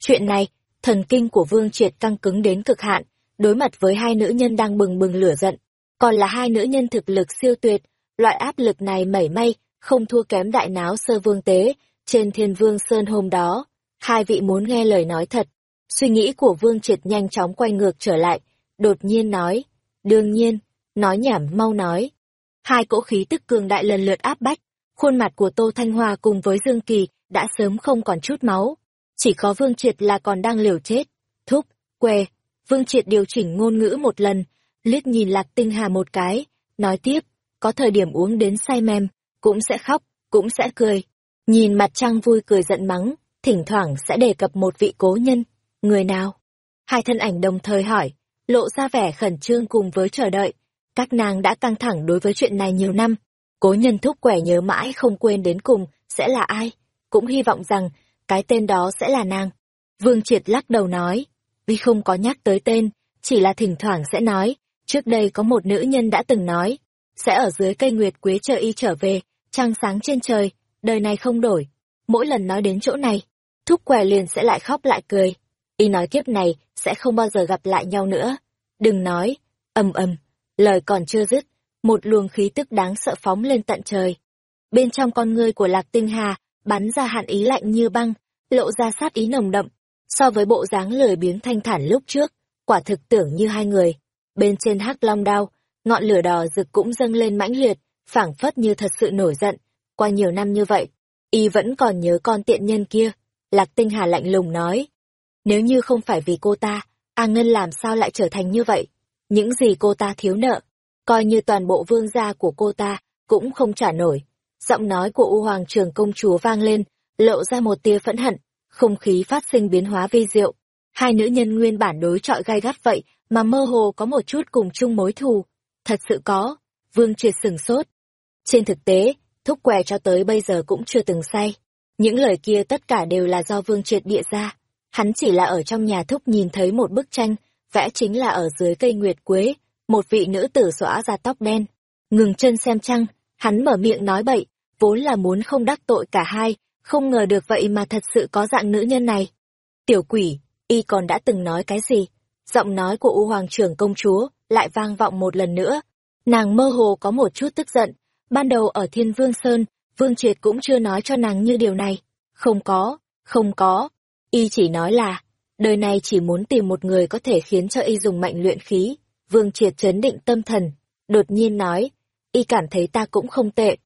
Chuyện này, thần kinh của vương triệt căng cứng đến cực hạn, đối mặt với hai nữ nhân đang bừng bừng lửa giận. Còn là hai nữ nhân thực lực siêu tuyệt, loại áp lực này mảy may, không thua kém đại náo sơ vương tế, trên thiên vương sơn hôm đó. Hai vị muốn nghe lời nói thật. Suy nghĩ của vương triệt nhanh chóng quay ngược trở lại, đột nhiên nói. Đương nhiên, nói nhảm mau nói. Hai cỗ khí tức cường đại lần lượt áp bách, khuôn mặt của Tô Thanh Hoa cùng với Dương Kỳ đã sớm không còn chút máu. Chỉ có Vương Triệt là còn đang liều chết. Thúc, què, Vương Triệt điều chỉnh ngôn ngữ một lần, liếc nhìn Lạc Tinh Hà một cái, nói tiếp, có thời điểm uống đến say mềm cũng sẽ khóc, cũng sẽ cười. Nhìn mặt trăng vui cười giận mắng, thỉnh thoảng sẽ đề cập một vị cố nhân. Người nào? Hai thân ảnh đồng thời hỏi, lộ ra vẻ khẩn trương cùng với chờ đợi. Các nàng đã căng thẳng đối với chuyện này nhiều năm. Cố nhân thúc quẻ nhớ mãi không quên đến cùng sẽ là ai. Cũng hy vọng rằng cái tên đó sẽ là nàng. Vương Triệt lắc đầu nói, vì không có nhắc tới tên, chỉ là thỉnh thoảng sẽ nói, trước đây có một nữ nhân đã từng nói, sẽ ở dưới cây nguyệt quế chờ y trở về, trăng sáng trên trời, đời này không đổi. Mỗi lần nói đến chỗ này, thúc què liền sẽ lại khóc lại cười. Y nói kiếp này sẽ không bao giờ gặp lại nhau nữa. Đừng nói, ầm ầm, lời còn chưa dứt, một luồng khí tức đáng sợ phóng lên tận trời. Bên trong con ngươi của Lạc Tinh Hà, bắn ra hạn ý lạnh như băng, lộ ra sát ý nồng đậm. So với bộ dáng lười biếng thanh thản lúc trước, quả thực tưởng như hai người. Bên trên hắc long đao, ngọn lửa đỏ rực cũng dâng lên mãnh liệt, phảng phất như thật sự nổi giận. Qua nhiều năm như vậy, y vẫn còn nhớ con tiện nhân kia. Lạc Tinh Hà lạnh lùng nói. Nếu như không phải vì cô ta, A Ngân làm sao lại trở thành như vậy? Những gì cô ta thiếu nợ, coi như toàn bộ vương gia của cô ta, cũng không trả nổi. Giọng nói của U Hoàng trường công chúa vang lên, lộ ra một tia phẫn hận, không khí phát sinh biến hóa vi diệu. Hai nữ nhân nguyên bản đối trọi gai gắt vậy mà mơ hồ có một chút cùng chung mối thù. Thật sự có, Vương Triệt sừng sốt. Trên thực tế, thúc què cho tới bây giờ cũng chưa từng say. Những lời kia tất cả đều là do Vương Triệt bịa ra. Hắn chỉ là ở trong nhà thúc nhìn thấy một bức tranh, vẽ chính là ở dưới cây nguyệt quế, một vị nữ tử xõa ra tóc đen. Ngừng chân xem trăng, hắn mở miệng nói bậy, vốn là muốn không đắc tội cả hai, không ngờ được vậy mà thật sự có dạng nữ nhân này. Tiểu quỷ, y còn đã từng nói cái gì? Giọng nói của U Hoàng trưởng công chúa lại vang vọng một lần nữa. Nàng mơ hồ có một chút tức giận, ban đầu ở Thiên Vương Sơn, Vương Triệt cũng chưa nói cho nàng như điều này. Không có, không có. Y chỉ nói là, đời này chỉ muốn tìm một người có thể khiến cho y dùng mạnh luyện khí. Vương Triệt chấn định tâm thần, đột nhiên nói, y cảm thấy ta cũng không tệ.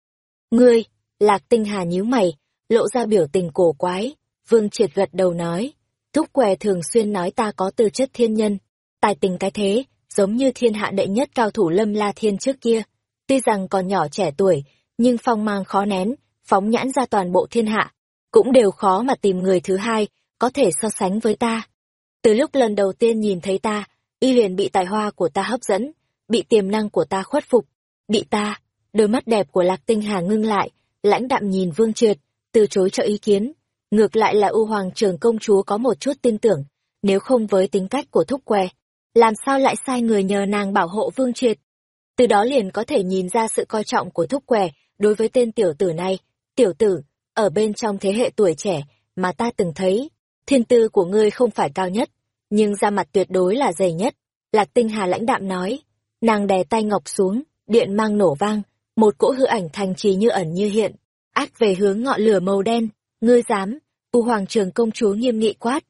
Ngươi, Lạc Tinh Hà nhíu mày, lộ ra biểu tình cổ quái. Vương Triệt gật đầu nói, Thúc què thường xuyên nói ta có tư chất thiên nhân, tài tình cái thế, giống như thiên hạ đệ nhất cao thủ lâm la thiên trước kia. Tuy rằng còn nhỏ trẻ tuổi, nhưng phong mang khó nén, phóng nhãn ra toàn bộ thiên hạ, cũng đều khó mà tìm người thứ hai, có thể so sánh với ta. Từ lúc lần đầu tiên nhìn thấy ta, y liền bị tài hoa của ta hấp dẫn, bị tiềm năng của ta khuất phục, bị ta, đôi mắt đẹp của Lạc Tinh Hà ngưng lại, lãnh đạm nhìn Vương Triệt, từ chối cho ý kiến. Ngược lại là U Hoàng trường công chúa có một chút tin tưởng, nếu không với tính cách của thúc què, làm sao lại sai người nhờ nàng bảo hộ Vương Triệt. Từ đó liền có thể nhìn ra sự coi trọng của thúc què đối với tên tiểu tử này. Tiểu tử, ở bên trong thế hệ tuổi trẻ mà ta từng thấy, thiên tư của ngươi không phải cao nhất, nhưng da mặt tuyệt đối là dày nhất. Lạc Tinh Hà lãnh đạm nói, nàng đè tay ngọc xuống, điện mang nổ vang, một cỗ hư ảnh thành trì như ẩn như hiện, ác về hướng ngọn lửa màu đen, ngươi dám, U Hoàng trường công chúa nghiêm nghị quát.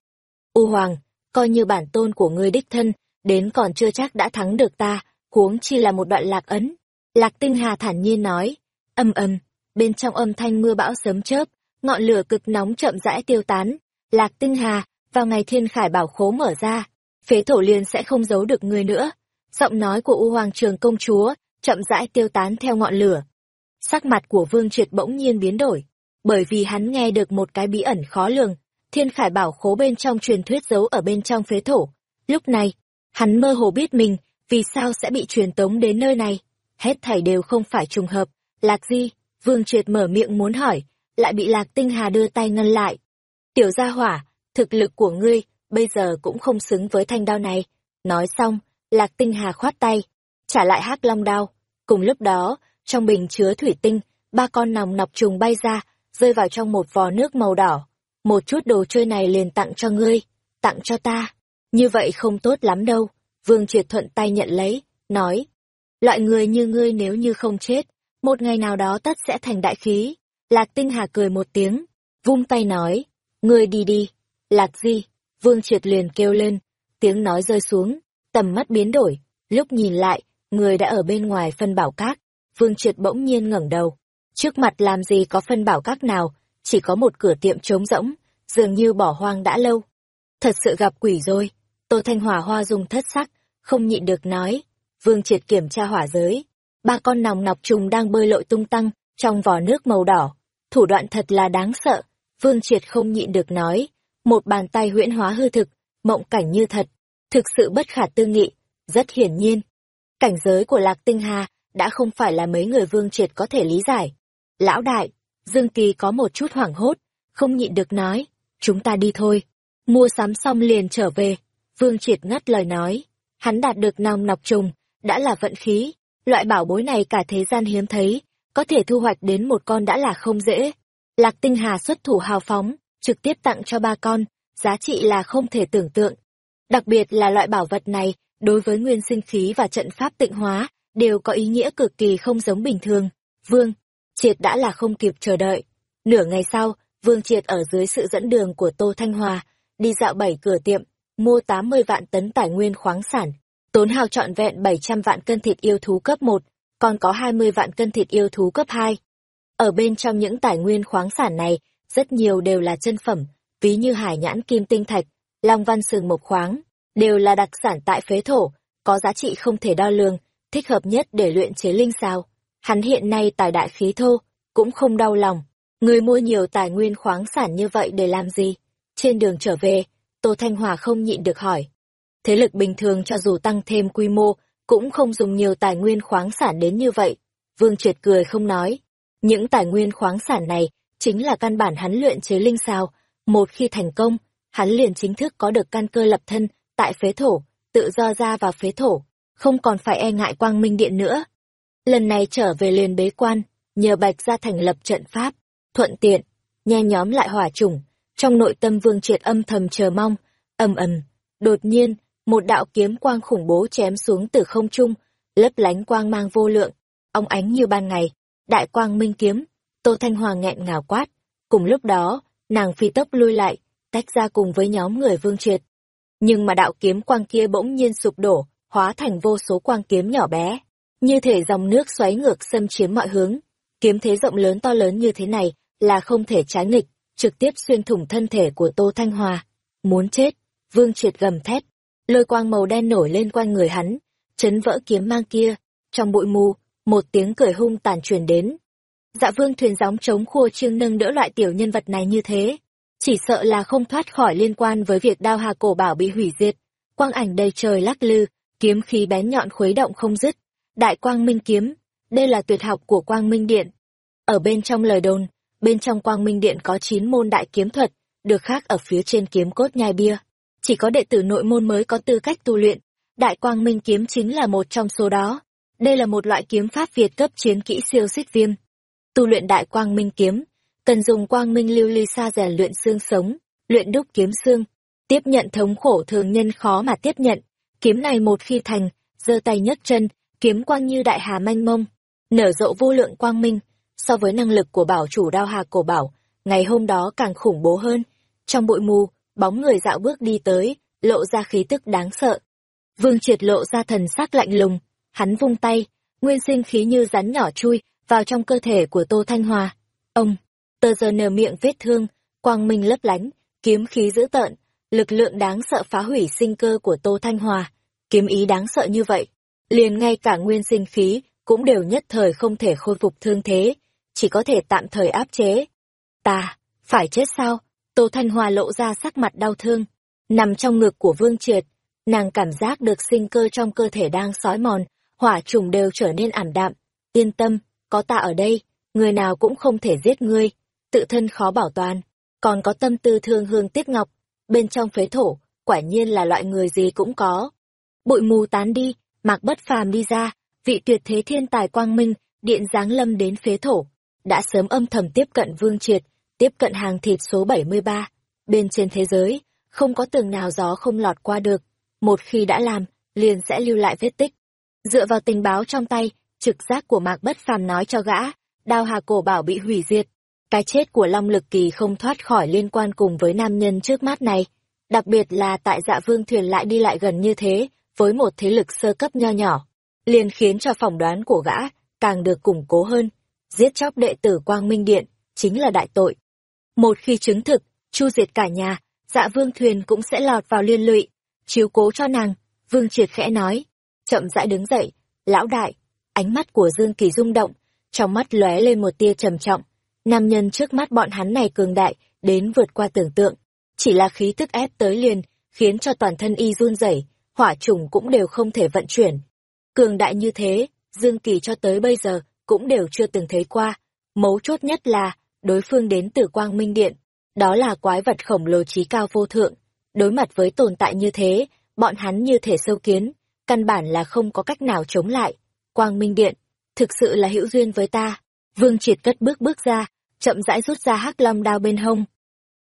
U Hoàng, coi như bản tôn của ngươi đích thân, đến còn chưa chắc đã thắng được ta, huống chi là một đoạn lạc ấn. Lạc Tinh Hà thản nhiên nói, âm âm, bên trong âm thanh mưa bão sớm chớp, ngọn lửa cực nóng chậm rãi tiêu tán. Lạc Tinh Hà, vào ngày thiên khải bảo khố mở ra, phế thổ liền sẽ không giấu được người nữa. Giọng nói của U Hoàng Trường công chúa chậm rãi tiêu tán theo ngọn lửa. Sắc mặt của Vương Triệt bỗng nhiên biến đổi, bởi vì hắn nghe được một cái bí ẩn khó lường, thiên khải bảo khố bên trong truyền thuyết giấu ở bên trong phế thổ. Lúc này, hắn mơ hồ biết mình, vì sao sẽ bị truyền tống đến nơi này. Hết thảy đều không phải trùng hợp. Lạc Di, Vương Triệt mở miệng muốn hỏi, lại bị Lạc Tinh Hà đưa tay ngăn lại. Tiểu gia hỏa, thực lực của ngươi, bây giờ cũng không xứng với thanh đao này. Nói xong, Lạc Tinh Hà khoát tay, trả lại hắc long đao. Cùng lúc đó, trong bình chứa thủy tinh, ba con nòng nọc trùng bay ra, rơi vào trong một vò nước màu đỏ. Một chút đồ chơi này liền tặng cho ngươi, tặng cho ta. Như vậy không tốt lắm đâu. Vương Triệt thuận tay nhận lấy, nói. Loại người như ngươi nếu như không chết, một ngày nào đó tất sẽ thành đại khí. Lạc Tinh Hà cười một tiếng, vung tay nói. Ngươi đi đi. Lạc Di, Vương Triệt liền kêu lên, tiếng nói rơi xuống, tầm mắt biến đổi, lúc nhìn lại, người đã ở bên ngoài phân bảo các. Vương Triệt bỗng nhiên ngẩng đầu. Trước mặt làm gì có phân bảo các nào, chỉ có một cửa tiệm trống rỗng, dường như bỏ hoang đã lâu. Thật sự gặp quỷ rồi. Tô Thanh Hỏa hoa dùng thất sắc, không nhịn được nói. Vương Triệt kiểm tra hỏa giới. Ba con nòng nọc trùng đang bơi lội tung tăng trong vỏ nước màu đỏ. Thủ đoạn thật là đáng sợ. Vương Triệt không nhịn được nói. Một bàn tay huyễn hóa hư thực, mộng cảnh như thật. Thực sự bất khả tư nghị. Rất hiển nhiên. Cảnh giới của Lạc Tinh Hà đã không phải là mấy người Vương Triệt có thể lý giải. Lão đại, Dương Kỳ có một chút hoảng hốt, không nhịn được nói. Chúng ta đi thôi. Mua sắm xong liền trở về. Vương Triệt ngắt lời nói. Hắn đạt được nòng nọc trùng, đã là vận khí. Loại bảo bối này cả thế gian hiếm thấy, có thể thu hoạch đến một con đã là không dễ. Lạc Tinh Hà xuất thủ hào phóng, trực tiếp tặng cho ba con, giá trị là không thể tưởng tượng. Đặc biệt là loại bảo vật này, đối với nguyên sinh khí và trận pháp tịnh hóa, đều có ý nghĩa cực kỳ không giống bình thường. Vương, Triệt đã là không kịp chờ đợi. Nửa ngày sau, Vương Triệt ở dưới sự dẫn đường của Tô Thanh Hòa, đi dạo bảy cửa tiệm, mua 80 vạn tấn tài nguyên khoáng sản, tốn hào trọn vẹn 700 vạn cân thịt yêu thú cấp 1, còn có 20 vạn cân thịt yêu thú cấp 2. Ở bên trong những tài nguyên khoáng sản này, rất nhiều đều là chân phẩm, ví như hải nhãn kim tinh thạch, long văn sừng mộc khoáng, đều là đặc sản tại phế thổ, có giá trị không thể đo lường, thích hợp nhất để luyện chế linh sao. Hắn hiện nay tài đại khí thô, cũng không đau lòng. Người mua nhiều tài nguyên khoáng sản như vậy để làm gì? Trên đường trở về, Tô Thanh Hòa không nhịn được hỏi. Thế lực bình thường cho dù tăng thêm quy mô, cũng không dùng nhiều tài nguyên khoáng sản đến như vậy. Vương Triệt cười không nói. Những tài nguyên khoáng sản này chính là căn bản hắn luyện chế linh sao. Một khi thành công, hắn liền chính thức có được căn cơ lập thân tại phế thổ, tự do ra vào phế thổ, không còn phải e ngại quang minh điện nữa. Lần này trở về liền bế quan, nhờ Bạch ra thành lập trận pháp, thuận tiện, nhe nhóm lại hỏa chủng, trong nội tâm Vương Triệt âm thầm chờ mong, ầm ầm, đột nhiên, một đạo kiếm quang khủng bố chém xuống từ không trung, lấp lánh quang mang vô lượng, óng ánh như ban ngày, đại quang minh kiếm, Tô Thanh Hoàng nghẹn ngào quát, cùng lúc đó, nàng phi tốc lui lại, tách ra cùng với nhóm người Vương Triệt. Nhưng mà đạo kiếm quang kia bỗng nhiên sụp đổ, hóa thành vô số quang kiếm nhỏ bé, như thể dòng nước xoáy ngược xâm chiếm mọi hướng. Kiếm thế rộng lớn to lớn như thế này là không thể trái nghịch, trực tiếp xuyên thủng thân thể của Tô Thanh Hòa. Muốn chết, Vương Triệt gầm thét, lôi quang màu đen nổi lên quanh người hắn, chấn vỡ kiếm mang kia. Trong bụi mù, một tiếng cười hung tàn truyền đến. Dạ Vương thuyền gióng chống khua trương nâng đỡ loại tiểu nhân vật này như thế, chỉ sợ là không thoát khỏi liên quan với việc đao hà cổ bảo bị hủy diệt. Quang ảnh đầy trời lắc lư, kiếm khí bén nhọn khuấy động không dứt. Đại quang minh kiếm, đây là tuyệt học của quang minh điện. Ở bên trong lời đồn, bên trong quang minh điện có 9 môn đại kiếm thuật, được khác ở phía trên kiếm cốt nhai bia. Chỉ có đệ tử nội môn mới có tư cách tu luyện, đại quang minh kiếm chính là một trong số đó. Đây là một loại kiếm pháp Việt cấp chiến kỹ siêu xích viêm. Tu luyện đại quang minh kiếm, cần dùng quang minh lưu ly sa rèn luyện xương sống, luyện đúc kiếm xương, tiếp nhận thống khổ thường nhân khó mà tiếp nhận. Kiếm này một khi thành, giơ tay nhấc chân, kiếm quang như đại hà manh mông, nở rộ vô lượng quang minh, so với năng lực của bảo chủ đao hà cổ bảo, ngày hôm đó càng khủng bố hơn. Trong bụi mù, bóng người dạo bước đi tới, lộ ra khí tức đáng sợ. Vương triệt lộ ra thần sắc lạnh lùng, hắn vung tay, nguyên sinh khí như rắn nhỏ chui vào trong cơ thể của Tô Thanh Hòa. Ông, tờ giờ nở miệng vết thương, quang minh lấp lánh, kiếm khí dữ tợn, lực lượng đáng sợ phá hủy sinh cơ của Tô Thanh Hòa, kiếm ý đáng sợ như vậy, liền ngay cả nguyên sinh khí cũng đều nhất thời không thể khôi phục thương thế, chỉ có thể tạm thời áp chế. Ta, phải chết sao? Tô Thanh Hòa lộ ra sắc mặt đau thương, nằm trong ngực của Vương Triệt, nàng cảm giác được sinh cơ trong cơ thể đang sói mòn, hỏa trùng đều trở nên ảm đạm. Yên tâm, có ta ở đây, người nào cũng không thể giết ngươi, tự thân khó bảo toàn, còn có tâm tư thương hương tiếc ngọc, bên trong phế thổ, quả nhiên là loại người gì cũng có. Bụi mù tán đi, mạc bất phàm đi ra, vị tuyệt thế thiên tài quang minh, điện giáng lâm đến phế thổ, đã sớm âm thầm tiếp cận vương triệt, tiếp cận hàng thịt số 73. Bên trên thế giới, không có tường nào gió không lọt qua được, một khi đã làm, liền sẽ lưu lại vết tích. Dựa vào tình báo trong tay, trực giác của Mạc Bất Phàm nói cho gã, đao hà cổ bảo bị hủy diệt. Cái chết của Long Lực Kỳ không thoát khỏi liên quan cùng với nam nhân trước mắt này. Đặc biệt là tại dạ vương thuyền lại đi lại gần như thế, với một thế lực sơ cấp nho nhỏ, liền khiến cho phỏng đoán của gã càng được củng cố hơn. Giết chóc đệ tử Quang Minh Điện, chính là đại tội. Một khi chứng thực, chu diệt cả nhà, dạ vương thuyền cũng sẽ lọt vào liên lụy. Chiếu cố cho nàng, vương triệt khẽ nói. Chậm rãi đứng dậy, lão đại, ánh mắt của Dương Kỳ rung động, trong mắt lóe lên một tia trầm trọng. Nam nhân trước mắt bọn hắn này cường đại, đến vượt qua tưởng tượng. Chỉ là khí tức ép tới liền, khiến cho toàn thân y run rẩy, hỏa trùng cũng đều không thể vận chuyển. Cường đại như thế, Dương Kỳ cho tới bây giờ cũng đều chưa từng thấy qua. Mấu chốt nhất là, đối phương đến từ Quang Minh Điện. Đó là quái vật khổng lồ trí cao vô thượng. Đối mặt với tồn tại như thế, bọn hắn như thể sâu kiến, căn bản là không có cách nào chống lại. Quang Minh Điện, thực sự là hữu duyên với ta. Vương Triệt cất bước bước ra, chậm rãi rút ra hắc long đao bên hông.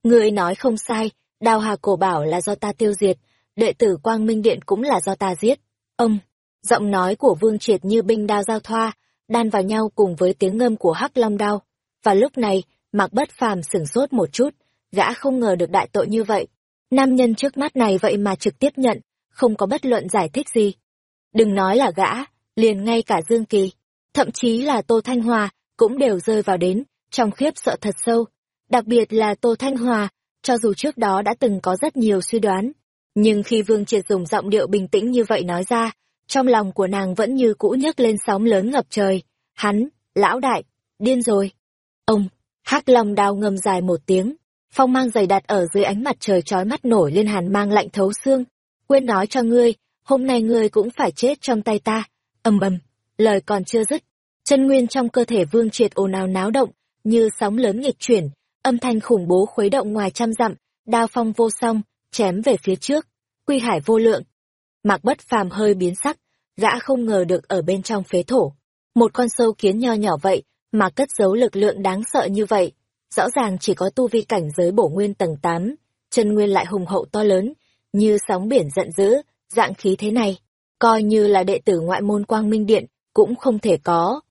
Người nói không sai, đao hà cổ bảo là do ta tiêu diệt, đệ tử Quang Minh Điện cũng là do ta giết. Ông, giọng nói của Vương Triệt như binh đao giao thoa, đan vào nhau cùng với tiếng ngâm của hắc long đao. Và lúc này, Mạc Bất Phàm sửng sốt một chút, gã không ngờ được đại tội như vậy. Nam nhân trước mắt này vậy mà trực tiếp nhận, không có bất luận giải thích gì. Đừng nói là gã, liền ngay cả Dương Kỳ, thậm chí là Tô Thanh Hòa, cũng đều rơi vào đến, trong khiếp sợ thật sâu. Đặc biệt là Tô Thanh Hòa, cho dù trước đó đã từng có rất nhiều suy đoán, nhưng khi Vương Triệt dùng giọng điệu bình tĩnh như vậy nói ra, trong lòng của nàng vẫn như cũ nhấc lên sóng lớn ngập trời. Hắn, lão đại, điên rồi. Ông, hắc long đao ngâm dài một tiếng, phong mang dày đặt ở dưới ánh mặt trời trói mắt nổi lên hàn mang lạnh thấu xương. Quên nói cho ngươi, hôm nay ngươi cũng phải chết trong tay ta. ầm ầm, lời còn chưa dứt, chân nguyên trong cơ thể vương triệt ồn ào náo động, như sóng lớn nghịch chuyển, âm thanh khủng bố khuấy động ngoài trăm dặm, đao phong vô song, chém về phía trước, quy hải vô lượng. Mạc bất phàm hơi biến sắc, gã không ngờ được ở bên trong phế thổ. Một con sâu kiến nho nhỏ vậy, mà cất giấu lực lượng đáng sợ như vậy. Rõ ràng chỉ có tu vi cảnh giới bổ nguyên tầng 8, chân nguyên lại hùng hậu to lớn, như sóng biển giận dữ, dạng khí thế này. Coi như là đệ tử ngoại môn quang minh điện, cũng không thể có.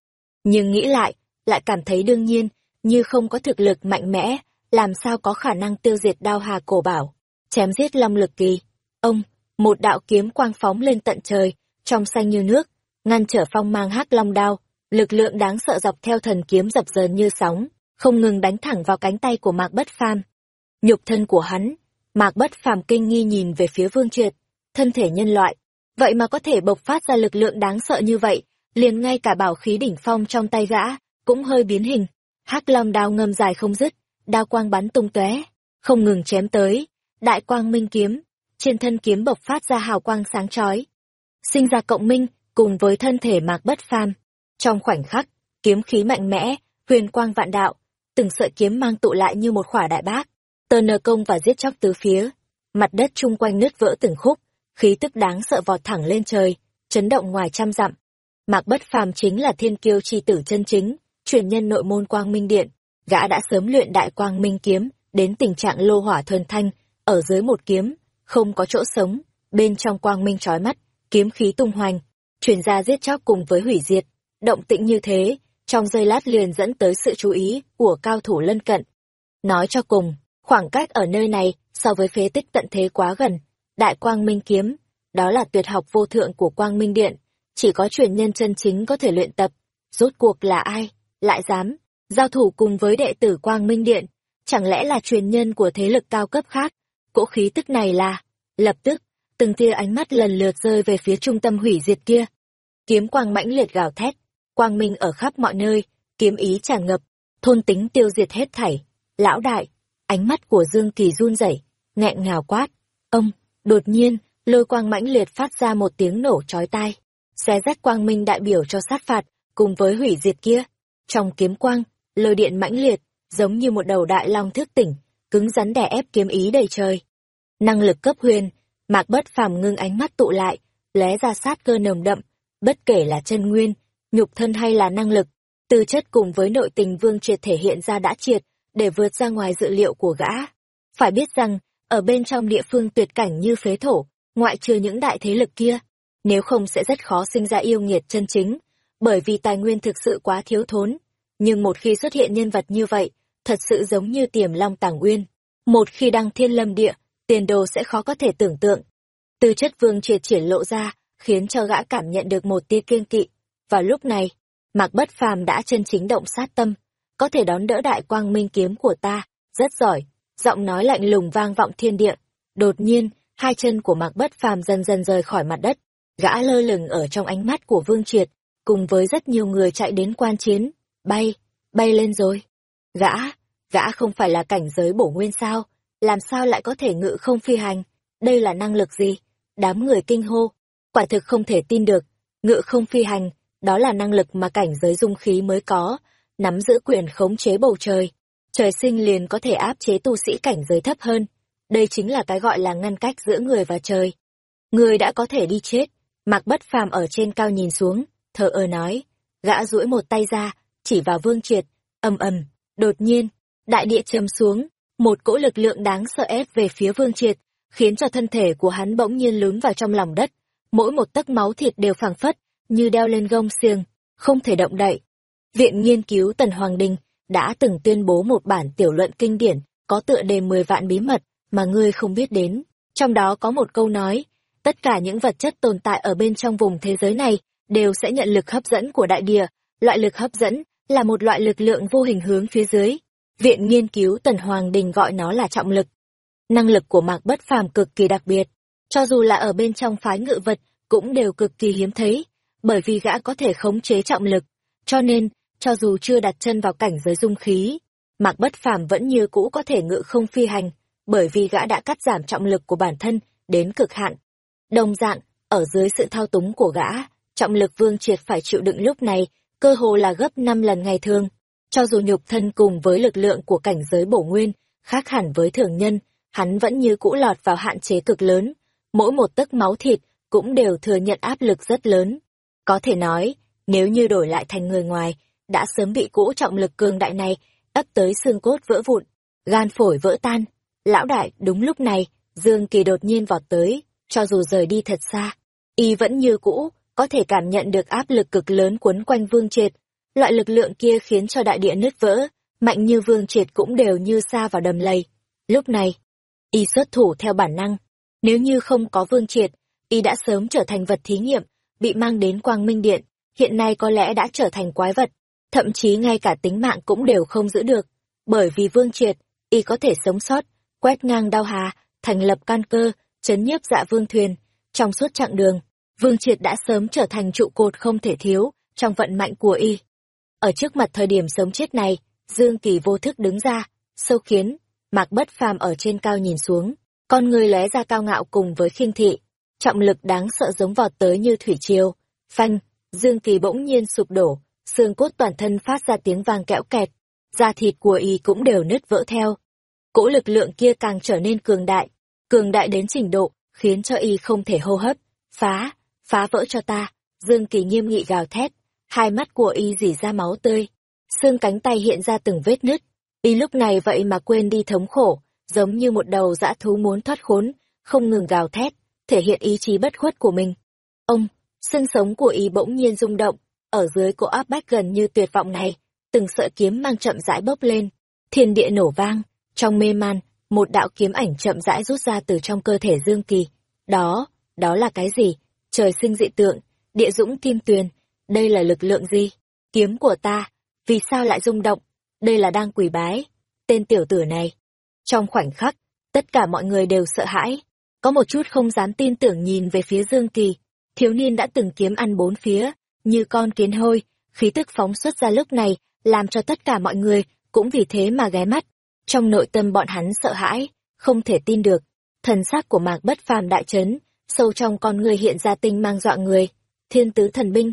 Nhưng nghĩ lại, lại cảm thấy đương nhiên, như không có thực lực mạnh mẽ, làm sao có khả năng tiêu diệt đao hà cổ bảo, chém giết long lực kỳ. Ông, một đạo kiếm quang phóng lên tận trời, trong xanh như nước, ngăn trở phong mang hắc long đao, lực lượng đáng sợ dọc theo thần kiếm dập dờn như sóng, không ngừng đánh thẳng vào cánh tay của Mạc Bất Phàm. Nhục thân của hắn, Mạc Bất Phàm kinh nghi nhìn về phía Vương Triệt, thân thể nhân loại, vậy mà có thể bộc phát ra lực lượng đáng sợ như vậy, liền ngay cả bảo khí đỉnh phong trong tay gã cũng hơi biến hình. Hắc Long đao ngâm dài không dứt, đao quang bắn tung tóe, không ngừng chém tới. Đại quang minh kiếm, trên thân kiếm bộc phát ra hào quang sáng chói, sinh ra cộng minh cùng với thân thể mạc bất phàm. Trong khoảnh khắc, kiếm khí mạnh mẽ, huyền quang vạn đạo, từng sợi kiếm mang tụ lại như một khỏa đại bác, tờ nờ công và giết chóc tứ phía. Mặt đất chung quanh nứt vỡ từng khúc, khí tức đáng sợ vọt thẳng lên trời, chấn động ngoài trăm dặm. Mạc Bất Phàm chính là thiên kiêu chi tử chân chính, truyền nhân nội môn Quang Minh Điện, gã đã sớm luyện đại Quang Minh kiếm, đến tình trạng lô hỏa thuần thanh, ở dưới một kiếm, không có chỗ sống, bên trong Quang Minh chói mắt, kiếm khí tung hoành, truyền ra giết chóc cùng với hủy diệt. Động tĩnh như thế, trong giây lát liền dẫn tới sự chú ý của cao thủ lân cận. Nói cho cùng, khoảng cách ở nơi này so với phế tích tận thế quá gần, đại quang minh kiếm, đó là tuyệt học vô thượng của quang minh điện, chỉ có truyền nhân chân chính có thể luyện tập. Rốt cuộc là ai, lại dám, giao thủ cùng với đệ tử quang minh điện, chẳng lẽ là truyền nhân của thế lực cao cấp khác, cỗ khí tức này là... Lập tức, từng tia ánh mắt lần lượt rơi về phía trung tâm hủy diệt kia. Kiếm quang mãnh liệt gào thét, quang minh ở khắp mọi nơi, kiếm ý tràn ngập, thôn tính tiêu diệt hết thảy. Lão đại, ánh mắt của Dương Kỳ run rẩy, nghẹn ngào quát. Ông, đột nhiên, lôi quang mãnh liệt phát ra một tiếng nổ chói tai. Xé rách quang minh đại biểu cho sát phạt, cùng với hủy diệt kia. Trong kiếm quang, lôi điện mãnh liệt, giống như một đầu đại long thức tỉnh, cứng rắn đè ép kiếm ý đầy trời. Năng lực cấp huyền, Mạc Bất Phàm ngưng ánh mắt tụ lại, lóe ra sát cơ nồng đậm, bất kể là chân nguyên, nhục thân hay là năng lực, tư chất cùng với nội tình Vương Triệt thể hiện ra đã triệt, để vượt ra ngoài dự liệu của gã. Phải biết rằng, ở bên trong địa phương tuyệt cảnh như phế thổ, ngoại trừ những đại thế lực kia, nếu không sẽ rất khó sinh ra yêu nghiệt chân chính, bởi vì tài nguyên thực sự quá thiếu thốn. Nhưng một khi xuất hiện nhân vật như vậy, thật sự giống như tiềm long tàng uyên. Một khi đăng thiên lâm địa, tiền đồ sẽ khó có thể tưởng tượng. Tư chất vương triệt triển lộ ra, khiến cho gã cảm nhận được một tia kiên kỵ. Vào lúc này, Mạc Bất Phàm đã chân chính động sát tâm, có thể đón đỡ đại quang minh kiếm của ta, rất giỏi. Giọng nói lạnh lùng vang vọng thiên địa. Đột nhiên, hai chân của Mạc Bất Phàm dần dần rời khỏi mặt đất, gã lơ lửng ở trong ánh mắt của Vương Triệt, cùng với rất nhiều người chạy đến quan chiến, bay, bay lên rồi. Gã, gã không phải là cảnh giới bổ nguyên sao, làm sao lại có thể ngự không phi hành, đây là năng lực gì? Đám người kinh hô, quả thực không thể tin được, ngự không phi hành, đó là năng lực mà cảnh giới dung khí mới có, nắm giữ quyền khống chế bầu trời. Trời sinh liền có thể áp chế tu sĩ cảnh giới thấp hơn. Đây chính là cái gọi là ngăn cách giữa người và trời. Người đã có thể đi chết. mặc bất phàm ở trên cao nhìn xuống, thờ ơ nói. Gã duỗi một tay ra, chỉ vào vương triệt, ầm ầm, đột nhiên, đại địa trầm xuống, một cỗ lực lượng đáng sợ ép về phía vương triệt, khiến cho thân thể của hắn bỗng nhiên lún vào trong lòng đất. Mỗi một tấc máu thịt đều phảng phất, như đeo lên gông xiềng, không thể động đậy. Viện nghiên cứu Tần Hoàng Đình đã từng tuyên bố một bản tiểu luận kinh điển có tựa đề 10 vạn bí mật mà ngươi không biết đến. Trong đó có một câu nói, tất cả những vật chất tồn tại ở bên trong vùng thế giới này đều sẽ nhận lực hấp dẫn của đại địa. Loại lực hấp dẫn là một loại lực lượng vô hình hướng phía dưới. Viện nghiên cứu Tần Hoàng Đình gọi nó là trọng lực. Năng lực của Mạc Bất Phàm cực kỳ đặc biệt, cho dù là ở bên trong phái ngự vật cũng đều cực kỳ hiếm thấy, bởi vì gã có thể khống chế trọng lực, cho nên cho dù chưa đặt chân vào cảnh giới dung khí, Mạc Bất Phàm vẫn như cũ có thể ngự không phi hành, bởi vì gã đã cắt giảm trọng lực của bản thân đến cực hạn. Đồng dạng, ở dưới sự thao túng của gã, trọng lực vương triệt phải chịu đựng lúc này, cơ hồ là gấp 5 lần ngày thường. Cho dù nhục thân cùng với lực lượng của cảnh giới bổ nguyên, khác hẳn với thường nhân, hắn vẫn như cũ lọt vào hạn chế cực lớn. Mỗi một tấc máu thịt cũng đều thừa nhận áp lực rất lớn. Có thể nói, nếu như đổi lại thành người ngoài, đã sớm bị cỗ trọng lực cường đại này ấp tới xương cốt vỡ vụn, gan phổi vỡ tan. Lão đại, đúng lúc này, Dương Kỳ đột nhiên vọt tới, cho dù rời đi thật xa, y vẫn như cũ, có thể cảm nhận được áp lực cực lớn quấn quanh Vương Triệt. Loại lực lượng kia khiến cho đại địa nứt vỡ, mạnh như Vương Triệt cũng đều như xa vào đầm lầy. Lúc này, y xuất thủ theo bản năng. Nếu như không có Vương Triệt, y đã sớm trở thành vật thí nghiệm, bị mang đến Quang Minh Điện, hiện nay có lẽ đã trở thành quái vật thậm chí ngay cả tính mạng cũng đều không giữ được, bởi vì Vương Triệt, y có thể sống sót, quét ngang đao hà, thành lập can cơ, chấn nhiếp dạ vương thuyền, trong suốt chặng đường, Vương Triệt đã sớm trở thành trụ cột không thể thiếu trong vận mạnh của y. Ở trước mặt thời điểm sống chết này, Dương Kỳ vô thức đứng ra, sâu khiến, Mạc Bất Phàm ở trên cao nhìn xuống, con người lóe ra cao ngạo cùng với khiêng thị, trọng lực đáng sợ giống vọt tới như thủy triều, phanh, Dương Kỳ bỗng nhiên sụp đổ, xương cốt toàn thân phát ra tiếng vang kẽo kẹt, da thịt của y cũng đều nứt vỡ theo. Cỗ lực lượng kia càng trở nên cường đại, cường đại đến trình độ, khiến cho y không thể hô hấp, phá, phá vỡ cho ta, Dương Kỳ nghiêm nghị gào thét, hai mắt của y dỉ ra máu tươi, xương cánh tay hiện ra từng vết nứt, y lúc này vậy mà quên đi thống khổ, giống như một đầu dã thú muốn thoát khốn, không ngừng gào thét, thể hiện ý chí bất khuất của mình. Ông, xương sống của y bỗng nhiên rung động, ở dưới cỗ áp bách gần như tuyệt vọng này, từng sợi kiếm mang chậm rãi bốc lên, thiên địa nổ vang, trong mê man, một đạo kiếm ảnh chậm rãi rút ra từ trong cơ thể Dương Kỳ. Đó, đó là cái gì? Trời sinh dị tượng, địa dũng kim tuyền, đây là lực lượng gì? Kiếm của ta, vì sao lại rung động? Đây là đang quỳ bái, tên tiểu tử này. Trong khoảnh khắc, Tất cả mọi người đều sợ hãi, có một chút không dám tin tưởng nhìn về phía Dương Kỳ. Thiếu niên đã từng kiếm ăn bốn phía, như con kiến hôi, khí tức phóng xuất ra lúc này, làm cho tất cả mọi người cũng vì thế mà ghé mắt. Trong nội tâm bọn hắn sợ hãi, không thể tin được. Thần sắc của Mạc Bất Phàm đại chấn, sâu trong con người hiện ra tinh mang dọa người. Thiên tứ thần binh.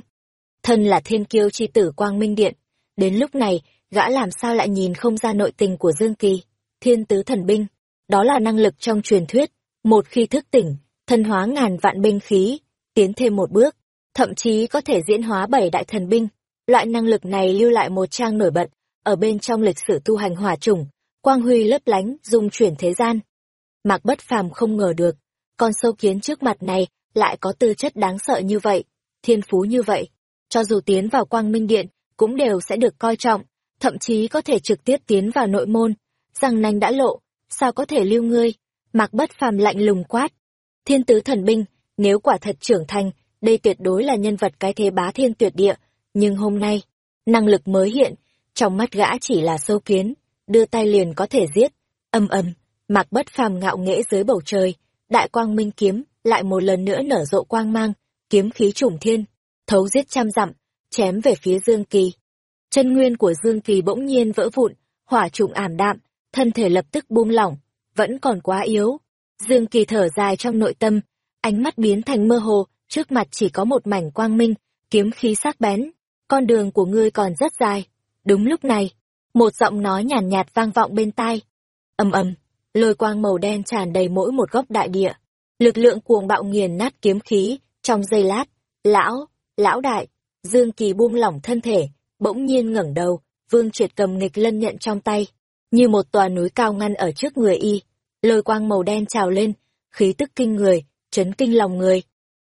Thân là thiên kiêu chi tử Quang Minh Điện. Đến lúc này, gã làm sao lại nhìn không ra nội tình của Dương Kỳ. Thiên tứ thần binh. Đó là năng lực trong truyền thuyết. Một khi thức tỉnh, thân hóa ngàn vạn binh khí, tiến thêm một bước, thậm chí có thể diễn hóa bảy đại thần binh. Loại năng lực này lưu lại một trang nổi bật, ở bên trong lịch sử tu hành hỏa chủng, quang huy lấp lánh, dung chuyển thế gian. Mạc Bất Phàm không ngờ được, con sâu kiến trước mặt này lại có tư chất đáng sợ như vậy, thiên phú như vậy. Cho dù tiến vào quang minh điện, cũng đều sẽ được coi trọng, thậm chí có thể trực tiếp tiến vào nội môn. Răng nanh đã lộ, sao có thể lưu ngươi? Mạc Bất Phàm lạnh lùng quát. Thiên tứ thần binh, nếu quả thật trưởng thành, đây tuyệt đối là nhân vật cái thế bá thiên tuyệt địa, nhưng hôm nay, năng lực mới hiện, trong mắt gã chỉ là sâu kiến, đưa tay liền có thể giết. Âm âm, mặc Bất Phàm ngạo nghễ dưới bầu trời, đại quang minh kiếm lại một lần nữa nở rộ quang mang, kiếm khí trùng thiên, thấu giết trăm dặm, chém về phía Dương Kỳ. Chân nguyên của Dương Kỳ bỗng nhiên vỡ vụn, hỏa trùng ảm đạm, thân thể lập tức buông lỏng, vẫn còn quá yếu. Dương Kỳ thở dài trong nội tâm, ánh mắt biến thành mơ hồ, trước mặt chỉ có một mảnh quang minh, kiếm khí sắc bén. Con đường của ngươi còn rất dài. Đúng lúc này, một giọng nói nhàn nhạt, nhạt vang vọng bên tai. ầm ầm, lôi quang màu đen tràn đầy mỗi một góc đại địa. Lực lượng cuồng bạo nghiền nát kiếm khí, trong giây lát, lão, lão đại, Dương Kỳ buông lỏng thân thể, bỗng nhiên ngẩng đầu, Vương Triệt cầm nghịch lân nhận trong tay, như một tòa núi cao ngăn ở trước người y. Lôi quang màu đen trào lên, khí tức kinh người, chấn kinh lòng người.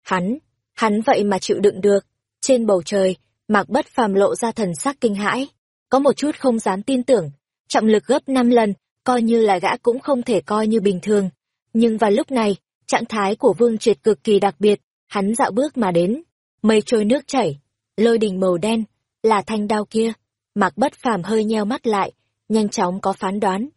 Hắn, hắn vậy mà chịu đựng được. Trên bầu trời, Mạc Bất Phàm lộ ra thần sắc kinh hãi, có một chút không dám tin tưởng, trọng lực gấp năm lần, coi như là gã cũng không thể coi như bình thường. Nhưng vào lúc này, trạng thái của Vương Triệt cực kỳ đặc biệt, hắn dạo bước mà đến, mây trôi nước chảy, lôi đình màu đen, là thanh đao kia. Mạc Bất Phàm hơi nheo mắt lại, nhanh chóng có phán đoán.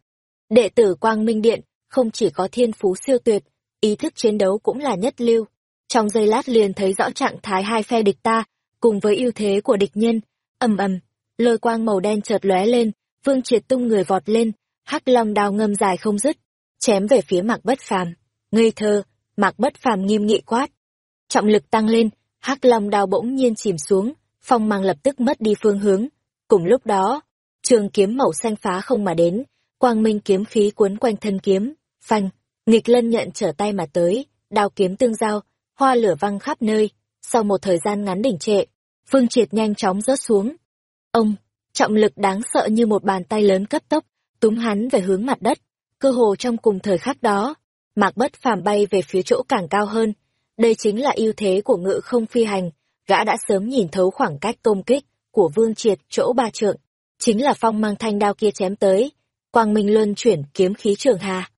Đệ tử Quang Minh Điện không chỉ có thiên phú siêu tuyệt, ý thức chiến đấu cũng là nhất lưu. Trong giây lát liền thấy rõ trạng thái hai phe địch ta, cùng với ưu thế của địch nhân, ầm ầm, lôi quang màu đen chợt lóe lên, Vương Triệt tung người vọt lên, hắc long đao ngâm dài không dứt, chém về phía Mạc Bất Phàm. Ngây thơ, Mạc Bất Phàm nghiêm nghị quát. Trọng lực tăng lên, hắc long đao bỗng nhiên chìm xuống, phong mang lập tức mất đi phương hướng. Cùng lúc đó, trường kiếm màu xanh phá không mà đến, quang minh kiếm khí cuốn quanh thân kiếm, phanh, nghịch lân nhận trở tay mà tới, đao kiếm tương giao, hoa lửa văng khắp nơi. Sau một thời gian ngắn đỉnh trệ, Phương Triệt nhanh chóng rớt xuống. Ông, trọng lực đáng sợ như một bàn tay lớn cấp tốc, túm hắn về hướng mặt đất. Cơ hồ trong cùng thời khắc đó, Mạc Bất Phàm bay về phía chỗ càng cao hơn. Đây chính là ưu thế của ngự không phi hành, gã đã sớm nhìn thấu khoảng cách công kích của Vương Triệt chỗ ba trượng. Chính là phong mang thanh đao kia chém tới, quang minh luân chuyển kiếm khí trường hà.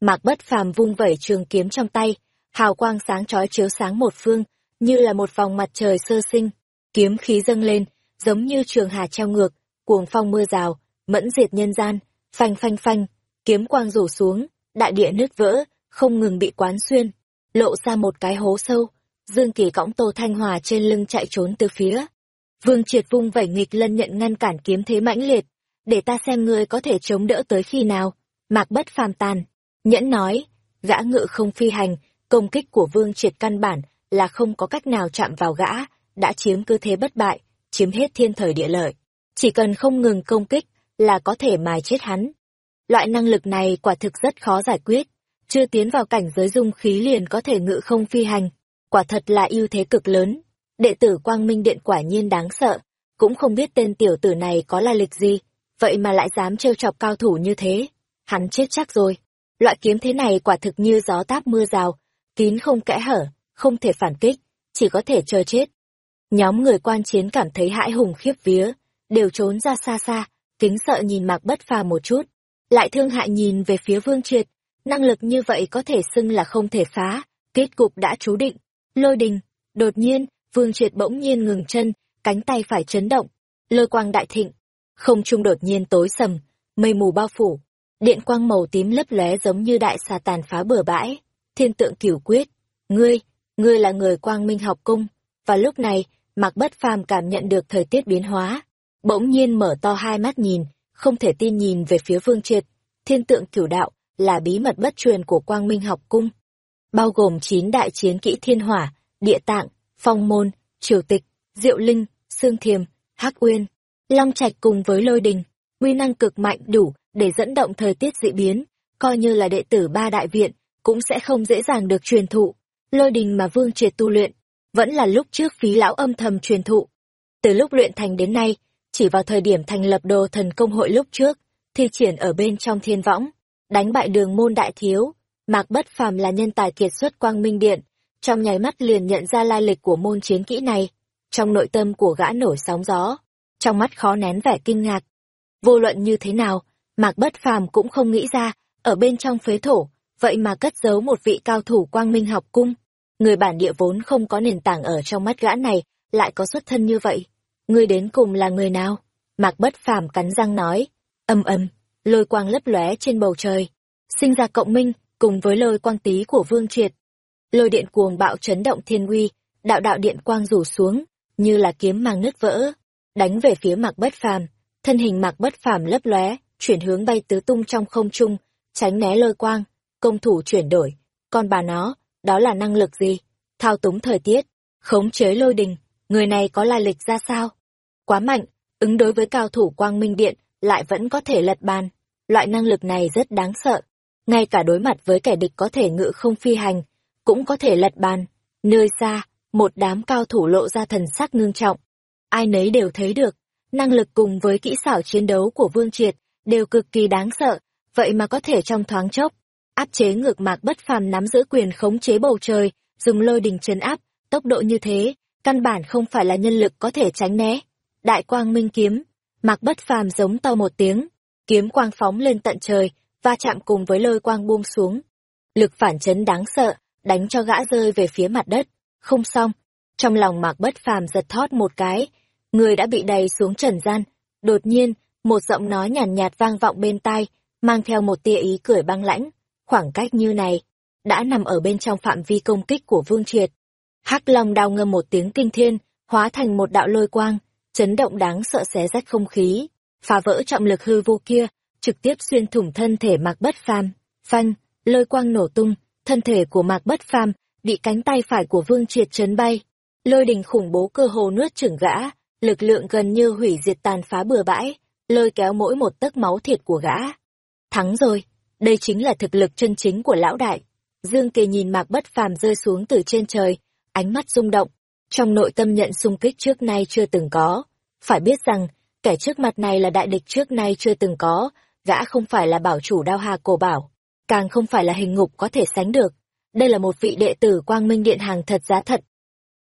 Mạc Bất Phàm vung vẩy trường kiếm trong tay, hào quang sáng chói chiếu sáng một phương, như là một vòng mặt trời sơ sinh. Kiếm khí dâng lên, giống như trường hà treo ngược, cuồng phong mưa rào, mẫn diệt nhân gian, phanh phanh phanh, kiếm quang rủ xuống, đại địa nứt vỡ, không ngừng bị quán xuyên, lộ ra một cái hố sâu. Dương Kỳ cõng Tô Thanh Hòa trên lưng chạy trốn từ phía. Vương Triệt vung vẩy nghịch lân nhận ngăn cản kiếm thế mãnh liệt, để ta xem ngươi có thể chống đỡ tới khi nào. Mạc bất phàm tàn, nhẫn nói, gã ngự không phi hành, công kích của Vương Triệt căn bản là không có cách nào chạm vào gã, đã chiếm cơ thế bất bại, chiếm hết thiên thời địa lợi. Chỉ cần không ngừng công kích là có thể mài chết hắn. Loại năng lực này quả thực rất khó giải quyết, chưa tiến vào cảnh giới dung khí liền có thể ngự không phi hành, quả thật là ưu thế cực lớn. Đệ tử Quang Minh Điện quả nhiên đáng sợ, cũng không biết tên tiểu tử này có là lịch gì, vậy mà lại dám trêu chọc cao thủ như thế. Hắn chết chắc rồi. Loại kiếm thế này quả thực như gió táp mưa rào, kín không kẽ hở, không thể phản kích, chỉ có thể chờ chết. Nhóm người quan chiến cảm thấy hãi hùng khiếp vía, đều trốn ra xa xa, kính sợ nhìn Mạc Bất phà một chút, lại thương hại nhìn về phía Vương Triệt, năng lực như vậy có thể xưng là không thể phá, kết cục đã chú định. Lôi đình, đột nhiên, Vương Triệt bỗng nhiên ngừng chân, cánh tay phải chấn động, lôi quang đại thịnh, không trung đột nhiên tối sầm, mây mù bao phủ, Điện quang màu tím lấp lóe giống như đại xà tàn phá bừa bãi. Thiên tượng cửu quyết. Ngươi, ngươi là người quang minh học cung. Và lúc này, Mạc Bất Phàm cảm nhận được thời tiết biến hóa. Bỗng nhiên mở to hai mắt nhìn, không thể tin nhìn về phía Vương Triệt. Thiên tượng cửu đạo là bí mật bất truyền của quang minh học cung. Bao gồm chín đại chiến kỹ thiên hỏa, địa tạng, phong môn, triều tịch, diệu linh, xương thiềm, hắc uyên, long trạch cùng với lôi đình. Uy năng cực mạnh đủ để dẫn động thời tiết dị biến, coi như là đệ tử ba đại viện, cũng sẽ không dễ dàng được truyền thụ. Lôi đình mà Vương Triệt tu luyện, vẫn là lúc trước phí lão âm thầm truyền thụ. Từ lúc luyện thành đến nay, chỉ vào thời điểm thành lập đồ thần công hội lúc trước, thi triển ở bên trong thiên võng, đánh bại đường môn đại thiếu, Mạc Bất Phàm là nhân tài kiệt xuất quang minh điện, trong nháy mắt liền nhận ra lai lịch của môn chiến kỹ này. Trong nội tâm của gã nổi sóng gió, trong mắt khó nén vẻ kinh ngạc. Vô luận như thế nào, Mạc Bất Phàm cũng không nghĩ ra, ở bên trong phế thổ, vậy mà cất giấu một vị cao thủ quang minh học cung. Người bản địa vốn không có nền tảng ở trong mắt gã này, lại có xuất thân như vậy. Người đến cùng là người nào? Mạc Bất Phàm cắn răng nói, âm âm, lôi quang lấp lóe trên bầu trời. Sinh ra cộng minh, cùng với lôi quang tí của Vương Triệt. Lôi điện cuồng bạo chấn động thiên uy, đạo đạo điện quang rủ xuống, như là kiếm mang nứt vỡ, đánh về phía Mạc Bất Phàm, thân hình Mạc Bất Phàm lấp lóe, chuyển hướng bay tứ tung trong không trung, tránh né lôi quang, công thủ chuyển đổi, còn bà nó, đó là năng lực gì? Thao túng thời tiết, khống chế lôi đình, người này có lai lịch ra sao? Quá mạnh, ứng đối với cao thủ quang minh điện, lại vẫn có thể lật bàn. Loại năng lực này rất đáng sợ. Ngay cả đối mặt với kẻ địch có thể ngự không phi hành, cũng có thể lật bàn. Nơi xa, một đám cao thủ lộ ra thần sắc ngưng trọng. Ai nấy đều thấy được, năng lực cùng với kỹ xảo chiến đấu của Vương Triệt đều cực kỳ đáng sợ, vậy mà có thể trong thoáng chốc, áp chế ngược mạc bất phàm nắm giữ quyền khống chế bầu trời, dùng lôi đình trấn áp, tốc độ như thế, căn bản không phải là nhân lực có thể tránh né. Đại quang minh kiếm, mạc bất phàm giống to một tiếng, kiếm quang phóng lên tận trời, va chạm cùng với lôi quang buông xuống. Lực phản chấn đáng sợ, đánh cho gã rơi về phía mặt đất. Không xong, trong lòng mạc bất phàm giật thót một cái, người đã bị đầy xuống trần gian. Đột nhiên, một giọng nói nhàn nhạt, nhạt vang vọng bên tai, mang theo một tia ý cười băng lãnh. Khoảng cách như này, đã nằm ở bên trong phạm vi công kích của Vương Triệt. Hắc Long đao ngâm một tiếng kinh thiên, hóa thành một đạo lôi quang, chấn động đáng sợ xé rách không khí, phá vỡ trọng lực hư vô kia, trực tiếp xuyên thủng thân thể Mạc Bất Phàm. Phanh, lôi quang nổ tung, thân thể của Mạc Bất Phàm bị cánh tay phải của Vương Triệt chấn bay. Lôi đình khủng bố cơ hồ nuốt chửng gã, lực lượng gần như hủy diệt tàn phá bừa bãi, lôi kéo mỗi một tấc máu thịt của gã. Thắng rồi, đây chính là thực lực chân chính của lão đại. Dương Kỳ nhìn Mạc Bất Phàm rơi xuống từ trên trời, ánh mắt rung động, trong nội tâm nhận xung kích trước nay chưa từng có. Phải biết rằng, kẻ trước mặt này là đại địch trước nay chưa từng có, gã không phải là bảo chủ đao hà cổ bảo, càng không phải là hình ngục có thể sánh được. Đây là một vị đệ tử quang minh điện hàng thật giá thật.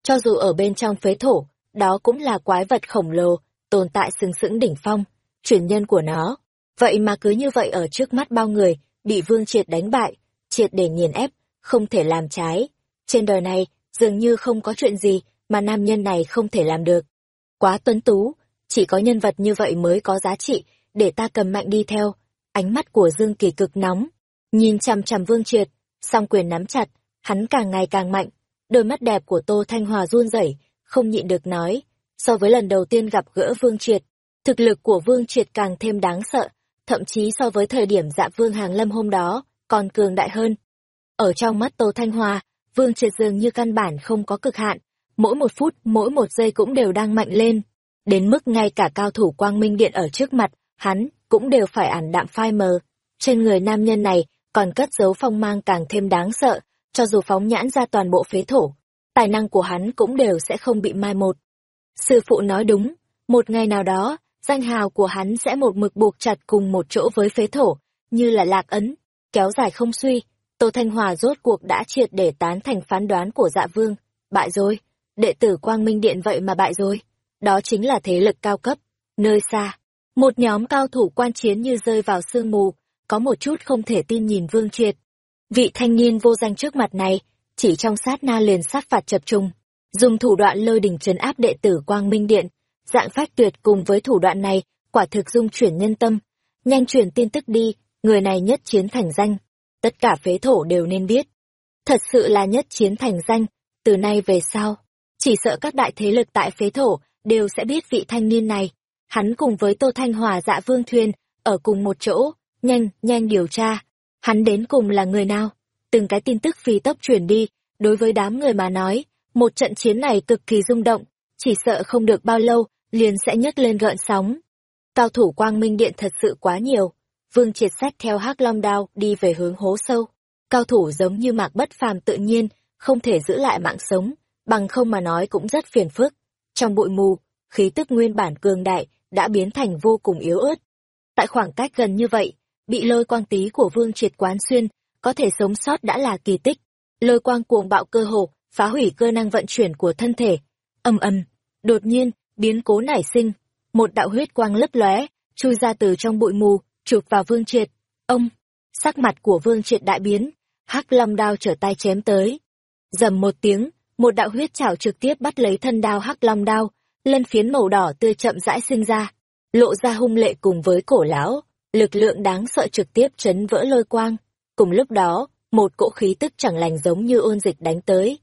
Cho dù ở bên trong phế thổ, đó cũng là quái vật khổng lồ, tồn tại sừng sững đỉnh phong, truyền nhân của nó. Vậy mà cứ như vậy ở trước mắt bao người, bị vương triệt đánh bại, triệt để nghiền ép, không thể làm trái. Trên đời này, dường như không có chuyện gì mà nam nhân này không thể làm được. Quá tuấn tú, chỉ có nhân vật như vậy mới có giá trị, để ta cầm mạnh đi theo. Ánh mắt của Dương Kỳ cực nóng, nhìn chằm chằm Vương Triệt, song quyền nắm chặt, hắn càng ngày càng mạnh. Đôi mắt đẹp của Tô Thanh Hòa run rẩy, không nhịn được nói, so với lần đầu tiên gặp gỡ Vương Triệt, thực lực của Vương Triệt càng thêm đáng sợ, thậm chí so với thời điểm dạ Vương Hàng Lâm hôm đó, còn cường đại hơn. Ở trong mắt Tô Thanh hoa Vương Triệt dường như căn bản không có cực hạn, mỗi một phút, mỗi một giây cũng đều đang mạnh lên, đến mức ngay cả cao thủ quang minh điện ở trước mặt, hắn cũng đều phải ảm đạm phai mờ. Trên người nam nhân này còn cất dấu phong mang càng thêm đáng sợ, cho dù phóng nhãn ra toàn bộ phế thổ, tài năng của hắn cũng đều sẽ không bị mai một. Sư phụ nói đúng, một ngày nào đó, danh hào của hắn sẽ một mực buộc chặt cùng một chỗ với phế thổ, như là lạc ấn, kéo dài không suy. Tô Thanh Hòa rốt cuộc đã triệt để tán thành phán đoán của dạ vương. Bại rồi, đệ tử Quang Minh Điện vậy mà bại rồi. Đó chính là thế lực cao cấp. Nơi xa, một nhóm cao thủ quan chiến như rơi vào sương mù, có một chút không thể tin nhìn Vương Triệt. Vị thanh niên vô danh trước mặt này, chỉ trong sát na liền sát phạt chập trung, dùng thủ đoạn lôi đỉnh trấn áp đệ tử Quang Minh Điện, dạng phách tuyệt cùng với thủ đoạn này, quả thực dung chuyển nhân tâm. Nhanh chuyển tin tức đi, người này nhất chiến thành danh, tất cả phế thổ đều nên biết. Thật sự là nhất chiến thành danh, từ nay về sau, chỉ sợ các đại thế lực tại phế thổ đều sẽ biết vị thanh niên này. Hắn cùng với Tô Thanh Hòa dạ vương thuyền, ở cùng một chỗ, nhanh, nhanh điều tra. Hắn đến cùng là người nào? Từng cái tin tức phi tốc truyền đi, đối với đám người mà nói, một trận chiến này cực kỳ rung động, chỉ sợ không được bao lâu, liền sẽ nhấc lên gợn sóng. Cao thủ quang minh điện thật sự quá nhiều, vương triệt sách theo hắc long đao đi về hướng hố sâu. Cao thủ giống như mạc bất phàm tự nhiên, không thể giữ lại mạng sống, bằng không mà nói cũng rất phiền phức. Trong bụi mù, khí tức nguyên bản cường đại đã biến thành vô cùng yếu ớt. Tại khoảng cách gần như vậy, bị lôi quang tí của vương triệt quán xuyên, có thể sống sót đã là kỳ tích. Lôi quang cuồng bạo cơ hồ, phá hủy cơ năng vận chuyển của thân thể. Âm âm, đột nhiên, biến cố nảy sinh, một đạo huyết quang lấp lóe, chui ra từ trong bụi mù, chụp vào Vương Triệt. Ông, sắc mặt của Vương Triệt đại biến, hắc long đao trở tay chém tới. Dầm một tiếng, một đạo huyết chảo trực tiếp bắt lấy thân đao hắc long đao, lân phiến màu đỏ tươi chậm rãi sinh ra, lộ ra hung lệ cùng với cổ lão, lực lượng đáng sợ trực tiếp chấn vỡ lôi quang. Cùng lúc đó, một cỗ khí tức chẳng lành giống như ôn dịch đánh tới.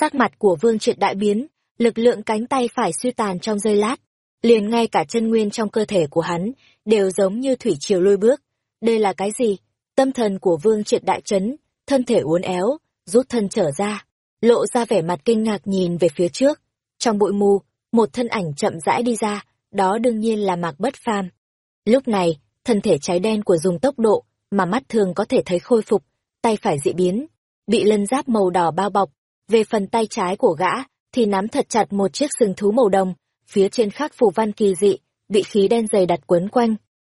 Sắc mặt của Vương Triệt đại biến, lực lượng cánh tay phải suy tàn trong giây lát, liền ngay cả chân nguyên trong cơ thể của hắn đều giống như thủy triều lôi bước. Đây là cái gì? Tâm thần của Vương Triệt đại chấn, thân thể uốn éo, rút thân trở ra, lộ ra vẻ mặt kinh ngạc nhìn về phía trước. Trong bụi mù, một thân ảnh chậm rãi đi ra, đó đương nhiên là Mạc Bất Phàm. Lúc này, thân thể cháy đen của dùng tốc độ mà mắt thường có thể thấy khôi phục, tay phải dị biến, bị lân giáp màu đỏ bao bọc, về phần tay trái của gã thì nắm thật chặt một chiếc sừng thú màu đồng, phía trên khắc phù văn kỳ dị, bị khí đen dày đặt quấn quanh.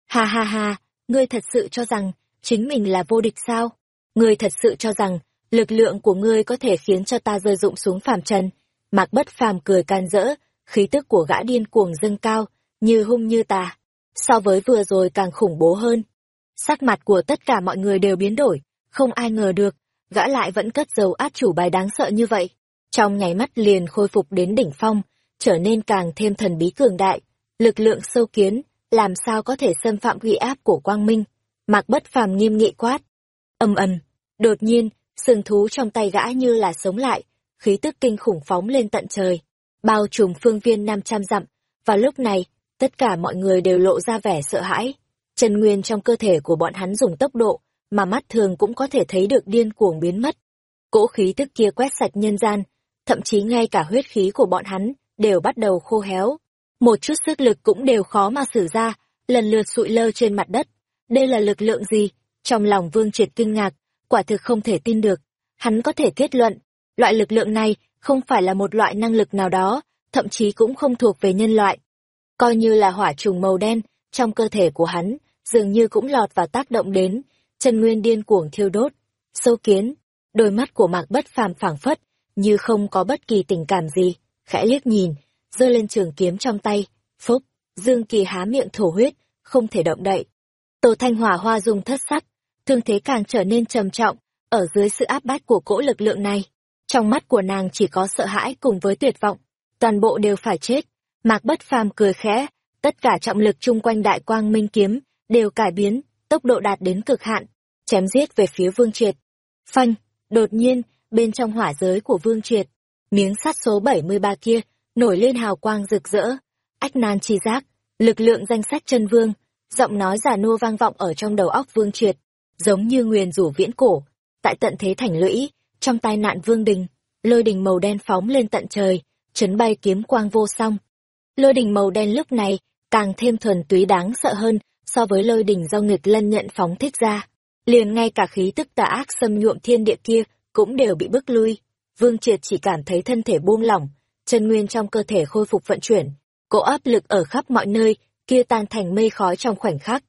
Ha ha ha, ngươi thật sự cho rằng chính mình là vô địch sao? Ngươi thật sự cho rằng lực lượng của ngươi có thể khiến cho ta rơi dụng xuống phàm trần? Mạc Bất Phàm cười can rỡ, khí tức của gã điên cuồng dâng cao, như hung như tà. So với vừa rồi càng khủng bố hơn. Sắc mặt của tất cả mọi người đều biến đổi, không ai ngờ được, gã lại vẫn cất dấu át chủ bài đáng sợ như vậy. Trong nháy mắt liền khôi phục đến đỉnh phong, trở nên càng thêm thần bí cường đại, lực lượng sâu kiến, làm sao có thể xâm phạm uy áp của quang minh. Mạc bất phàm nghiêm nghị quát. Âm ầm, đột nhiên, sừng thú trong tay gã như là sống lại, khí tức kinh khủng phóng lên tận trời, bao trùm phương viên năm trăm dặm. Và lúc này, tất cả mọi người đều lộ ra vẻ sợ hãi. Chân nguyên trong cơ thể của bọn hắn dùng tốc độ, mà mắt thường cũng có thể thấy được điên cuồng biến mất. Cỗ khí tức kia quét sạch nhân gian, thậm chí ngay cả huyết khí của bọn hắn đều bắt đầu khô héo. Một chút sức lực cũng đều khó mà sử ra, lần lượt sụi lơ trên mặt đất. Đây là lực lượng gì? Trong lòng Vương Triệt kinh ngạc, quả thực không thể tin được. Hắn có thể kết luận, loại lực lượng này không phải là một loại năng lực nào đó, thậm chí cũng không thuộc về nhân loại. Coi như là hỏa trùng màu đen, trong cơ thể của hắn, dường như cũng lọt vào tác động đến, chân nguyên điên cuồng thiêu đốt. Sâu kiến, đôi mắt của mạc bất phàm phảng phất, như không có bất kỳ tình cảm gì, khẽ liếc nhìn, giơ lên trường kiếm trong tay, phốc, Dương Kỳ há miệng thổ huyết, không thể động đậy. Tô Thanh Hòa hoa dung thất sắc, thương thế càng trở nên trầm trọng, ở dưới sự áp bách của cỗ lực lượng này. Trong mắt của nàng chỉ có sợ hãi cùng với tuyệt vọng, toàn bộ đều phải chết. Mạc Bất Phàm cười khẽ, tất cả trọng lực chung quanh đại quang minh kiếm đều cải biến, tốc độ đạt đến cực hạn, chém giết về phía Vương Triệt. Phanh, đột nhiên, bên trong hỏa giới của Vương Triệt, miếng sắt số 73 kia nổi lên hào quang rực rỡ. Ách nan chi giác, lực lượng danh sách chân vương, giọng nói giả nua vang vọng ở trong đầu óc Vương Triệt, giống như nguyền rủ viễn cổ. Tại tận thế thành lũy, trong tai nạn Vương Đình, lôi đình màu đen phóng lên tận trời, chấn bay kiếm quang vô song. Lôi đình màu đen lúc này càng thêm thuần túy đáng sợ hơn so với lôi đình do nghịch lân nhận phóng thích ra. Liền ngay cả khí tức tà ác xâm nhuộm thiên địa kia cũng đều bị bức lui. Vương Triệt chỉ cảm thấy thân thể buông lỏng, chân nguyên trong cơ thể khôi phục vận chuyển, cỗ áp lực ở khắp mọi nơi, kia tan thành mây khói trong khoảnh khắc.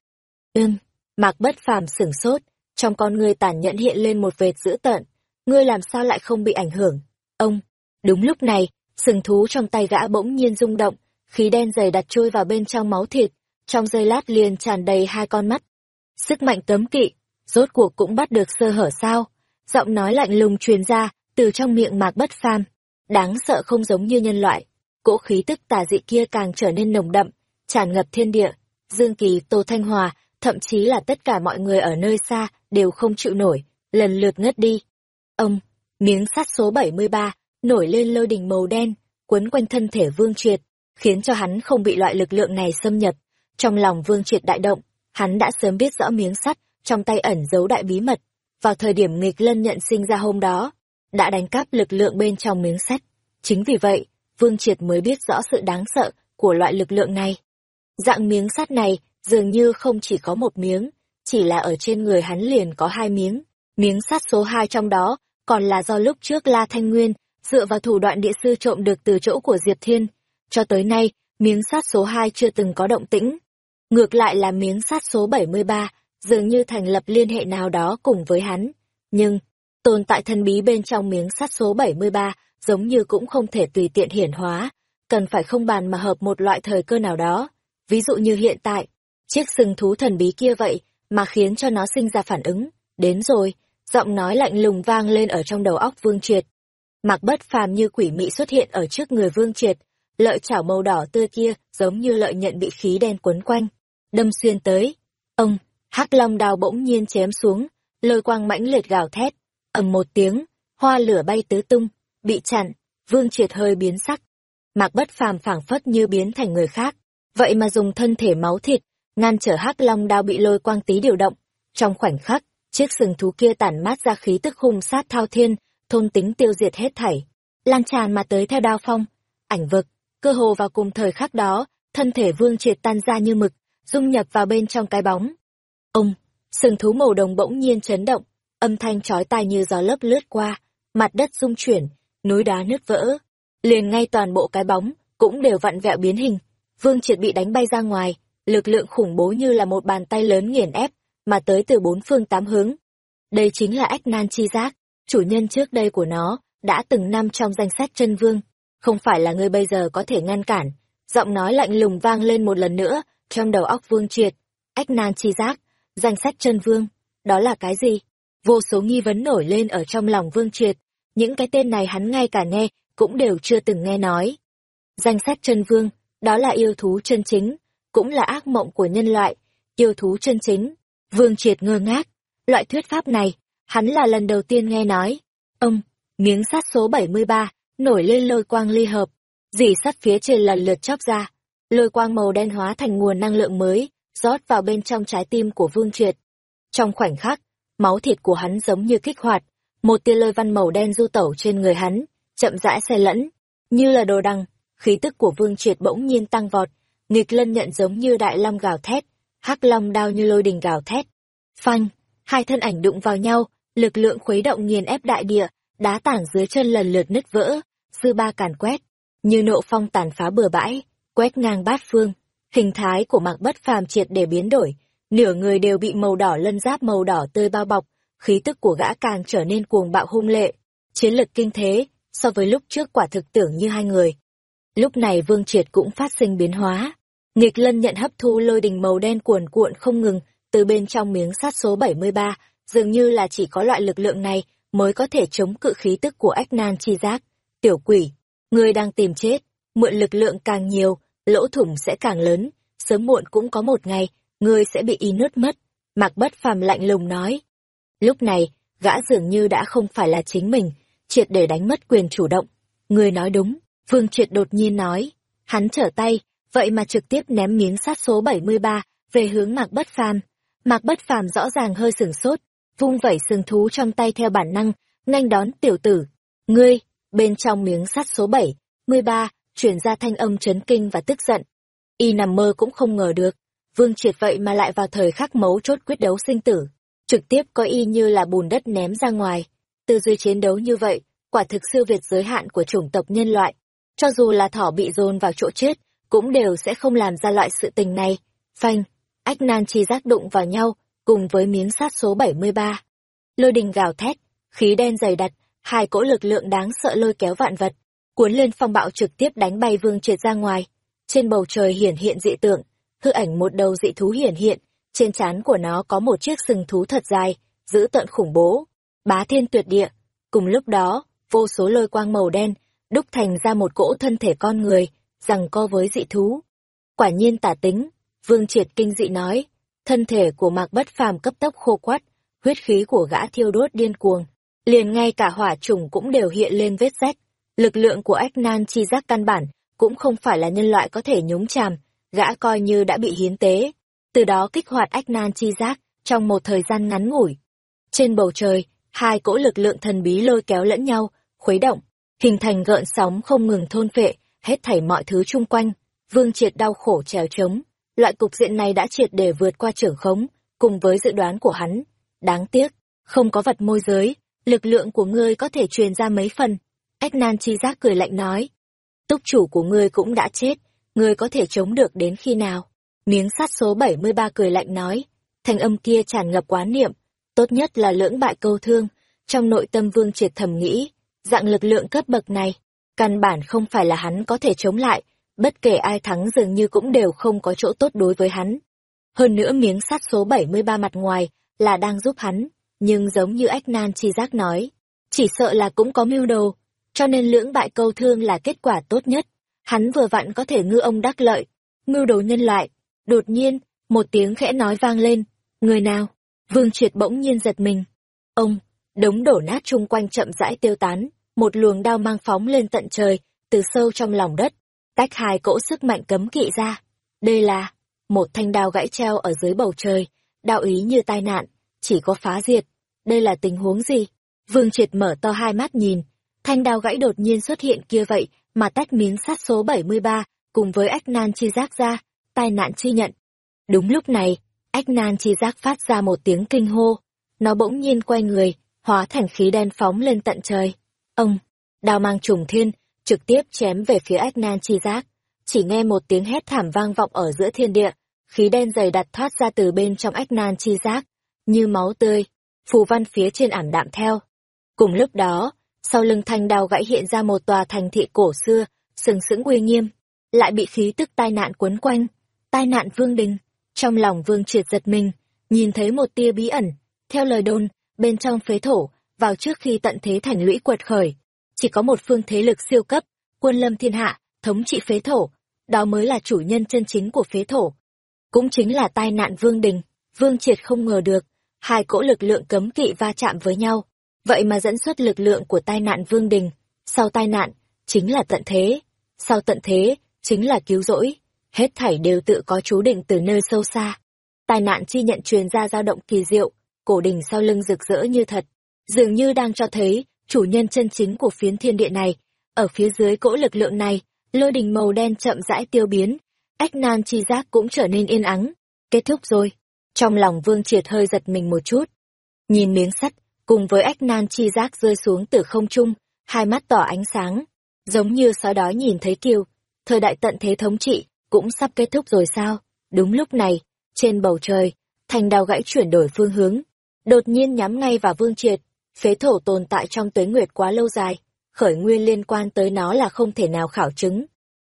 Ưm, Mạc Bất Phàm sửng sốt, trong con ngươi tàn nhẫn hiện lên một vệt dữ tợn, ngươi làm sao lại không bị ảnh hưởng? Ông, đúng lúc này, sừng thú trong tay gã bỗng nhiên rung động, khí đen dày đặt trôi vào bên trong máu thịt, trong giây lát liền tràn đầy hai con mắt. Sức mạnh tấm kỵ, rốt cuộc cũng bắt được sơ hở sao? Giọng nói lạnh lùng truyền ra, từ trong miệng mạc bất phàm. Đáng sợ không giống như nhân loại. Cỗ khí tức tà dị kia càng trở nên nồng đậm, tràn ngập thiên địa. Dương Kỳ, Tô Thanh Hòa, thậm chí là tất cả mọi người ở nơi xa đều không chịu nổi, lần lượt ngất đi. Ông, miếng sắt số 73, nổi lên lôi đình màu đen, quấn quanh thân thể Vương Triệt, khiến cho hắn không bị loại lực lượng này xâm nhập. Trong lòng Vương Triệt đại động, hắn đã sớm biết rõ miếng sắt trong tay ẩn giấu đại bí mật. Vào thời điểm nghịch lân nhận sinh ra hôm đó, đã đánh cắp lực lượng bên trong miếng sắt. Chính vì vậy, Vương Triệt mới biết rõ sự đáng sợ của loại lực lượng này. Dạng miếng sắt này dường như không chỉ có một miếng, chỉ là ở trên người hắn liền có hai miếng. Miếng sắt số hai trong đó còn là do lúc trước La Thanh Nguyên dựa vào thủ đoạn địa sư trộm được từ chỗ của Diệp Thiên. Cho tới nay, miếng sắt số hai chưa từng có động tĩnh. Ngược lại là miếng sắt số 73, dường như thành lập liên hệ nào đó cùng với hắn. Nhưng, tồn tại thân bí bên trong miếng sắt số 73 giống như cũng không thể tùy tiện hiển hóa, cần phải không bàn mà hợp một loại thời cơ nào đó. Ví dụ như hiện tại, chiếc sừng thú thần bí kia vậy mà khiến cho nó sinh ra phản ứng. Đến rồi, giọng nói lạnh lùng vang lên ở trong đầu óc Vương Triệt. Mặc bất phàm như quỷ mị xuất hiện ở trước người Vương Triệt, lợi chảo màu đỏ tươi kia giống như lợi nhận bị khí đen quấn quanh, đâm xuyên tới. Ông, hắc long đao bỗng nhiên chém xuống, lôi quang mãnh liệt gào thét, ầm một tiếng, hoa lửa bay tứ tung, bị chặn, Vương Triệt hơi biến sắc. Mạc Bất Phàm phảng phất như biến thành người khác, vậy mà dùng thân thể máu thịt, ngăn trở hắc long đao bị lôi quang tí điều động. Trong khoảnh khắc, chiếc sừng thú kia tản mát ra khí tức hung sát thao thiên, thôn tính tiêu diệt hết thảy, lan tràn mà tới theo đao phong, ảnh vực, cơ hồ vào cùng thời khắc đó, thân thể Vương Triệt tan ra như mực, dung nhập vào bên trong cái bóng. Ông, sừng thú màu đồng bỗng nhiên chấn động, âm thanh chói tai như gió lấp lướt qua, mặt đất rung chuyển, núi đá nứt vỡ, liền ngay toàn bộ cái bóng cũng đều vặn vẹo biến hình. Vương Triệt bị đánh bay ra ngoài, lực lượng khủng bố như là một bàn tay lớn nghiền ép, mà tới từ bốn phương tám hướng. Đây chính là ách nan chi giác, chủ nhân trước đây của nó, đã từng năm trong danh sách chân vương. Không phải là ngươi bây giờ có thể ngăn cản. Giọng nói lạnh lùng vang lên một lần nữa, trong đầu óc vương triệt. Ách nan chi giác, danh sách chân vương, đó là cái gì? Vô số nghi vấn nổi lên ở trong lòng vương triệt. Những cái tên này hắn ngay cả nghe, cũng đều chưa từng nghe nói. Danh sách chân vương, đó là yêu thú chân chính, cũng là ác mộng của nhân loại, yêu thú chân chính. Vương Triệt ngơ ngác, loại thuyết pháp này, hắn là lần đầu tiên nghe nói. Ông, miếng sắt số 73, nổi lên lôi quang ly hợp, dì sắt phía trên lần lượt chóc ra, lôi quang màu đen hóa thành nguồn năng lượng mới, rót vào bên trong trái tim của Vương Triệt. Trong khoảnh khắc, máu thịt của hắn giống như kích hoạt, một tia lôi văn màu đen du tẩu trên người hắn, chậm rãi xe lẫn, như là đồ đằng, khí tức của Vương Triệt bỗng nhiên tăng vọt, nghịch lân nhận giống như đại long gào thét, hắc long đao như lôi đình gào thét. Phanh, hai thân ảnh đụng vào nhau, lực lượng khuấy động nghiền ép đại địa, đá tảng dưới chân lần lượt nứt vỡ, dư ba càn quét, như nộ phong tàn phá bừa bãi, quét ngang bát phương. Hình thái của mạc bất phàm triệt để biến đổi, nửa người đều bị màu đỏ lân giáp màu đỏ tươi bao bọc, khí tức của gã càng trở nên cuồng bạo hung lệ, chiến lực kinh thế, so với lúc trước quả thực tưởng như hai người. Lúc này Vương Triệt cũng phát sinh biến hóa. Nghịch lân nhận hấp thu lôi đình màu đen cuồn cuộn không ngừng, từ bên trong miếng sát số 73, dường như là chỉ có loại lực lượng này mới có thể chống cự khí tức của ách nan chi giác. Tiểu quỷ, ngươi đang tìm chết, mượn lực lượng càng nhiều, lỗ thủng sẽ càng lớn, sớm muộn cũng có một ngày, ngươi sẽ bị y nuốt mất. Mạc bất phàm lạnh lùng nói. Lúc này, gã dường như đã không phải là chính mình, triệt để đánh mất quyền chủ động. Ngươi nói đúng, Phương Triệt đột nhiên nói. Hắn trở tay, vậy mà trực tiếp ném miếng sát số 73 về hướng Mạc Bất Phàm. Mạc Bất Phàm rõ ràng hơi sửng sốt, vung vẩy sừng thú trong tay theo bản năng, nhanh đón tiểu tử. Ngươi, bên trong miếng sắt số 7, 13, chuyển ra thanh âm chấn kinh và tức giận. Y nằm mơ cũng không ngờ được, Vương Triệt vậy mà lại vào thời khắc mấu chốt quyết đấu sinh tử, trực tiếp coi y như là bùn đất ném ra ngoài. Tư duy chiến đấu như vậy, quả thực siêu việt giới hạn của chủng tộc nhân loại. Cho dù là thỏ bị dồn vào chỗ chết, cũng đều sẽ không làm ra loại sự tình này. Phanh, ách nan chi giác đụng vào nhau, cùng với miếng sát số 73. Lôi đình gào thét, khí đen dày đặc, hai cỗ lực lượng đáng sợ lôi kéo vạn vật, cuốn lên phong bạo trực tiếp đánh bay vương triệt ra ngoài. Trên bầu trời hiển hiện dị tượng, hư ảnh một đầu dị thú hiển hiện, trên trán của nó có một chiếc sừng thú thật dài, giữ tận khủng bố, bá thiên tuyệt địa. Cùng lúc đó, vô số lôi quang màu đen, đúc thành ra một cỗ thân thể con người, rằng co với dị thú. Quả nhiên tả tính, Vương Triệt kinh dị nói, thân thể của Mạc Bất Phàm cấp tốc khô quắt, huyết khí của gã thiêu đốt điên cuồng, liền ngay cả hỏa trùng cũng đều hiện lên vết rách. Lực lượng của ách nan chi giác căn bản cũng không phải là nhân loại có thể nhúng chàm, gã coi như đã bị hiến tế. Từ đó kích hoạt ách nan chi giác trong một thời gian ngắn ngủi. Trên bầu trời, hai cỗ lực lượng thần bí lôi kéo lẫn nhau, khuấy động, hình thành gợn sóng không ngừng thôn phệ, hết thảy mọi thứ chung quanh. Vương Triệt đau khổ trèo trống, loại cục diện này đã triệt để vượt qua trưởng khống, cùng với dự đoán của hắn. Đáng tiếc, không có vật môi giới, lực lượng của ngươi có thể truyền ra mấy phần. Ách nan chi giác cười lạnh nói. Túc chủ của ngươi cũng đã chết, ngươi có thể chống được đến khi nào? Miếng sắt số 73 cười lạnh nói. Thành âm kia tràn ngập quán niệm, tốt nhất là lưỡng bại câu thương. Trong nội tâm vương triệt thầm nghĩ, dạng lực lượng cấp bậc này, căn bản không phải là hắn có thể chống lại, bất kể ai thắng dường như cũng đều không có chỗ tốt đối với hắn. Hơn nữa miếng sắt số 73 mặt ngoài là đang giúp hắn, nhưng giống như ách nan chi giác nói, chỉ sợ là cũng có mưu đồ, cho nên lưỡng bại câu thương là kết quả tốt nhất. Hắn vừa vặn có thể ngư ông đắc lợi, mưu đồ nhân loại. Đột nhiên, một tiếng khẽ nói vang lên, người nào? Vương triệt bỗng nhiên giật mình. Ông, đống đổ nát chung quanh chậm rãi tiêu tán, một luồng đao mang phóng lên tận trời, từ sâu trong lòng đất, tách hai cỗ sức mạnh cấm kỵ ra. Đây là một thanh đao gãy treo ở dưới bầu trời, đạo ý như tai nạn, chỉ có phá diệt. Đây là tình huống gì? Vương Triệt mở to hai mắt nhìn, thanh đao gãy đột nhiên xuất hiện kia vậy, mà tách miếng sát số 73, cùng với ách nan chi giác ra, tai nạn chi nhận. Đúng lúc này, ách nan chi giác phát ra một tiếng kinh hô, nó bỗng nhiên quay người, hóa thành khí đen phóng lên tận trời. Ông, đao mang trùng thiên, trực tiếp chém về phía ách nan chi giác. Chỉ nghe một tiếng hét thảm vang vọng ở giữa thiên địa, khí đen dày đặc thoát ra từ bên trong ách nan chi giác, như máu tươi, phù văn phía trên ảm đạm theo. Cùng lúc đó, sau lưng thanh đao gãy hiện ra một tòa thành thị cổ xưa, sừng sững uy nghiêm, lại bị khí tức tai nạn quấn quanh. Tai nạn vương đình, trong lòng vương triệt giật mình, nhìn thấy một tia bí ẩn, theo lời đồn, bên trong phế thổ, vào trước khi tận thế thành lũy quật khởi, chỉ có một phương thế lực siêu cấp, quân lâm thiên hạ, thống trị phế thổ, đó mới là chủ nhân chân chính của phế thổ. Cũng chính là tai nạn vương đình, vương triệt không ngờ được, hai cỗ lực lượng cấm kỵ va chạm với nhau, vậy mà dẫn xuất lực lượng của tai nạn vương đình, sau tai nạn, chính là tận thế, sau tận thế, chính là cứu rỗi, hết thảy đều tự có chú định từ nơi sâu xa. Tai nạn chi nhận truyền ra dao động kỳ diệu, cổ đình sau lưng rực rỡ như thật, dường như đang cho thấy chủ nhân chân chính của phiến thiên địa này. Ở phía dưới cỗ lực lượng này, lôi đình màu đen chậm rãi tiêu biến, ách nan chi giác cũng trở nên yên ắng. Kết thúc rồi. Trong lòng vương triệt hơi giật mình một chút. Nhìn miếng sắt, cùng với ách nan chi giác rơi xuống từ không trung, hai mắt tỏ ánh sáng, giống như sói đói nhìn thấy kiều. Thời đại tận thế thống trị, cũng sắp kết thúc rồi sao? Đúng lúc này, trên bầu trời, thành đào gãy chuyển đổi phương hướng, đột nhiên nhắm ngay vào vương triệt phế thổ tồn tại trong tuế nguyệt quá lâu dài, khởi nguyên liên quan tới nó là không thể nào khảo chứng.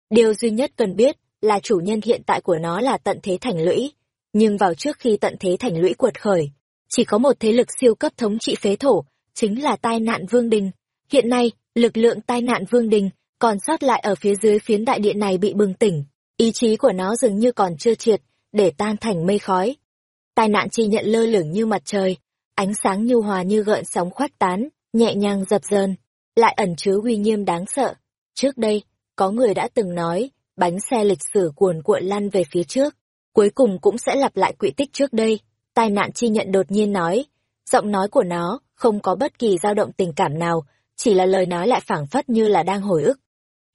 Điều duy nhất cần biết là chủ nhân hiện tại của nó là tận thế thành lũy, nhưng vào trước khi tận thế thành lũy quật khởi, chỉ có một thế lực siêu cấp thống trị phế thổ, chính là tai nạn vương đình. Hiện nay, lực lượng tai nạn vương đình còn sót lại ở phía dưới phiến đại điện này bị bừng tỉnh, ý chí của nó dường như còn chưa triệt, để tan thành mây khói. Tai nạn chi nhận lơ lửng như mặt trời, ánh sáng nhu hòa như gợn sóng khoách tán, nhẹ nhàng dập dờn, lại ẩn chứa uy nghiêm đáng sợ. Trước đây, có người đã từng nói, bánh xe lịch sử cuồn cuộn lăn về phía trước, cuối cùng cũng sẽ lặp lại quỹ tích trước đây. Tai nạn chi nhận đột nhiên nói, giọng nói của nó không có bất kỳ dao động tình cảm nào, chỉ là lời nói lại phảng phất như là đang hồi ức.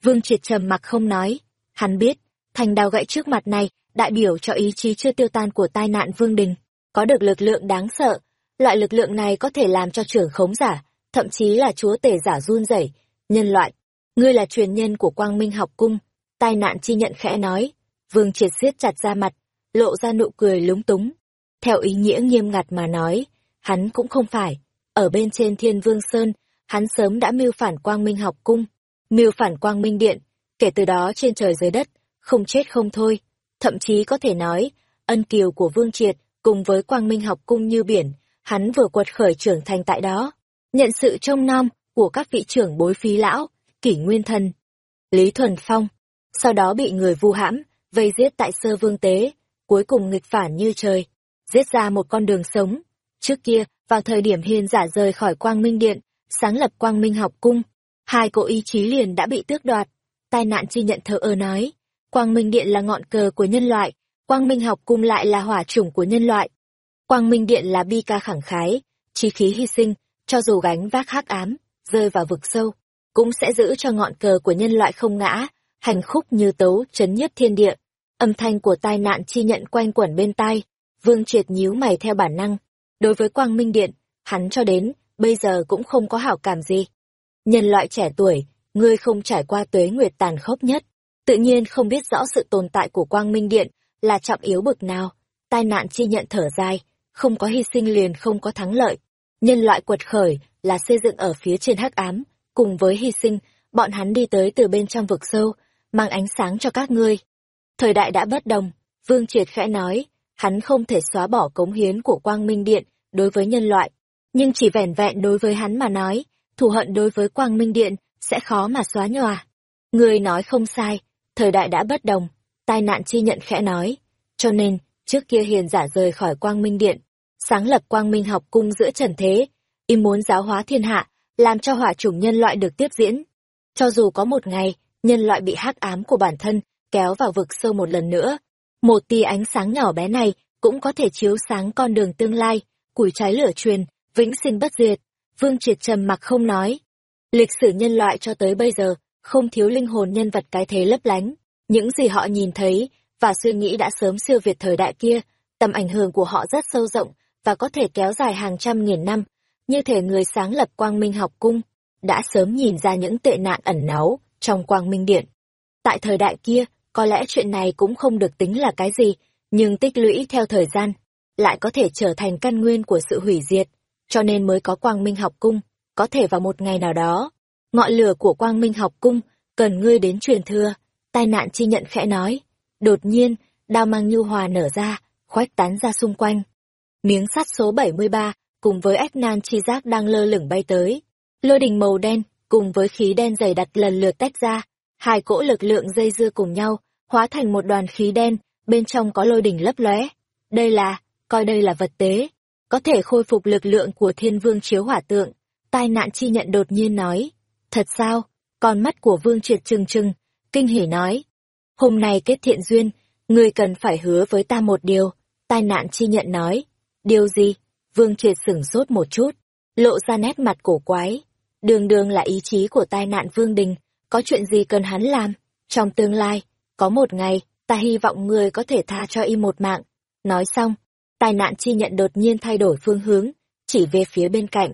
Vương Triệt trầm mặc không nói, hắn biết, thành đào gãy trước mặt này đại biểu cho ý chí chưa tiêu tan của tai nạn Vương Đình, có được lực lượng đáng sợ, Loại lực lượng này có thể làm cho trưởng khống giả, thậm chí là chúa tể giả run rẩy. Nhân loại, ngươi là truyền nhân của quang minh học cung. Tai nạn chi nhận khẽ nói. Vương triệt siết chặt ra mặt, lộ ra nụ cười lúng túng. Theo ý nghĩa nghiêm ngặt mà nói, hắn cũng không phải. Ở bên trên thiên vương sơn, hắn sớm đã mưu phản quang minh học cung, mưu phản quang minh điện. Kể từ đó trên trời dưới đất, không chết không thôi. Thậm chí có thể nói, ân kiều của vương triệt cùng với quang minh học cung như biển, hắn vừa quật khởi trưởng thành tại đó, nhận sự trông nom của các vị trưởng bối phí lão, kỷ nguyên thần, Lý Thuần Phong, sau đó bị người vu hãm, vây giết tại sơ vương tế, cuối cùng nghịch phản như trời, giết ra một con đường sống. Trước kia, vào thời điểm hiền giả rời khỏi quang minh điện, sáng lập quang minh học cung, hai cỗ ý chí liền đã bị tước đoạt. Tai nạn chi nhận thờ ơ nói, quang minh điện là ngọn cờ của nhân loại, quang minh học cung lại là hỏa chủng của nhân loại. Quang minh điện là bi ca khẳng khái, chi khí hy sinh, cho dù gánh vác hắc ám, rơi vào vực sâu, cũng sẽ giữ cho ngọn cờ của nhân loại không ngã, hành khúc như tấu chấn nhiếp thiên địa. Âm thanh của tai nạn chi nhận quanh quẩn bên tai, Vương Triệt nhíu mày theo bản năng. Đối với Quang Minh Điện, hắn cho đến, bây giờ cũng không có hảo cảm gì. Nhân loại trẻ tuổi, ngươi không trải qua tuế nguyệt tàn khốc nhất, tự nhiên không biết rõ sự tồn tại của Quang Minh Điện là trọng yếu bực nào. Tai nạn chi nhận thở dài, không có hy sinh liền không có thắng lợi. Nhân loại quật khởi là xây dựng ở phía trên hắc ám, cùng với hy sinh, bọn hắn đi tới từ bên trong vực sâu, mang ánh sáng cho các ngươi. Thời đại đã bất đồng, Vương Triệt khẽ nói, hắn không thể xóa bỏ cống hiến của Quang Minh Điện đối với nhân loại, nhưng chỉ vẻn vẹn đối với hắn mà nói, thù hận đối với Quang Minh Điện sẽ khó mà xóa nhòa. Người nói không sai, thời đại đã bất đồng, tai nạn chi nhận khẽ nói, cho nên, trước kia hiền giả rời khỏi Quang Minh Điện, sáng lập Quang Minh học cung giữa trần thế, y muốn giáo hóa thiên hạ, làm cho hỏa chủng nhân loại được tiếp diễn. Cho dù có một ngày, nhân loại bị hắc ám của bản thân kéo vào vực sâu một lần nữa, một tia ánh sáng nhỏ bé này cũng có thể chiếu sáng con đường tương lai, củi trái lửa truyền, vĩnh sinh bất diệt. Vương Triệt trầm mặc không nói. Lịch sử nhân loại cho tới bây giờ, không thiếu linh hồn nhân vật cái thế lấp lánh. Những gì họ nhìn thấy và suy nghĩ đã sớm siêu việt thời đại kia, tầm ảnh hưởng của họ rất sâu rộng và có thể kéo dài hàng trăm nghìn năm. Như thể người sáng lập Quang Minh học cung, đã sớm nhìn ra những tệ nạn ẩn náu trong Quang Minh Điện. Tại thời đại kia, có lẽ chuyện này cũng không được tính là cái gì, nhưng tích lũy theo thời gian, lại có thể trở thành căn nguyên của sự hủy diệt, cho nên mới có Quang Minh học cung, có thể vào một ngày nào đó. Ngọn lửa của Quang Minh học cung, cần ngươi đến truyền thừa, tai nạn chi nhận khẽ nói. Đột nhiên, đao mang nhu hòa nở ra, khoách tán ra xung quanh. Miếng sắt số 73, cùng với ách nan chi giác đang lơ lửng bay tới. Lôi đình màu đen, cùng với khí đen dày đặc lần lượt tách ra, hai cỗ lực lượng dây dưa cùng nhau, hóa thành một đoàn khí đen, bên trong có lôi đỉnh lấp lóe. Đây là, coi đây là vật tế, có thể khôi phục lực lượng của thiên vương chiếu hỏa tượng. Tai nạn chi nhận đột nhiên nói, thật sao, con mắt của vương triệt trừng trừng, kinh hỉ nói. Hôm nay kết thiện duyên, ngươi cần phải hứa với ta một điều, tai nạn chi nhận nói. Điều gì? Vương triệt sửng sốt một chút, lộ ra nét mặt cổ quái. Đường đường là ý chí của tai nạn vương đình, có chuyện gì cần hắn làm? Trong tương lai, có một ngày, ta hy vọng người có thể tha cho y một mạng. Nói xong, tai nạn chi nhận đột nhiên thay đổi phương hướng, chỉ về phía bên cạnh.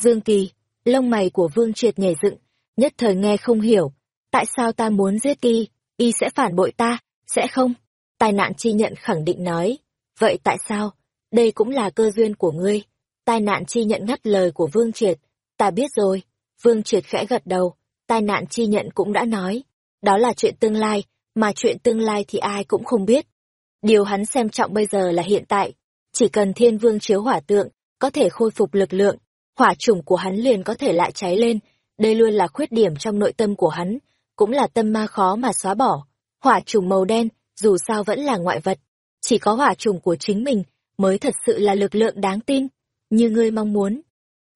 Dương Kỳ, lông mày của Vương Triệt nhảy dựng, nhất thời nghe không hiểu. Tại sao ta muốn giết y, y sẽ phản bội ta, sẽ không? Tai nạn chi nhận khẳng định nói. Vậy tại sao? Đây cũng là cơ duyên của ngươi. Tai nạn chi nhận ngắt lời của Vương Triệt. Ta biết rồi. Vương Triệt khẽ gật đầu tai nạn chi nhận cũng đã nói. Đó là chuyện tương lai, mà chuyện tương lai thì ai cũng không biết. Điều hắn xem trọng bây giờ là hiện tại. Chỉ cần thiên vương chiếu hỏa tượng, có thể khôi phục lực lượng, hỏa chủng của hắn liền có thể lại cháy lên. Đây luôn là khuyết điểm trong nội tâm của hắn, cũng là tâm ma khó mà xóa bỏ. Hỏa trùng màu đen, dù sao vẫn là ngoại vật. Chỉ có hỏa trùng của chính mình mới thật sự là lực lượng đáng tin, như ngươi mong muốn.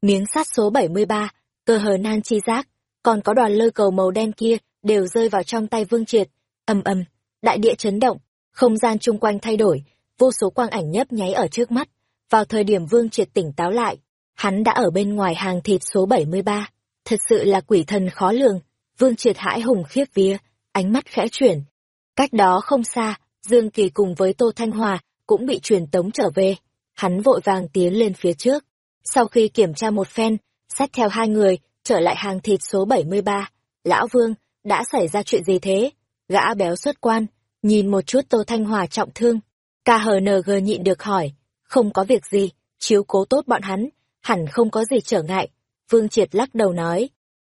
Miếng sắt số 73, cơ hờ nan chi giác, còn có đoàn lôi cầu màu đen kia đều rơi vào trong tay Vương Triệt. Ầm ầm, đại địa chấn động, không gian chung quanh thay đổi, vô số quang ảnh nhấp nháy ở trước mắt. Vào thời điểm Vương Triệt tỉnh táo lại, hắn đã ở bên ngoài hàng thịt số 73. Thật sự là quỷ thần khó lường. Vương Triệt hãi hùng khiếp vía, ánh mắt khẽ chuyển. Cách đó không xa, Dương Kỳ cùng với Tô Thanh Hòa cũng bị truyền tống trở về. Hắn vội vàng tiến lên phía trước. Sau khi kiểm tra một phen, xét theo hai người, trở lại hàng thịt số 73. Lão Vương, đã xảy ra chuyện gì thế? Gã béo xuất quan, nhìn một chút Tô Thanh Hòa trọng thương. KHNG nhịn được hỏi, không có việc gì, chiếu cố tốt bọn hắn, hẳn không có gì trở ngại. Vương Triệt lắc đầu nói.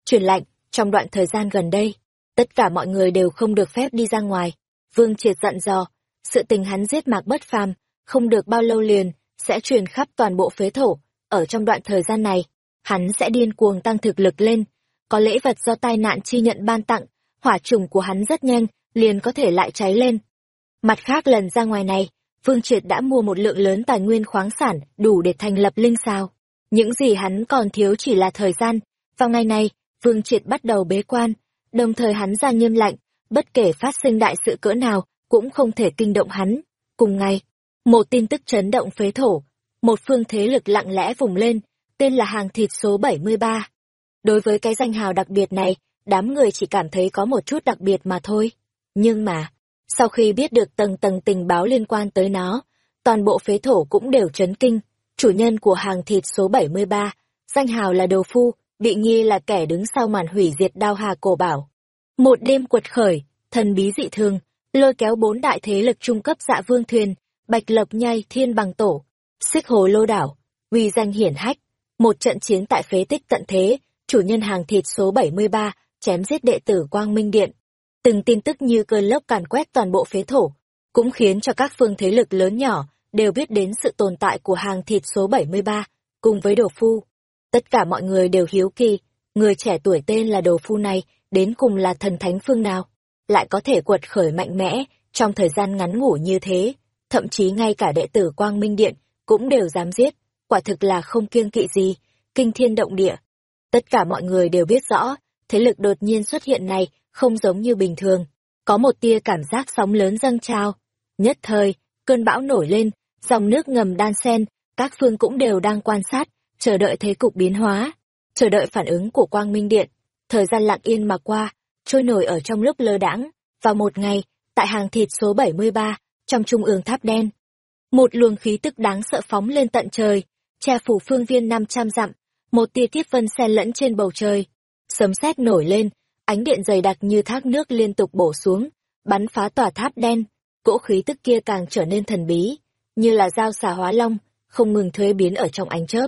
Truyền lệnh, trong đoạn thời gian gần đây, tất cả mọi người đều không được phép đi ra ngoài. Vương Triệt dặn dò, sự tình hắn giết mạc bất phàm, không được bao lâu liền, sẽ truyền khắp toàn bộ phế thổ. Ở trong đoạn thời gian này, hắn sẽ điên cuồng tăng thực lực lên. Có lễ vật do tai nạn chi nhận ban tặng, hỏa trùng của hắn rất nhanh, liền có thể lại cháy lên. Mặt khác lần ra ngoài này, Vương Triệt đã mua một lượng lớn tài nguyên khoáng sản đủ để thành lập linh sao. Những gì hắn còn thiếu chỉ là thời gian. Vào ngày này, Vương Triệt bắt đầu bế quan, đồng thời hắn ra nghiêm lạnh, bất kể phát sinh đại sự cỡ nào, cũng không thể kinh động hắn. Cùng ngày, một tin tức chấn động phế thổ, một phương thế lực lặng lẽ vùng lên, tên là hàng thịt số 73. Đối với cái danh hào đặc biệt này, đám người chỉ cảm thấy có một chút đặc biệt mà thôi. Nhưng mà, sau khi biết được tầng tầng tình báo liên quan tới nó, toàn bộ phế thổ cũng đều chấn kinh. Chủ nhân của hàng thịt số 73, danh hào là Đồ Phu, bị nghi là kẻ đứng sau màn hủy diệt đao hà cổ bảo. Một đêm quật khởi, thần bí dị thường, lôi kéo bốn đại thế lực trung cấp dạ vương thuyền, bạch lập nhai thiên bằng tổ, xích hồ lô đảo, uy danh hiển hách. Một trận chiến tại phế tích tận thế, chủ nhân hàng thịt số 73, chém giết đệ tử Quang Minh Điện. Từng tin tức như cơn lốc càn quét toàn bộ phế thổ, cũng khiến cho các phương thế lực lớn nhỏ đều biết đến sự tồn tại của hàng thịt số 73, cùng với đồ phu. Tất cả mọi người đều hiếu kỳ, người trẻ tuổi tên là đồ phu này, đến cùng là thần thánh phương nào, lại có thể quật khởi mạnh mẽ trong thời gian ngắn ngủ như thế, thậm chí ngay cả đệ tử Quang Minh Điện cũng đều dám giết, quả thực là không kiêng kỵ gì, kinh thiên động địa. Tất cả mọi người đều biết rõ, thế lực đột nhiên xuất hiện này không giống như bình thường, có một tia cảm giác sóng lớn dâng trào. Nhất thời, cơn bão nổi lên, dòng nước ngầm đan xen, các phương cũng đều đang quan sát, chờ đợi thế cục biến hóa, chờ đợi phản ứng của Quang Minh Điện. Thời gian lặng yên mà qua, trôi nổi ở trong lúc lơ đãng, vào một ngày, tại hàng thịt số 73, trong trung ương tháp đen. Một luồng khí tức đáng sợ phóng lên tận trời, che phủ phương viên 500 dặm, một tia kiếp vân xen lẫn trên bầu trời. Sấm sét nổi lên, ánh điện dày đặc như thác nước liên tục bổ xuống, bắn phá tòa tháp đen, cỗ khí tức kia càng trở nên thần bí, như là dao xà hóa long, không ngừng thuế biến ở trong ánh chớp.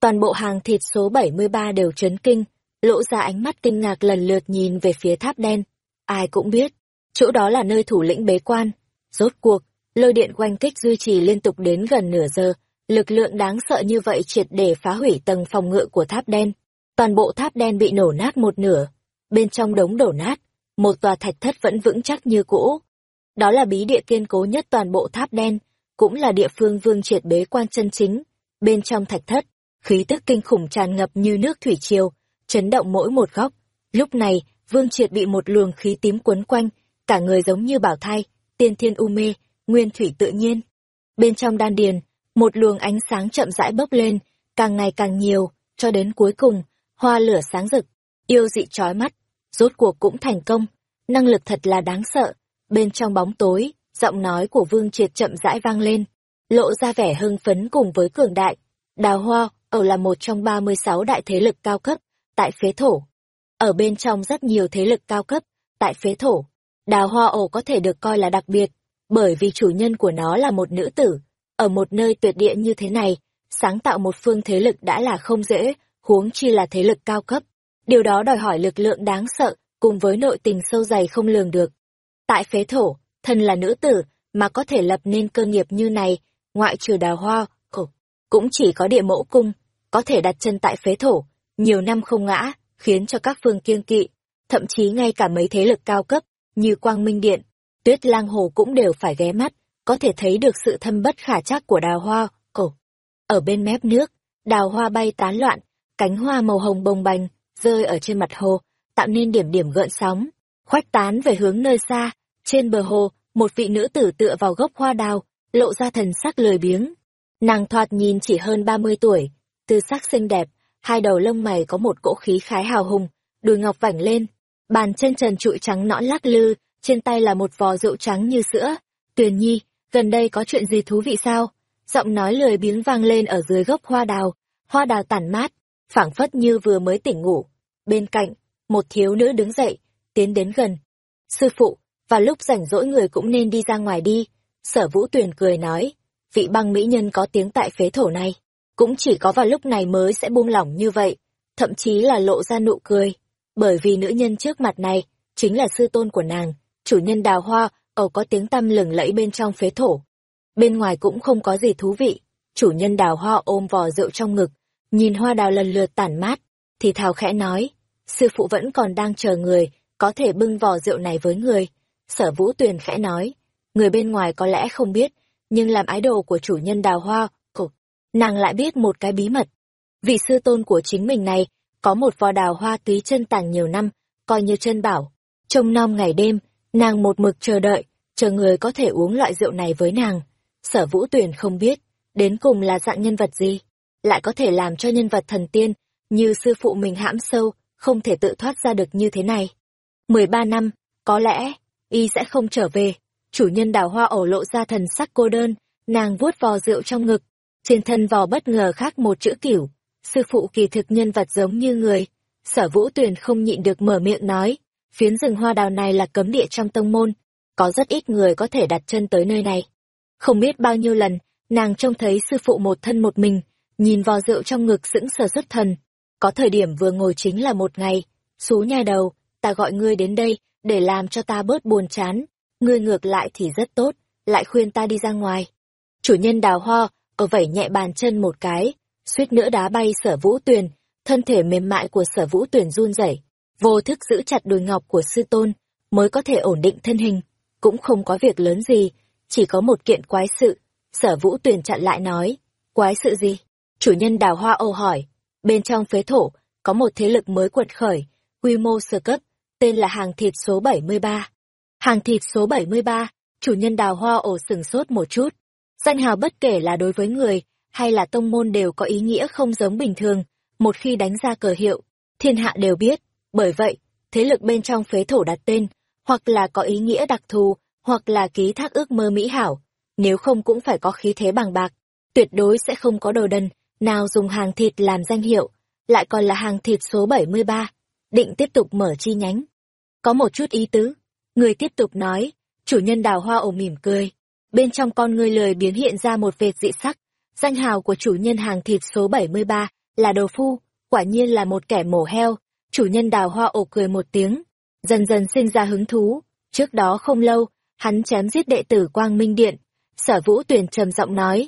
Toàn bộ hàng thịt số 73 đều chấn kinh, lộ ra ánh mắt kinh ngạc lần lượt nhìn về phía tháp đen. Ai cũng biết, chỗ đó là nơi thủ lĩnh bế quan. Rốt cuộc, lôi điện quanh kích duy trì liên tục đến gần nửa giờ, lực lượng đáng sợ như vậy triệt để phá hủy tầng phòng ngự của tháp đen. Toàn bộ tháp đen bị nổ nát một nửa, bên trong đống đổ nát, một tòa thạch thất vẫn vững chắc như cũ. Đó là bí địa kiên cố nhất toàn bộ tháp đen, cũng là địa phương vương triệt bế quan chân chính. Bên trong thạch thất, khí tức kinh khủng tràn ngập như nước thủy triều, chấn động mỗi một góc. Lúc này, vương triệt bị một luồng khí tím quấn quanh, cả người giống như bảo thai, tiên thiên u mê, nguyên thủy tự nhiên. Bên trong đan điền, một luồng ánh sáng chậm rãi bốc lên, càng ngày càng nhiều, cho đến cuối cùng, hoa lửa sáng rực, yêu dị chói mắt, rốt cuộc cũng thành công, năng lực thật là đáng sợ. Bên trong bóng tối, giọng nói của Vương Triệt chậm rãi vang lên, lộ ra vẻ hưng phấn cùng với cường đại. Đào Hoa, ở là một trong 36 đại thế lực cao cấp, tại phế thổ. Ở bên trong rất nhiều thế lực cao cấp, tại phế thổ, đào hoa ổ có thể được coi là đặc biệt, bởi vì chủ nhân của nó là một nữ tử. Ở một nơi tuyệt địa như thế này, sáng tạo một phương thế lực đã là không dễ, huống chi là thế lực cao cấp. Điều đó đòi hỏi lực lượng đáng sợ, cùng với nội tình sâu dày không lường được. Tại phế thổ, thân là nữ tử, mà có thể lập nên cơ nghiệp như này, ngoại trừ đào hoa, khổ, cũng chỉ có địa mẫu cung, có thể đặt chân tại phế thổ, nhiều năm không ngã, khiến cho các phương kiêng kỵ, thậm chí ngay cả mấy thế lực cao cấp, như Quang Minh Điện, Tuyết Lang Hồ cũng đều phải ghé mắt, có thể thấy được sự thâm bất khả chắc của đào hoa, cổ. Ở bên mép nước, đào hoa bay tán loạn, cánh hoa màu hồng bồng bềnh rơi ở trên mặt hồ, tạo nên điểm điểm gợn sóng, khoách tán về hướng nơi xa, trên bờ hồ, một vị nữ tử tựa vào gốc hoa đào, lộ ra thần sắc lười biếng. Nàng thoạt nhìn chỉ hơn 30 tuổi, tư sắc xinh đẹp, hai đầu lông mày có một cỗ khí khái hào hùng, đùi ngọc vảnh lên, bàn chân trần trụi trắng nõn lắc lư, trên tay là một vò rượu trắng như sữa. Tuyền Nhi, gần đây có chuyện gì thú vị sao? Giọng nói lười biếng vang lên ở dưới gốc hoa đào, hoa đào tản mát, phảng phất như vừa mới tỉnh ngủ. Bên cạnh, một thiếu nữ đứng dậy, tiến đến gần. Sư phụ, vào lúc rảnh rỗi người cũng nên đi ra ngoài đi. Sở vũ tuyền cười nói, vị băng mỹ nhân có tiếng tại phế thổ này cũng chỉ có vào lúc này mới sẽ buông lỏng như vậy, thậm chí là lộ ra nụ cười, bởi vì nữ nhân trước mặt này chính là sư tôn của nàng, chủ nhân đào hoa, ẩu có tiếng tăm lừng lẫy bên trong phế thổ. Bên ngoài cũng không có gì thú vị, chủ nhân đào hoa ôm vò rượu trong ngực, nhìn hoa đào lần lượt tản mát, thì thào khẽ nói, sư phụ vẫn còn đang chờ người, có thể bưng vò rượu này với người. Sở vũ tuyền khẽ nói, người bên ngoài có lẽ không biết, nhưng làm ái đồ của chủ nhân đào hoa, cục, nàng lại biết một cái bí mật. Vị sư tôn của chính mình này, có một vò đào hoa túy chân tàng nhiều năm, coi như chân bảo. Trông nom ngày đêm, nàng một mực chờ đợi, chờ người có thể uống loại rượu này với nàng. Sở vũ tuyển không biết, đến cùng là dạng nhân vật gì, lại có thể làm cho nhân vật thần tiên, như sư phụ mình hãm sâu, không thể tự thoát ra được như thế này. 13 năm, có lẽ, y sẽ không trở về. Chủ nhân đào hoa ổ lộ ra thần sắc cô đơn, nàng vuốt vò rượu trong ngực. Trên thân vò bất ngờ khác một chữ kiểu. Sư phụ kỳ thực nhân vật giống như người. Sở vũ tuyền không nhịn được mở miệng nói. Phiến rừng hoa đào này là cấm địa trong tông môn. Có rất ít người có thể đặt chân tới nơi này. Không biết bao nhiêu lần, nàng trông thấy sư phụ một thân một mình, nhìn vò rượu trong ngực sững sờ xuất thần. Có thời điểm vừa ngồi chính là một ngày. Xú nhà đầu, ta gọi ngươi đến đây, để làm cho ta bớt buồn chán. Ngươi ngược lại thì rất tốt, lại khuyên ta đi ra ngoài. Chủ nhân đào hoa, ở vẩy nhẹ bàn chân một cái, suýt nữa đá bay sở vũ tuyền, thân thể mềm mại của sở vũ tuyền run rẩy vô thức giữ chặt đùi ngọc của sư tôn, mới có thể ổn định thân hình. Cũng không có việc lớn gì, chỉ có một kiện quái sự. Sở vũ tuyền chặn lại nói, quái sự gì? Chủ nhân đào hoa âu hỏi, bên trong phế thổ, có một thế lực mới quật khởi, quy mô sơ cấp, tên là hàng thịt số 73. Hàng thịt số 73, chủ nhân đào hoa ổ sừng sốt một chút. Danh hào bất kể là đối với người, hay là tông môn đều có ý nghĩa không giống bình thường, một khi đánh ra cờ hiệu, thiên hạ đều biết. Bởi vậy, thế lực bên trong phế thổ đặt tên, hoặc là có ý nghĩa đặc thù, hoặc là ký thác ước mơ mỹ hảo. Nếu không cũng phải có khí thế bằng bạc, tuyệt đối sẽ không có đồ đần, nào dùng hàng thịt làm danh hiệu, lại còn là hàng thịt số 73 định tiếp tục mở chi nhánh. Có một chút ý tứ, người tiếp tục nói, chủ nhân đào hoa ổ mỉm cười. Bên trong con người lời biến hiện ra một vệt dị sắc, danh hào của chủ nhân hàng thịt số 73 là đồ phu, quả nhiên là một kẻ mổ heo. Chủ nhân đào hoa ổ cười một tiếng, dần dần sinh ra hứng thú. Trước đó không lâu, hắn chém giết đệ tử Quang Minh Điện. Sở Vũ Tuyền trầm giọng nói,